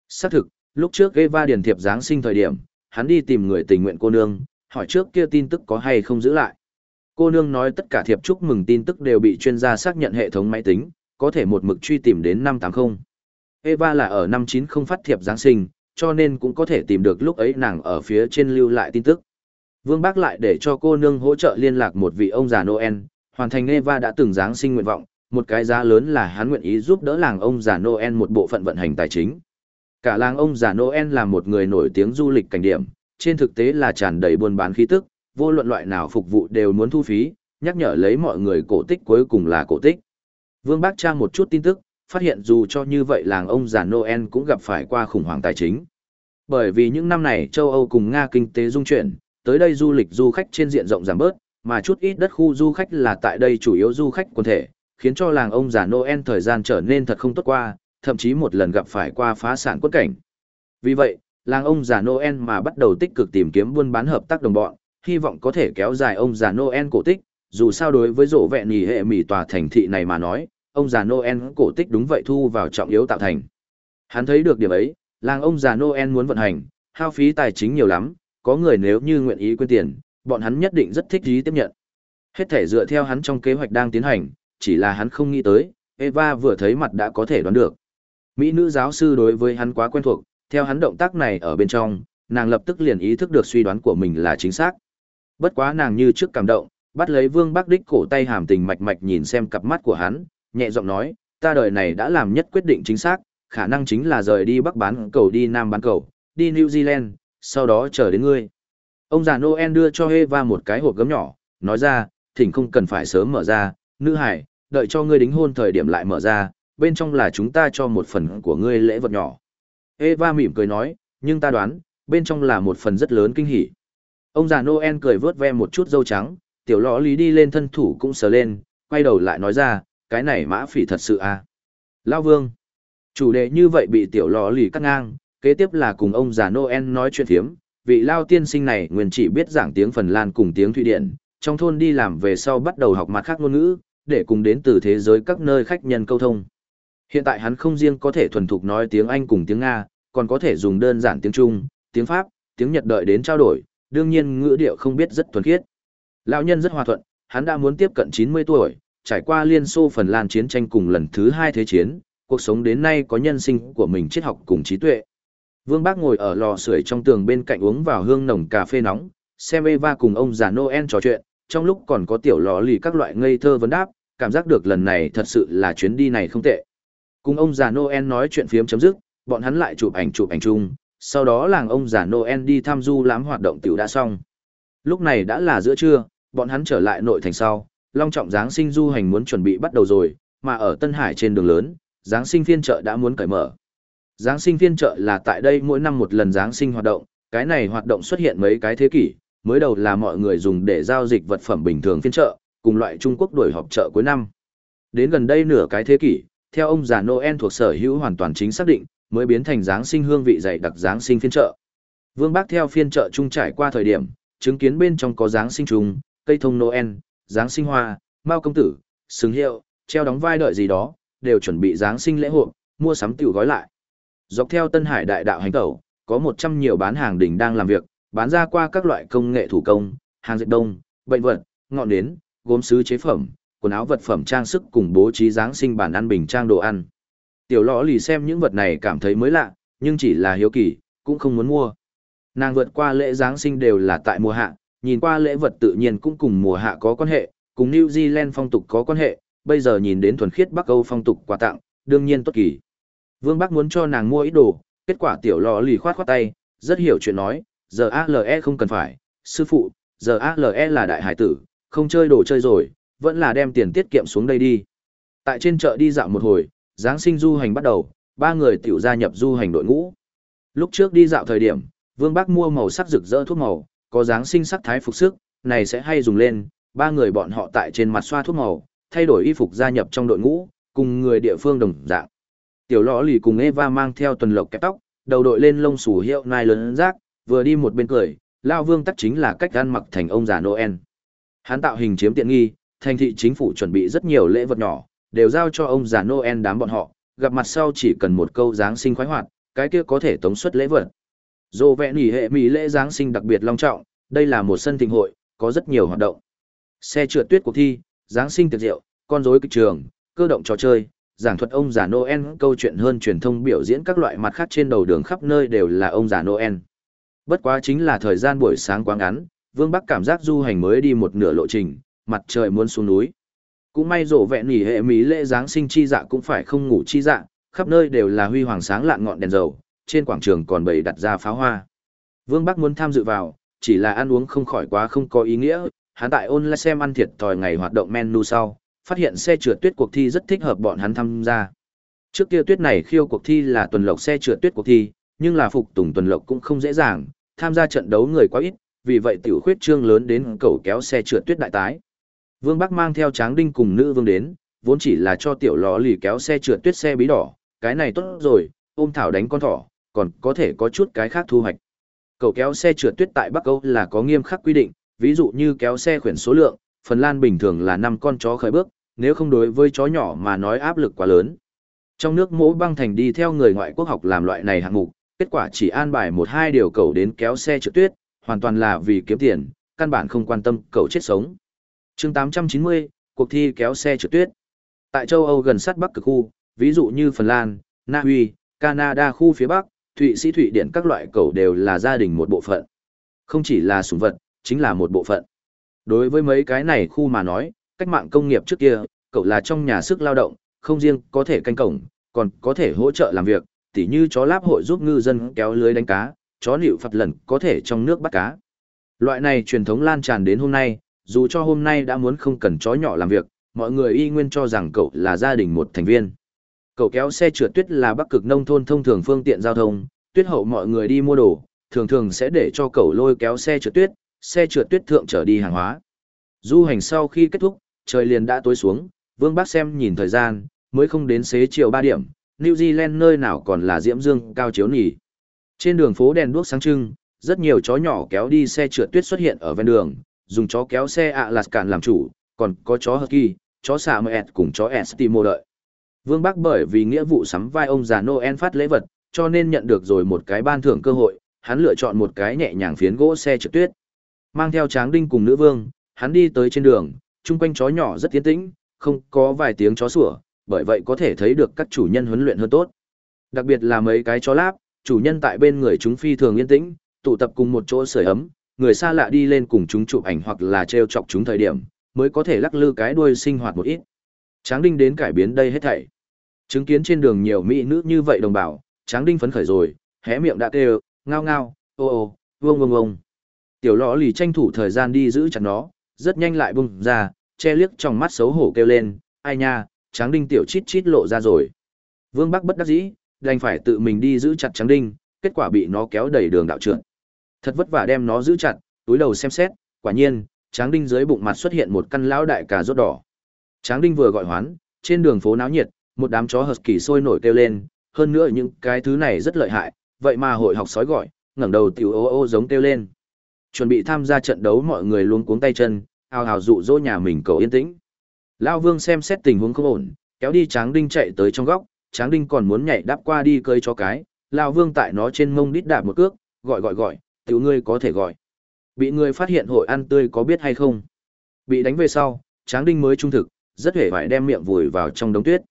Xác thực, lúc trước Eva điền thiệp Giáng sinh thời điểm, hắn đi tìm người tình nguyện cô nương, hỏi trước kia tin tức có hay không giữ lại. Cô nương nói tất cả thiệp chúc mừng tin tức đều bị chuyên gia xác nhận hệ thống máy tính, có thể một mực truy tìm đến năm 580. Eva là ở năm 90 phát thiệp Giáng sinh, cho nên cũng có thể tìm được lúc ấy nàng ở phía trên lưu lại tin tức. Vương Bác lại để cho cô nương hỗ trợ liên lạc một vị ông già Noel, hoàn thành Eva đã từng Giáng sinh nguyện vọng, một cái giá lớn là hắn nguyện ý giúp đỡ làng ông già Noel một bộ phận vận hành tài chính. Cả làng ông già Noel là một người nổi tiếng du lịch cảnh điểm, trên thực tế là tràn đầy buôn bán khí tức, vô luận loại nào phục vụ đều muốn thu phí, nhắc nhở lấy mọi người cổ tích cuối cùng là cổ tích. Vương Bác Trang một chút tin tức, phát hiện dù cho như vậy làng ông già Noel cũng gặp phải qua khủng hoảng tài chính. Bởi vì những năm này châu Âu cùng Nga kinh tế dung chuyển, tới đây du lịch du khách trên diện rộng giảm bớt, mà chút ít đất khu du khách là tại đây chủ yếu du khách quần thể, khiến cho làng ông già Noel thời gian trở nên thật không tốt qua, thậm chí một lần gặp phải qua phá sản quất cảnh. Vì vậy, làng ông già Noel mà bắt đầu tích cực tìm kiếm buôn bán hợp tác đồng bọn, hy vọng có thể kéo dài ông già Noel cổ tích, dù sao đối với rổ vẹn nhì hệ mỉ tòa thành thị này mà nói, ông già Noel cổ tích đúng vậy thu vào trọng yếu tạo thành. Hắn thấy được điểm ấy, làng ông già Noel muốn vận hành, hao phí tài chính nhiều lắm, có người nếu như nguyện ý quyên tiền, bọn hắn nhất định rất thích ý tiếp nhận. Hết thể dựa theo hắn trong kế hoạch đang tiến hành, chỉ là hắn không nghĩ tới, Eva vừa thấy mặt đã có thể đoán được. Mỹ nữ giáo sư đối với hắn quá quen thuộc, theo hắn động tác này ở bên trong, nàng lập tức liền ý thức được suy đoán của mình là chính xác. Bất quá nàng như trước cảm động, bắt lấy Vương Bắc Đích cổ tay hàm tình mạch mạch nhìn xem cặp mắt của hắn, nhẹ giọng nói, ta đời này đã làm nhất quyết định chính xác, khả năng chính là rời đi Bắc bán cầu đi Nam bán cầu, đi New Zealand, sau đó chờ đến ngươi. Ông già Noel đưa cho Eva một cái hộp gấm nhỏ, nói ra, thỉnh không cần phải sớm mở ra, nữ hải, đợi cho ngươi đính hôn thời điểm lại mở ra, bên trong là chúng ta cho một phần của ngươi lễ vật nhỏ. Eva mỉm cười nói, nhưng ta đoán, bên trong là một phần rất lớn kinh hỉ. Ông già Noel cười vớt ve một chút dâu trắng, tiểu lõ lý đi lên thân thủ cũng sờ lên, quay đầu lại nói ra, cái này mã phỉ thật sự à. Lao vương. Chủ đề như vậy bị tiểu lò lì cắt ngang, kế tiếp là cùng ông già Noel nói chuyện thiếm, vị Lao tiên sinh này nguyên chỉ biết giảng tiếng Phần Lan cùng tiếng Thụy Điển, trong thôn đi làm về sau bắt đầu học mặt khác ngôn ngữ, để cùng đến từ thế giới các nơi khách nhân câu thông. Hiện tại hắn không riêng có thể thuần thục nói tiếng Anh cùng tiếng Nga, còn có thể dùng đơn giản tiếng Trung, tiếng Pháp, tiếng Nhật đợi đến trao đổi, đương nhiên ngữ điệu không biết rất thuần khiết. Lão nhân rất hòa thuận, hắn đã muốn tiếp cận 90 tuổi, trải qua Liên Xô Phần Lan chiến tranh cùng lần thứ hai thế chiến, cuộc sống đến nay có nhân sinh của mình triết học cùng trí tuệ. Vương Bác ngồi ở lò sưởi trong tường bên cạnh uống vào hương nồng cà phê nóng, xem Eva cùng ông già Noel trò chuyện, trong lúc còn có tiểu lò lì các loại ngây thơ vấn đáp, cảm giác được lần này thật sự là chuyến đi này không tệ. Cùng ông già Noel nói chuyện phiếm chấm dứt, bọn hắn lại chụp ảnh chụp ảnh chung, sau đó làng ông già Noel đi tham du lãm hoạt động tiểu đã xong. Lúc này đã là giữa trưa, bọn hắn trở lại nội thành sau, long trọng Giáng sinh du hành muốn chuẩn bị bắt đầu rồi, mà ở Tân Hải trên đường lớn, Giáng sinh phiên chợ đã muốn cởi mở. Giáng sinh phiên chợ là tại đây mỗi năm một lần Giáng sinh hoạt động, cái này hoạt động xuất hiện mấy cái thế kỷ, mới đầu là mọi người dùng để giao dịch vật phẩm bình thường phiên chợ, cùng loại Trung Quốc đổi họp chợ cuối năm. Đến gần đây nửa cái thế kỷ, theo ông già Noel thuộc sở hữu hoàn toàn chính xác định, mới biến thành Giáng sinh hương vị dày đặc Giáng sinh phiên chợ. Vương Bác theo phiên chợ trung trải qua thời điểm, chứng kiến bên trong có Giáng sinh trùng, cây thông Noel, Giáng sinh hoa, mao công tử, sừng hiệu, treo đóng vai đợi gì đó, đều chuẩn bị Giáng sinh lễ hội, mua sắm tiểu gói lại. Dọc theo Tân Hải đại đạo hành tẩu, có 100 nhiều bán hàng đỉnh đang làm việc, bán ra qua các loại công nghệ thủ công, hàng dệt đông, bệnh vật, ngọn nến, gốm sứ chế phẩm, quần áo vật phẩm trang sức cùng bố trí Giáng sinh bản ăn bình trang đồ ăn. Tiểu lọ lì xem những vật này cảm thấy mới lạ, nhưng chỉ là hiếu kỳ, cũng không muốn mua. Nàng vượt qua lễ Giáng sinh đều là tại mùa hạ, nhìn qua lễ vật tự nhiên cũng cùng mùa hạ có quan hệ, cùng New Zealand phong tục có quan hệ, bây giờ nhìn đến thuần khiết Bắc Âu phong tục quà tặng, đương nhiên tốt kỳ. Vương Bắc muốn cho nàng mua ít đồ, kết quả tiểu lọ lì khoát khoát tay, rất hiểu chuyện nói, giờ ALE không cần phải, sư phụ, giờ ALE là đại hải tử, không chơi đồ chơi rồi, vẫn là đem tiền tiết kiệm xuống đây đi. Tại trên chợ đi dạo một hồi, Giáng sinh du hành bắt đầu, ba người tiểu gia nhập du hành đội ngũ. Lúc trước đi dạo thời điểm, Vương bác mua màu sắc rực rỡ thuốc màu, có Giáng sinh sắc thái phục sức, này sẽ hay dùng lên, ba người bọn họ tại trên mặt xoa thuốc màu, thay đổi y phục gia nhập trong đội ngũ, cùng người địa phương đồng dạng. Tiểu lõ lì cùng Eva mang theo tuần lộc kẹp tóc, đầu đội lên lông xù hiệu nai lớn rác, vừa đi một bên cười, Lao Vương tắc chính là cách ăn mặc thành ông già Noel. Hắn tạo hình chiếm tiện nghi, thành thị chính phủ chuẩn bị rất nhiều lễ vật nhỏ, đều giao cho ông già Noel đám bọn họ, gặp mặt sau chỉ cần một câu Giáng sinh khoái hoạt, cái kia có thể tống suất lễ vật. Dô vẽ nỉ hệ mỹ lễ Giáng sinh đặc biệt long trọng, đây là một sân thịnh hội, có rất nhiều hoạt động. Xe trượt tuyết cuộc thi, Giáng sinh tiệc rượu, con rối kịch trường, cơ động trò chơi, giảng thuật ông già Noel câu chuyện hơn truyền thông biểu diễn các loại mặt khác trên đầu đường khắp nơi đều là ông già Noel. Bất quá chính là thời gian buổi sáng quá ngắn, Vương Bắc cảm giác du hành mới đi một nửa lộ trình, mặt trời muốn xuống núi. Cũng may rộ vẹn nghỉ hệ mỹ lễ Giáng sinh chi dạ cũng phải không ngủ chi dạ, khắp nơi đều là huy hoàng sáng lạn ngọn đèn dầu, trên quảng trường còn bày đặt ra pháo hoa. Vương Bắc muốn tham dự vào, chỉ là ăn uống không khỏi quá không có ý nghĩa, hắn tại online xem ăn thiệt tòi ngày hoạt động menu sau, phát hiện xe trượt tuyết cuộc thi rất thích hợp bọn hắn tham gia. Trước kia tuyết này khiêu cuộc thi là tuần lộc xe trượt tuyết cuộc thi, nhưng là phục tùng tuần lộc cũng không dễ dàng, tham gia trận đấu người quá ít, vì vậy tiểu khuyết trương lớn đến cầu kéo xe trượt tuyết đại tái. Vương Bắc mang theo Tráng Đinh cùng nữ vương đến, vốn chỉ là cho tiểu lò lì kéo xe trượt tuyết xe bí đỏ, cái này tốt rồi, ôm thảo đánh con thỏ, còn có thể có chút cái khác thu hoạch. Cầu kéo xe trượt tuyết tại Bắc Âu là có nghiêm khắc quy định, ví dụ như kéo xe khuyển số lượng, Phần Lan bình thường là 5 con chó khởi bước, nếu không đối với chó nhỏ mà nói áp lực quá lớn. Trong nước mỗi băng thành đi theo người ngoại quốc học làm loại này hạng mục, kết quả chỉ an bài một hai điều cầu đến kéo xe trượt tuyết, hoàn toàn là vì kiếm tiền, căn bản không quan tâm cậu chết sống chương 890, cuộc thi kéo xe trượt tuyết. Tại châu Âu gần sát Bắc cực khu, ví dụ như Phần Lan, Na Uy, Canada khu phía Bắc, Thụy Sĩ Thụy Điển các loại cầu đều là gia đình một bộ phận. Không chỉ là súng vật, chính là một bộ phận. Đối với mấy cái này khu mà nói, cách mạng công nghiệp trước kia, cậu là trong nhà sức lao động, không riêng có thể canh cổng, còn có thể hỗ trợ làm việc, tỉ như chó láp hội giúp ngư dân kéo lưới đánh cá, chó liệu phật lần có thể trong nước bắt cá. Loại này truyền thống lan tràn đến hôm nay, dù cho hôm nay đã muốn không cần chó nhỏ làm việc, mọi người y nguyên cho rằng cậu là gia đình một thành viên. Cậu kéo xe trượt tuyết là bắc cực nông thôn thông thường phương tiện giao thông, tuyết hậu mọi người đi mua đồ, thường thường sẽ để cho cậu lôi kéo xe trượt tuyết, xe trượt tuyết thượng trở đi hàng hóa. Du hành sau khi kết thúc, trời liền đã tối xuống, Vương Bác xem nhìn thời gian, mới không đến xế chiều 3 điểm, New Zealand nơi nào còn là diễm dương cao chiếu nỉ. Trên đường phố đèn đuốc sáng trưng, rất nhiều chó nhỏ kéo đi xe trượt tuyết xuất hiện ở ven đường, dùng chó kéo xe ạ lạt cạn làm chủ, còn có chó Husky, chó xà mệt cùng chó Estimo đợi. Vương Bắc bởi vì nghĩa vụ sắm vai ông già Noel phát lễ vật, cho nên nhận được rồi một cái ban thưởng cơ hội, hắn lựa chọn một cái nhẹ nhàng phiến gỗ xe trượt tuyết. Mang theo tráng đinh cùng nữ vương, hắn đi tới trên đường, chung quanh chó nhỏ rất tiến tĩnh, không có vài tiếng chó sủa, bởi vậy có thể thấy được các chủ nhân huấn luyện hơn tốt. Đặc biệt là mấy cái chó láp, chủ nhân tại bên người chúng phi thường yên tĩnh, tụ tập cùng một chỗ sưởi ấm, người xa lạ đi lên cùng chúng chụp ảnh hoặc là treo chọc chúng thời điểm, mới có thể lắc lư cái đuôi sinh hoạt một ít. Tráng Đinh đến cải biến đây hết thảy. Chứng kiến trên đường nhiều mỹ nữ như vậy đồng bào, Tráng Đinh phấn khởi rồi, hé miệng đã kêu, ngao ngao, ô ô, vương vương vương. Tiểu lò lì tranh thủ thời gian đi giữ chặt nó, rất nhanh lại bung ra, che liếc trong mắt xấu hổ kêu lên, ai nha, Tráng Đinh tiểu chít chít lộ ra rồi. Vương Bắc bất đắc dĩ, đành phải tự mình đi giữ chặt Tráng Đinh, kết quả bị nó kéo đầy đường đạo trượt. Thật vất vả đem nó giữ chặt, túi đầu xem xét, quả nhiên, Tráng Đinh dưới bụng mặt xuất hiện một căn lão đại cà rốt đỏ. Tráng Đinh vừa gọi hoán, trên đường phố náo nhiệt, một đám chó husky sôi nổi kêu lên, hơn nữa những cái thứ này rất lợi hại, vậy mà hội học sói gọi, ngẩng đầu tiểu ô ô giống kêu lên. Chuẩn bị tham gia trận đấu mọi người luống cuống tay chân, ào ào dụ dỗ nhà mình cầu yên tĩnh. Lão Vương xem xét tình huống không ổn, kéo đi Tráng Đinh chạy tới trong góc, Tráng Đinh còn muốn nhảy đáp qua đi cơi cho cái, Lão Vương tại nó trên mông đít đạp một cước, gọi gọi gọi, tiểu ngươi có thể gọi. Bị người phát hiện hội ăn tươi có biết hay không? Bị đánh về sau, Tráng Đinh mới trung thực, rất hề phải đem miệng vùi vào trong đống tuyết.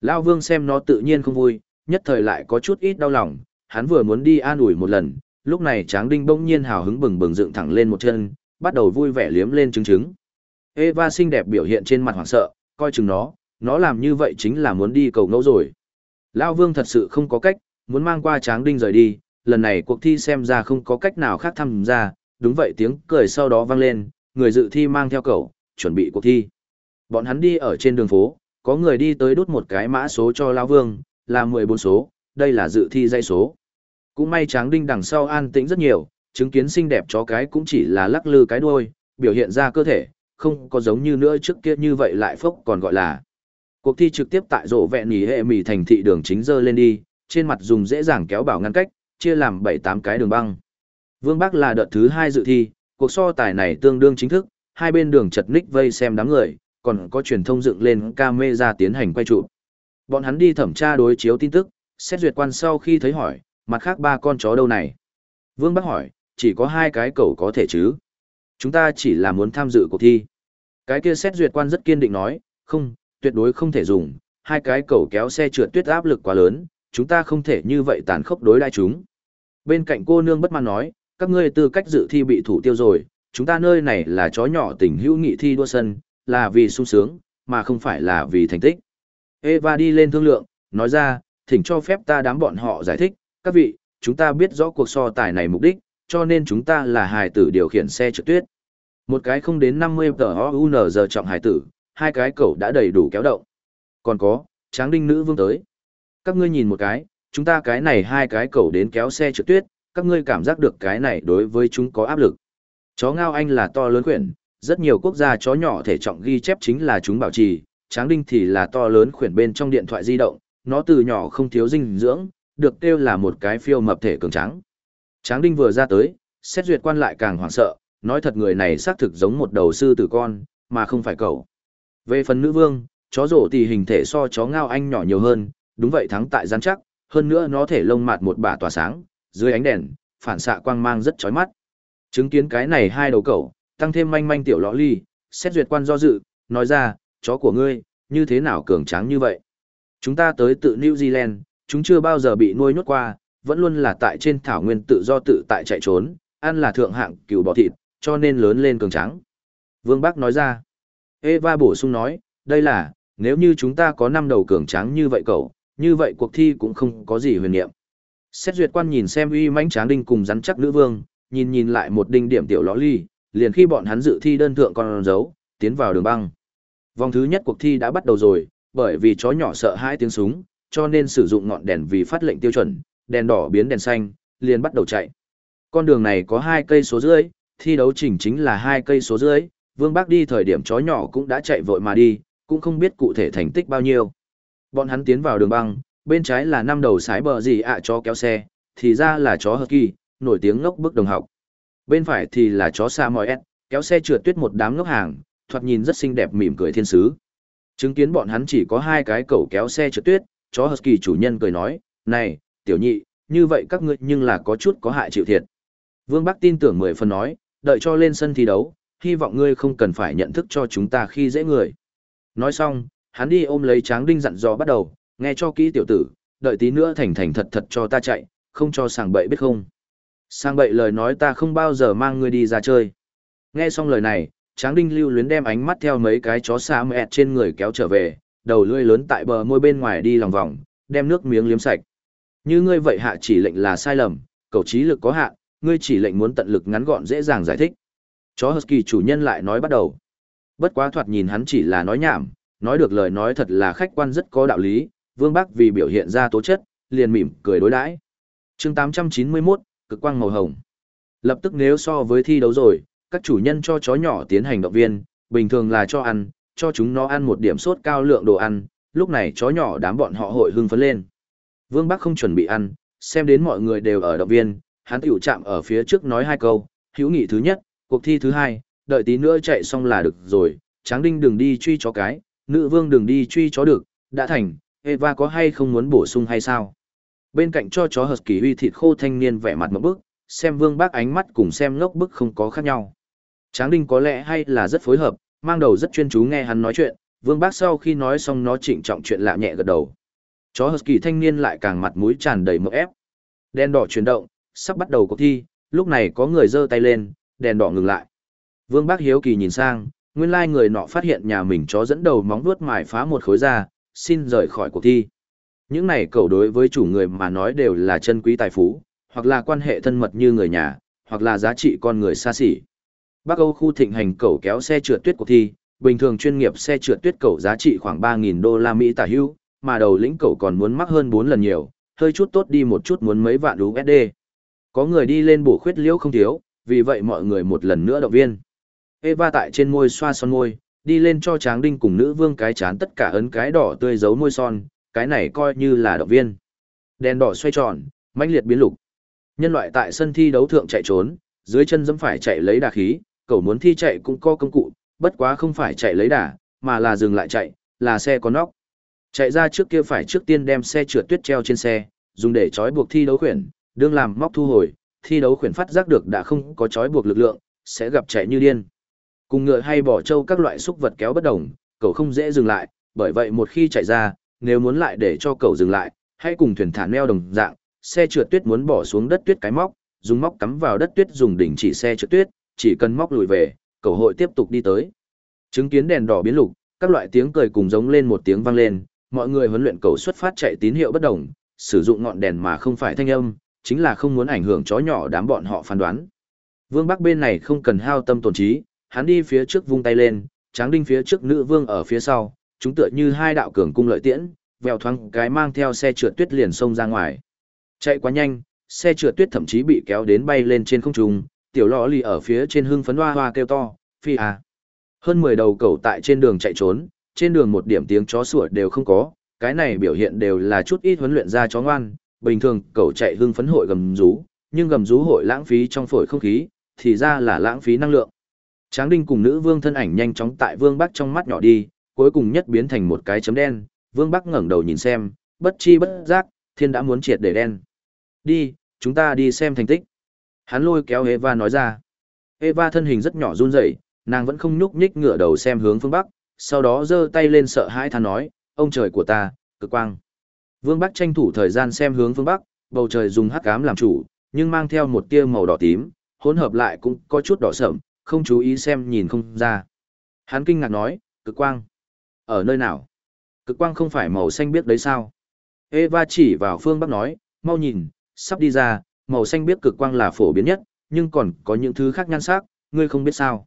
Lão Vương xem nó tự nhiên không vui, nhất thời lại có chút ít đau lòng, hắn vừa muốn đi an ủi một lần, lúc này Tráng Đinh bỗng nhiên hào hứng bừng bừng dựng thẳng lên một chân, bắt đầu vui vẻ liếm lên trứng trứng. Eva xinh đẹp biểu hiện trên mặt hoảng sợ, coi chừng nó, nó làm như vậy chính là muốn đi cầu ngẫu rồi. Lão Vương thật sự không có cách, muốn mang qua Tráng Đinh rời đi, lần này cuộc thi xem ra không có cách nào khác tham gia, đúng vậy tiếng cười sau đó vang lên, người dự thi mang theo cậu, chuẩn bị cuộc thi. Bọn hắn đi ở trên đường phố, có người đi tới đút một cái mã số cho Lão Vương, là 14 số, đây là dự thi dây số. Cũng may Tráng Đinh đằng sau an tĩnh rất nhiều, chứng kiến xinh đẹp chó cái cũng chỉ là lắc lư cái đuôi, biểu hiện ra cơ thể, không có giống như nữa trước kia như vậy lại phốc còn gọi là. Cuộc thi trực tiếp tại rổ vẹn nhì hệ mì thành thị đường chính dơ lên đi, trên mặt dùng dễ dàng kéo bảo ngăn cách, chia làm 7-8 cái đường băng. Vương Bắc là đợt thứ 2 dự thi, cuộc so tài này tương đương chính thức, hai bên đường chật ních vây xem đám người, còn có truyền thông dựng lên camera tiến hành quay chụp. Bọn hắn đi thẩm tra đối chiếu tin tức, xét duyệt quan sau khi thấy hỏi, mặt khác ba con chó đâu này? Vương Bắc hỏi, chỉ có hai cái cậu có thể chứ? Chúng ta chỉ là muốn tham dự cuộc thi. Cái kia xét duyệt quan rất kiên định nói, không, tuyệt đối không thể dùng, hai cái cậu kéo xe trượt tuyết áp lực quá lớn, chúng ta không thể như vậy tàn khốc đối đãi chúng. Bên cạnh cô nương bất mãn nói, các ngươi tư cách dự thi bị thủ tiêu rồi, chúng ta nơi này là chó nhỏ tình hữu nghị thi đua sân, là vì sung sướng, mà không phải là vì thành tích. Eva đi lên thương lượng, nói ra, thỉnh cho phép ta đám bọn họ giải thích, các vị, chúng ta biết rõ cuộc so tài này mục đích, cho nên chúng ta là hài tử điều khiển xe trượt tuyết. Một cái không đến 50 tờ giờ trọng hài tử, hai cái cẩu đã đầy đủ kéo động. Còn có, tráng đinh nữ vương tới. Các ngươi nhìn một cái, chúng ta cái này hai cái cầu đến kéo xe trượt tuyết, các ngươi cảm giác được cái này đối với chúng có áp lực. Chó ngao anh là to lớn khuyển, rất nhiều quốc gia chó nhỏ thể trọng ghi chép chính là chúng bảo trì, tráng đinh thì là to lớn khuyển bên trong điện thoại di động, nó từ nhỏ không thiếu dinh dưỡng, được kêu là một cái phiêu mập thể cường tráng. Tráng đinh vừa ra tới, xét duyệt quan lại càng hoảng sợ, nói thật người này xác thực giống một đầu sư tử con, mà không phải cậu. Về phần nữ vương, chó rổ thì hình thể so chó ngao anh nhỏ nhiều hơn, đúng vậy thắng tại gian chắc, hơn nữa nó thể lông mạt một bả tỏa sáng, dưới ánh đèn, phản xạ quang mang rất chói mắt. Chứng kiến cái này hai đầu cậu, tăng thêm manh manh tiểu lõ ly, xét duyệt quan do dự, nói ra, chó của ngươi, như thế nào cường tráng như vậy? Chúng ta tới tự New Zealand, chúng chưa bao giờ bị nuôi nhốt qua, vẫn luôn là tại trên thảo nguyên tự do tự tại chạy trốn, ăn là thượng hạng cừu bò thịt, cho nên lớn lên cường tráng. Vương Bắc nói ra. Eva bổ sung nói, đây là, nếu như chúng ta có năm đầu cường tráng như vậy cậu, như vậy cuộc thi cũng không có gì huyền niệm. Xét duyệt quan nhìn xem uy mãnh tráng đinh cùng rắn chắc nữ vương, nhìn nhìn lại một đinh điểm tiểu ló ly, liền khi bọn hắn dự thi đơn thượng con dấu, tiến vào đường băng. Vòng thứ nhất cuộc thi đã bắt đầu rồi, bởi vì chó nhỏ sợ hai tiếng súng, cho nên sử dụng ngọn đèn vì phát lệnh tiêu chuẩn, đèn đỏ biến đèn xanh, liền bắt đầu chạy. Con đường này có hai cây số dưới, thi đấu chỉnh chính là hai cây số dưới, Vương Bác đi thời điểm chó nhỏ cũng đã chạy vội mà đi, cũng không biết cụ thể thành tích bao nhiêu. Bọn hắn tiến vào đường băng, bên trái là năm đầu sái bờ gì ạ chó kéo xe, thì ra là chó Husky, nổi tiếng ngốc bức đồng học. Bên phải thì là chó Samoyed, kéo xe trượt tuyết một đám ngốc hàng, thoạt nhìn rất xinh đẹp mỉm cười thiên sứ. Chứng kiến bọn hắn chỉ có hai cái cẩu kéo xe trượt tuyết, chó Husky chủ nhân cười nói, này, tiểu nhị, như vậy các ngươi nhưng là có chút có hại chịu thiệt. Vương Bắc tin tưởng mười phần nói, đợi cho lên sân thi đấu, hy vọng ngươi không cần phải nhận thức cho chúng ta khi dễ người. Nói xong, hắn đi ôm lấy tráng đinh dặn dò bắt đầu, nghe cho kỹ tiểu tử, đợi tí nữa thành thành thật thật cho ta chạy, không cho sàng bậy biết không. Sang bậy lời nói ta không bao giờ mang ngươi đi ra chơi. Nghe xong lời này, tráng đinh lưu luyến đem ánh mắt theo mấy cái chó xa mẹ trên người kéo trở về, đầu lưỡi lớn tại bờ môi bên ngoài đi lòng vòng, đem nước miếng liếm sạch. Như ngươi vậy hạ chỉ lệnh là sai lầm, cầu trí lực có hạn, ngươi chỉ lệnh muốn tận lực ngắn gọn dễ dàng giải thích. Chó Husky chủ nhân lại nói bắt đầu. Bất quá thoạt nhìn hắn chỉ là nói nhảm, nói được lời nói thật là khách quan rất có đạo lý, Vương Bắc vì biểu hiện ra tố chất, liền mỉm cười đối đãi. Chương 891, cực quang màu hồng. Lập tức nếu so với thi đấu rồi, các chủ nhân cho chó nhỏ tiến hành động viên, bình thường là cho ăn, cho chúng nó ăn một điểm sốt cao lượng đồ ăn, lúc này chó nhỏ đám bọn họ hội hưng phấn lên. Vương Bắc không chuẩn bị ăn, xem đến mọi người đều ở động viên, hắn tiểu chạm ở phía trước nói hai câu, hữu nghị thứ nhất, cuộc thi thứ hai, đợi tí nữa chạy xong là được rồi, tráng đinh đừng đi truy chó cái, nữ vương đừng đi truy chó được, đã thành, Eva có hay không muốn bổ sung hay sao? Bên cạnh cho chó hợp kỳ huy thịt khô thanh niên vẻ mặt một bức, xem vương bác ánh mắt cùng xem ngốc bức không có khác nhau. Tráng đinh có lẽ hay là rất phối hợp, mang đầu rất chuyên chú nghe hắn nói chuyện, vương bác sau khi nói xong nó trịnh trọng chuyện lạ nhẹ gật đầu. Chó hợp kỳ thanh niên lại càng mặt mũi tràn đầy mộng ép. Đen đỏ chuyển động, sắp bắt đầu cuộc thi, lúc này có người giơ tay lên, đèn đỏ ngừng lại. Vương Bác Hiếu Kỳ nhìn sang, nguyên lai người nọ phát hiện nhà mình chó dẫn đầu móng vuốt mài phá một khối da, xin rời khỏi cuộc thi. Những này cầu đối với chủ người mà nói đều là chân quý tài phú, hoặc là quan hệ thân mật như người nhà, hoặc là giá trị con người xa xỉ. Bắc Âu khu thịnh hành cầu kéo xe trượt tuyết cuộc thi, bình thường chuyên nghiệp xe trượt tuyết cầu giá trị khoảng 3.000 đô la Mỹ tả hưu, mà đầu lĩnh cầu còn muốn mắc hơn 4 lần nhiều, hơi chút tốt đi một chút muốn mấy vạn USD. Có người đi lên bổ khuyết liễu không thiếu, vì vậy mọi người một lần nữa động viên. Eva tại trên môi xoa son môi, đi lên cho tráng đinh cùng nữ vương cái chán tất cả ấn cái đỏ tươi giấu môi son, cái này coi như là động viên. Đèn đỏ xoay tròn, mãnh liệt biến lục. Nhân loại tại sân thi đấu thượng chạy trốn, dưới chân dẫm phải chạy lấy đà khí, cậu muốn thi chạy cũng có công cụ, bất quá không phải chạy lấy đà, mà là dừng lại chạy, là xe có nóc. Chạy ra trước kia phải trước tiên đem xe trượt tuyết treo trên xe, dùng để trói buộc thi đấu khuyển, đương làm móc thu hồi, thi đấu khuyển phát giác được đã không có trói buộc lực lượng, sẽ gặp chạy như điên. Cùng ngựa hay bỏ trâu các loại xúc vật kéo bất đồng, cậu không dễ dừng lại, bởi vậy một khi chạy ra, nếu muốn lại để cho cậu dừng lại, hãy cùng thuyền thả neo đồng dạng, xe trượt tuyết muốn bỏ xuống đất tuyết cái móc, dùng móc cắm vào đất tuyết dùng đỉnh chỉ xe trượt tuyết, chỉ cần móc lùi về, cậu hội tiếp tục đi tới. Chứng kiến đèn đỏ biến lục, các loại tiếng cười cùng giống lên một tiếng vang lên, mọi người huấn luyện cầu xuất phát chạy tín hiệu bất đồng, sử dụng ngọn đèn mà không phải thanh âm, chính là không muốn ảnh hưởng chó nhỏ đám bọn họ phán đoán. Vương Bắc bên này không cần hao tâm tổn trí, hắn đi phía trước vung tay lên, tráng đinh phía trước nữ vương ở phía sau, chúng tựa như hai đạo cường cung lợi tiễn, vèo thoáng cái mang theo xe trượt tuyết liền xông ra ngoài. Chạy quá nhanh, xe trượt tuyết thậm chí bị kéo đến bay lên trên không trung, tiểu lọ lì ở phía trên hưng phấn hoa hoa kêu to, phi à. Hơn 10 đầu cẩu tại trên đường chạy trốn, trên đường một điểm tiếng chó sủa đều không có, cái này biểu hiện đều là chút ít huấn luyện ra chó ngoan, bình thường cẩu chạy hưng phấn hội gầm rú, nhưng gầm rú hội lãng phí trong phổi không khí, thì ra là lãng phí năng lượng. Tráng Đinh cùng nữ vương thân ảnh nhanh chóng tại Vương Bắc trong mắt nhỏ đi, cuối cùng nhất biến thành một cái chấm đen, Vương Bắc ngẩng đầu nhìn xem, bất chi bất giác, thiên đã muốn triệt để đen. Đi, chúng ta đi xem thành tích. Hắn lôi kéo Eva nói ra. Eva thân hình rất nhỏ run rẩy, nàng vẫn không nhúc nhích ngửa đầu xem hướng phương Bắc, sau đó giơ tay lên sợ hãi than nói, ông trời của ta, cực quang. Vương Bắc tranh thủ thời gian xem hướng phương Bắc, bầu trời dùng hắc ám làm chủ, nhưng mang theo một tia màu đỏ tím, hỗn hợp lại cũng có chút đỏ sậm, không chú ý xem nhìn không ra. Hắn kinh ngạc nói, cực quang. Ở nơi nào? Cực quang không phải màu xanh biếc đấy sao? Eva chỉ vào phương Bắc nói, mau nhìn, sắp đi ra, màu xanh biếc cực quang là phổ biến nhất, nhưng còn có những thứ khác nhan sắc, ngươi không biết sao.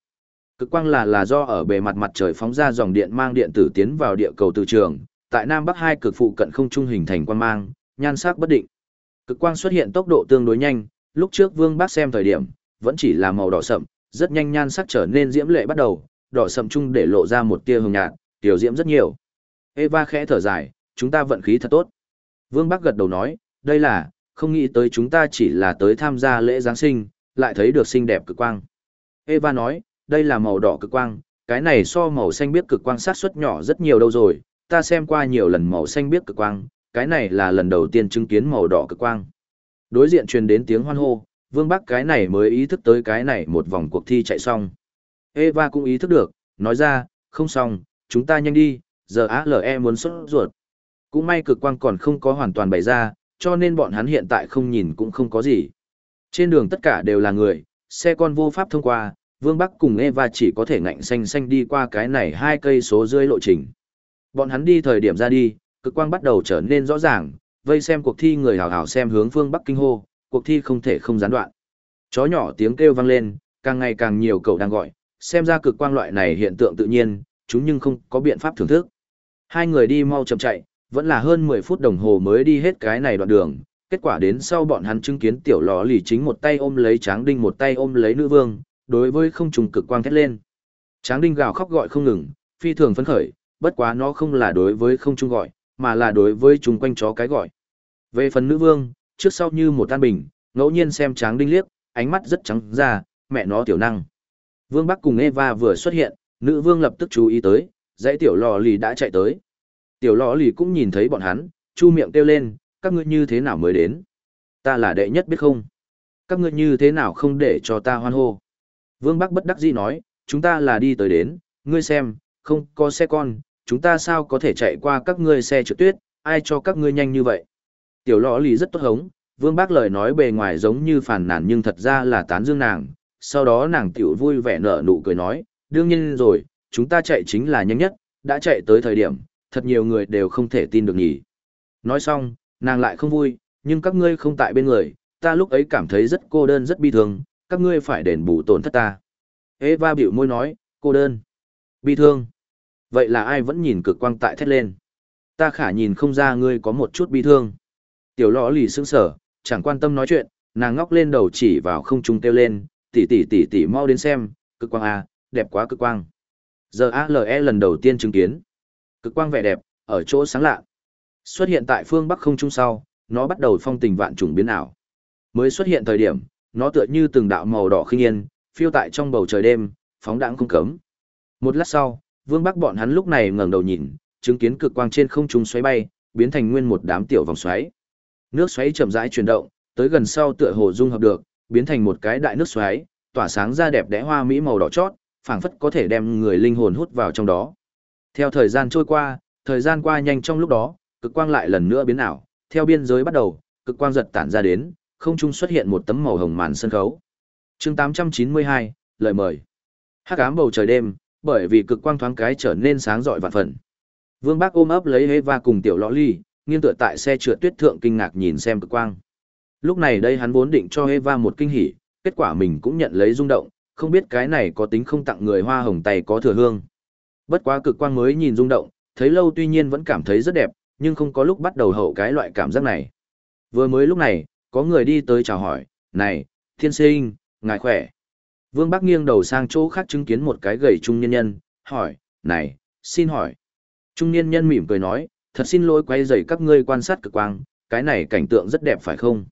Cực quang là là do ở bề mặt mặt trời phóng ra dòng điện mang điện tử tiến vào địa cầu từ trường, tại Nam Bắc hai cực phụ cận không trung hình thành quang mang, nhan sắc bất định. Cực quang xuất hiện tốc độ tương đối nhanh, lúc trước Vương Bác xem thời điểm, vẫn chỉ là màu đỏ sậm, rất nhanh nhan sắc trở nên diễm lệ bắt đầu, đỏ sậm chung để lộ ra một tia hồng nhạt, tiểu diễm rất nhiều. Eva khẽ thở dài, chúng ta vận khí thật tốt. Vương Bắc gật đầu nói, đây là, không nghĩ tới chúng ta chỉ là tới tham gia lễ Giáng sinh, lại thấy được xinh đẹp cực quang. Eva nói, đây là màu đỏ cực quang, cái này so màu xanh biếc cực quang sát suất nhỏ rất nhiều đâu rồi, ta xem qua nhiều lần màu xanh biếc cực quang, cái này là lần đầu tiên chứng kiến màu đỏ cực quang. Đối diện truyền đến tiếng hoan hô, Vương Bắc cái này mới ý thức tới cái này một vòng cuộc thi chạy xong. Eva cũng ý thức được, nói ra, không xong, chúng ta nhanh đi, giờ ALE muốn xuất ruột. Cũng may cực quang còn không có hoàn toàn bày ra, cho nên bọn hắn hiện tại không nhìn cũng không có gì. Trên đường tất cả đều là người, xe con vô pháp thông qua, Vương Bắc cùng Eva chỉ có thể ngạnh xanh xanh đi qua cái này hai cây số rơi lộ trình. Bọn hắn đi thời điểm ra đi, cực quang bắt đầu trở nên rõ ràng, vây xem cuộc thi người hào hào xem hướng phương Bắc kinh hô, cuộc thi không thể không gián đoạn. Chó nhỏ tiếng kêu vang lên, càng ngày càng nhiều cậu đang gọi, xem ra cực quang loại này hiện tượng tự nhiên, chúng nhưng không có biện pháp thưởng thức. Hai người đi mau chậm chạy, vẫn là hơn 10 phút đồng hồ mới đi hết cái này đoạn đường, kết quả đến sau bọn hắn chứng kiến tiểu lò lì chính một tay ôm lấy tráng đinh một tay ôm lấy nữ vương, đối với không trùng cực quang thét lên. Tráng đinh gào khóc gọi không ngừng, phi thường phấn khởi, bất quá nó không là đối với không trung gọi, mà là đối với chúng quanh chó cái gọi. Về phần nữ vương, trước sau như một tan bình, ngẫu nhiên xem tráng đinh liếc, ánh mắt rất trắng ra, mẹ nó tiểu năng. Vương Bắc cùng Eva vừa xuất hiện, nữ vương lập tức chú ý tới, dãy tiểu lò lì đã chạy tới. Tiểu lò lì cũng nhìn thấy bọn hắn, chu miệng kêu lên, các ngươi như thế nào mới đến? Ta là đệ nhất biết không? Các ngươi như thế nào không để cho ta hoan hô? Vương Bắc bất đắc dĩ nói, chúng ta là đi tới đến, ngươi xem, không có xe con, chúng ta sao có thể chạy qua các ngươi xe trượt tuyết, ai cho các ngươi nhanh như vậy? Tiểu lò lì rất tốt hống, Vương Bác lời nói bề ngoài giống như phản nàn nhưng thật ra là tán dương nàng, sau đó nàng tiểu vui vẻ nở nụ cười nói, đương nhiên rồi, chúng ta chạy chính là nhanh nhất, đã chạy tới thời điểm, thật nhiều người đều không thể tin được nhỉ. Nói xong, nàng lại không vui, nhưng các ngươi không tại bên người, ta lúc ấy cảm thấy rất cô đơn rất bi thương, các ngươi phải đền bù tổn thất ta. Eva biểu môi nói, cô đơn, bi thương. Vậy là ai vẫn nhìn cực quang tại thét lên? Ta khả nhìn không ra ngươi có một chút bi thương. Tiểu lọ lì sững sở, chẳng quan tâm nói chuyện, nàng ngóc lên đầu chỉ vào không trung kêu lên, tỷ tỷ tỷ tỷ mau đến xem, cực quang à, đẹp quá cực quang. Giờ ALE lần đầu tiên chứng kiến. Cực quang vẻ đẹp, ở chỗ sáng lạ. Xuất hiện tại phương Bắc không trung sau, nó bắt đầu phong tình vạn trùng biến ảo. Mới xuất hiện thời điểm, nó tựa như từng đạo màu đỏ khinh yên, phiêu tại trong bầu trời đêm, phóng đãng không cấm. Một lát sau, Vương Bắc bọn hắn lúc này ngẩng đầu nhìn, chứng kiến cực quang trên không trung xoáy bay, biến thành nguyên một đám tiểu vòng xoáy. Nước xoáy chậm rãi chuyển động, tới gần sau tựa hồ dung hợp được, biến thành một cái đại nước xoáy, tỏa sáng ra đẹp đẽ hoa mỹ màu đỏ chót, phảng phất có thể đem người linh hồn hút vào trong đó. Theo thời gian trôi qua, thời gian qua nhanh trong lúc đó, cực quang lại lần nữa biến ảo, theo biên giới bắt đầu, cực quang giật tản ra đến, không trung xuất hiện một tấm màu hồng màn sân khấu. Chương 892, lời mời. Hắc ám bầu trời đêm, bởi vì cực quang thoáng cái trở nên sáng rọi vạn phần. Vương Bác ôm ấp lấy Eva cùng tiểu lọ ly, nghiêng tựa tại xe trượt tuyết thượng kinh ngạc nhìn xem cực quang. Lúc này đây hắn vốn định cho Eva một kinh hỉ, kết quả mình cũng nhận lấy rung động, không biết cái này có tính không tặng người hoa hồng tay có thừa hương. Bất quá cực quang mới nhìn rung động, thấy lâu tuy nhiên vẫn cảm thấy rất đẹp, nhưng không có lúc bắt đầu hậu cái loại cảm giác này. Vừa mới lúc này, có người đi tới chào hỏi, này, thiên sinh, ngài khỏe. Vương Bắc nghiêng đầu sang chỗ khác chứng kiến một cái gầy trung nhân nhân, hỏi, này, xin hỏi. Trung niên nhân mỉm cười nói, thật xin lỗi quay dày các ngươi quan sát cực quang, cái này cảnh tượng rất đẹp phải không?